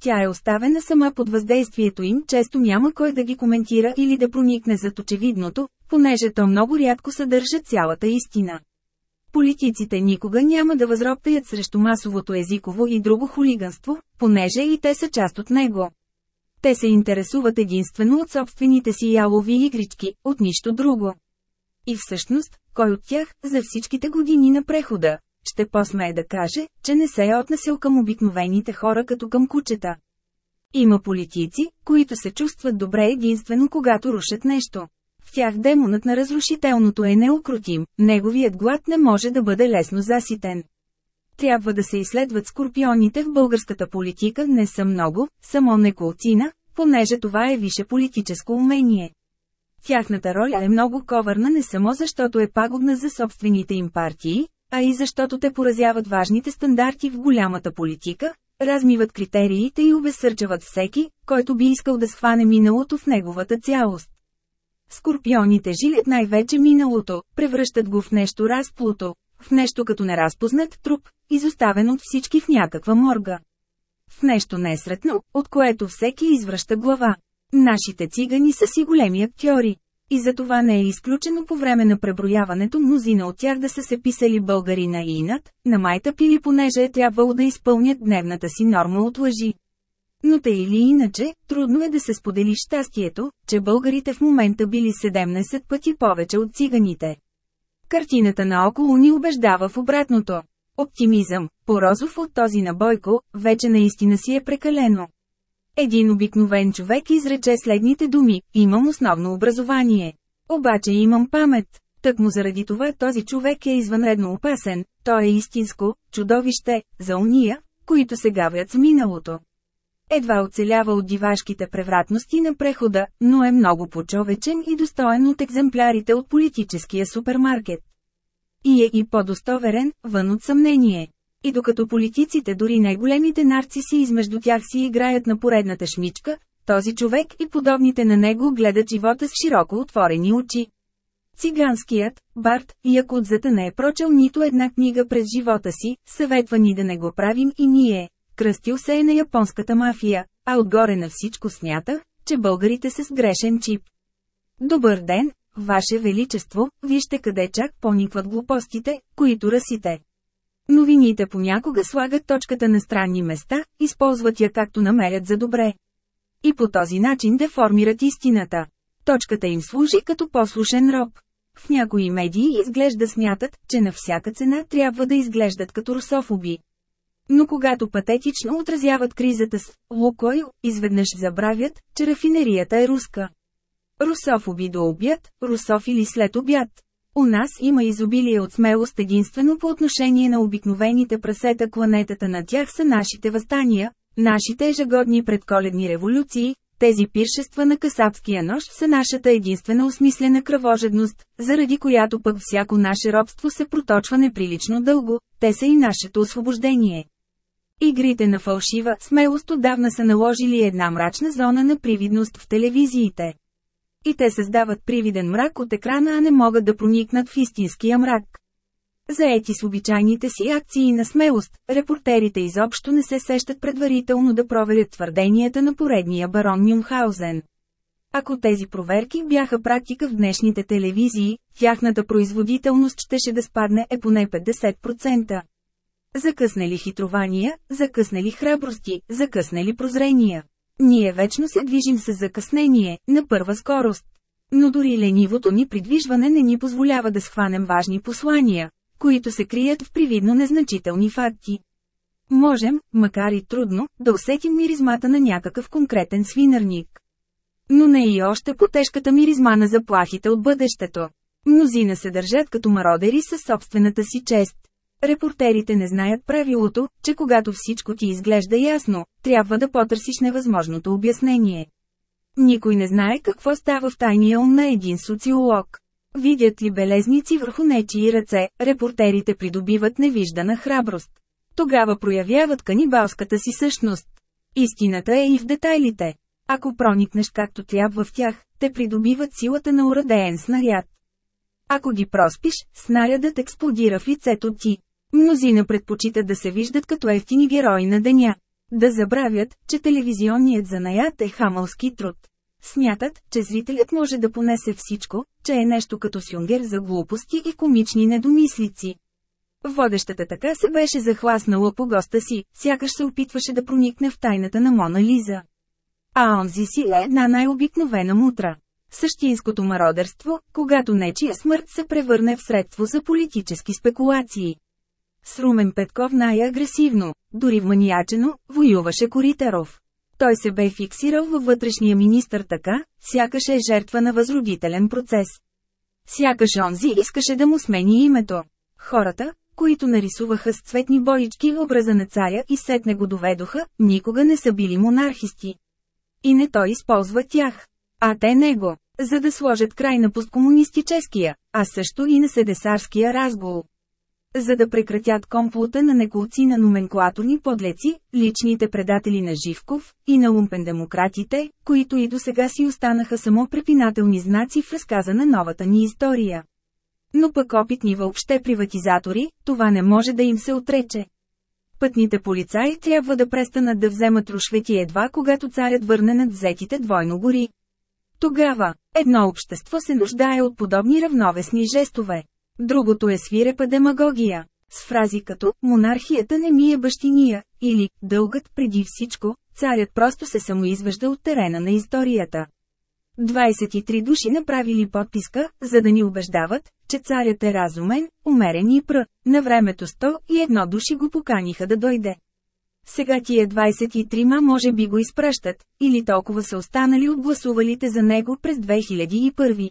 Тя е оставена сама под въздействието им, често няма кой да ги коментира или да проникне зад очевидното, понеже то много рядко съдържа цялата истина. Политиците никога няма да възроптаят срещу масовото езиково и друго хулиганство, понеже и те са част от него. Те се интересуват единствено от собствените си ялови игрички, от нищо друго. И всъщност, кой от тях, за всичките години на прехода, ще посмее да каже, че не се е отнесел към обикновените хора като към кучета. Има политици, които се чувстват добре единствено когато рушат нещо. В тях демонът на разрушителното е неукротим, неговият глад не може да бъде лесно заситен. Трябва да се изследват скорпионите в българската политика не са много, само неколцина, понеже това е више политическо умение. Тяхната роля е много коварна не само защото е пагубна за собствените им партии, а и защото те поразяват важните стандарти в голямата политика, размиват критериите и обесърчават всеки, който би искал да схване миналото в неговата цялост. Скорпионите жилят най-вече миналото, превръщат го в нещо разплото, в нещо като неразпознат труп, изоставен от всички в някаква морга. В нещо несретно, от което всеки извръща глава. Нашите цигани са си големи актьори. И за това не е изключено по време на преброяването мнозина от тях да са се писали българи на инат, на майтъп или понеже е трябвало да изпълнят дневната си норма от лъжи. Но те или иначе, трудно е да се сподели щастието, че българите в момента били 17 пъти повече от циганите. Картината наоколо ни убеждава в обратното. Оптимизъм, порозов от този на Бойко, вече наистина си е прекалено. Един обикновен човек изрече следните думи – имам основно образование. Обаче имам памет. Тъкмо заради това този човек е извънредно опасен, той е истинско, чудовище, за уния, които се гавят с миналото. Едва оцелява от дивашките превратности на прехода, но е много почовечен и достоен от екземплярите от политическия супермаркет. И е и по-достоверен, вън от съмнение. И докато политиците дори най-големите нарциси измежду тях си играят на поредната шмичка, този човек и подобните на него гледат живота с широко отворени очи. Циганският, Барт, Якудзата не е прочел нито една книга през живота си, съветва ни да не го правим и ние. Кръстил се е на японската мафия, а отгоре на всичко смята, че българите са с грешен чип. Добър ден, Ваше Величество, вижте къде чак поникват глупостите, които расите. Новините понякога слагат точката на странни места, използват я както намерят за добре. И по този начин деформират истината. Точката им служи като послушен роб. В някои медии изглежда смятат, че на всяка цена трябва да изглеждат като русофоби. Но когато патетично отразяват кризата с Лукойл, изведнъж забравят, че рафинерията е руска. Русофоби до обяд, русофили след обяд. У нас има изобилие от смелост единствено по отношение на обикновените прасета кланетата на тях са нашите възстания, нашите ежегодни предколедни революции, тези пиршества на касапския нож са нашата единствена осмислена кръвожедност, заради която пък всяко наше робство се проточва неприлично дълго, те са и нашето освобождение. Игрите на фалшива смелост отдавна са наложили една мрачна зона на привидност в телевизиите. И те създават привиден мрак от екрана, а не могат да проникнат в истинския мрак. Заети с обичайните си акции на смелост, репортерите изобщо не се сещат предварително да проверят твърденията на поредния барон Мюнхаузен. Ако тези проверки бяха практика в днешните телевизии, тяхната производителност щеше да спадне е поне 50%. Закъснели хитрования, закъснели храбрости, закъснели прозрения. Ние вечно се движим с закъснение, на първа скорост. Но дори ленивото ни придвижване не ни позволява да схванем важни послания, които се крият в привидно незначителни факти. Можем, макар и трудно, да усетим миризмата на някакъв конкретен свинарник. Но не и още по тежката миризма на заплахите от бъдещето. Мнозина се държат като мародери със собствената си чест. Репортерите не знаят правилото, че когато всичко ти изглежда ясно, трябва да потърсиш невъзможното обяснение. Никой не знае какво става в тайния ум на един социолог. Видят ли белезници върху нечии ръце, репортерите придобиват невиждана храброст. Тогава проявяват канибалската си същност. Истината е и в детайлите. Ако проникнеш както трябва в тях, те придобиват силата на урадеен снаряд. Ако ги проспиш, снарядът експлодира в лицето ти. Мнозина предпочитат да се виждат като ефтини герои на деня. Да забравят, че телевизионният занаят е хамалски труд. Смятат, че зрителят може да понесе всичко, че е нещо като сюнгер за глупости и комични недомислици. Водещата така се беше захласнала по госта си, сякаш се опитваше да проникне в тайната на Мона Лиза. А онзи си е една най-обикновена мутра. Същинското мародерство, когато нечия смърт се превърне в средство за политически спекулации. С Румен Петков най-агресивно, дори маниячено, воюваше Коритаров. Той се бе фиксирал във вътрешния министър така, сякаш е жертва на възродителен процес. Сякаш онзи искаше да му смени името. Хората, които нарисуваха с цветни боички образа на царя и сетне го доведоха, никога не са били монархисти. И не той използва тях. А те него, за да сложат край на посткомунистическия, а също и на седесарския разгул. За да прекратят комплота на неколци на номенклаторни подлеци, личните предатели на Живков и на лумпен-демократите, които и до сега си останаха само препинателни знаци в разказа на новата ни история. Но пък опитни въобще приватизатори, това не може да им се отрече. Пътните полицаи трябва да престанат да вземат рушвети едва когато царят върне над взетите двойно гори. Тогава, едно общество се нуждае от подобни равновесни жестове. Другото е свирепа демагогия. С фрази като «монархията не ми е бащиния» или «дългът преди всичко», царят просто се самоизвежда от терена на историята. 23 души направили подписка, за да ни убеждават, че царят е разумен, умерен и пр. На времето 100 и едно души го поканиха да дойде. Сега тия 23-ма може би го изпращат, или толкова са останали от гласувалите за него през 2001.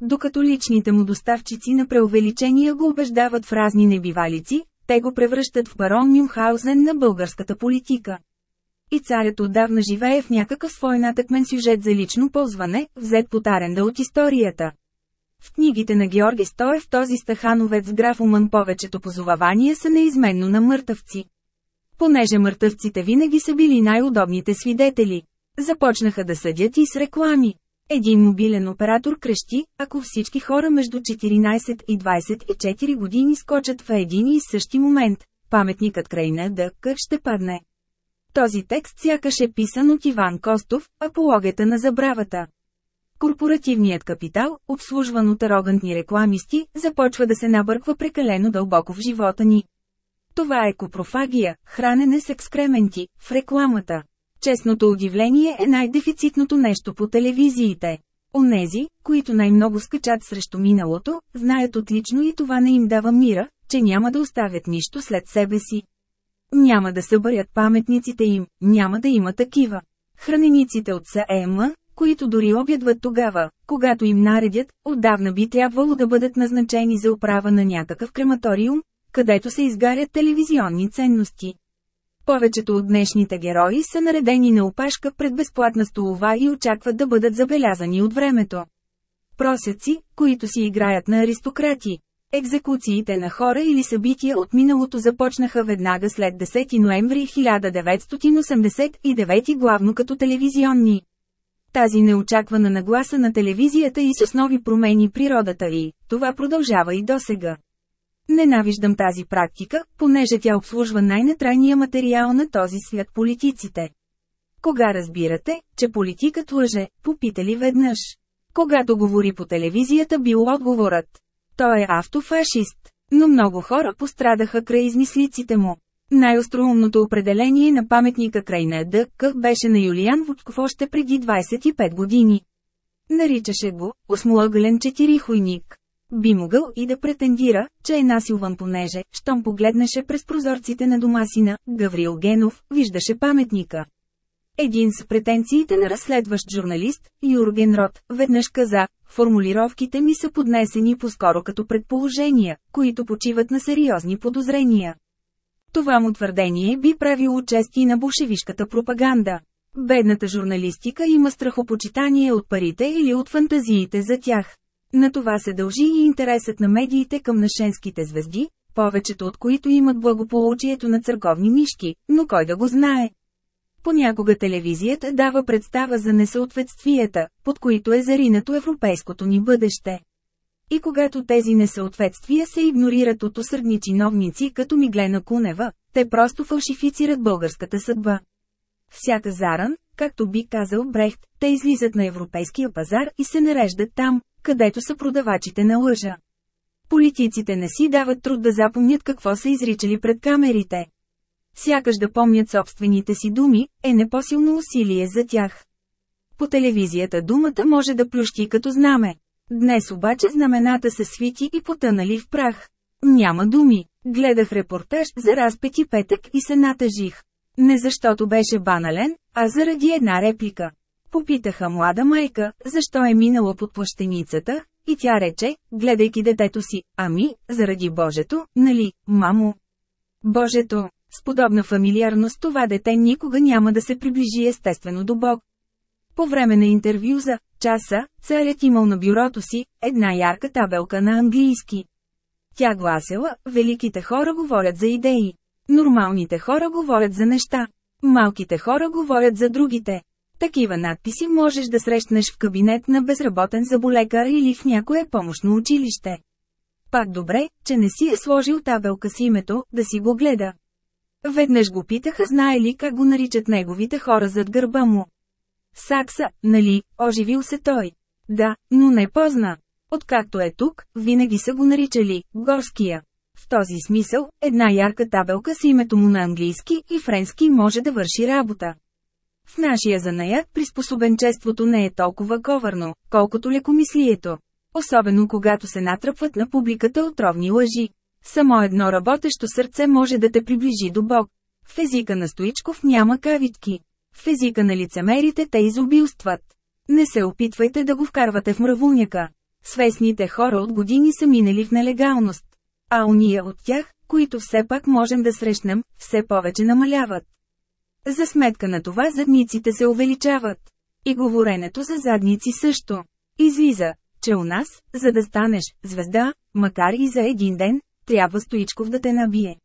Докато личните му доставчици на преувеличения го убеждават в разни небивалици, те го превръщат в барон Мюнхаузен на българската политика. И царят отдавна живее в някакъв свой натъкмен сюжет за лично ползване, взет по таренда от историята. В книгите на Георги Стоев този стахановец с графоман повечето позовавания са неизменно на мъртъвци. Понеже мъртъвците винаги са били най-удобните свидетели. Започнаха да съдят и с реклами. Един мобилен оператор крещи, ако всички хора между 14 и 24 години скочат в един и същи момент, паметникът край на ще падне. Този текст сякаш е писан от Иван Костов, апологета на забравата. Корпоративният капитал, обслужван от арогантни рекламисти, започва да се набърква прекалено дълбоко в живота ни. Това е копрофагия, хранене с екскременти, в рекламата. Честното удивление е най-дефицитното нещо по телевизиите. Онези, които най-много скачат срещу миналото, знаят отлично и това не им дава мира, че няма да оставят нищо след себе си. Няма да събарят паметниците им, няма да има такива. Хранениците от СЕМ, които дори обядват тогава, когато им наредят, отдавна би трябвало да бъдат назначени за управа на някакъв крематориум, където се изгарят телевизионни ценности. Повечето от днешните герои са наредени на опашка пред безплатна столова и очакват да бъдат забелязани от времето. Просеци, които си играят на аристократи. Екзекуциите на хора или събития от миналото започнаха веднага след 10 ноември 1989 главно като телевизионни. Тази неочаквана нагласа на телевизията и с основи промени природата и, това продължава и досега. Ненавиждам тази практика, понеже тя обслужва най-нетрайния материал на този свят политиците. Кога разбирате, че политикът лъже, попитали веднъж. Когато говори по телевизията бил отговорът. Той е автофашист. Но много хора пострадаха край измислиците му. Най-остроумното определение на паметника край на беше на Юлиан Вудков още преди 25 години. Наричаше го «осмоъгълен четирихойник». Би могъл и да претендира, че е насилван понеже, щом погледнеше през прозорците на дома си на Гаврил Генов, виждаше паметника. Един с претенциите на разследващ журналист, Юрген Рот, веднъж каза, формулировките ми са поднесени по-скоро като предположения, които почиват на сериозни подозрения. Това му твърдение би правило чести на бушевишката пропаганда. Бедната журналистика има страхопочитание от парите или от фантазиите за тях. На това се дължи и интересът на медиите към нашенските звезди, повечето от които имат благополучието на църковни мишки, но кой да го знае. Понякога телевизията дава представа за несъответствията, под които е заринато европейското ни бъдеще. И когато тези несъответствия се игнорират от усърдни чиновници като Миглена Кунева, те просто фалшифицират българската съдба. Всяка заран, както би казал Брехт, те излизат на европейския пазар и се нареждат там, където са продавачите на лъжа. Политиците не си дават труд да запомнят какво са изричали пред камерите. Сякаш да помнят собствените си думи, е непосилно усилие за тях. По телевизията думата може да плющи като знаме. Днес обаче знамената са свити и потънали в прах. Няма думи. Гледах репортаж за разпети петък и се натъжих. Не защото беше банален, а заради една реплика. Попитаха млада майка, защо е минала под плащеницата, и тя рече, гледайки детето си, ами, заради Божето, нали, мамо? Божето, с подобна фамилиарност това дете никога няма да се приближи естествено до Бог. По време на интервю за часа, царят имал на бюрото си една ярка табелка на английски. Тя гласела, великите хора говорят за идеи. Нормалните хора говорят за неща. Малките хора говорят за другите. Такива надписи можеш да срещнеш в кабинет на безработен заболекар или в някое помощно училище. Пак добре, че не си е сложил табелка с името, да си го гледа. Веднъж го питаха знае ли как го наричат неговите хора зад гърба му. Сакса, нали, оживил се той. Да, но не позна. Откакто е тук, винаги са го наричали «горския». В този смисъл, една ярка табелка с името му на английски и френски може да върши работа. В нашия занаят приспособенчеството не е толкова коварно, колкото лекомислието. Особено когато се натръпват на публиката отровни лъжи. Само едно работещо сърце може да те приближи до Бог. В езика на Стоичков няма кавитки. В езика на лицемерите те изобилстват. Не се опитвайте да го вкарвате в мравулняка. Свестните хора от години са минали в нелегалност. А уния от тях, които все пак можем да срещнем, все повече намаляват. За сметка на това задниците се увеличават. И говоренето за задници също. Излиза, че у нас, за да станеш звезда, макар и за един ден, трябва Стоичков да те набие.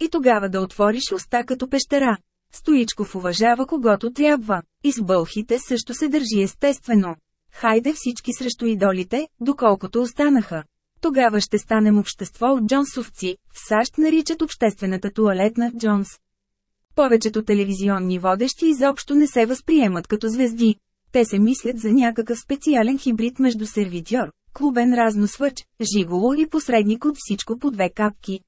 И тогава да отвориш уста като пещера. Стоичков уважава когото трябва. И с бълхите също се държи естествено. Хайде всички срещу идолите, доколкото останаха. Тогава ще станем общество от джонсовци, в САЩ наричат обществената туалетна Джонс. Повечето телевизионни водещи изобщо не се възприемат като звезди. Те се мислят за някакъв специален хибрид между сервитьор, клубен разносвъч, жиголо и посредник от всичко по две капки.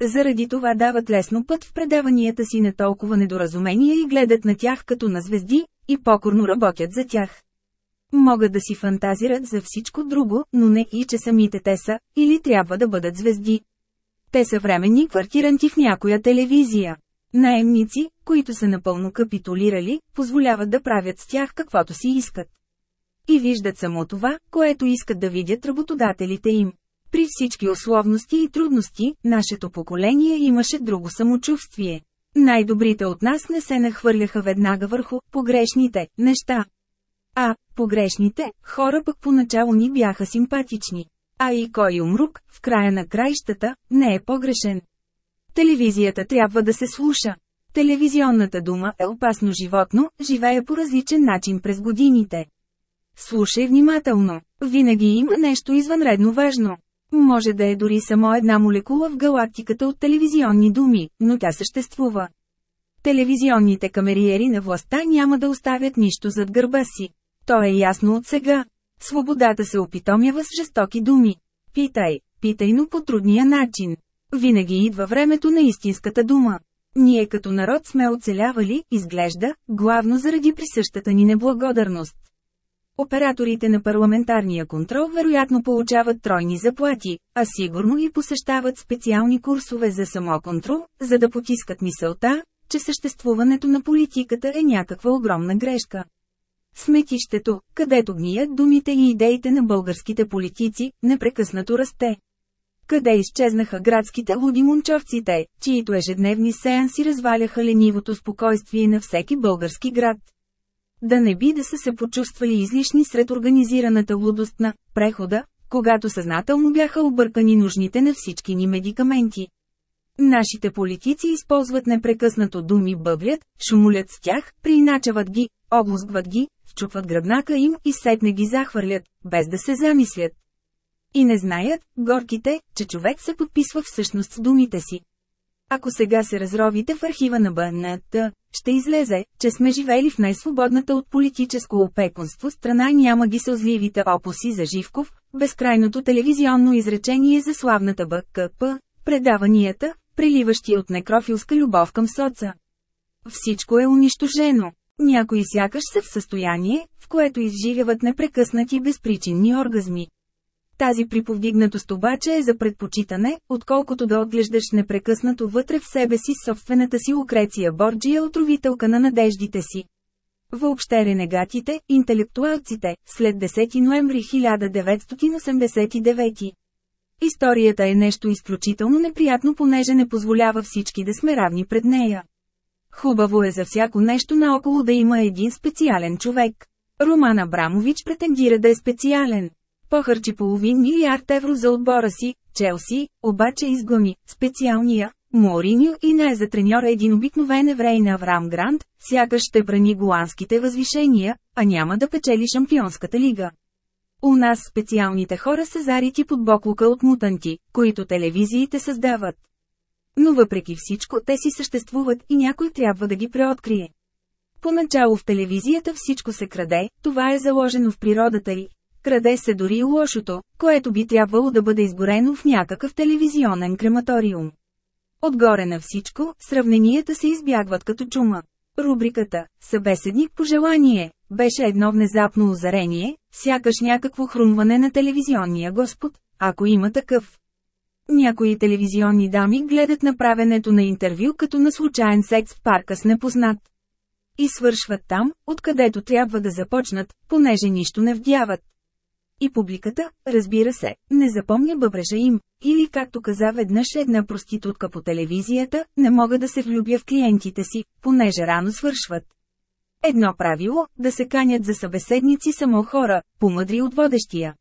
Заради това дават лесно път в предаванията си на толкова недоразумения и гледат на тях като на звезди, и покорно работят за тях. Могат да си фантазират за всичко друго, но не и че самите те са, или трябва да бъдат звезди. Те са временни квартиранти в някоя телевизия. Наемници, които са напълно капитулирали, позволяват да правят с тях каквото си искат. И виждат само това, което искат да видят работодателите им. При всички условности и трудности, нашето поколение имаше друго самочувствие. Най-добрите от нас не се нахвърляха веднага върху погрешните неща. А, погрешните хора пък поначало ни бяха симпатични. А и кой умрук, в края на краищата, не е погрешен. Телевизията трябва да се слуша. Телевизионната дума е опасно животно, живее по различен начин през годините. Слушай внимателно. Винаги има нещо извънредно важно. Може да е дори само една молекула в галактиката от телевизионни думи, но тя съществува. Телевизионните камериери на властта няма да оставят нищо зад гърба си. То е ясно от сега. Свободата се опитомява с жестоки думи. Питай, питай, но по трудния начин. Винаги идва времето на истинската дума. Ние като народ сме оцелявали, изглежда, главно заради присъщата ни неблагодарност. Операторите на парламентарния контрол вероятно получават тройни заплати, а сигурно и посещават специални курсове за самоконтрол, за да потискат мисълта, че съществуването на политиката е някаква огромна грешка. Сметището, където гният думите и идеите на българските политици, непрекъснато расте. Къде изчезнаха градските луди мунчовците, чието ежедневни сеанси разваляха ленивото спокойствие на всеки български град? Да не би да са се почувствали излишни сред организираната лудост на прехода, когато съзнателно бяха объркани нужните на всички ни медикаменти. Нашите политици използват непрекъснато думи бъблят, шумолят с тях, прииначават ги, облузгват ги, вчупват гръбнака им и сетне ги захвърлят, без да се замислят. И не знаят, горките, че човек се подписва всъщност с думите си. Ако сега се разровите в архива на БНТ, ще излезе, че сме живели в най-свободната от политическо опекунство страна и няма ги сълзливите опуси за Живков, безкрайното телевизионно изречение за славната БКП, предаванията, преливащи от некрофилска любов към соца. Всичко е унищожено. Някои сякаш са в състояние, в което изживяват непрекъснати безпричинни оргазми. Тази приповдигнатост обаче е за предпочитане, отколкото да отглеждаш непрекъснато вътре в себе си собствената си Лукреция Борджия отровителка на надеждите си. Въобще ренегатите, интелектуалците, след 10 ноември 1989. Историята е нещо изключително неприятно понеже не позволява всички да сме равни пред нея. Хубаво е за всяко нещо наоколо да има един специален човек. Роман Абрамович претендира да е специален. Похарчи половин милиард евро за отбора си, Челси, обаче изгони специалния, Мориньо и не е за треньора един обикновен еврей на Аврам Грант, сякаш ще брани голандските възвишения, а няма да печели шампионската лига. У нас специалните хора са зарити под боклука от мутанти, които телевизиите създават. Но въпреки всичко те си съществуват и някой трябва да ги преоткрие. Поначало в телевизията всичко се краде, това е заложено в природата й. Краде се дори лошото, което би трябвало да бъде изгорено в някакъв телевизионен крематориум. Отгоре на всичко, сравненията се избягват като чума. Рубриката «Събеседник по желание» беше едно внезапно озарение, сякаш някакво хрумване на телевизионния господ, ако има такъв. Някои телевизионни дами гледат направенето на интервю като на случайен секс в парка с непознат. И свършват там, откъдето трябва да започнат, понеже нищо не вдяват. И публиката, разбира се, не запомня бъбрежа им, или както каза веднъж една проститутка по телевизията, не мога да се влюбя в клиентите си, понеже рано свършват. Едно правило – да се канят за събеседници само хора, помъдри от водещия.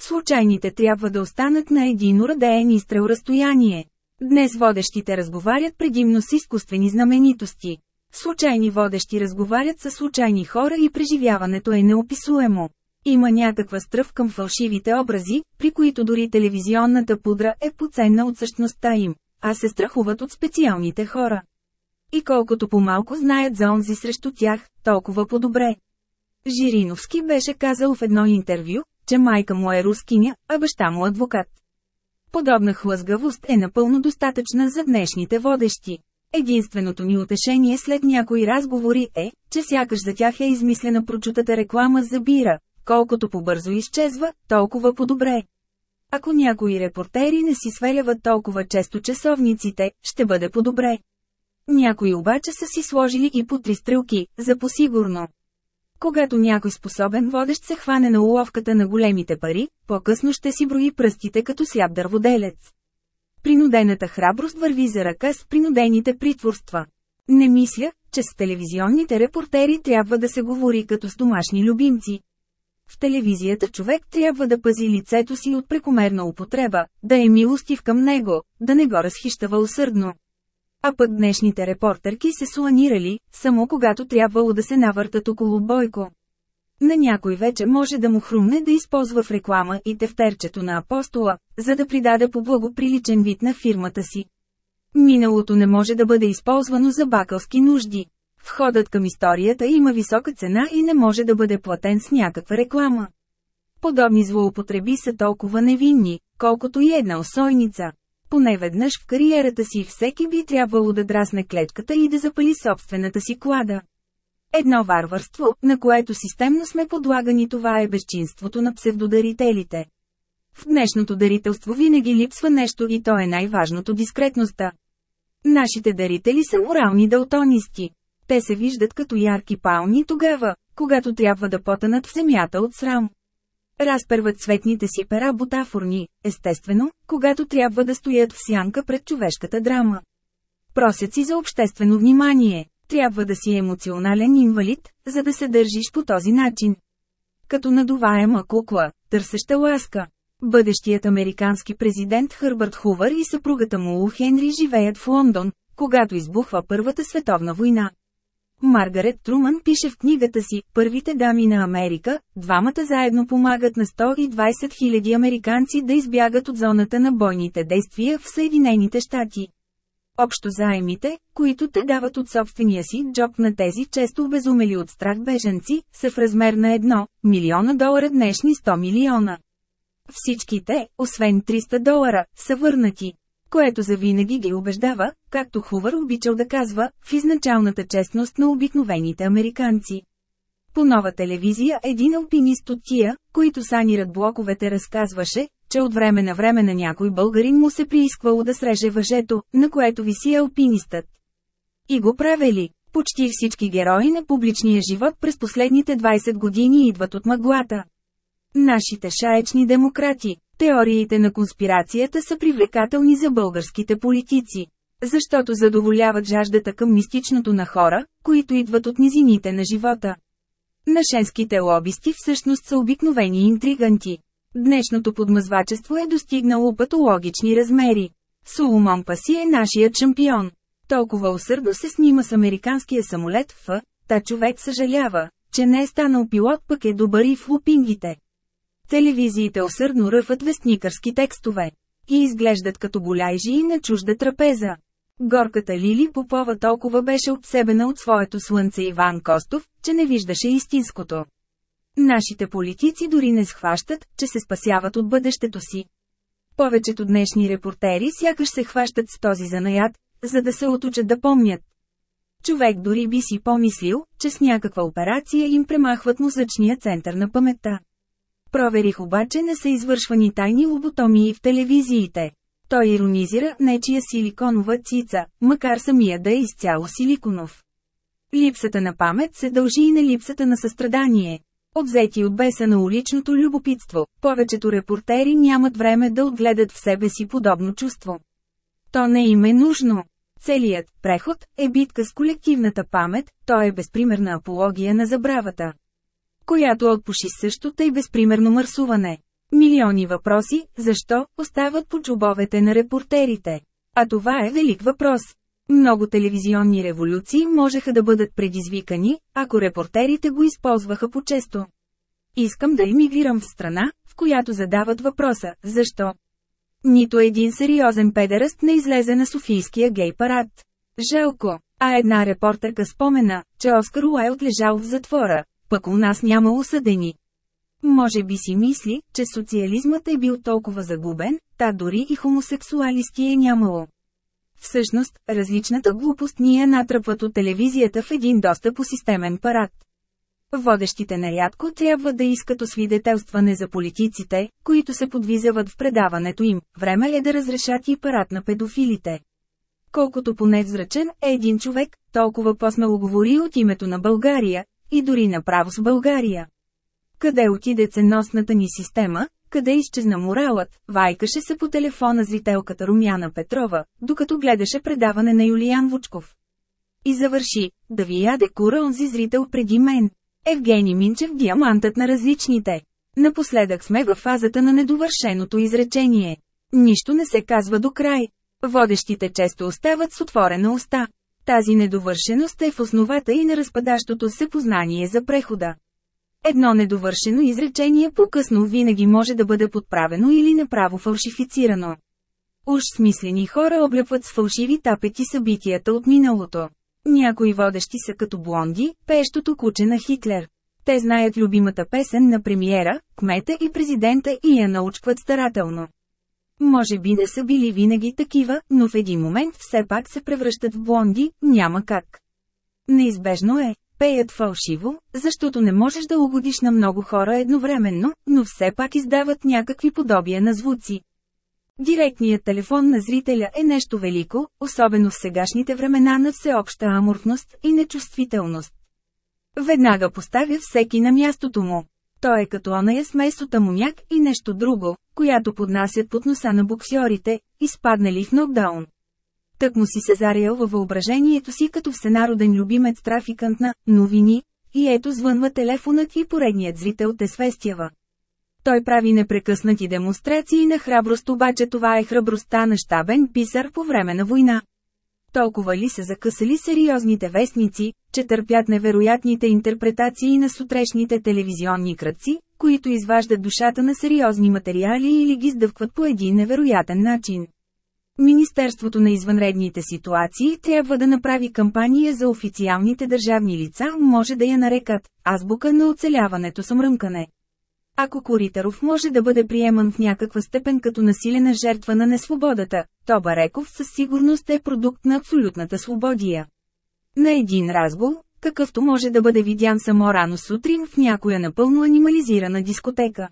Случайните трябва да останат на един урадеен изстрел разстояние. Днес водещите разговарят предимно с изкуствени знаменитости. Случайни водещи разговарят с случайни хора и преживяването е неописуемо. Има някаква стръв към фалшивите образи, при които дори телевизионната пудра е поценна от същността им, а се страхуват от специалните хора. И колкото по-малко знаят за онзи срещу тях, толкова по-добре. Жириновски беше казал в едно интервю, че майка му е рускиня, а баща му адвокат. Подобна хлъзгавост е напълно достатъчна за днешните водещи. Единственото ни утешение след някои разговори е, че сякаш за тях е измислена прочутата реклама за бира, колкото по-бързо изчезва, толкова по-добре. Ако някои репортери не си сверяват толкова често часовниците, ще бъде по-добре. Някои обаче са си сложили и по три стрелки, за посигурно. Когато някой способен водещ се хване на уловката на големите пари, по-късно ще си брои пръстите като сляп дърводелец. Принудената храброст върви за ръка с принудените притворства. Не мисля, че с телевизионните репортери трябва да се говори като с домашни любимци. В телевизията човек трябва да пази лицето си от прекомерна употреба, да е милостив към него, да не го разхищава усърдно. А пък днешните репортерки се суанирали, само когато трябвало да се навъртат около Бойко. На някой вече може да му хрумне да използва в реклама и тефтерчето на апостола, за да придаде по благоприличен вид на фирмата си. Миналото не може да бъде използвано за бакалски нужди. Входът към историята има висока цена и не може да бъде платен с някаква реклама. Подобни злоупотреби са толкова невинни, колкото и една осойница. Поне веднъж в кариерата си всеки би трябвало да драсне клетката и да запали собствената си клада. Едно варварство, на което системно сме подлагани това е безчинството на псевдодарителите. В днешното дарителство винаги липсва нещо и то е най-важното – дискретността. Нашите дарители са морални далтонисти. Те се виждат като ярки пални тогава, когато трябва да потънат в земята от срам. Разперват цветните си пера бутафорни, естествено, когато трябва да стоят в сянка пред човешката драма. Просят си за обществено внимание. Трябва да си емоционален инвалид, за да се държиш по този начин. Като надуваема кукла, търсеща ласка. Бъдещият американски президент Хърбърт Хувър и съпругата му Лу Хенри живеят в Лондон, когато избухва Първата световна война. Маргарет Труман пише в книгата си «Първите дами на Америка», двамата заедно помагат на 120 000 американци да избягат от зоната на бойните действия в Съединените щати. Общо заемите, които те дават от собствения си джоб на тези често обезумели от страх беженци, са в размер на 1 милиона долара днешни 100 милиона. Всичките, освен 300 долара, са върнати което завинаги ги убеждава, както Хувър обичал да казва, в изначалната честност на обикновените американци. По нова телевизия един алпинист от тия, които санират блоковете разказваше, че от време на време на някой българин му се приисквало да среже въжето, на което виси алпинистът. И го правили. Почти всички герои на публичния живот през последните 20 години идват от мъглата. Нашите шаечни демократи, Теориите на конспирацията са привлекателни за българските политици. Защото задоволяват жаждата към мистичното на хора, които идват от низините на живота. Нашенските лобисти всъщност са обикновени интриганти. Днешното подмъзвачество е достигнало патологични размери. Соломон Паси е нашият шампион. Толкова усърдно се снима с американския самолет в, та човек съжалява, че не е станал пилот пък е добър и в лупингите. Телевизиите усърдно ръфат вестникърски текстове. И изглеждат като голяйжи на чужда трапеза. Горката Лили Попова толкова беше обсебена от своето слънце Иван Костов, че не виждаше истинското. Нашите политици дори не схващат, че се спасяват от бъдещето си. Повечето днешни репортери сякаш се хващат с този занаят, за да се отучат да помнят. Човек дори би си помислил, че с някаква операция им премахват мозъчния център на паметта. Проверих обаче не са извършвани тайни лоботомии в телевизиите. Той иронизира нечия силиконова цица, макар самия да е изцяло силиконов. Липсата на памет се дължи и на липсата на състрадание. Обзети от беса на уличното любопитство, повечето репортери нямат време да отгледат в себе си подобно чувство. То не им е нужно. Целият преход е битка с колективната памет, то е безпримерна апология на забравата която отпуши също тъй безпримерно мърсуване. Милиони въпроси, защо, остават по чубовете на репортерите. А това е велик въпрос. Много телевизионни революции можеха да бъдат предизвикани, ако репортерите го използваха по-често. Искам да иммигрирам в страна, в която задават въпроса – защо? Нито един сериозен педераст не излезе на Софийския гей парад. Жалко. А една репортерка спомена, че Оскар Уайлд лежал в затвора, пък у нас няма осъдени. Може би си мисли, че социализмът е бил толкова загубен, та дори и хомосексуалисти е нямало. Всъщност, различната глупост ни я натръпват от телевизията в един доста посистемен парад. Водещите нарядко трябва да искат освидетелстване за политиците, които се подвизават в предаването им. Време е да разрешат и парад на педофилите. Колкото поневзрачен е един човек, толкова по-смело говори от името на България, и дори направо с България. Къде отиде ценностната ни система, къде изчезна моралът, вайкаше се по телефона зрителката Румяна Петрова, докато гледаше предаване на Юлиян Вучков. И завърши, да ви яде кура онзи зрител преди мен. Евгений Минчев диамантът на различните. Напоследък сме във фазата на недовършеното изречение. Нищо не се казва до край. Водещите често остават с отворена уста. Тази недовършеност е в основата и на разпадащото се познание за прехода. Едно недовършено изречение по-късно винаги може да бъде подправено или направо фалшифицирано. Уж смислени хора облепват с фалшиви тапети събитията от миналото. Някои водещи са като блонди, пеещото куче на Хитлер. Те знаят любимата песен на премиера, кмета и президента и я научкват старателно. Може би не са били винаги такива, но в един момент все пак се превръщат в блонди, няма как. Неизбежно е, пеят фалшиво, защото не можеш да угодиш на много хора едновременно, но все пак издават някакви подобия на звуци. Директният телефон на зрителя е нещо велико, особено в сегашните времена на всеобща аморфност и нечувствителност. Веднага поставя всеки на мястото му. Той е като оная смес от амоняк и нещо друго, която поднасят под носа на боксьорите, изпаднали в нокдаун. Тък му си се зарял във въображението си като всенароден любимец трафикант на новини, и ето звънва телефонът и поредният зрител те свестява. Той прави непрекъснати демонстрации на храброст, обаче това е храбростта на щабен писар по време на война. Толкова ли са закъсали сериозните вестници, че търпят невероятните интерпретации на сутрешните телевизионни кръци, които изваждат душата на сериозни материали или ги сдъвкват по един невероятен начин. Министерството на извънредните ситуации трябва да направи кампания за официалните държавни лица, може да я нарекат азбука на оцеляването с мръмкане. Ако Коритаров може да бъде приеман в някаква степен като насилена жертва на несвободата, то Бареков със сигурност е продукт на абсолютната свободия. На един разгул, какъвто може да бъде видян само рано сутрин в някоя напълно анимализирана дискотека.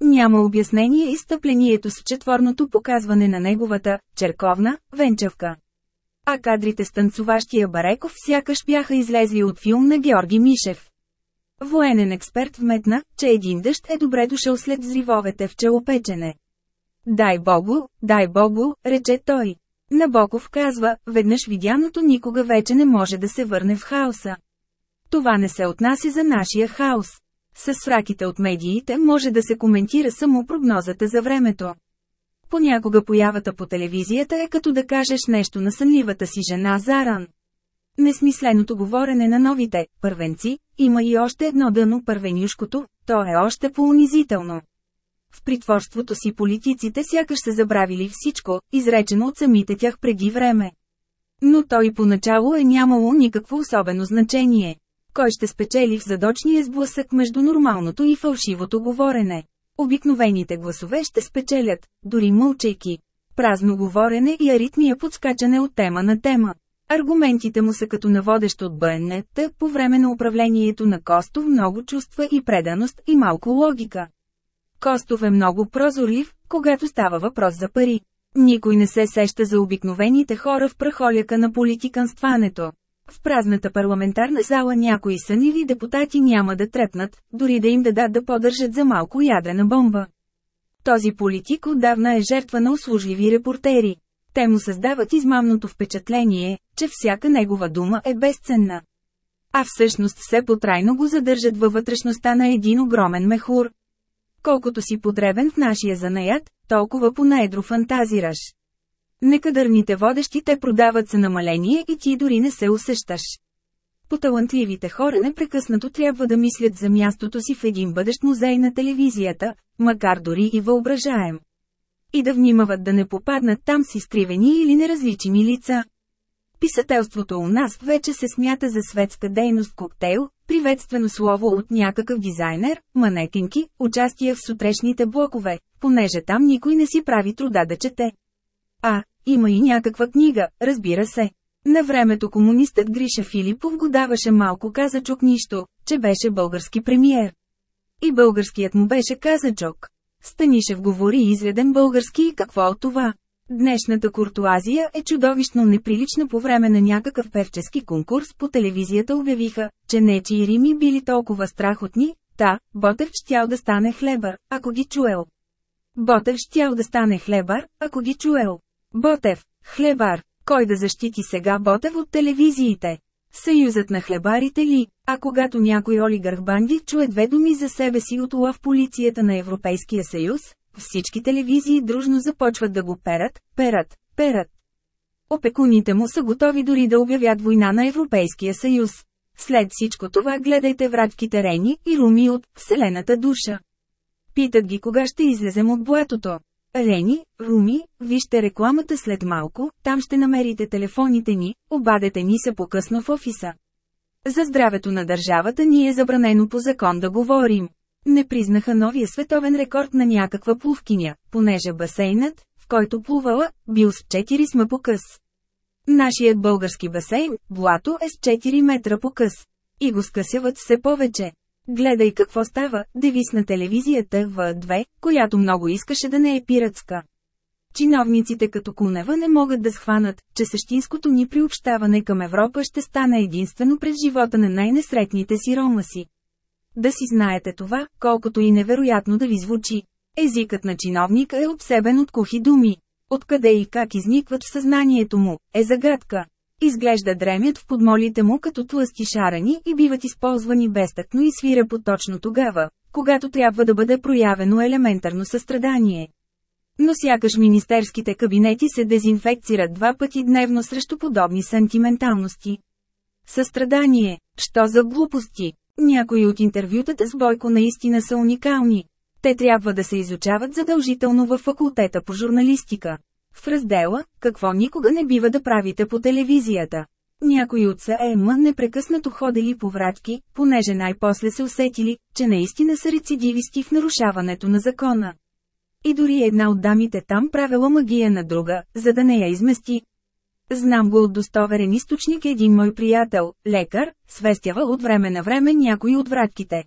Няма обяснение изтъплението с четворното показване на неговата черковна венчавка. А кадрите с танцуващия Бареков сякаш бяха излезли от филм на Георги Мишев. Военен експерт вметна, че един дъжд е добре дошъл след взривовете в челопечене. Дай Богу, дай Богу, рече той. Набоков казва, веднъж видяното никога вече не може да се върне в хаоса. Това не се отнася за нашия хаос. С фраките от медиите може да се коментира само прогнозата за времето. Понякога появата по телевизията е като да кажеш нещо на сънливата си жена Заран. Несмисленото говорене на новите първенци има и още едно дъно първенюшкото, то е още по-унизително. В притворството си политиците сякаш са забравили всичко, изречено от самите тях преди време. Но той поначало е нямало никакво особено значение. Кой ще спечели в задочния сблъсък между нормалното и фалшивото говорене? Обикновените гласове ще спечелят, дори мълчайки. Празно говорене и аритмия подскачане от тема на тема. Аргументите му са като наводещ от БНТ по време на управлението на Костов много чувства и преданост и малко логика. Костов е много прозорлив, когато става въпрос за пари. Никой не се сеща за обикновените хора в прахоляка на политиканстването. В празната парламентарна зала някои съниви депутати няма да трепнат, дори да им дадат да подържат за малко ядрена бомба. Този политик отдавна е жертва на услужливи репортери. Те му създават измамното впечатление, че всяка негова дума е безценна. А всъщност все потрайно го задържат във вътрешността на един огромен мехур. Колкото си подребен в нашия занаят, толкова понаедро фантазираш. Некадърните водещи те продават за намаление и ти дори не се усещаш. Поталантливите хора непрекъснато трябва да мислят за мястото си в един бъдещ музей на телевизията, макар дори и въображаем. И да внимават да не попаднат там с изкривени или неразличими лица. Писателството у нас вече се смята за светска дейност коктейл, приветствено слово от някакъв дизайнер, манекинки, участие в сутрешните блокове, понеже там никой не си прави труда да чете. А, има и някаква книга, разбира се. На времето комунистът Гриша Филипов го даваше малко казачок нищо, че беше български премиер. И българският му беше казачок. Станишев говори изреден български и какво от това? Днешната куртуазия е чудовищно неприлична по време на някакъв певчески конкурс по телевизията обявиха, че нечи рими били толкова страхотни, та, Ботев щял да стане хлебър, ако ги чуел. Ботев щял да стане хлебър, ако ги чуел. Ботев, хлебар, кой да защити сега Ботев от телевизиите? Съюзът на хлебарите ли? А когато някой олигарх банди чуе две думи за себе си от в полицията на Европейския съюз, всички телевизии дружно започват да го перат, перат, перат. Опекуните му са готови дори да обявят война на Европейския съюз. След всичко това гледайте вратките Рени и Руми от «Вселената душа». Питат ги кога ще излезем от блатото. Рени, Руми, вижте рекламата след малко, там ще намерите телефоните ни, обадете ни се по-късно в офиса. За здравето на държавата ни е забранено по закон да говорим. Не признаха новия световен рекорд на някаква плувкиня, понеже басейнът, в който плувала, бил с 4 сме по къс. Нашият български басейн, блато е с 4 метра по къс. И го скъсяват все повече. Гледай какво става, девиз на телевизията В2, която много искаше да не е пиратска. Чиновниците като Кунева не могат да схванат, че същинското ни приобщаване към Европа ще стане единствено през живота на най-несретните си ромаси. Да си знаете това, колкото и невероятно да ви звучи. Езикът на чиновника е обсебен от кухи думи. Откъде и как изникват в съзнанието му, е загадка. Изглежда дремят в подмолите му като тлъсти шарани и биват използвани безтъкно и свирепо точно тогава, когато трябва да бъде проявено елементарно състрадание. Но сякаш министерските кабинети се дезинфекцират два пъти дневно срещу подобни сантименталности. Състрадание, що за глупости? Някои от интервютата с Бойко наистина са уникални. Те трябва да се изучават задължително във факултета по журналистика. В раздела «Какво никога не бива да правите по телевизията». Някои от САЕМ непрекъснато ходили по вратки, понеже най-после се усетили, че наистина са рецидивисти в нарушаването на закона. И дори една от дамите там правила магия на друга, за да не я измести. Знам го от достоверен източник един мой приятел, лекар, свестява от време на време някои от вратките.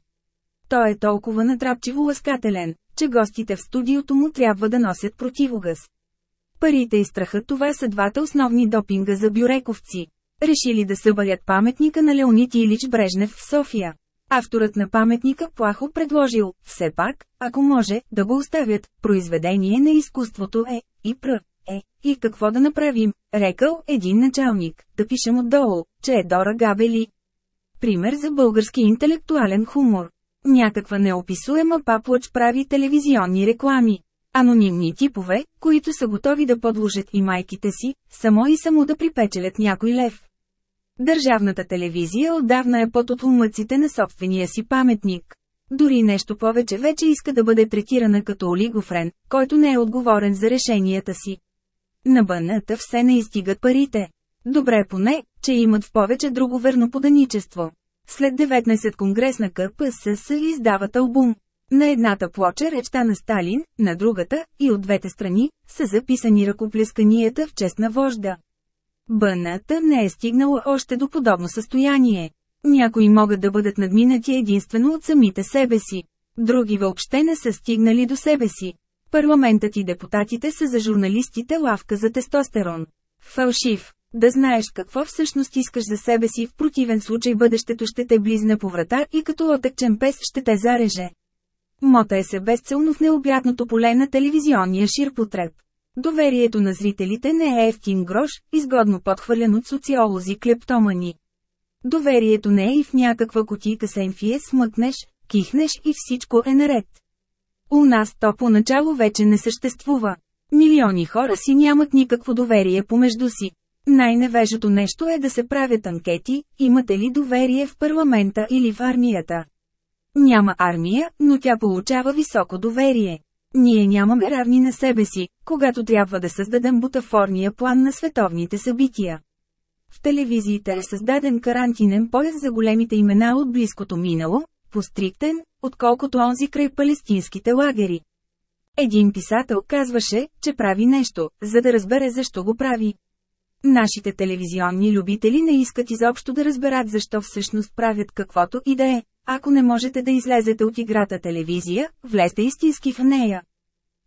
Той е толкова натрапчиво ласкателен, че гостите в студиото му трябва да носят противогаз. Парите и страхът това са двата основни допинга за бюрековци. Решили да събарят паметника на Леонид Илич Брежнев в София. Авторът на паметника плахо предложил, все пак, ако може, да го оставят, произведение на изкуството е, и пр. Е, и какво да направим, рекал един началник, да пишем отдолу, че е Дора Габели. Пример за български интелектуален хумор. Някаква неописуема паплач прави телевизионни реклами. Анонимни типове, които са готови да подложат и майките си, само и само да припечелят някой лев. Държавната телевизия отдавна е под отлумъците на собствения си паметник. Дори нещо повече вече иска да бъде третирана като олигофрен, който не е отговорен за решенията си. На бъната все не изтигат парите. Добре поне, че имат в повече друго верно поданичество. След 19 конгрес на КПСС издават албум. На едната плоча речта на Сталин, на другата, и от двете страни, са записани ръкоплесканията в чест на вожда. Бъната не е стигнала още до подобно състояние. Някои могат да бъдат надминати единствено от самите себе си. Други въобще не са стигнали до себе си. Парламентът и депутатите са за журналистите лавка за тестостерон. Фалшив. Да знаеш какво всъщност искаш за себе си, в противен случай бъдещето ще те близне по врата и като отъкчен пес ще те зареже. Мота е се безцелно в необятното поле на телевизионния ширпотреб. Доверието на зрителите не е ефтин грош, изгодно подхвърлен от социолози клептомани. Доверието не е и в някаква котика с емфие смъкнеш, кихнеш и всичко е наред. У нас то поначало вече не съществува. Милиони хора си нямат никакво доверие помежду си. Най-невежото нещо е да се правят анкети, имате ли доверие в парламента или в армията. Няма армия, но тя получава високо доверие. Ние нямаме равни на себе си, когато трябва да създадем бутафорния план на световните събития. В телевизиите е създаден карантинен пояс за големите имена от близкото минало, постриктен, отколкото онзи край палестинските лагери. Един писател казваше, че прави нещо, за да разбере защо го прави. Нашите телевизионни любители не искат изобщо да разберат защо всъщност правят каквото и да е. Ако не можете да излезете от играта телевизия, влезте истински в нея.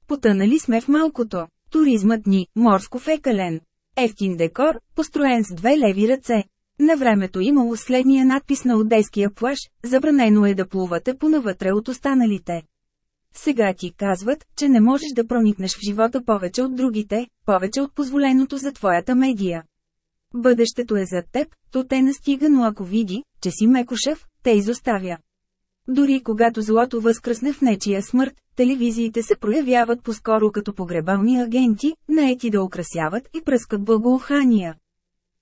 Потънали сме в малкото. Туризмът ни, морско фекален. Ефтин декор, построен с две леви ръце. На времето имало следния надпис на Одейския плаж, забранено е да плувате понавътре от останалите. Сега ти казват, че не можеш да проникнеш в живота повече от другите, повече от позволеното за твоята медия. Бъдещето е за теб, то те настига, но ако види, че си мекошев, те изоставя. Дори когато злото възкръсне в нечия смърт, телевизиите се проявяват по-скоро като погребални агенти, наети да украсяват и пръскат благоухания.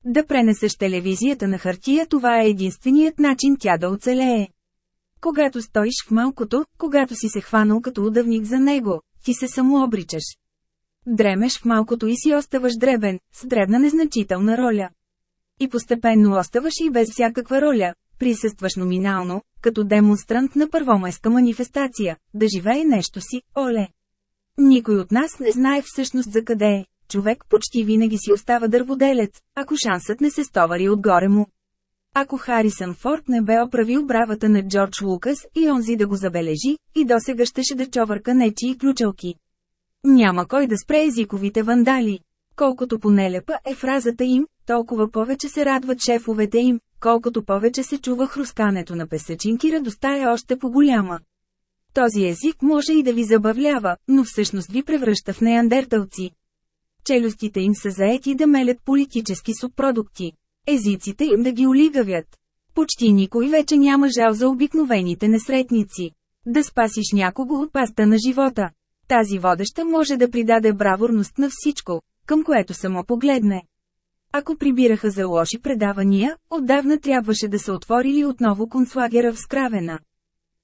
Да пренесеш телевизията на хартия това е единственият начин тя да оцелее. Когато стоиш в малкото, когато си се хванал като удавник за него, ти се самообричаш. Дремеш в малкото и си оставаш дребен, с дребна незначителна роля. И постепенно оставаш и без всякаква роля, присъстваш номинално, като демонстрант на първомайска манифестация, да живее нещо си, оле. Никой от нас не знае всъщност за къде е. Човек почти винаги си остава дърводелец, ако шансът не се стовари отгоре му. Ако Харисън Форд не бе оправил бравата на Джордж Лукас и онзи да го забележи, и досега щеше да човърка нечи и ключалки. Няма кой да спре езиковите вандали. Колкото понелепа е фразата им, толкова повече се радват шефовете им, колкото повече се чува хрускането на песъчинки радостта е още по-голяма. Този език може и да ви забавлява, но всъщност ви превръща в неандерталци. Челюстите им са заети да мелят политически субпродукти. Езиците им да ги олигавят. Почти никой вече няма жал за обикновените несретници. Да спасиш някого от паста на живота. Тази водеща може да придаде браворност на всичко, към което само погледне. Ако прибираха за лоши предавания, отдавна трябваше да са отворили отново концлагера в Скравена.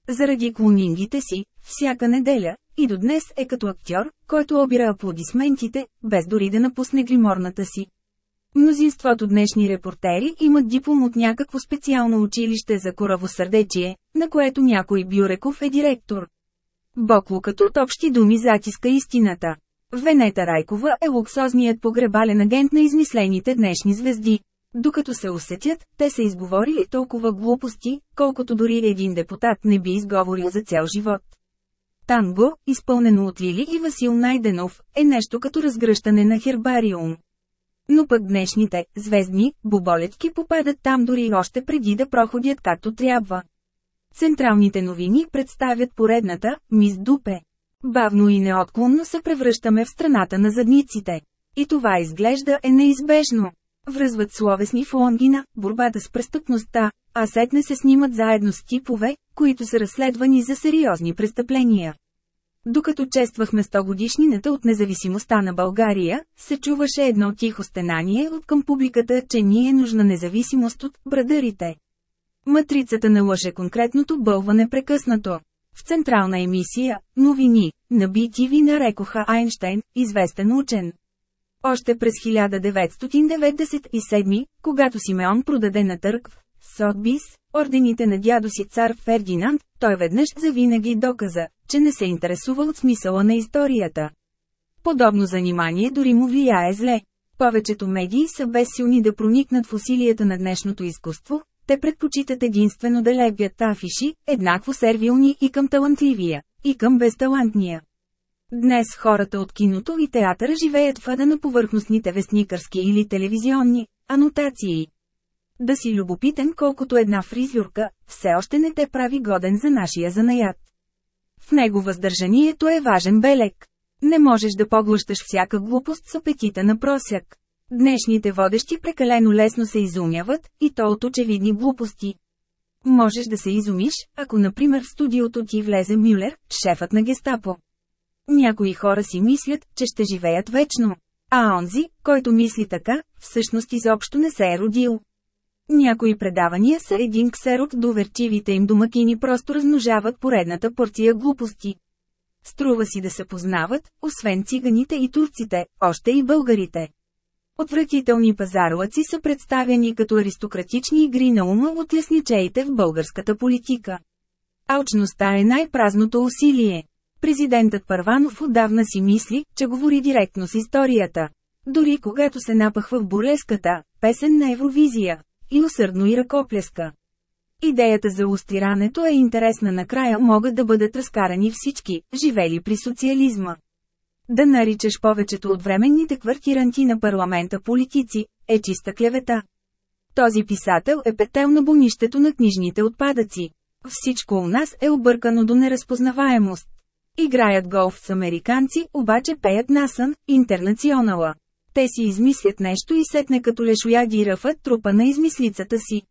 Заради клонингите си, всяка неделя, и до днес е като актьор, който обира аплодисментите, без дори да напусне гриморната си. Мнозинството днешни репортери имат диплом от някакво специално училище за коравосърдечие, на което някой Бюреков е директор. Боклукът от общи думи затиска истината. Венета Райкова е луксозният погребален агент на измислените днешни звезди. Докато се усетят, те са изговорили толкова глупости, колкото дори един депутат не би изговорил за цял живот. Танго, изпълнено от Лили и Васил Найденов, е нещо като разгръщане на хербариум. Но пък днешните, звездни, боболетки попадат там дори още преди да проходят както трябва. Централните новини представят поредната «Мис Дупе». Бавно и неотклонно се превръщаме в страната на задниците. И това изглежда е неизбежно. Връзват словесни в лонгина, борбата с престъпността, а сетне се снимат заедно с типове, които са разследвани за сериозни престъпления. Докато чествахме 100 годишнината от независимостта на България, се чуваше едно тихо стенание от към публиката, че ни е нужна независимост от брадърите. Матрицата лъже конкретното бълва непрекъснато. В централна емисия, новини, на BTV нарекоха Айнштейн, известен учен. Още през 1997, когато Симеон продаде на търг в Сотбис, ордените на дядо си цар Фердинанд, той веднъж завинаги доказа, че не се интересува от смисъла на историята. Подобно занимание дори му влияе зле. Повечето медии са безсилни да проникнат в усилията на днешното изкуство, те предпочитат единствено да лепят афиши, еднакво сервилни и към талантливия, и към безталантния. Днес хората от киното и театъра живеят в ада на повърхностните вестникърски или телевизионни анотации. Да си любопитен колкото една фризюрка, все още не те прави годен за нашия занаят. В него въздържанието е важен белег. Не можеш да поглъщаш всяка глупост с апетита на просяк. Днешните водещи прекалено лесно се изумяват, и то от очевидни глупости. Можеш да се изумиш, ако например в студиото ти влезе Мюлер, шефът на гестапо. Някои хора си мислят, че ще живеят вечно. А онзи, който мисли така, всъщност изобщо не се е родил. Някои предавания са един ксерот, доверчивите им домакини просто размножават поредната порция глупости. Струва си да се познават, освен циганите и турците, още и българите. Отвратителни пазарлъци са представени като аристократични игри на ума от лесничеите в българската политика. Алчността е най-празното усилие. Президентът Първанов отдавна си мисли, че говори директно с историята. Дори когато се напъхва в бурлеската, песен на Евровизия, и усърдно и ръкопляска. Идеята за устирането е интересна накрая могат да бъдат разкарани всички, живели при социализма. Да наричаш повечето от временните квартиранти на парламента политици, е чиста клевета. Този писател е петел на бонището на книжните отпадъци. Всичко у нас е объркано до неразпознаваемост. Играят голф с американци, обаче пеят насън, интернационала. Те си измислят нещо и сетне като лешояди ръфът трупа на измислицата си.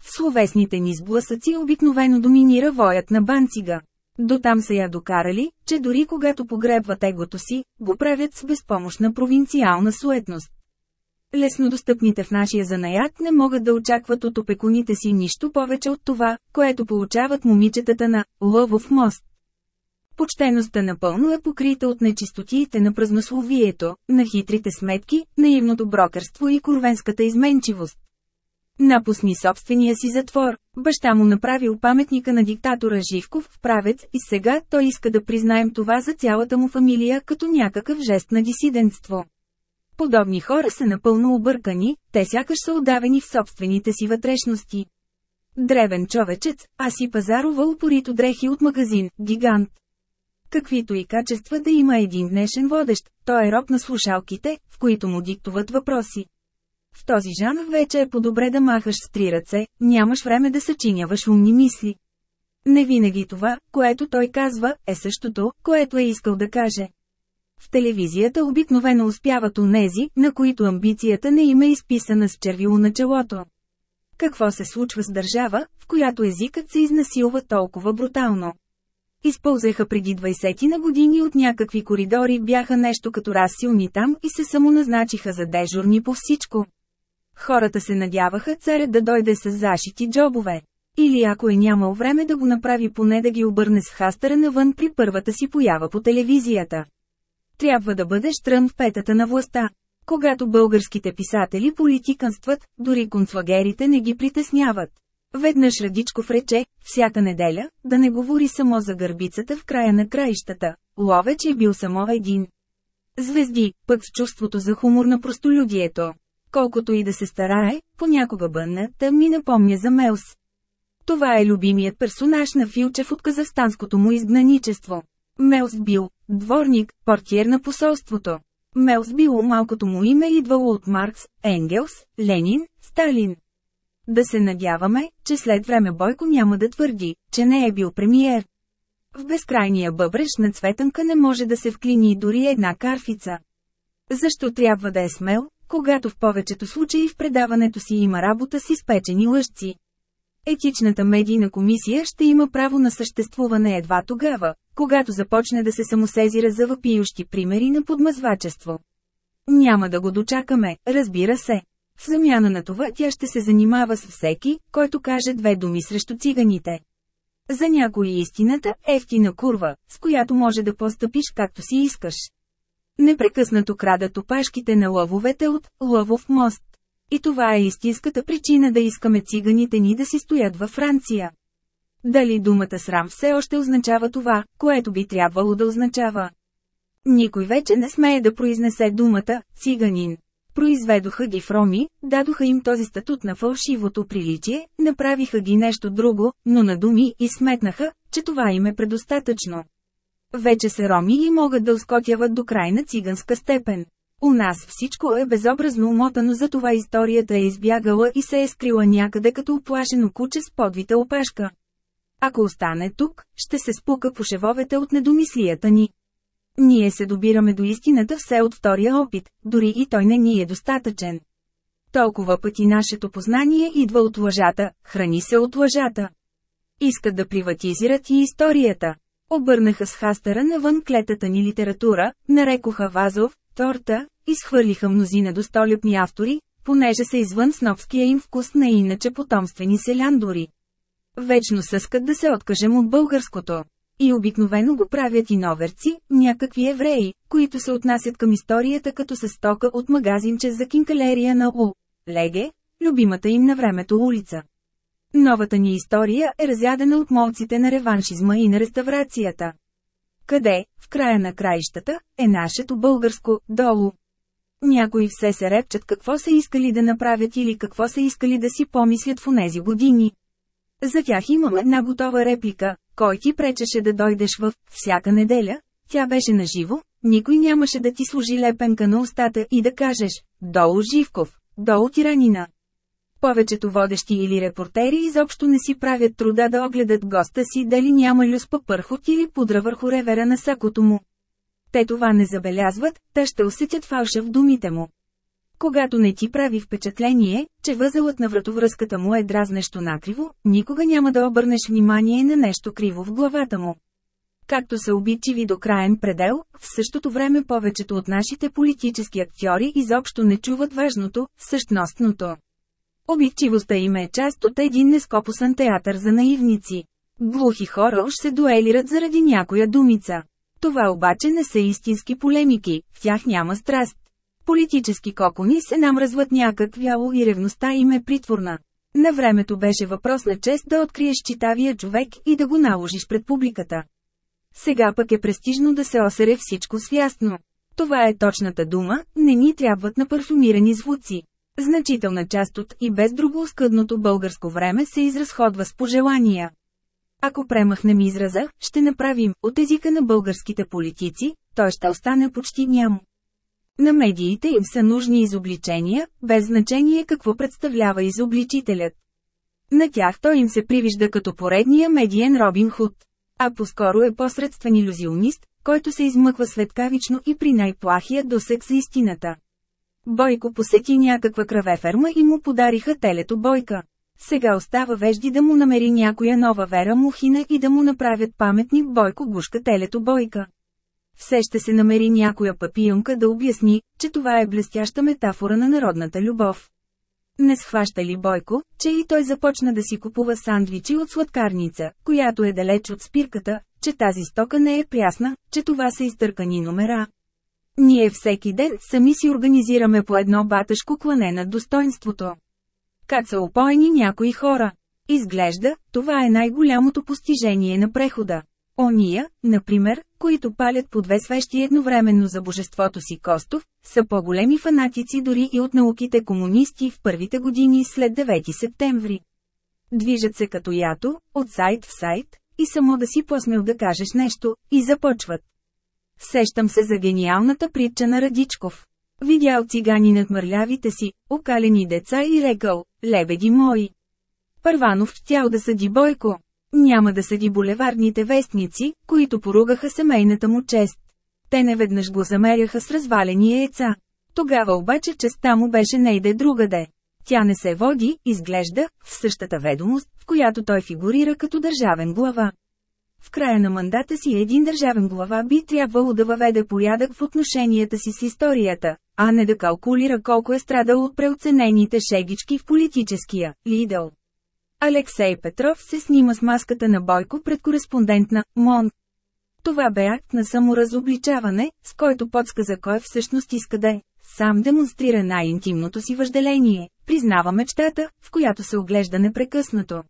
В словесните ни сблъсъци обикновено доминира воят на банцига. До там са я докарали, че дори когато погребват егото си, го правят с безпомощна провинциална суетност. Леснодостъпните в нашия занаят не могат да очакват от опекуните си нищо повече от това, което получават момичетата на «Лъвов мост». Почтеността напълно е покрита от нечистотиите на празнословието, на хитрите сметки, наивното брокърство и курвенската изменчивост. Напусни собствения си затвор, баща му направил паметника на диктатора Живков в правец и сега той иска да признаем това за цялата му фамилия като някакъв жест на дисидентство. Подобни хора са напълно объркани, те сякаш са отдавени в собствените си вътрешности. Древен човечец, а си пазарува упорито дрехи от магазин, гигант. Каквито и качества да има един днешен водещ, той е роб на слушалките, в които му диктуват въпроси. В този жанр вече е по-добре да махаш с три ръце, нямаш време да съчиняваш умни мисли. Не винаги това, което той казва, е същото, което е искал да каже. В телевизията обикновено успяват онези, на които амбицията не има е изписана с червило на челото. Какво се случва с държава, в която езикът се изнасилва толкова брутално? Използваха преди 20 на години от някакви коридори бяха нещо като разсилни там и се самоназначиха за дежурни по всичко. Хората се надяваха царят да дойде с зашити джобове. Или ако е нямал време да го направи поне да ги обърне с хастъра навън при първата си поява по телевизията. Трябва да бъде штрън в петата на властта. Когато българските писатели политиканстват, дори концлагерите не ги притесняват. Веднъж Радичков рече, всяка неделя, да не говори само за гърбицата в края на краищата. Ловеч е бил само един. Звезди, пък с чувството за хумор на простолюдието. Колкото и да се старае, понякога бънната ми напомня за Мелс. Това е любимият персонаж на Филчев от казахстанското му изгнаничество. Мелс бил, дворник, портиер на посолството. Мелс било малкото му име идвало от Маркс, Енгелс, Ленин, Сталин. Да се надяваме, че след време Бойко няма да твърди, че не е бил премиер. В безкрайния бъбреж на цветънка не може да се вклини дори една карфица. Защо трябва да е смел, когато в повечето случаи в предаването си има работа с изпечени лъжци? Етичната медийна комисия ще има право на съществуване едва тогава, когато започне да се самосезира за въпиющи примери на подмазвачество. Няма да го дочакаме, разбира се. В замяна на това тя ще се занимава с всеки, който каже две думи срещу циганите. За някои истината е ефтина курва, с която може да постъпиш както си искаш. Непрекъснато крадат опашките на лъвовете от «Лъвов мост». И това е истинската причина да искаме циганите ни да си стоят във Франция. Дали думата срам все още означава това, което би трябвало да означава? Никой вече не смее да произнесе думата «циганин». Произведоха ги в роми, дадоха им този статут на фалшивото приличие, направиха ги нещо друго, но на думи и сметнаха, че това им е предостатъчно. Вече са роми и могат да ускотяват до крайна циганска степен. У нас всичко е безобразно умотано за това историята е избягала и се е скрила някъде като оплашено куче с подвита опашка. Ако остане тук, ще се спука по шевовете от недомислията ни. Ние се добираме до истината все от втория опит, дори и той не ни е достатъчен. Толкова пъти нашето познание идва от лъжата, храни се от лъжата. Искат да приватизират и историята. Обърнаха с хастера навън клетата ни литература, нарекоха Вазов, торта, изхвърлиха мнозина достолюбни автори, понеже са извън снобския им вкус на иначе потомствени селяндори. Вечно съскат да се откажем от българското. И обикновено го правят и новерци, някакви евреи, които се отнасят към историята като се стока от магазинче за кинкалерия на У. Леге, любимата им на времето улица. Новата ни история е разядена от молците на реваншизма и на реставрацията. Къде, в края на краищата, е нашето българско «долу»? Някои все се репчат какво са искали да направят или какво са искали да си помислят в онези години. За тях имам една готова реплика, кой ти пречеше да дойдеш в всяка неделя, тя беше наживо, никой нямаше да ти служи лепенка на устата и да кажеш, долу Живков, долу тиранина. Повечето водещи или репортери изобщо не си правят труда да огледат госта си дали няма люспа пърхот или пудра върху ревера на сакото му. Те това не забелязват, те ще усетят фалша в думите му. Когато не ти прави впечатление, че възелът на вратовръзката му е дразнещо накриво, никога няма да обърнеш внимание на нещо криво в главата му. Както са обичиви до краен предел, в същото време повечето от нашите политически актьори изобщо не чуват важното, същностното. Обичивостта им е част от един нескопосан театър за наивници. Глухи хора уж се дуелират заради някоя думица. Това обаче не са истински полемики, в тях няма страст. Политически кокони се намръзват някак вяло и ревността им е притворна. На времето беше въпрос на чест да откриеш читавия човек и да го наложиш пред публиката. Сега пък е престижно да се осере всичко свястно. Това е точната дума, не ни трябват на парфюмирани звуци. Значителна част от и без друго скъдното българско време се изразходва с пожелания. Ако премахнем израза, ще направим от езика на българските политици, той ще остане почти ням. На медиите им са нужни изобличения, без значение какво представлява изобличителят. На тях той им се привижда като поредния медиен Робин Худ. А по-скоро е посредствен иллюзионист, който се измъква светкавично и при най-плахия досек за истината. Бойко посети някаква кравеферма и му подариха телето Бойка. Сега остава вежди да му намери някоя нова Вера Мухина и да му направят паметник Бойко Гушка телето Бойка. Все ще се намери някоя папионка да обясни, че това е блестяща метафора на народната любов. Не схваща ли Бойко, че и той започна да си купува сандвичи от сладкарница, която е далеч от спирката, че тази стока не е прясна, че това са изтъркани номера. Ние всеки ден сами си организираме по едно батъшко клане на достоинството. Как са опоени някои хора. Изглежда, това е най-голямото постижение на прехода. Ония, например, които палят по две свещи едновременно за божеството си Костов, са по-големи фанатици дори и от науките комунисти в първите години след 9 септември. Движат се като ято, от сайт в сайт, и само да си посмел да кажеш нещо, и започват. Сещам се за гениалната притча на Радичков. Видял цигани над мърлявите си, окалени деца и рекал, лебеди мои. Първанов тял да съди Бойко. Няма да съди булеварните вестници, които поругаха семейната му чест. Те неведнъж го замеряха с развалени яйца. Тогава обаче честа му беше нейде другаде. Тя не се води, изглежда, в същата ведомост, в която той фигурира като държавен глава. В края на мандата си един държавен глава би трябвало да въведе порядък в отношенията си с историята, а не да калкулира колко е страдал от преоценените шегички в политическия лидъл. Алексей Петров се снима с маската на Бойко пред кореспондент на МОН. Това бе акт на саморазобличаване, с който подсказа кой всъщност иска да е. Сам демонстрира най-интимното си въжделение, признава мечтата, в която се оглежда непрекъснато.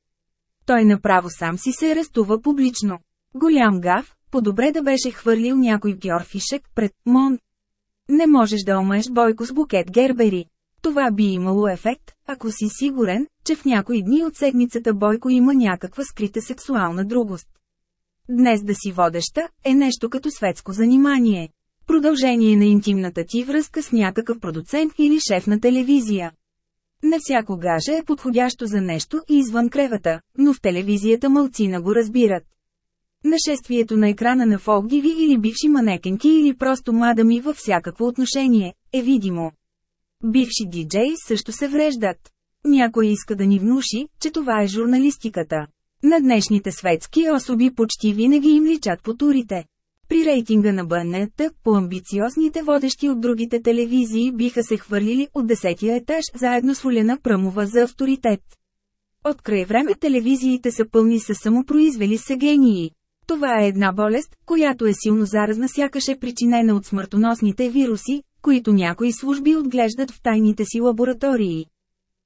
Той направо сам си се арестува публично. Голям гав, по-добре да беше хвърлил някой георфишек пред Мон. Не можеш да омаеш Бойко с букет гербери. Това би имало ефект, ако си сигурен, че в някои дни от седмицата Бойко има някаква скрита сексуална другост. Днес да си водеща е нещо като светско занимание. Продължение на интимната ти връзка с някакъв продуцент или шеф на телевизия. Не всяко гаже е подходящо за нещо и извън кревата, но в телевизията мълцина го разбират. Нашествието на екрана на фолгиви или бивши манекенки или просто мадами във всякакво отношение, е видимо. Бивши диджеи също се вреждат. Някой иска да ни внуши, че това е журналистиката. На днешните светски особи почти винаги им личат по турите. При рейтинга на БНТ, по-амбициозните водещи от другите телевизии биха се хвърлили от десетия етаж заедно с Уляна Пръмова за авторитет. От край време телевизиите са пълни с самопроизвели се гении. Това е една болест, която е силно заразна сякаш е причинена от смъртоносните вируси, които някои служби отглеждат в тайните си лаборатории.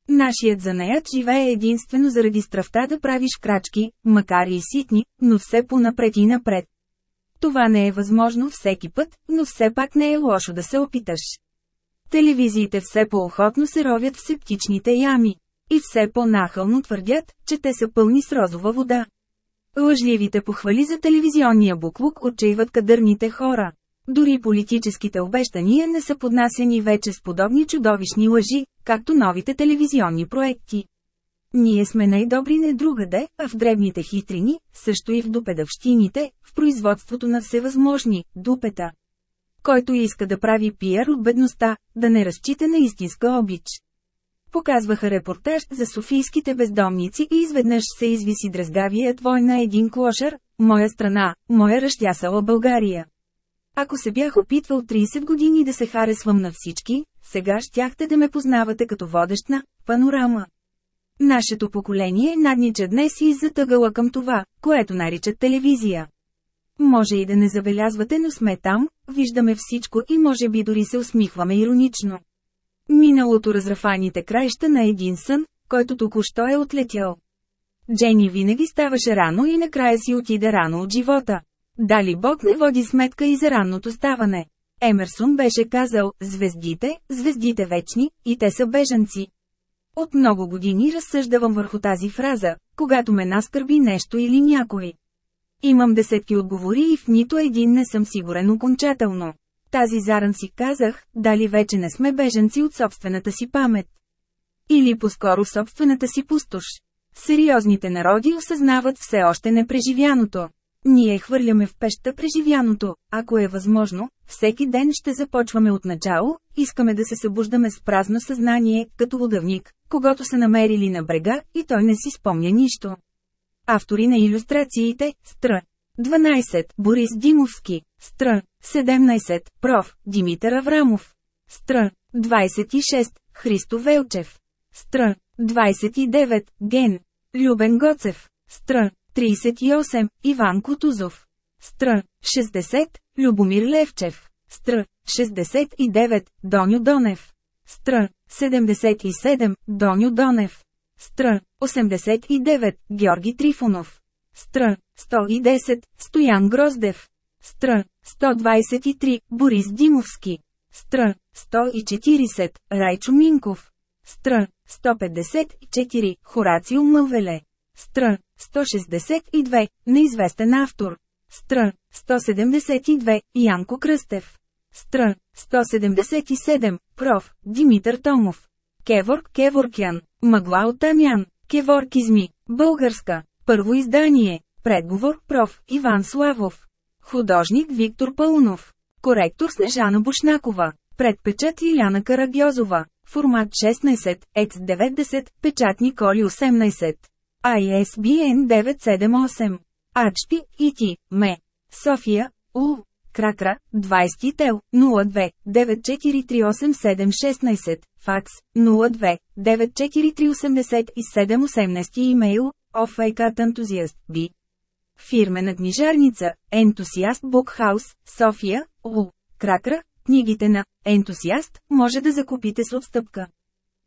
Нашият занаят живее единствено заради стравта да правиш крачки, макар и ситни, но все понапред и напред. Това не е възможно всеки път, но все пак не е лошо да се опиташ. Телевизиите все по-охотно се ровят в септичните ями. И все по-нахълно твърдят, че те са пълни с розова вода. Лъжливите похвали за телевизионния буклук отчаиват кадърните хора. Дори политическите обещания не са поднасени вече с подобни чудовищни лъжи, както новите телевизионни проекти. Ние сме най-добри не другаде, а в дребните хитрини, също и в допедавщините, в производството на всевъзможни дупета. Който иска да прави пиар от бедността, да не разчита на истинска обич. Показваха репортаж за софийските бездомници и изведнъж се извиси дръзгавият вой на един клошар, моя страна, моя ръщясала България. Ако се бях опитвал 30 години да се харесвам на всички, сега щяхте да ме познавате като водещна панорама. Нашето поколение наднича днес и затъгала към това, което наричат телевизия. Може и да не забелязвате, но сме там, виждаме всичко и може би дори се усмихваме иронично. Миналото разрафаните краища на един сън, който току-що е отлетял. Джени винаги ставаше рано и накрая си отиде рано от живота. Дали Бог не води сметка и за ранното ставане? Емерсон беше казал, звездите, звездите вечни, и те са бежанци. От много години разсъждавам върху тази фраза, когато ме наскърби нещо или някой. Имам десетки отговори и в нито един не съм сигурен окончателно. Тази заран си казах, дали вече не сме бежанци от собствената си памет. Или по-скоро собствената си пустош. Сериозните народи осъзнават все още непреживяното. Ние хвърляме в пеща преживяното, ако е възможно, всеки ден ще започваме от начало, искаме да се събуждаме с празно съзнание, като водъвник, когато са намерили на брега и той не си спомня нищо. Автори на иллюстрациите – Стр. 12. Борис Димовски. Стр. 17. Проф. Димитър Аврамов. Стр. 26. Христо Велчев. Стр. 29. Ген. Любен Гоцев. Стр. 38. Иван Кутузов. Стр. 60. Любомир Левчев. Стр. 69. Доню Донев. Стр. 77. Доню Донев. Стр. 89. Георги Трифонов. Стр. 110. Стоян Гроздев. Стр. 123. Борис Димовски. Стр. 140. Райчо Минков. Стр. 154. Хорацио Мъвеле. Стр. 162. Неизвестен автор. Стр. 172. Янко Кръстев. Стр. 177. Проф. Димитър Томов. Кеворк Кеворкян. Мъгла от Тамян. Кеворкизми. Българска. Първо издание. Предговор Проф. Иван Славов. Художник Виктор Пълнов. Коректор Снежана Бушнакова. Предпечат Иляна Карагьозова. Формат 16, X90, печатни коли 18. ISBN 978. Ачпи, Ити, Ме. София, У. Кракра, 20 тел, 02, 9438716, факс, 02, 9438718 имейл, офайкат ентузиаст, би. Фирмена книжарница, Ентусиаст Букхаус, София, У. Кракра, книгите на Ентусиаст може да закупите с отстъпка.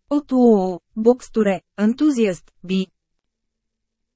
От УО, Буксторе, Ентузиаст, Би.